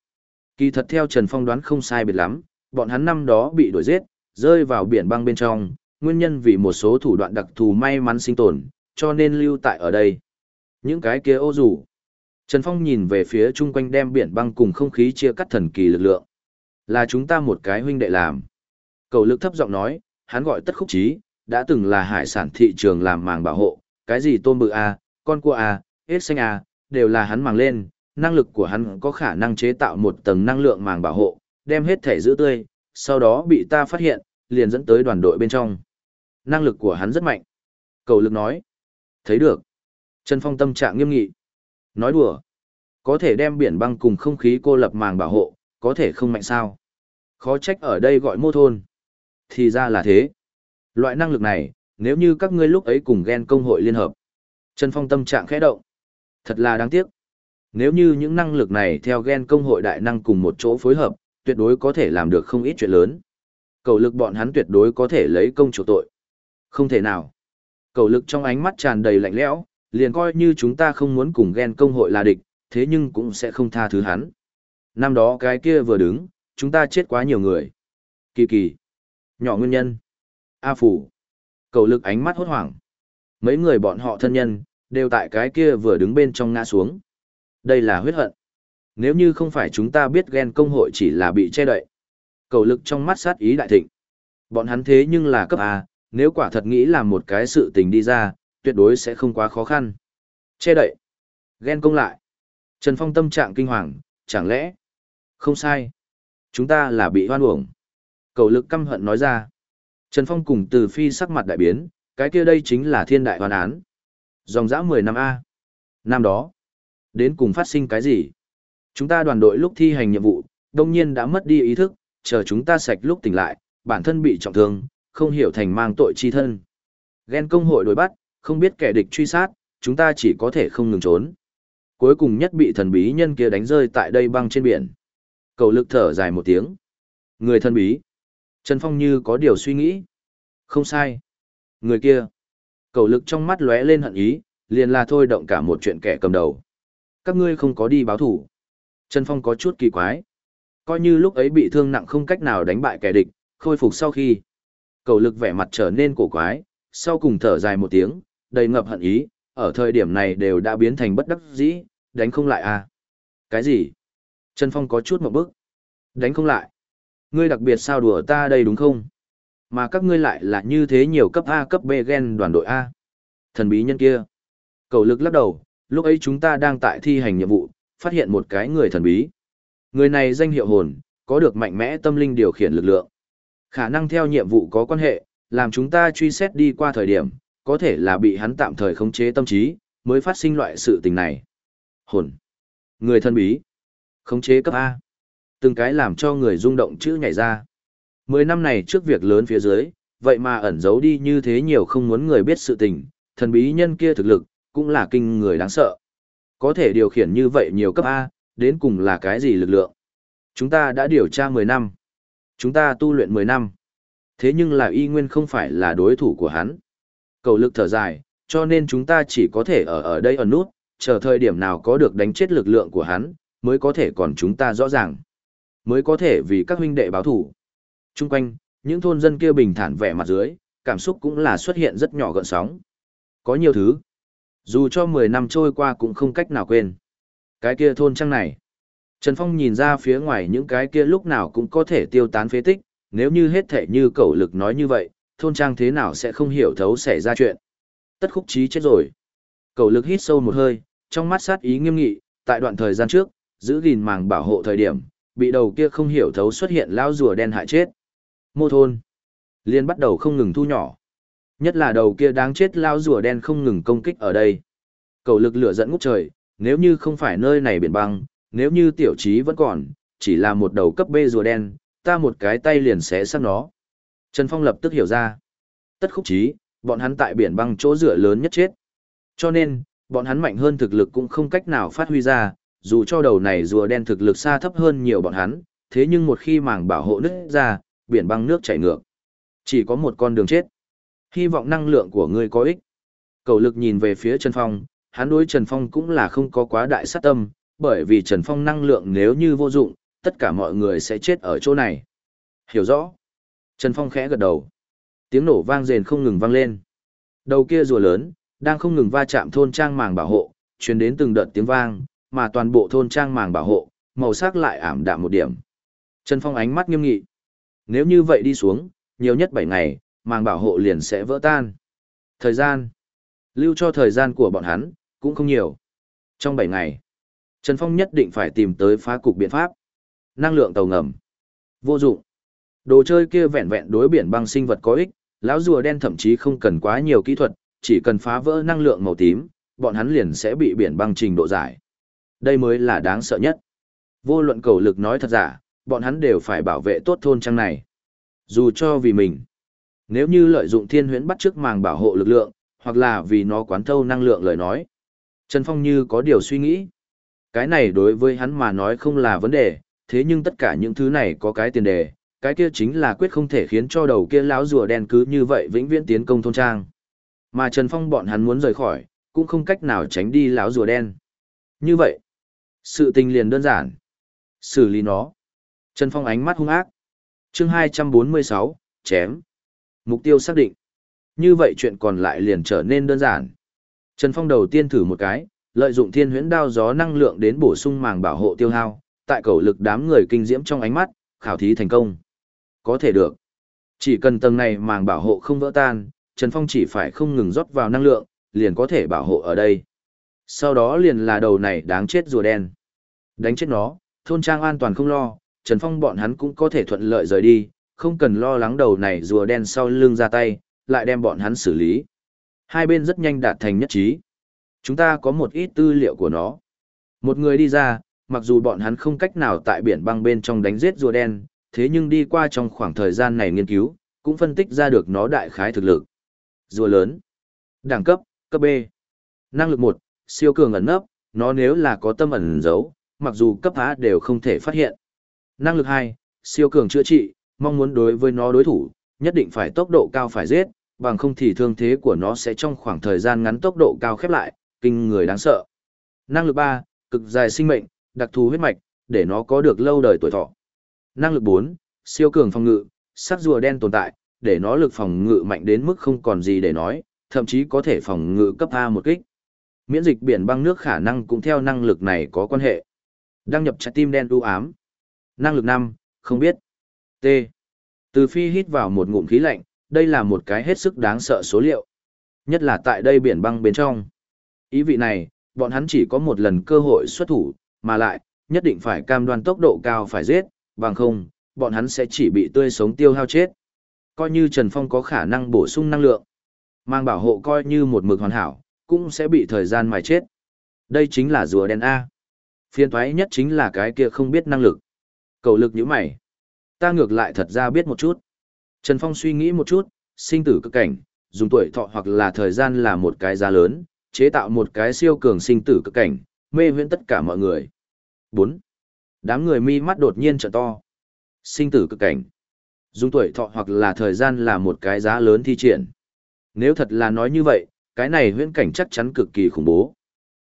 Kỳ thật theo Trần Phong đoán không sai biệt lắm, bọn hắn năm đó bị đuổi giết, rơi vào biển băng bên trong, nguyên nhân vì một số thủ đoạn đặc thù may mắn sinh tồn, cho nên lưu tại ở đây. Những cái kia ô dù. Trần Phong nhìn về phía chung quanh đem biển băng cùng không khí chia cắt thần kỳ lực lượng. Là chúng ta một cái huynh đệ làm. Cầu lực thấp giọng nói, hắn gọi tất khúc trí, đã từng là hải sản thị trường làm màng bảo hộ, cái gì tôm bự A, con cua A, hết xanh A, đều là hắn màng lên, năng lực của hắn có khả năng chế tạo một tầng năng lượng màng bảo hộ, đem hết thể giữ tươi, sau đó bị ta phát hiện, liền dẫn tới đoàn đội bên trong. Năng lực của hắn rất mạnh. Cầu lực nói. Thấy được. Trần Phong tâm trạng nghiêm nghị. Nói đùa. Có thể đem biển băng cùng không khí cô lập màng bảo hộ, có thể không mạnh sao. Khó trách ở đây gọi mô thôn. Thì ra là thế. Loại năng lực này, nếu như các ngươi lúc ấy cùng ghen công hội liên hợp. Trần Phong tâm trạng khẽ động. Thật là đáng tiếc. Nếu như những năng lực này theo ghen công hội đại năng cùng một chỗ phối hợp, tuyệt đối có thể làm được không ít chuyện lớn. Cầu lực bọn hắn tuyệt đối có thể lấy công chủ tội. Không thể nào. Cầu lực trong ánh mắt tràn đầy lạnh lẽo, liền coi như chúng ta không muốn cùng ghen công hội là địch, thế nhưng cũng sẽ không tha thứ hắn. Năm đó cái kia vừa đứng, chúng ta chết quá nhiều người. Kỳ kỳ. Nhỏ nguyên nhân. A phủ. Cầu lực ánh mắt hốt hoảng. Mấy người bọn họ thân nhân, đều tại cái kia vừa đứng bên trong ngã xuống. Đây là huyết hận. Nếu như không phải chúng ta biết ghen công hội chỉ là bị che đậy. Cầu lực trong mắt sát ý đại thịnh. Bọn hắn thế nhưng là cấp A, nếu quả thật nghĩ là một cái sự tình đi ra, tuyệt đối sẽ không quá khó khăn. Che đậy. Ghen công lại. Trần Phong tâm trạng kinh hoàng, chẳng lẽ? Không sai. Chúng ta là bị hoan uổng. Cầu lực căm hận nói ra. Trần Phong cùng từ phi sắc mặt đại biến, cái kia đây chính là thiên đại hoàn án. Dòng dã 10 năm A. Năm đó. Đến cùng phát sinh cái gì? Chúng ta đoàn đội lúc thi hành nhiệm vụ, đông nhiên đã mất đi ý thức, chờ chúng ta sạch lúc tỉnh lại, bản thân bị trọng thương, không hiểu thành mang tội chi thân. Ghen công hội đối bắt, không biết kẻ địch truy sát, chúng ta chỉ có thể không ngừng trốn. Cuối cùng nhất bị thần bí nhân kia đánh rơi tại đây băng trên biển. Cầu lực thở dài một tiếng. Người thần bí. Trần Phong như có điều suy nghĩ. Không sai. Người kia. Cầu lực trong mắt lóe lên hận ý, liền là thôi động cả một chuyện kẻ cầm đầu. Các ngươi không có đi báo thủ. Trần Phong có chút kỳ quái. Coi như lúc ấy bị thương nặng không cách nào đánh bại kẻ địch, khôi phục sau khi. Cầu lực vẻ mặt trở nên cổ quái, sau cùng thở dài một tiếng, đầy ngập hận ý, ở thời điểm này đều đã biến thành bất đắc dĩ, đánh không lại à. Cái gì? Trần Phong có chút một bước. Đánh không lại. Ngươi đặc biệt sao đùa ta đây đúng không? Mà các ngươi lại là như thế nhiều cấp A cấp B gen đoàn đội A. Thần bí nhân kia. Cầu lực lắc đầu, lúc ấy chúng ta đang tại thi hành nhiệm vụ, phát hiện một cái người thần bí. Người này danh hiệu hồn, có được mạnh mẽ tâm linh điều khiển lực lượng. Khả năng theo nhiệm vụ có quan hệ, làm chúng ta truy xét đi qua thời điểm, có thể là bị hắn tạm thời khống chế tâm trí, mới phát sinh loại sự tình này. Hồn. Người thần bí. Khống chế cấp A. Từng cái làm cho người rung động chữ nhảy ra. Mười năm này trước việc lớn phía dưới, vậy mà ẩn giấu đi như thế nhiều không muốn người biết sự tình, thần bí nhân kia thực lực, cũng là kinh người đáng sợ. Có thể điều khiển như vậy nhiều cấp A, đến cùng là cái gì lực lượng? Chúng ta đã điều tra 10 năm. Chúng ta tu luyện 10 năm. Thế nhưng là y nguyên không phải là đối thủ của hắn. Cầu lực thở dài, cho nên chúng ta chỉ có thể ở ở đây ở nút, chờ thời điểm nào có được đánh chết lực lượng của hắn, mới có thể còn chúng ta rõ ràng. Mới có thể vì các huynh đệ báo thủ. Trung quanh, những thôn dân kia bình thản vẻ mặt dưới, cảm xúc cũng là xuất hiện rất nhỏ gợn sóng. Có nhiều thứ. Dù cho 10 năm trôi qua cũng không cách nào quên. Cái kia thôn trang này. Trần Phong nhìn ra phía ngoài những cái kia lúc nào cũng có thể tiêu tán phế tích, nếu như hết thể như cậu lực nói như vậy, thôn trang thế nào sẽ không hiểu thấu xảy ra chuyện. Tất khúc trí chết rồi. Cậu lực hít sâu một hơi, trong mắt sát ý nghiêm nghị, tại đoạn thời gian trước, giữ gìn màng bảo hộ thời điểm, bị đầu kia không hiểu thấu xuất hiện lao rùa đen hại chết. Mô thôn. Liên bắt đầu không ngừng thu nhỏ. Nhất là đầu kia đáng chết lao rùa đen không ngừng công kích ở đây. Cầu lực lửa dẫn ngút trời, nếu như không phải nơi này biển băng, nếu như tiểu trí vẫn còn, chỉ là một đầu cấp B rùa đen, ta một cái tay liền xé xác nó. Trần Phong lập tức hiểu ra. Tất khúc trí, bọn hắn tại biển băng chỗ rửa lớn nhất chết. Cho nên, bọn hắn mạnh hơn thực lực cũng không cách nào phát huy ra, dù cho đầu này rùa đen thực lực xa thấp hơn nhiều bọn hắn, thế nhưng một khi màng bảo hộ nứt ra, biển băng nước chảy ngược. Chỉ có một con đường chết. Hy vọng năng lượng của ngươi có ích. Cầu lực nhìn về phía Trần Phong, hắn đối Trần Phong cũng là không có quá đại sát tâm, bởi vì Trần Phong năng lượng nếu như vô dụng, tất cả mọi người sẽ chết ở chỗ này. Hiểu rõ. Trần Phong khẽ gật đầu. Tiếng nổ vang rền không ngừng vang lên. Đầu kia rùa lớn, đang không ngừng va chạm thôn trang màng bảo hộ, truyền đến từng đợt tiếng vang, mà toàn bộ thôn trang màng bảo hộ, màu sắc lại ảm đạm một điểm. Trần Phong ánh mắt nghiêm nghị. Nếu như vậy đi xuống, nhiều nhất 7 ngày, màng bảo hộ liền sẽ vỡ tan. Thời gian. Lưu cho thời gian của bọn hắn, cũng không nhiều. Trong 7 ngày, Trần Phong nhất định phải tìm tới phá cục biện pháp. Năng lượng tàu ngầm. Vô dụng. Đồ chơi kia vẹn vẹn đối biển băng sinh vật có ích, lão rùa đen thậm chí không cần quá nhiều kỹ thuật, chỉ cần phá vỡ năng lượng màu tím, bọn hắn liền sẽ bị biển băng trình độ giải. Đây mới là đáng sợ nhất. Vô luận cầu lực nói thật giả, bọn hắn đều phải bảo vệ tốt thôn trang này. Dù cho vì mình. Nếu như lợi dụng thiên huyễn bắt trước màng bảo hộ lực lượng, hoặc là vì nó quán thâu năng lượng lời nói. Trần Phong như có điều suy nghĩ. Cái này đối với hắn mà nói không là vấn đề, thế nhưng tất cả những thứ này có cái tiền đề, cái kia chính là quyết không thể khiến cho đầu kia lão rùa đen cứ như vậy vĩnh viễn tiến công thôn trang. Mà Trần Phong bọn hắn muốn rời khỏi, cũng không cách nào tránh đi lão rùa đen. Như vậy, sự tình liền đơn giản. Xử lý nó. Trần Phong ánh mắt hung ác. chương 246, chém. Mục tiêu xác định. Như vậy chuyện còn lại liền trở nên đơn giản. Trần Phong đầu tiên thử một cái, lợi dụng thiên huyễn đao gió năng lượng đến bổ sung màng bảo hộ tiêu hao, tại cầu lực đám người kinh diễm trong ánh mắt, khảo thí thành công. Có thể được. Chỉ cần tầng này màng bảo hộ không vỡ tan, Trần Phong chỉ phải không ngừng rót vào năng lượng, liền có thể bảo hộ ở đây. Sau đó liền là đầu này đáng chết rùa đen. Đánh chết nó, thôn trang an toàn không lo, Trần Phong bọn hắn cũng có thể thuận lợi rời đi, không cần lo lắng đầu này rùa đen sau lưng ra tay, lại đem bọn hắn xử lý. Hai bên rất nhanh đạt thành nhất trí. Chúng ta có một ít tư liệu của nó. Một người đi ra, mặc dù bọn hắn không cách nào tại biển băng bên trong đánh giết rùa đen, thế nhưng đi qua trong khoảng thời gian này nghiên cứu, cũng phân tích ra được nó đại khái thực lực. Rùa lớn. Đẳng cấp, cấp B. Năng lực 1, siêu cường ẩn nấp, nó nếu là có tâm ẩn giấu, mặc dù cấp A đều không thể phát hiện. Năng lực 2, siêu cường chữa trị, Mong muốn đối với nó đối thủ, nhất định phải tốc độ cao phải giết, bằng không thì thương thế của nó sẽ trong khoảng thời gian ngắn tốc độ cao khép lại, kinh người đáng sợ. Năng lực 3, cực dài sinh mệnh, đặc thù huyết mạch, để nó có được lâu đời tuổi thọ. Năng lực 4, siêu cường phòng ngự, sắc rùa đen tồn tại, để nó lực phòng ngự mạnh đến mức không còn gì để nói, thậm chí có thể phòng ngự cấp A một kích. Miễn dịch biển băng nước khả năng cũng theo năng lực này có quan hệ. Đăng nhập trái tim đen u ám. Năng lực 5, không biết. T. Từ phi hít vào một ngụm khí lạnh, đây là một cái hết sức đáng sợ số liệu. Nhất là tại đây biển băng bên trong. Ý vị này, bọn hắn chỉ có một lần cơ hội xuất thủ, mà lại, nhất định phải cam đoan tốc độ cao phải giết, bằng không, bọn hắn sẽ chỉ bị tươi sống tiêu hao chết. Coi như Trần Phong có khả năng bổ sung năng lượng, mang bảo hộ coi như một mực hoàn hảo, cũng sẽ bị thời gian mài chết. Đây chính là rùa đen A. Phiên thoái nhất chính là cái kia không biết năng lực. Cầu lực như mày. Ta ngược lại thật ra biết một chút. Trần Phong suy nghĩ một chút, sinh tử cực cảnh, dùng tuổi thọ hoặc là thời gian là một cái giá lớn, chế tạo một cái siêu cường sinh tử cực cảnh, mê huyễn tất cả mọi người. 4. Đám người mi mắt đột nhiên trở to. Sinh tử cực cảnh. Dùng tuổi thọ hoặc là thời gian là một cái giá lớn thi triển. Nếu thật là nói như vậy, cái này huyễn cảnh chắc chắn cực kỳ khủng bố.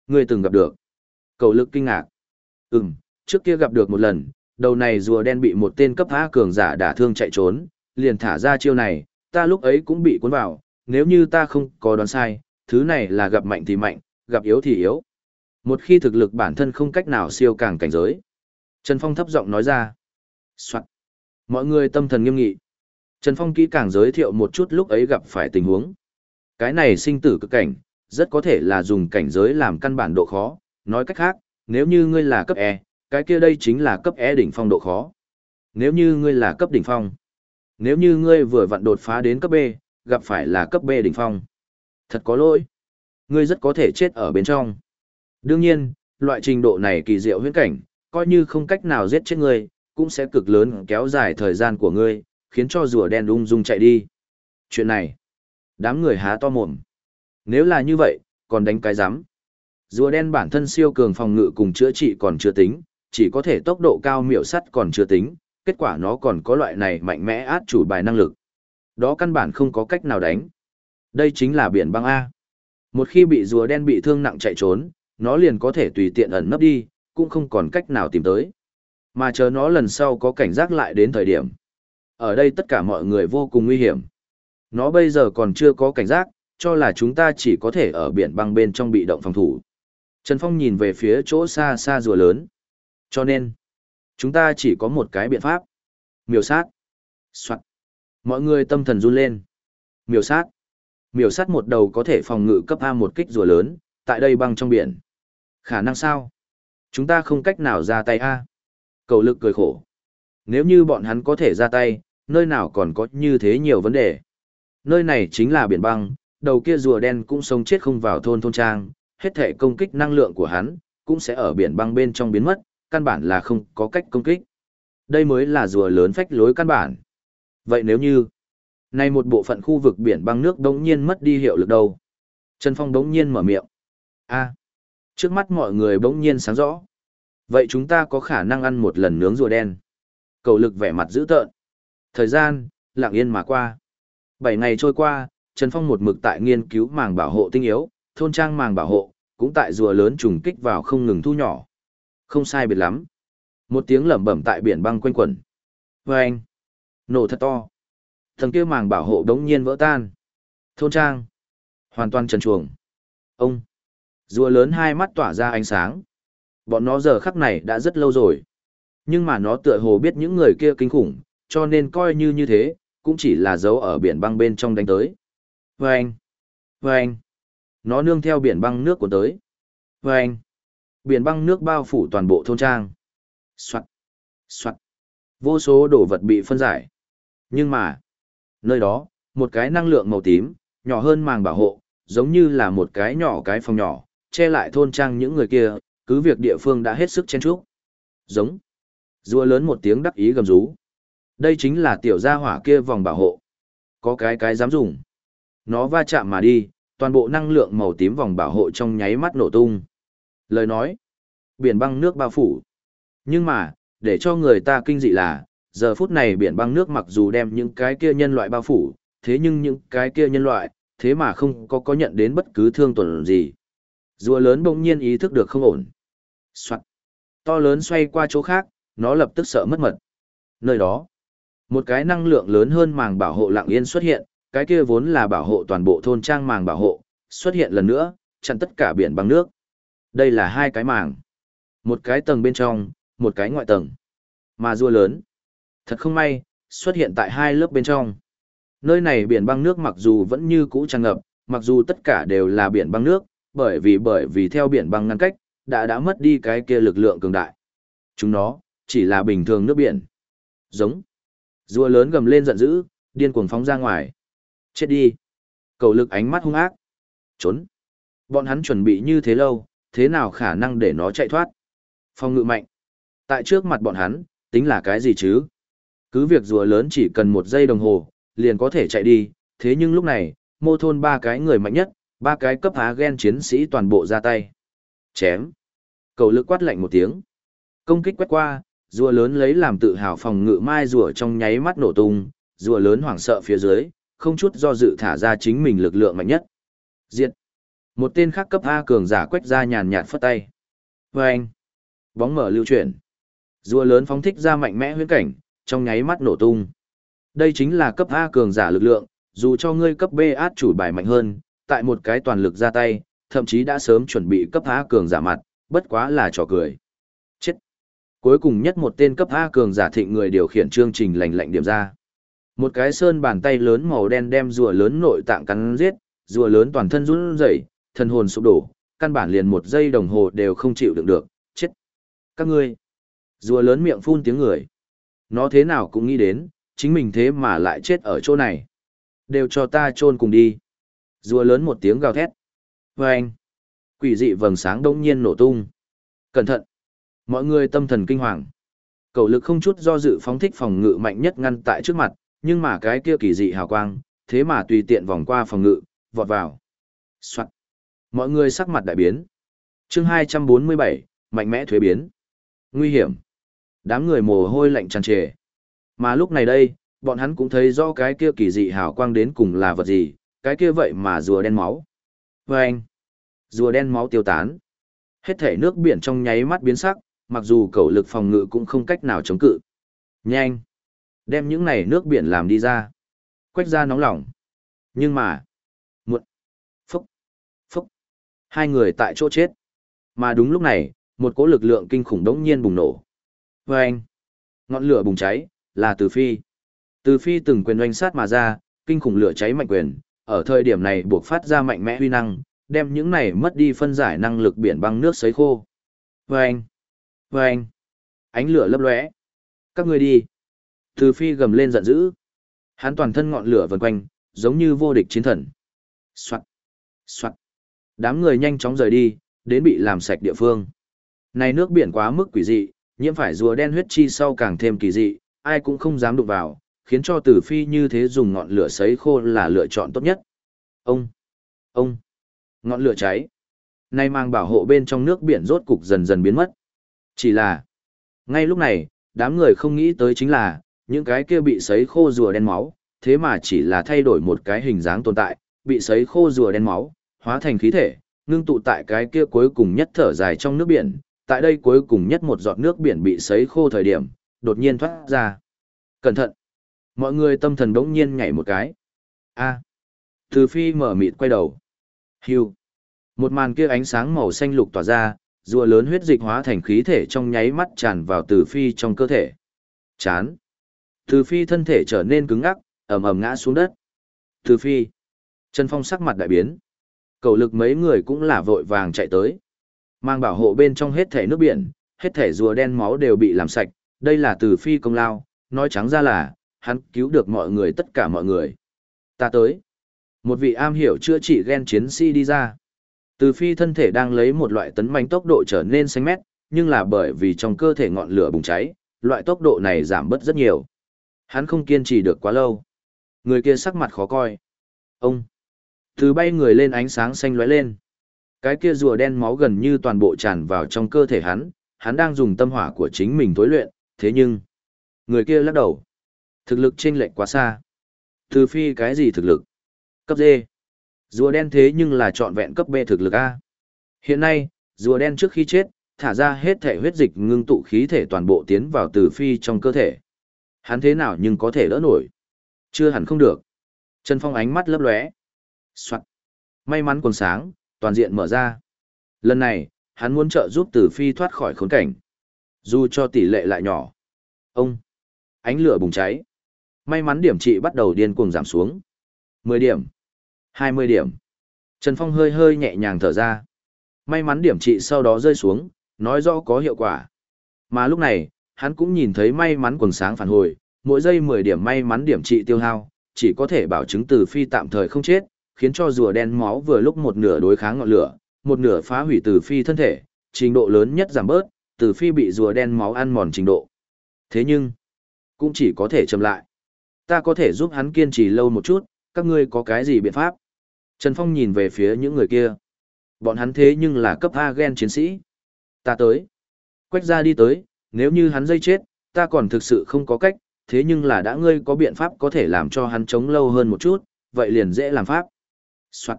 Người từng gặp được. Cầu lực kinh ngạc. Ừm, trước kia gặp được một lần, đầu này rùa đen bị một tên cấp A cường giả đả thương chạy trốn, liền thả ra chiêu này, ta lúc ấy cũng bị cuốn vào, nếu như ta không có đoán sai, thứ này là gặp mạnh thì mạnh, gặp yếu thì yếu. Một khi thực lực bản thân không cách nào siêu càng cảnh giới. Trần Phong thấp giọng nói ra. Soạn. Mọi người tâm thần nghiêm nghị. Trần Phong kỹ càng giới thiệu một chút lúc ấy gặp phải tình huống. Cái này sinh tử cực cảnh, rất có thể là dùng cảnh giới làm căn bản độ khó. Nói cách khác, nếu như ngươi là cấp E, cái kia đây chính là cấp E đỉnh phong độ khó. Nếu như ngươi là cấp đỉnh phong, nếu như ngươi vừa vặn đột phá đến cấp B, gặp phải là cấp B đỉnh phong. Thật có lỗi. Ngươi rất có thể chết ở bên trong. Đương nhiên, loại trình độ này kỳ diệu huyễn cảnh, coi như không cách nào giết chết ngươi, cũng sẽ cực lớn kéo dài thời gian của ngươi, khiến cho rùa đen ung dung chạy đi. Chuyện này, đám người há to mồm. Nếu là như vậy, còn đánh cái rắm Rùa đen bản thân siêu cường phòng ngự cùng chữa trị còn chưa tính, chỉ có thể tốc độ cao miểu sắt còn chưa tính, kết quả nó còn có loại này mạnh mẽ át chủ bài năng lực. Đó căn bản không có cách nào đánh. Đây chính là biển băng A. Một khi bị rùa đen bị thương nặng chạy trốn, nó liền có thể tùy tiện ẩn nấp đi, cũng không còn cách nào tìm tới. Mà chờ nó lần sau có cảnh giác lại đến thời điểm. Ở đây tất cả mọi người vô cùng nguy hiểm. Nó bây giờ còn chưa có cảnh giác, cho là chúng ta chỉ có thể ở biển băng bên trong bị động phòng thủ. Trần Phong nhìn về phía chỗ xa xa rùa lớn. Cho nên, chúng ta chỉ có một cái biện pháp. Miểu sát. Soạn. Mọi người tâm thần run lên. Miểu sát. Miểu sát một đầu có thể phòng ngự cấp A một kích rùa lớn, tại đây băng trong biển. Khả năng sao? Chúng ta không cách nào ra tay A. Cầu lực cười khổ. Nếu như bọn hắn có thể ra tay, nơi nào còn có như thế nhiều vấn đề. Nơi này chính là biển băng, đầu kia rùa đen cũng sống chết không vào thôn thôn trang, hết thể công kích năng lượng của hắn, cũng sẽ ở biển băng bên trong biến mất, căn bản là không có cách công kích. Đây mới là rùa lớn phách lối căn bản. Vậy nếu như, nay một bộ phận khu vực biển băng nước đống nhiên mất đi hiệu lực đâu? Trần Phong đống nhiên mở miệng. a trước mắt mọi người bỗng nhiên sáng rõ. Vậy chúng ta có khả năng ăn một lần nướng rùa đen. Cầu lực vẻ mặt dữ tợn. Thời gian, lặng yên mà qua. Bảy ngày trôi qua, Trần Phong một mực tại nghiên cứu màng bảo hộ tinh yếu, thôn trang màng bảo hộ, cũng tại rùa lớn trùng kích vào không ngừng thu nhỏ. Không sai biệt lắm. Một tiếng lẩm bẩm tại biển băng quanh quẩn. Vâng! anh, nổ thật to. Thần kia màng bảo hộ đống nhiên vỡ tan. Thôn trang, hoàn toàn trần chuồng. Ông, rùa lớn hai mắt tỏa ra ánh sáng. Bọn nó giờ khắc này đã rất lâu rồi. Nhưng mà nó tựa hồ biết những người kia kinh khủng, cho nên coi như như thế, cũng chỉ là dấu ở biển băng bên trong đánh tới. Vâng! Vâng! Nó nương theo biển băng nước của tới. Vâng! Biển băng nước bao phủ toàn bộ thôn trang. Xoạn! Xoạn! Vô số đồ vật bị phân giải. Nhưng mà, nơi đó, một cái năng lượng màu tím, nhỏ hơn màng bảo hộ, giống như là một cái nhỏ cái phòng nhỏ, che lại thôn trang những người kia, cứ việc địa phương đã hết sức chen chúc. Giống. Rùa lớn một tiếng đắc ý gầm rú. Đây chính là tiểu gia hỏa kia vòng bảo hộ. Có cái cái dám dùng. Nó va chạm mà đi, toàn bộ năng lượng màu tím vòng bảo hộ trong nháy mắt nổ tung. Lời nói. Biển băng nước bao phủ. Nhưng mà, để cho người ta kinh dị là, Giờ phút này biển băng nước mặc dù đem những cái kia nhân loại bao phủ, thế nhưng những cái kia nhân loại, thế mà không có có nhận đến bất cứ thương tổn gì. Rùa lớn bỗng nhiên ý thức được không ổn. Soạn. To lớn xoay qua chỗ khác, nó lập tức sợ mất mật. Nơi đó, một cái năng lượng lớn hơn màng bảo hộ lặng yên xuất hiện, cái kia vốn là bảo hộ toàn bộ thôn trang màng bảo hộ, xuất hiện lần nữa, chặn tất cả biển băng nước. Đây là hai cái màng. Một cái tầng bên trong, một cái ngoại tầng. Mà rùa lớn. Thật không may, xuất hiện tại hai lớp bên trong. Nơi này biển băng nước mặc dù vẫn như cũ tràn ngập, mặc dù tất cả đều là biển băng nước, bởi vì bởi vì theo biển băng ngăn cách, đã đã mất đi cái kia lực lượng cường đại. Chúng nó, chỉ là bình thường nước biển. Giống. Rùa lớn gầm lên giận dữ, điên cuồng phóng ra ngoài. Chết đi. Cầu lực ánh mắt hung ác. Trốn. Bọn hắn chuẩn bị như thế lâu, thế nào khả năng để nó chạy thoát? Phong ngự mạnh. Tại trước mặt bọn hắn, tính là cái gì chứ? Cứ việc rùa lớn chỉ cần một giây đồng hồ, liền có thể chạy đi, thế nhưng lúc này, mô thôn ba cái người mạnh nhất, ba cái cấp há gen chiến sĩ toàn bộ ra tay. Chém. Cầu lực quát lạnh một tiếng. Công kích quét qua, rùa lớn lấy làm tự hào phòng ngự mai rùa trong nháy mắt nổ tung, rùa lớn hoảng sợ phía dưới, không chút do dự thả ra chính mình lực lượng mạnh nhất. Diệt. Một tên khác cấp A cường giả quét ra nhàn nhạt phất tay. Vâng. Bóng mở lưu chuyển. Rùa lớn phóng thích ra mạnh mẽ huyễn cảnh, trong nháy mắt nổ tung. Đây chính là cấp A cường giả lực lượng, dù cho ngươi cấp B át chủ bài mạnh hơn, tại một cái toàn lực ra tay, thậm chí đã sớm chuẩn bị cấp A cường giả mặt, bất quá là trò cười. Chết. Cuối cùng nhất một tên cấp A cường giả thịnh người điều khiển chương trình lành lạnh điểm ra. Một cái sơn bàn tay lớn màu đen đem rùa lớn nội tạng cắn giết, rùa lớn toàn thân run rẩy, thần hồn sụp đổ, căn bản liền một giây đồng hồ đều không chịu đựng được, chết. Các ngươi. Rùa lớn miệng phun tiếng người. Nó thế nào cũng nghĩ đến, chính mình thế mà lại chết ở chỗ này. Đều cho ta chôn cùng đi. Rùa lớn một tiếng gào thét. Và anh. Quỷ dị vầng sáng đông nhiên nổ tung. Cẩn thận. Mọi người tâm thần kinh hoàng. Cầu lực không chút do dự phóng thích phòng ngự mạnh nhất ngăn tại trước mặt, nhưng mà cái kia kỳ dị hào quang, thế mà tùy tiện vòng qua phòng ngự, vọt vào. Soạn. Mọi người sắc mặt đại biến. chương 247, mạnh mẽ thuế biến. Nguy hiểm. Đám người mồ hôi lạnh tràn trề. Mà lúc này đây, bọn hắn cũng thấy rõ cái kia kỳ dị hào quang đến cùng là vật gì, cái kia vậy mà rùa đen máu. Và anh, rùa đen máu tiêu tán. Hết thể nước biển trong nháy mắt biến sắc, mặc dù cầu lực phòng ngự cũng không cách nào chống cự. Nhanh! Đem những này nước biển làm đi ra. Quách ra nóng lòng. Nhưng mà... Muộn! Phúc! Phúc! Hai người tại chỗ chết. Mà đúng lúc này, một cỗ lực lượng kinh khủng đống nhiên bùng nổ. Vâng! anh! Ngọn lửa bùng cháy, là Từ Phi. Từ Phi từng quyền oanh sát mà ra, kinh khủng lửa cháy mạnh quyền, ở thời điểm này buộc phát ra mạnh mẽ huy năng, đem những này mất đi phân giải năng lực biển băng nước sấy khô. Vâng! Vâng! Ánh lửa lấp lóe. Các ngươi đi. Từ Phi gầm lên giận dữ. Hắn toàn thân ngọn lửa vần quanh, giống như vô địch chiến thần. Soạn! Soạn! Đám người nhanh chóng rời đi, đến bị làm sạch địa phương. Này nước biển quá mức quỷ dị, nhiễm phải rùa đen huyết chi sau càng thêm kỳ dị, ai cũng không dám đụng vào, khiến cho tử phi như thế dùng ngọn lửa sấy khô là lựa chọn tốt nhất. Ông! Ông! Ngọn lửa cháy. Nay mang bảo hộ bên trong nước biển rốt cục dần dần biến mất. Chỉ là, ngay lúc này, đám người không nghĩ tới chính là, những cái kia bị sấy khô rùa đen máu, thế mà chỉ là thay đổi một cái hình dáng tồn tại, bị sấy khô rùa đen máu, hóa thành khí thể, ngưng tụ tại cái kia cuối cùng nhất thở dài trong nước biển, tại đây cuối cùng nhất một giọt nước biển bị sấy khô thời điểm, đột nhiên thoát ra. Cẩn thận! Mọi người tâm thần đống nhiên nhảy một cái. a Từ phi mở mịt quay đầu. Hưu. Một màn kia ánh sáng màu xanh lục tỏa ra, rùa lớn huyết dịch hóa thành khí thể trong nháy mắt tràn vào từ phi trong cơ thể. Chán. Từ phi thân thể trở nên cứng ngắc, ầm ầm ngã xuống đất. Từ phi. Trần Phong sắc mặt đại biến. Cầu lực mấy người cũng là vội vàng chạy tới. Mang bảo hộ bên trong hết thể nước biển, hết thể rùa đen máu đều bị làm sạch, đây là từ phi công lao, nói trắng ra là, hắn cứu được mọi người tất cả mọi người. Ta tới. Một vị am hiểu chữa trị gen chiến sĩ đi ra. Từ phi thân thể đang lấy một loại tấn manh tốc độ trở nên xanh mét, nhưng là bởi vì trong cơ thể ngọn lửa bùng cháy, loại tốc độ này giảm bớt rất nhiều. Hắn không kiên trì được quá lâu. Người kia sắc mặt khó coi. Ông. Từ bay người lên ánh sáng xanh lóe lên. Cái kia rùa đen máu gần như toàn bộ tràn vào trong cơ thể hắn, hắn đang dùng tâm hỏa của chính mình tối luyện, thế nhưng Người kia lắc đầu. Thực lực chênh lệch quá xa. Từ phi cái gì thực lực? Cấp D. Rùa đen thế nhưng là trọn vẹn cấp B thực lực A. Hiện nay, rùa đen trước khi chết, thả ra hết thể huyết dịch ngưng tụ khí thể toàn bộ tiến vào từ phi trong cơ thể. Hắn thế nào nhưng có thể đỡ nổi. Chưa hẳn không được. Trần Phong ánh mắt lấp lóe. Soạn. May mắn còn sáng, toàn diện mở ra. Lần này, hắn muốn trợ giúp Tử Phi thoát khỏi khốn cảnh. Dù cho tỷ lệ lại nhỏ. Ông. Ánh lửa bùng cháy. May mắn điểm trị bắt đầu điên cuồng giảm xuống. 10 điểm. 20 điểm. Trần Phong hơi hơi nhẹ nhàng thở ra. May mắn điểm trị sau đó rơi xuống, nói rõ có hiệu quả. Mà lúc này, hắn cũng nhìn thấy may mắn quần sáng phản hồi, mỗi giây 10 điểm may mắn điểm trị tiêu hao, chỉ có thể bảo chứng từ phi tạm thời không chết, khiến cho rùa đen máu vừa lúc một nửa đối kháng ngọn lửa, một nửa phá hủy từ phi thân thể, trình độ lớn nhất giảm bớt, từ phi bị rùa đen máu ăn mòn trình độ. Thế nhưng, cũng chỉ có thể chậm lại. Ta có thể giúp hắn kiên trì lâu một chút, các ngươi có cái gì biện pháp? Trần Phong nhìn về phía những người kia. Bọn hắn thế nhưng là cấp A gen chiến sĩ. Ta tới. Quách ra đi tới, nếu như hắn dây chết, ta còn thực sự không có cách, thế nhưng là đã ngươi có biện pháp có thể làm cho hắn chống lâu hơn một chút, vậy liền dễ làm pháp. Soạn.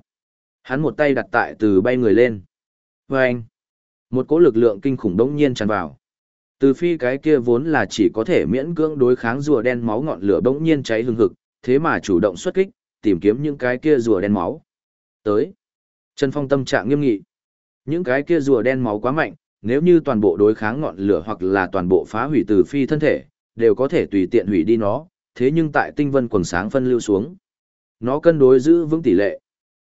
Hắn một tay đặt tại từ bay người lên. Và anh. Một cỗ lực lượng kinh khủng đống nhiên tràn vào. Từ phi cái kia vốn là chỉ có thể miễn cưỡng đối kháng rùa đen máu ngọn lửa đống nhiên cháy hừng hực, thế mà chủ động xuất kích, tìm kiếm những cái kia rùa đen máu. Tới. Trần Phong tâm trạng nghiêm nghị. Những cái kia rùa đen máu quá mạnh, nếu như toàn bộ đối kháng ngọn lửa hoặc là toàn bộ phá hủy từ phi thân thể, đều có thể tùy tiện hủy đi nó, thế nhưng tại tinh vân quần sáng phân lưu xuống. Nó cân đối giữ vững tỷ lệ.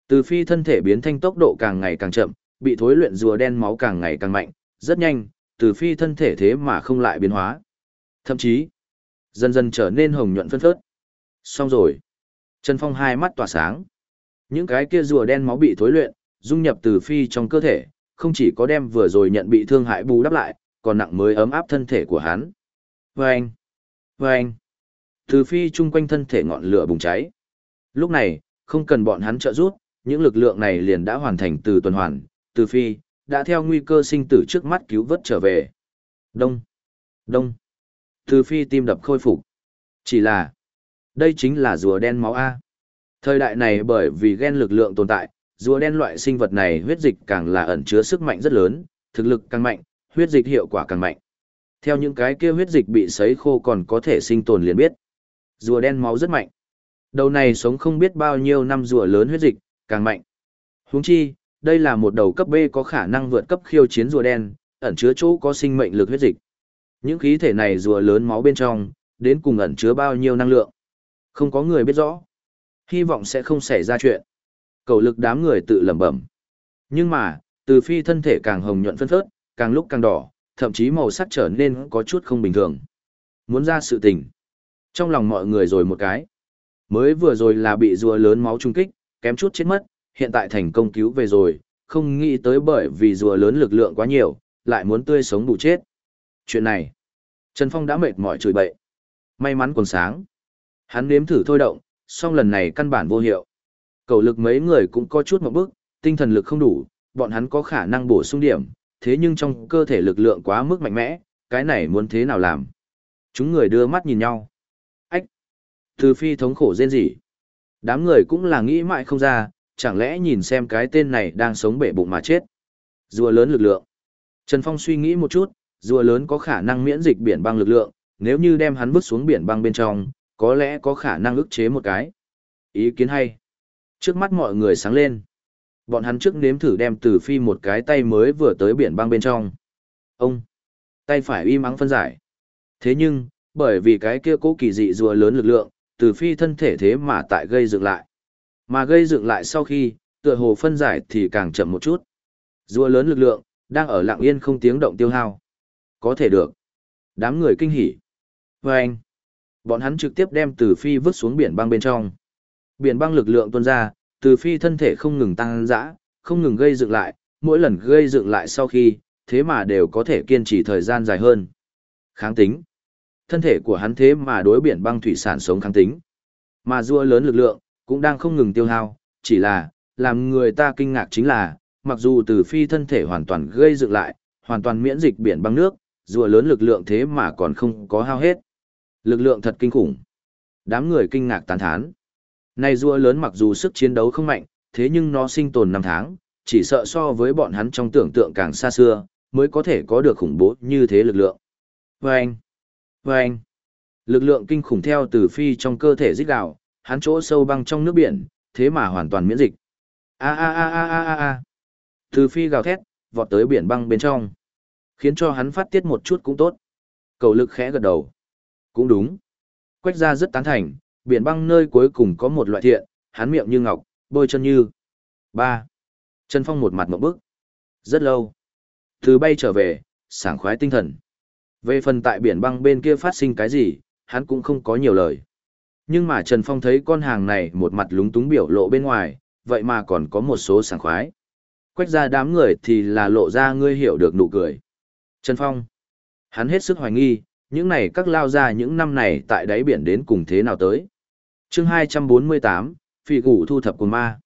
Từ phi thân thể biến thanh tốc độ càng ngày càng chậm, bị thối luyện rùa đen máu càng ngày càng mạnh, rất nhanh, từ phi thân thể thế mà không lại biến hóa. Thậm chí, dần dần trở nên hồng nhuận phân phớt. Xong rồi. Trần Phong hai mắt tỏa sáng. Những cái kia rùa đen máu bị thối luyện, dung nhập từ phi trong cơ thể, không chỉ có đem vừa rồi nhận bị thương hại bù đắp lại, còn nặng mới ấm áp thân thể của hắn. Vâng! Vâng! Từ phi chung quanh thân thể ngọn lửa bùng cháy. Lúc này, không cần bọn hắn trợ giúp, những lực lượng này liền đã hoàn thành từ tuần hoàn, từ phi, đã theo nguy cơ sinh tử trước mắt cứu vớt trở về. Đông! Đông! Từ phi tim đập khôi phục. Chỉ là, đây chính là rùa đen máu A. Thời đại này bởi vì gen lực lượng tồn tại, rùa đen loại sinh vật này huyết dịch càng là ẩn chứa sức mạnh rất lớn, thực lực càng mạnh, huyết dịch hiệu quả càng mạnh. Theo những cái kia huyết dịch bị sấy khô còn có thể sinh tồn liền biết. Rùa đen máu rất mạnh. Đầu này sống không biết bao nhiêu năm rùa lớn huyết dịch, càng mạnh. Huống chi, đây là một đầu cấp B có khả năng vượt cấp khiêu chiến rùa đen, ẩn chứa chỗ có sinh mệnh lực huyết dịch. Những khí thể này rùa lớn máu bên trong, đến cùng ẩn chứa bao nhiêu năng lượng. Không có người biết rõ. Hy vọng sẽ không xảy ra chuyện. Cầu lực đám người tự lẩm bẩm. Nhưng mà, từ phi thân thể càng hồng nhuận phân phớt, càng lúc càng đỏ, thậm chí màu sắc trở nên có chút không bình thường. Muốn ra sự tình. Trong lòng mọi người rồi một cái. Mới vừa rồi là bị rùa lớn máu trung kích, kém chút chết mất, hiện tại thành công cứu về rồi, không nghĩ tới bởi vì rùa lớn lực lượng quá nhiều, lại muốn tươi sống bù chết. Chuyện này, Trần Phong đã mệt mỏi chửi bậy. May mắn còn sáng. Hắn nếm thử thôi động, song lần này căn bản vô hiệu. Cầu lực mấy người cũng có chút một bước, tinh thần lực không đủ, bọn hắn có khả năng bổ sung điểm, thế nhưng trong cơ thể lực lượng quá mức mạnh mẽ, cái này muốn thế nào làm? Chúng người đưa mắt nhìn nhau. Ách! Từ phi thống khổ rên rỉ. Đám người cũng là nghĩ mãi không ra, chẳng lẽ nhìn xem cái tên này đang sống bể bụng mà chết. Rùa lớn lực lượng. Trần Phong suy nghĩ một chút, rùa lớn có khả năng miễn dịch biển băng lực lượng, nếu như đem hắn vứt xuống biển băng bên trong, có lẽ có khả năng ức chế một cái. Ý kiến hay. Trước mắt mọi người sáng lên. Bọn hắn trước nếm thử đem từ phi một cái tay mới vừa tới biển băng bên trong. Ông. Tay phải im mắng phân giải. Thế nhưng, bởi vì cái kia cố kỳ dị rùa lớn lực lượng, từ phi thân thể thế mà tại gây dựng lại. Mà gây dựng lại sau khi, tựa hồ phân giải thì càng chậm một chút. Rùa lớn lực lượng, đang ở lặng yên không tiếng động tiêu hao. Có thể được. Đám người kinh hỉ. Vâng! anh. Bọn hắn trực tiếp đem từ phi vứt xuống biển băng bên trong. Biển băng lực lượng tuôn ra, từ phi thân thể không ngừng tăng dã, không ngừng gây dựng lại, mỗi lần gây dựng lại sau khi, thế mà đều có thể kiên trì thời gian dài hơn. Kháng tính. Thân thể của hắn thế mà đối biển băng thủy sản sống kháng tính. Mà rua lớn lực lượng, cũng đang không ngừng tiêu hao, chỉ là, làm người ta kinh ngạc chính là, mặc dù từ phi thân thể hoàn toàn gây dựng lại, hoàn toàn miễn dịch biển băng nước, rùa lớn lực lượng thế mà còn không có hao hết. Lực lượng thật kinh khủng. Đám người kinh ngạc tán thán. Này rùa lớn mặc dù sức chiến đấu không mạnh, thế nhưng nó sinh tồn năm tháng, chỉ sợ so với bọn hắn trong tưởng tượng càng xa xưa, mới có thể có được khủng bố như thế lực lượng. Vâng! Vâng! Lực lượng kinh khủng theo từ phi trong cơ thể rít gào, hắn chỗ sâu băng trong nước biển, thế mà hoàn toàn miễn dịch. A a a a a a a. Từ phi gào thét, vọt tới biển băng bên trong. Khiến cho hắn phát tiết một chút cũng tốt. Cầu lực khẽ gật đầu. Cũng đúng. Quách ra rất tán thành, biển băng nơi cuối cùng có một loại thiện, hắn miệng như ngọc, bôi chân như. ba Trần Phong một mặt một bức. Rất lâu. Từ bay trở về, sảng khoái tinh thần. Về phần tại biển băng bên kia phát sinh cái gì, hắn cũng không có nhiều lời. Nhưng mà Trần Phong thấy con hàng này một mặt lúng túng biểu lộ bên ngoài, vậy mà còn có một số sảng khoái. Quách ra đám người thì là lộ ra ngươi hiểu được nụ cười. Trần Phong. Hắn hết sức hoài nghi, những này các lao ra những năm này tại đáy biển đến cùng thế nào tới. chương 248, phỉ gủ thu thập của ma.